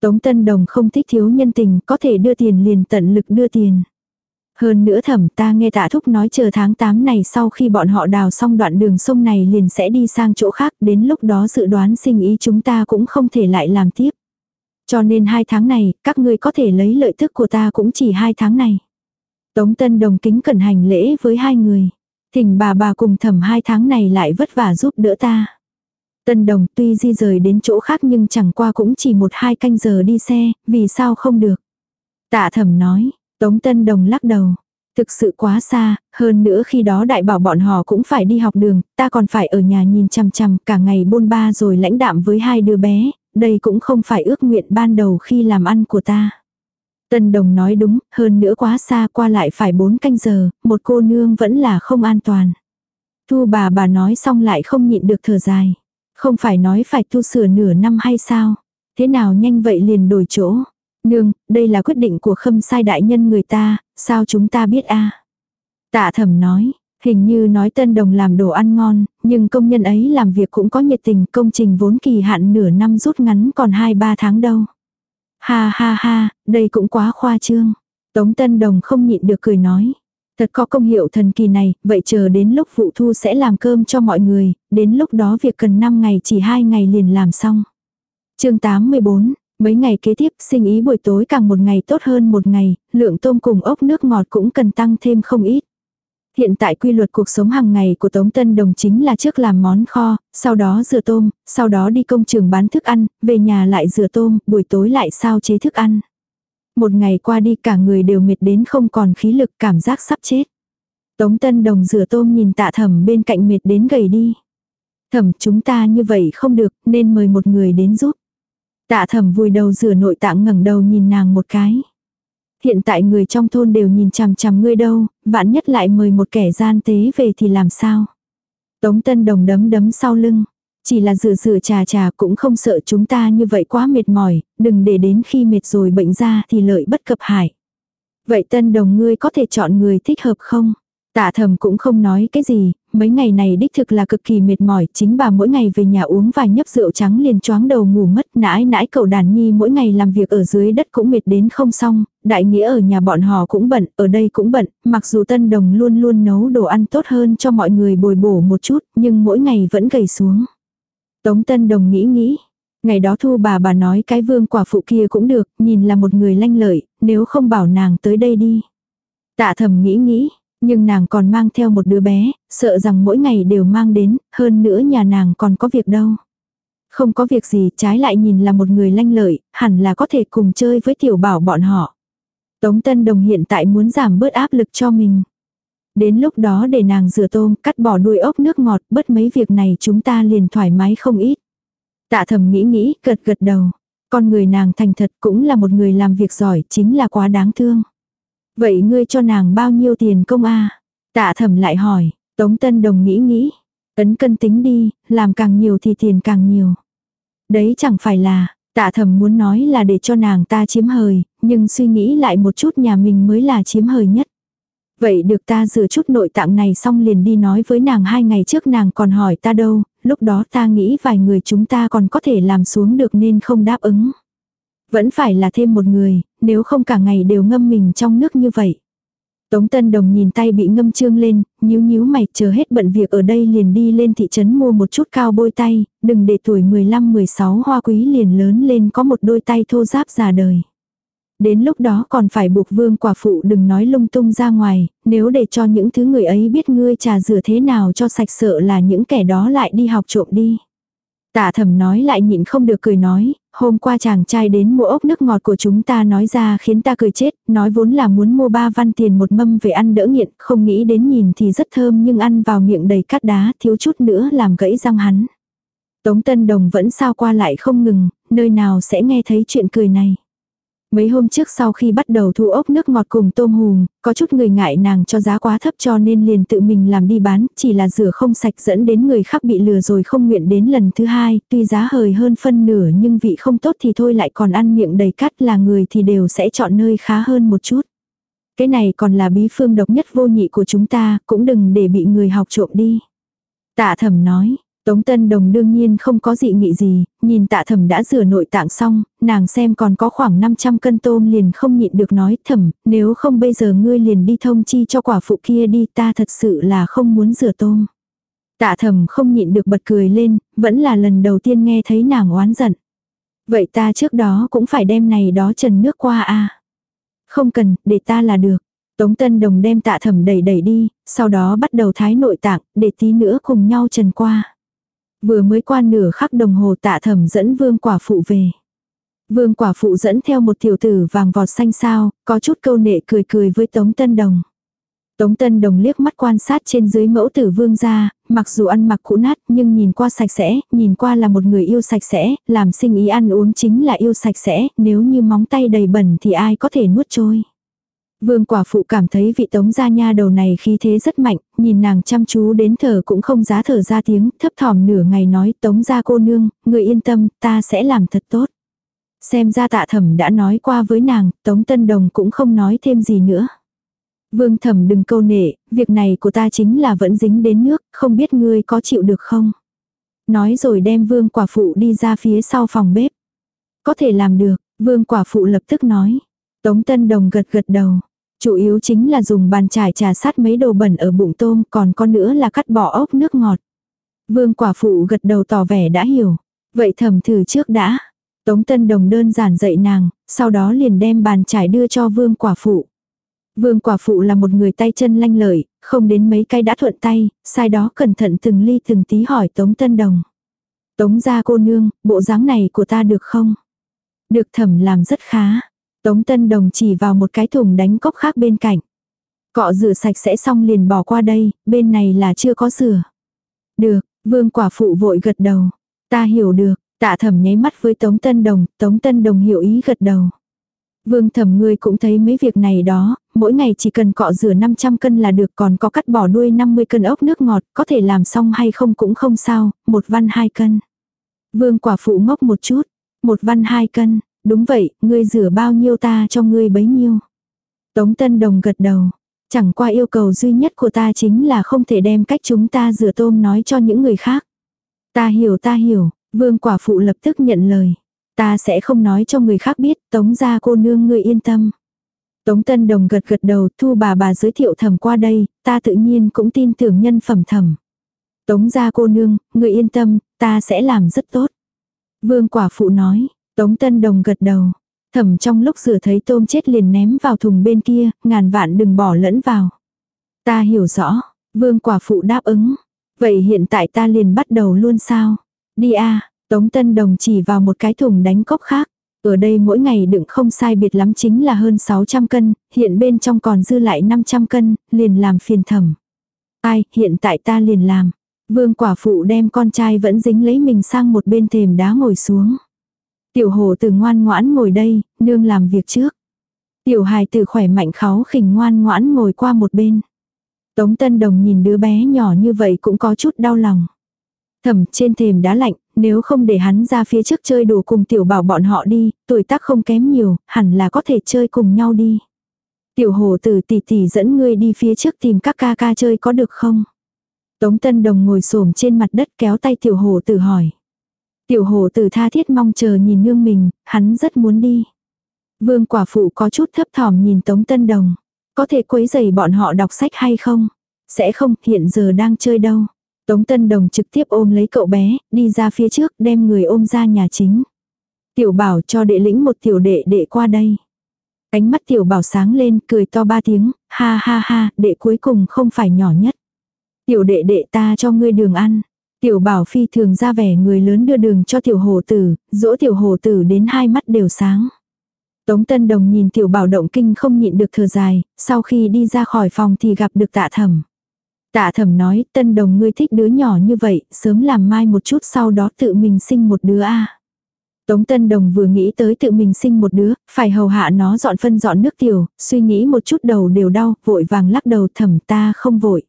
Tống Tân Đồng không thích thiếu nhân tình, có thể đưa tiền liền tận lực đưa tiền. Hơn nữa thẩm ta nghe tạ thúc nói chờ tháng 8 này sau khi bọn họ đào xong đoạn đường sông này liền sẽ đi sang chỗ khác đến lúc đó dự đoán sinh ý chúng ta cũng không thể lại làm tiếp. Cho nên hai tháng này, các ngươi có thể lấy lợi tức của ta cũng chỉ hai tháng này. Tống Tân Đồng kính cẩn hành lễ với hai người. Thỉnh bà bà cùng thẩm hai tháng này lại vất vả giúp đỡ ta. Tân Đồng tuy di rời đến chỗ khác nhưng chẳng qua cũng chỉ một hai canh giờ đi xe, vì sao không được. Tạ thẩm nói, Tống Tân Đồng lắc đầu. Thực sự quá xa, hơn nữa khi đó đại bảo bọn họ cũng phải đi học đường, ta còn phải ở nhà nhìn chằm chằm cả ngày bôn ba rồi lãnh đạm với hai đứa bé, đây cũng không phải ước nguyện ban đầu khi làm ăn của ta. Tân Đồng nói đúng, hơn nữa quá xa qua lại phải bốn canh giờ, một cô nương vẫn là không an toàn. Thu bà bà nói xong lại không nhịn được thở dài. Không phải nói phải tu sửa nửa năm hay sao? Thế nào nhanh vậy liền đổi chỗ? Nương, đây là quyết định của khâm sai đại nhân người ta, sao chúng ta biết a Tạ thẩm nói, hình như nói tân đồng làm đồ ăn ngon, nhưng công nhân ấy làm việc cũng có nhiệt tình, công trình vốn kỳ hạn nửa năm rút ngắn còn 2-3 tháng đâu. Ha ha ha, đây cũng quá khoa trương. Tống Tân Đồng không nhịn được cười nói. Thật có công hiệu thần kỳ này, vậy chờ đến lúc vụ thu sẽ làm cơm cho mọi người, đến lúc đó việc cần 5 ngày chỉ 2 ngày liền làm xong. chương 84, mấy ngày kế tiếp sinh ý buổi tối càng một ngày tốt hơn một ngày, lượng tôm cùng ốc nước ngọt cũng cần tăng thêm không ít. Hiện tại quy luật cuộc sống hàng ngày của Tống Tân Đồng chính là trước làm món kho, sau đó rửa tôm, sau đó đi công trường bán thức ăn, về nhà lại rửa tôm, buổi tối lại sao chế thức ăn. Một ngày qua đi cả người đều mệt đến không còn khí lực cảm giác sắp chết. Tống Tân Đồng rửa tôm nhìn tạ thẩm bên cạnh mệt đến gầy đi. Thẩm chúng ta như vậy không được nên mời một người đến giúp. Tạ thẩm vùi đầu rửa nội tạng ngẩng đầu nhìn nàng một cái. Hiện tại người trong thôn đều nhìn chằm chằm ngươi đâu, vạn nhất lại mời một kẻ gian tế về thì làm sao. Tống Tân Đồng đấm đấm sau lưng. Chỉ là rửa rửa trà trà cũng không sợ chúng ta như vậy quá mệt mỏi, đừng để đến khi mệt rồi bệnh ra thì lợi bất cập hại. Vậy tân đồng ngươi có thể chọn người thích hợp không? Tạ thầm cũng không nói cái gì, mấy ngày này đích thực là cực kỳ mệt mỏi, chính bà mỗi ngày về nhà uống vài nhấp rượu trắng liền choáng đầu ngủ mất, nãi nãi cậu đàn nhi mỗi ngày làm việc ở dưới đất cũng mệt đến không xong, đại nghĩa ở nhà bọn họ cũng bận, ở đây cũng bận, mặc dù tân đồng luôn luôn nấu đồ ăn tốt hơn cho mọi người bồi bổ một chút, nhưng mỗi ngày vẫn gầy xuống. Tống Tân Đồng nghĩ nghĩ. Ngày đó thu bà bà nói cái vương quả phụ kia cũng được, nhìn là một người lanh lợi, nếu không bảo nàng tới đây đi. Tạ thầm nghĩ nghĩ, nhưng nàng còn mang theo một đứa bé, sợ rằng mỗi ngày đều mang đến, hơn nữa nhà nàng còn có việc đâu. Không có việc gì, trái lại nhìn là một người lanh lợi, hẳn là có thể cùng chơi với tiểu bảo bọn họ. Tống Tân Đồng hiện tại muốn giảm bớt áp lực cho mình. Đến lúc đó để nàng rửa tôm, cắt bỏ đuôi ốc nước ngọt, bớt mấy việc này chúng ta liền thoải mái không ít. Tạ thầm nghĩ nghĩ, gật gật đầu. Con người nàng thành thật cũng là một người làm việc giỏi, chính là quá đáng thương. Vậy ngươi cho nàng bao nhiêu tiền công a Tạ thẩm lại hỏi, Tống Tân Đồng nghĩ nghĩ. Ấn cân tính đi, làm càng nhiều thì tiền càng nhiều. Đấy chẳng phải là, tạ thẩm muốn nói là để cho nàng ta chiếm hời, nhưng suy nghĩ lại một chút nhà mình mới là chiếm hời nhất. Vậy được ta rửa chút nội tạng này xong liền đi nói với nàng hai ngày trước nàng còn hỏi ta đâu, lúc đó ta nghĩ vài người chúng ta còn có thể làm xuống được nên không đáp ứng. Vẫn phải là thêm một người, nếu không cả ngày đều ngâm mình trong nước như vậy. Tống Tân Đồng nhìn tay bị ngâm trương lên, nhíu nhíu mày chờ hết bận việc ở đây liền đi lên thị trấn mua một chút cao bôi tay, đừng để tuổi 15-16 hoa quý liền lớn lên có một đôi tay thô giáp già đời. Đến lúc đó còn phải buộc vương quả phụ đừng nói lung tung ra ngoài, nếu để cho những thứ người ấy biết ngươi trà rửa thế nào cho sạch sợ là những kẻ đó lại đi học trộm đi. Tạ thẩm nói lại nhịn không được cười nói, hôm qua chàng trai đến mua ốc nước ngọt của chúng ta nói ra khiến ta cười chết, nói vốn là muốn mua ba văn tiền một mâm về ăn đỡ nghiện, không nghĩ đến nhìn thì rất thơm nhưng ăn vào miệng đầy cát đá, thiếu chút nữa làm gãy răng hắn. Tống Tân Đồng vẫn sao qua lại không ngừng, nơi nào sẽ nghe thấy chuyện cười này. Mấy hôm trước sau khi bắt đầu thu ốc nước ngọt cùng tôm hùm, có chút người ngại nàng cho giá quá thấp cho nên liền tự mình làm đi bán, chỉ là rửa không sạch dẫn đến người khác bị lừa rồi không nguyện đến lần thứ hai, tuy giá hời hơn phân nửa nhưng vị không tốt thì thôi lại còn ăn miệng đầy cắt là người thì đều sẽ chọn nơi khá hơn một chút. Cái này còn là bí phương độc nhất vô nhị của chúng ta, cũng đừng để bị người học trộm đi. Tạ thẩm nói, Tống Tân Đồng đương nhiên không có dị nghị gì, nhìn tạ thẩm đã rửa nội tạng xong, nàng xem còn có khoảng 500 cân tôm liền không nhịn được nói thẩm, nếu không bây giờ ngươi liền đi thông chi cho quả phụ kia đi ta thật sự là không muốn rửa tôm. Tạ thẩm không nhịn được bật cười lên, vẫn là lần đầu tiên nghe thấy nàng oán giận. Vậy ta trước đó cũng phải đem này đó trần nước qua à. Không cần, để ta là được. Tống Tân Đồng đem tạ thẩm đẩy đẩy đi, sau đó bắt đầu thái nội tạng, để tí nữa cùng nhau trần qua. Vừa mới qua nửa khắc đồng hồ tạ thẩm dẫn vương quả phụ về. Vương quả phụ dẫn theo một tiểu tử vàng vọt xanh sao, có chút câu nệ cười cười với Tống Tân Đồng. Tống Tân Đồng liếc mắt quan sát trên dưới mẫu tử vương gia, mặc dù ăn mặc cũ nát nhưng nhìn qua sạch sẽ, nhìn qua là một người yêu sạch sẽ, làm sinh ý ăn uống chính là yêu sạch sẽ, nếu như móng tay đầy bẩn thì ai có thể nuốt trôi. Vương quả phụ cảm thấy vị tống gia nha đầu này khí thế rất mạnh, nhìn nàng chăm chú đến thở cũng không giá thở ra tiếng, thấp thỏm nửa ngày nói tống gia cô nương, người yên tâm, ta sẽ làm thật tốt. Xem ra tạ thẩm đã nói qua với nàng, tống tân đồng cũng không nói thêm gì nữa. Vương thẩm đừng câu nệ, việc này của ta chính là vẫn dính đến nước, không biết ngươi có chịu được không? Nói rồi đem vương quả phụ đi ra phía sau phòng bếp. Có thể làm được, vương quả phụ lập tức nói. Tống Tân Đồng gật gật đầu. Chủ yếu chính là dùng bàn chải trà sát mấy đồ bẩn ở bụng tôm, còn con nữa là cắt bỏ ốc nước ngọt. Vương quả phụ gật đầu tỏ vẻ đã hiểu. Vậy thầm thử trước đã. Tống Tân Đồng đơn giản dạy nàng, sau đó liền đem bàn chải đưa cho vương quả phụ. Vương quả phụ là một người tay chân lanh lợi, không đến mấy cái đã thuận tay, sai đó cẩn thận từng ly từng tí hỏi Tống Tân Đồng. Tống ra cô nương, bộ dáng này của ta được không? Được thẩm làm rất khá. Tống Tân Đồng chỉ vào một cái thùng đánh cốc khác bên cạnh. Cọ rửa sạch sẽ xong liền bỏ qua đây, bên này là chưa có rửa. Được, vương quả phụ vội gật đầu. Ta hiểu được, tạ thẩm nháy mắt với Tống Tân Đồng, Tống Tân Đồng hiểu ý gật đầu. Vương thẩm ngươi cũng thấy mấy việc này đó, mỗi ngày chỉ cần cọ rửa 500 cân là được còn có cắt bỏ đuôi 50 cân ốc nước ngọt, có thể làm xong hay không cũng không sao, một văn hai cân. Vương quả phụ ngốc một chút, một văn hai cân, Đúng vậy, ngươi rửa bao nhiêu ta cho ngươi bấy nhiêu. Tống Tân Đồng gật đầu. Chẳng qua yêu cầu duy nhất của ta chính là không thể đem cách chúng ta rửa tôm nói cho những người khác. Ta hiểu ta hiểu, vương quả phụ lập tức nhận lời. Ta sẽ không nói cho người khác biết, tống ra cô nương ngươi yên tâm. Tống Tân Đồng gật gật đầu thu bà bà giới thiệu thầm qua đây, ta tự nhiên cũng tin tưởng nhân phẩm thầm. Tống ra cô nương, người yên tâm, ta sẽ làm rất tốt. Vương quả phụ nói, Tống Tân Đồng gật đầu. Thẩm trong lúc rửa thấy tôm chết liền ném vào thùng bên kia, ngàn vạn đừng bỏ lẫn vào. Ta hiểu rõ, vương quả phụ đáp ứng. Vậy hiện tại ta liền bắt đầu luôn sao? Đi a Tống Tân Đồng chỉ vào một cái thùng đánh cốc khác. Ở đây mỗi ngày đựng không sai biệt lắm chính là hơn 600 cân, hiện bên trong còn dư lại 500 cân, liền làm phiền thẩm. Ai, hiện tại ta liền làm. Vương quả phụ đem con trai vẫn dính lấy mình sang một bên thềm đá ngồi xuống. Tiểu hồ từ ngoan ngoãn ngồi đây, nương làm việc trước. Tiểu hài từ khỏe mạnh kháu khỉnh ngoan ngoãn ngồi qua một bên. Tống Tân Đồng nhìn đứa bé nhỏ như vậy cũng có chút đau lòng. Thầm trên thềm đá lạnh, nếu không để hắn ra phía trước chơi đùa cùng tiểu bảo bọn họ đi, tuổi tác không kém nhiều, hẳn là có thể chơi cùng nhau đi. Tiểu hồ tử tỷ tỷ dẫn ngươi đi phía trước tìm các ca ca chơi có được không? Tống Tân Đồng ngồi xổm trên mặt đất kéo tay tiểu hồ tử hỏi. Tiểu hồ tử tha thiết mong chờ nhìn nương mình, hắn rất muốn đi. Vương quả phụ có chút thấp thỏm nhìn Tống Tân Đồng. Có thể quấy giày bọn họ đọc sách hay không? Sẽ không, hiện giờ đang chơi đâu. Tống Tân Đồng trực tiếp ôm lấy cậu bé, đi ra phía trước đem người ôm ra nhà chính. Tiểu bảo cho đệ lĩnh một tiểu đệ đệ qua đây. Ánh mắt tiểu bảo sáng lên cười to ba tiếng, ha ha ha, đệ cuối cùng không phải nhỏ nhất. Tiểu đệ đệ ta cho ngươi đường ăn. Tiểu bảo phi thường ra vẻ người lớn đưa đường cho tiểu hồ tử, dỗ tiểu hồ tử đến hai mắt đều sáng. Tống Tân Đồng nhìn tiểu bảo động kinh không nhịn được thở dài, sau khi đi ra khỏi phòng thì gặp được tạ thẩm. Tạ thẩm nói, Tân Đồng ngươi thích đứa nhỏ như vậy, sớm làm mai một chút sau đó tự mình sinh một đứa a. Tống Tân Đồng vừa nghĩ tới tự mình sinh một đứa, phải hầu hạ nó dọn phân dọn nước tiểu, suy nghĩ một chút đầu đều đau, vội vàng lắc đầu thẩm ta không vội.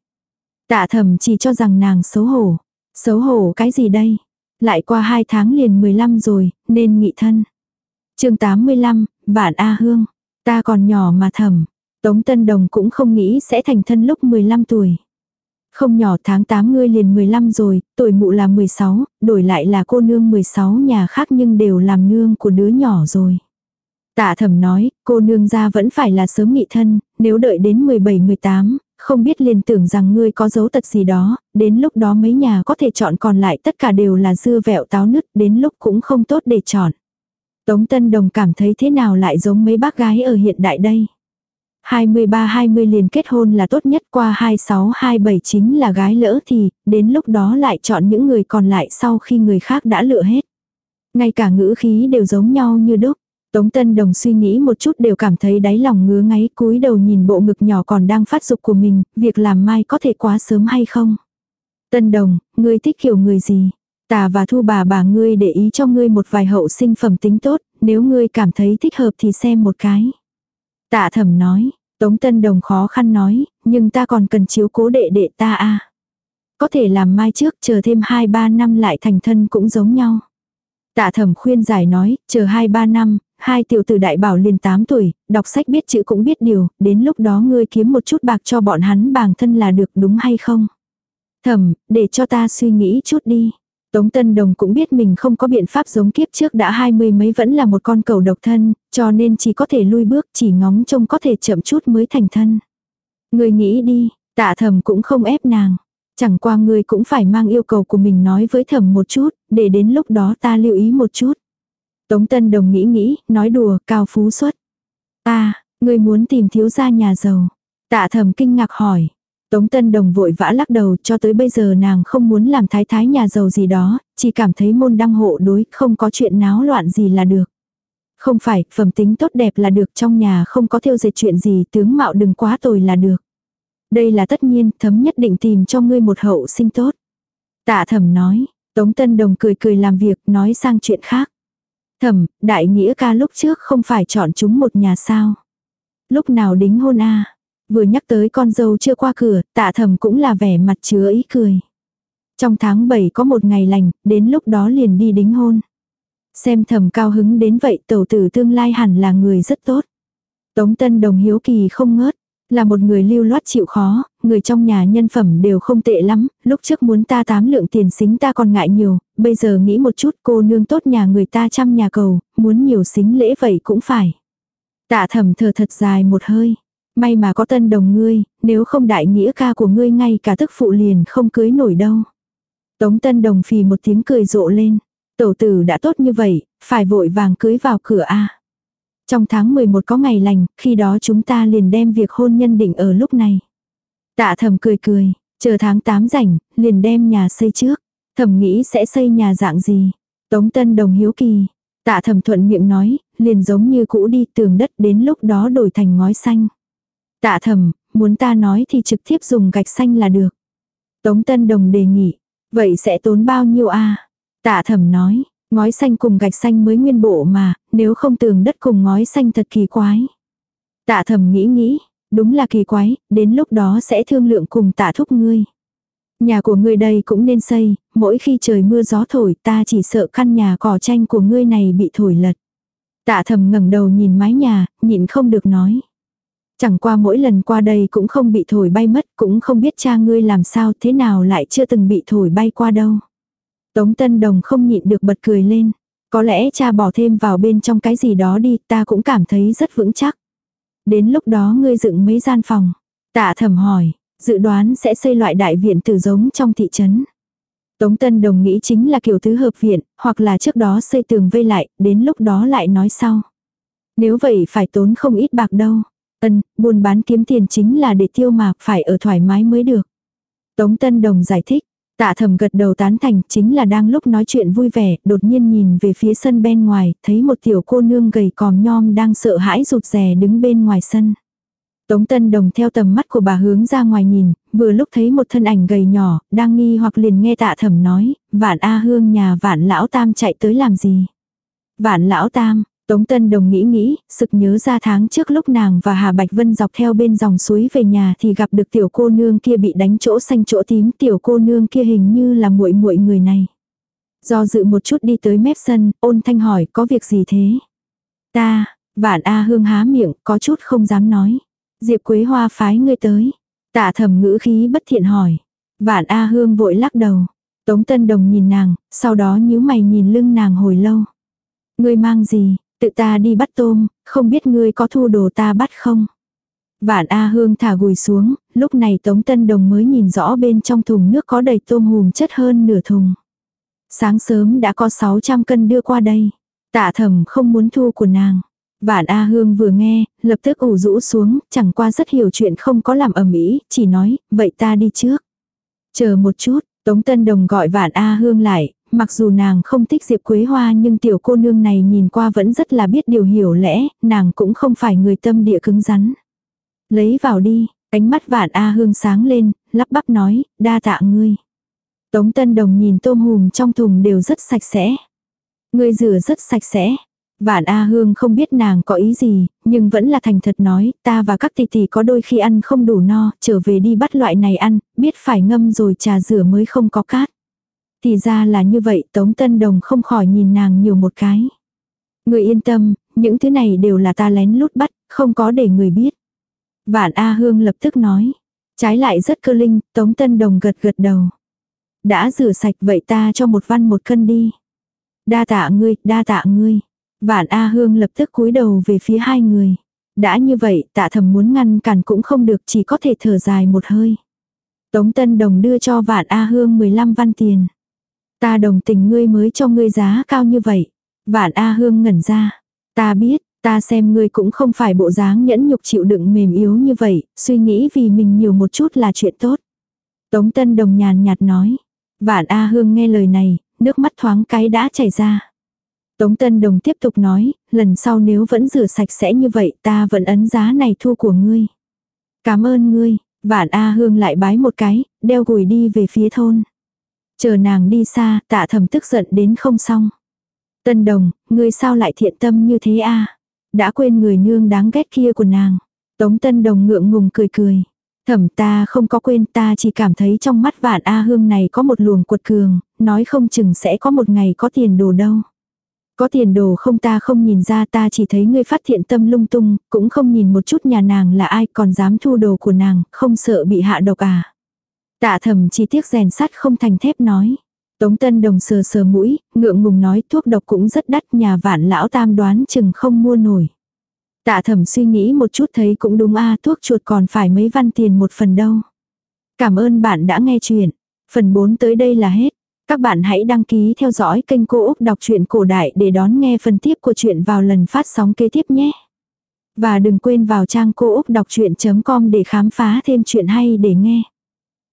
Tạ thẩm chỉ cho rằng nàng xấu hổ. Xấu hổ cái gì đây? Lại qua 2 tháng liền 15 rồi, nên nghị thân. chương 85, vạn A Hương. Ta còn nhỏ mà thầm. Tống Tân Đồng cũng không nghĩ sẽ thành thân lúc 15 tuổi. Không nhỏ tháng 8 ngươi liền 15 rồi, tuổi mụ là 16, đổi lại là cô nương 16 nhà khác nhưng đều làm nương của đứa nhỏ rồi. Tạ thẩm nói, cô nương ra vẫn phải là sớm nghị thân, nếu đợi đến 17-18, không biết liền tưởng rằng ngươi có dấu tật gì đó, đến lúc đó mấy nhà có thể chọn còn lại tất cả đều là dưa vẹo táo nứt, đến lúc cũng không tốt để chọn. Tống Tân Đồng cảm thấy thế nào lại giống mấy bác gái ở hiện đại đây. 23-20 liền kết hôn là tốt nhất qua 26-27 chính là gái lỡ thì, đến lúc đó lại chọn những người còn lại sau khi người khác đã lựa hết. Ngay cả ngữ khí đều giống nhau như đúc. Tống Tân Đồng suy nghĩ một chút đều cảm thấy đáy lòng ngứa ngáy cúi đầu nhìn bộ ngực nhỏ còn đang phát dục của mình, việc làm mai có thể quá sớm hay không? Tân Đồng, ngươi thích kiểu người gì? Tà và thu bà bà ngươi để ý cho ngươi một vài hậu sinh phẩm tính tốt, nếu ngươi cảm thấy thích hợp thì xem một cái. Tạ thẩm nói, Tống Tân Đồng khó khăn nói, nhưng ta còn cần chiếu cố đệ đệ ta a Có thể làm mai trước chờ thêm 2-3 năm lại thành thân cũng giống nhau. Tạ thẩm khuyên giải nói, chờ 2-3 năm, hai tiểu tử đại bảo liền 8 tuổi, đọc sách biết chữ cũng biết điều, đến lúc đó ngươi kiếm một chút bạc cho bọn hắn bản thân là được đúng hay không? Thẩm, để cho ta suy nghĩ chút đi. Tống Tân Đồng cũng biết mình không có biện pháp giống kiếp trước đã hai mươi mấy vẫn là một con cầu độc thân, cho nên chỉ có thể lui bước chỉ ngóng trông có thể chậm chút mới thành thân. Người nghĩ đi, tạ thầm cũng không ép nàng. Chẳng qua người cũng phải mang yêu cầu của mình nói với thầm một chút, để đến lúc đó ta lưu ý một chút. Tống Tân Đồng nghĩ nghĩ, nói đùa, cao phú xuất. Ta, à, người muốn tìm thiếu gia nhà giàu. Tạ thầm kinh ngạc hỏi. Tống Tân Đồng vội vã lắc đầu cho tới bây giờ nàng không muốn làm thái thái nhà giàu gì đó, chỉ cảm thấy môn đăng hộ đối không có chuyện náo loạn gì là được. Không phải, phẩm tính tốt đẹp là được trong nhà không có theo dệt chuyện gì tướng mạo đừng quá tồi là được. Đây là tất nhiên, thấm nhất định tìm cho ngươi một hậu sinh tốt. Tạ thẩm nói, Tống Tân Đồng cười cười làm việc nói sang chuyện khác. Thẩm, đại nghĩa ca lúc trước không phải chọn chúng một nhà sao. Lúc nào đính hôn a Vừa nhắc tới con dâu chưa qua cửa, tạ thẩm cũng là vẻ mặt chứa ý cười. Trong tháng 7 có một ngày lành, đến lúc đó liền đi đính hôn. Xem thầm cao hứng đến vậy tẩu tử tương lai hẳn là người rất tốt. Tống Tân Đồng hiếu kỳ không ngớt, là một người lưu loát chịu khó, người trong nhà nhân phẩm đều không tệ lắm, lúc trước muốn ta tám lượng tiền xính ta còn ngại nhiều, bây giờ nghĩ một chút cô nương tốt nhà người ta trăm nhà cầu, muốn nhiều xính lễ vậy cũng phải. Tạ thầm thở thật dài một hơi. May mà có tân đồng ngươi, nếu không đại nghĩa ca của ngươi ngay cả tức phụ liền không cưới nổi đâu. Tống tân đồng phì một tiếng cười rộ lên. Tổ tử đã tốt như vậy, phải vội vàng cưới vào cửa a. Trong tháng 11 có ngày lành, khi đó chúng ta liền đem việc hôn nhân định ở lúc này. Tạ thầm cười cười, chờ tháng 8 rảnh, liền đem nhà xây trước. Thầm nghĩ sẽ xây nhà dạng gì. Tống Tân Đồng hiếu kỳ. Tạ thầm thuận miệng nói, liền giống như cũ đi tường đất đến lúc đó đổi thành ngói xanh. Tạ thầm, muốn ta nói thì trực tiếp dùng gạch xanh là được. Tống Tân Đồng đề nghị, vậy sẽ tốn bao nhiêu a? Tạ thầm nói, ngói xanh cùng gạch xanh mới nguyên bộ mà, nếu không tường đất cùng ngói xanh thật kỳ quái. Tạ thầm nghĩ nghĩ, đúng là kỳ quái, đến lúc đó sẽ thương lượng cùng tạ thúc ngươi. Nhà của ngươi đây cũng nên xây, mỗi khi trời mưa gió thổi ta chỉ sợ căn nhà cỏ tranh của ngươi này bị thổi lật. Tạ thầm ngẩng đầu nhìn mái nhà, nhịn không được nói. Chẳng qua mỗi lần qua đây cũng không bị thổi bay mất, cũng không biết cha ngươi làm sao thế nào lại chưa từng bị thổi bay qua đâu. Tống Tân Đồng không nhịn được bật cười lên. Có lẽ cha bỏ thêm vào bên trong cái gì đó đi, ta cũng cảm thấy rất vững chắc. Đến lúc đó ngươi dựng mấy gian phòng. Tạ thầm hỏi, dự đoán sẽ xây loại đại viện tử giống trong thị trấn. Tống Tân Đồng nghĩ chính là kiểu thứ hợp viện, hoặc là trước đó xây tường vây lại, đến lúc đó lại nói sau. Nếu vậy phải tốn không ít bạc đâu. Ân, buôn bán kiếm tiền chính là để tiêu mà phải ở thoải mái mới được. Tống Tân Đồng giải thích, tạ thầm gật đầu tán thành chính là đang lúc nói chuyện vui vẻ, đột nhiên nhìn về phía sân bên ngoài, thấy một tiểu cô nương gầy còm nhom đang sợ hãi rụt rè đứng bên ngoài sân. Tống Tân Đồng theo tầm mắt của bà hướng ra ngoài nhìn, vừa lúc thấy một thân ảnh gầy nhỏ, đang nghi hoặc liền nghe tạ thầm nói, vạn A Hương nhà vạn lão tam chạy tới làm gì. Vạn lão tam, Tống Tân Đồng nghĩ nghĩ, sực nhớ ra tháng trước lúc nàng và Hà Bạch Vân dọc theo bên dòng suối về nhà thì gặp được tiểu cô nương kia bị đánh chỗ xanh chỗ tím, tiểu cô nương kia hình như là muội muội người này. Do dự một chút đi tới mép sân, ôn thanh hỏi có việc gì thế? Ta, vạn A Hương há miệng, có chút không dám nói. Diệp Quế Hoa phái ngươi tới. Tạ thầm ngữ khí bất thiện hỏi. Vạn A Hương vội lắc đầu. Tống Tân Đồng nhìn nàng, sau đó nhíu mày nhìn lưng nàng hồi lâu. Ngươi mang gì, tự ta đi bắt tôm, không biết ngươi có thu đồ ta bắt không? Vạn A Hương thả gùi xuống, lúc này Tống Tân Đồng mới nhìn rõ bên trong thùng nước có đầy tôm hùm chất hơn nửa thùng. Sáng sớm đã có 600 cân đưa qua đây. Tạ thẩm không muốn thu của nàng. Vạn A Hương vừa nghe, lập tức ủ rũ xuống, chẳng qua rất hiểu chuyện không có làm ầm ĩ, chỉ nói, vậy ta đi trước. Chờ một chút, Tống Tân Đồng gọi Vạn A Hương lại, mặc dù nàng không thích Diệp Quế Hoa nhưng tiểu cô nương này nhìn qua vẫn rất là biết điều hiểu lẽ, nàng cũng không phải người tâm địa cứng rắn. Lấy vào đi, ánh mắt Vạn A Hương sáng lên, lắp bắp nói, đa tạ ngươi. Tống Tân Đồng nhìn tôm hùm trong thùng đều rất sạch sẽ. Ngươi rửa rất sạch sẽ. Vạn A Hương không biết nàng có ý gì, nhưng vẫn là thành thật nói, ta và các tỷ tỷ có đôi khi ăn không đủ no, trở về đi bắt loại này ăn, biết phải ngâm rồi trà rửa mới không có cát. Thì ra là như vậy, Tống Tân Đồng không khỏi nhìn nàng nhiều một cái. Người yên tâm, những thứ này đều là ta lén lút bắt, không có để người biết. Vạn A Hương lập tức nói. Trái lại rất cơ linh, Tống Tân Đồng gật gật đầu. Đã rửa sạch vậy ta cho một văn một cân đi. Đa tạ ngươi, đa tạ ngươi. Vạn A Hương lập tức cúi đầu về phía hai người. Đã như vậy, tạ thầm muốn ngăn cản cũng không được chỉ có thể thở dài một hơi. Tống Tân Đồng đưa cho Vạn A Hương 15 văn tiền. Ta đồng tình ngươi mới cho ngươi giá cao như vậy. Vạn A Hương ngẩn ra. Ta biết, ta xem ngươi cũng không phải bộ dáng nhẫn nhục chịu đựng mềm yếu như vậy, suy nghĩ vì mình nhiều một chút là chuyện tốt. Tống Tân Đồng nhàn nhạt nói. Vạn A Hương nghe lời này, nước mắt thoáng cái đã chảy ra. Tống Tân Đồng tiếp tục nói, lần sau nếu vẫn rửa sạch sẽ như vậy ta vẫn ấn giá này thu của ngươi. Cảm ơn ngươi, vạn A Hương lại bái một cái, đeo gùi đi về phía thôn. Chờ nàng đi xa, tạ thầm tức giận đến không xong. Tân Đồng, ngươi sao lại thiện tâm như thế a Đã quên người nương đáng ghét kia của nàng. Tống Tân Đồng ngượng ngùng cười cười. Thẩm ta không có quên ta chỉ cảm thấy trong mắt vạn A Hương này có một luồng cuột cường, nói không chừng sẽ có một ngày có tiền đồ đâu. Có tiền đồ không ta không nhìn ra ta chỉ thấy ngươi phát thiện tâm lung tung, cũng không nhìn một chút nhà nàng là ai còn dám thu đồ của nàng, không sợ bị hạ độc à. Tạ thầm chỉ tiếc rèn sắt không thành thép nói. Tống Tân Đồng sờ sờ mũi, ngượng ngùng nói thuốc độc cũng rất đắt nhà vạn lão tam đoán chừng không mua nổi. Tạ thẩm suy nghĩ một chút thấy cũng đúng a thuốc chuột còn phải mấy văn tiền một phần đâu. Cảm ơn bạn đã nghe chuyện. Phần 4 tới đây là hết. Các bạn hãy đăng ký theo dõi kênh Cô Úc Đọc truyện Cổ Đại để đón nghe phần tiếp của chuyện vào lần phát sóng kế tiếp nhé. Và đừng quên vào trang cô úc đọc chuyện.com để khám phá thêm chuyện hay để nghe.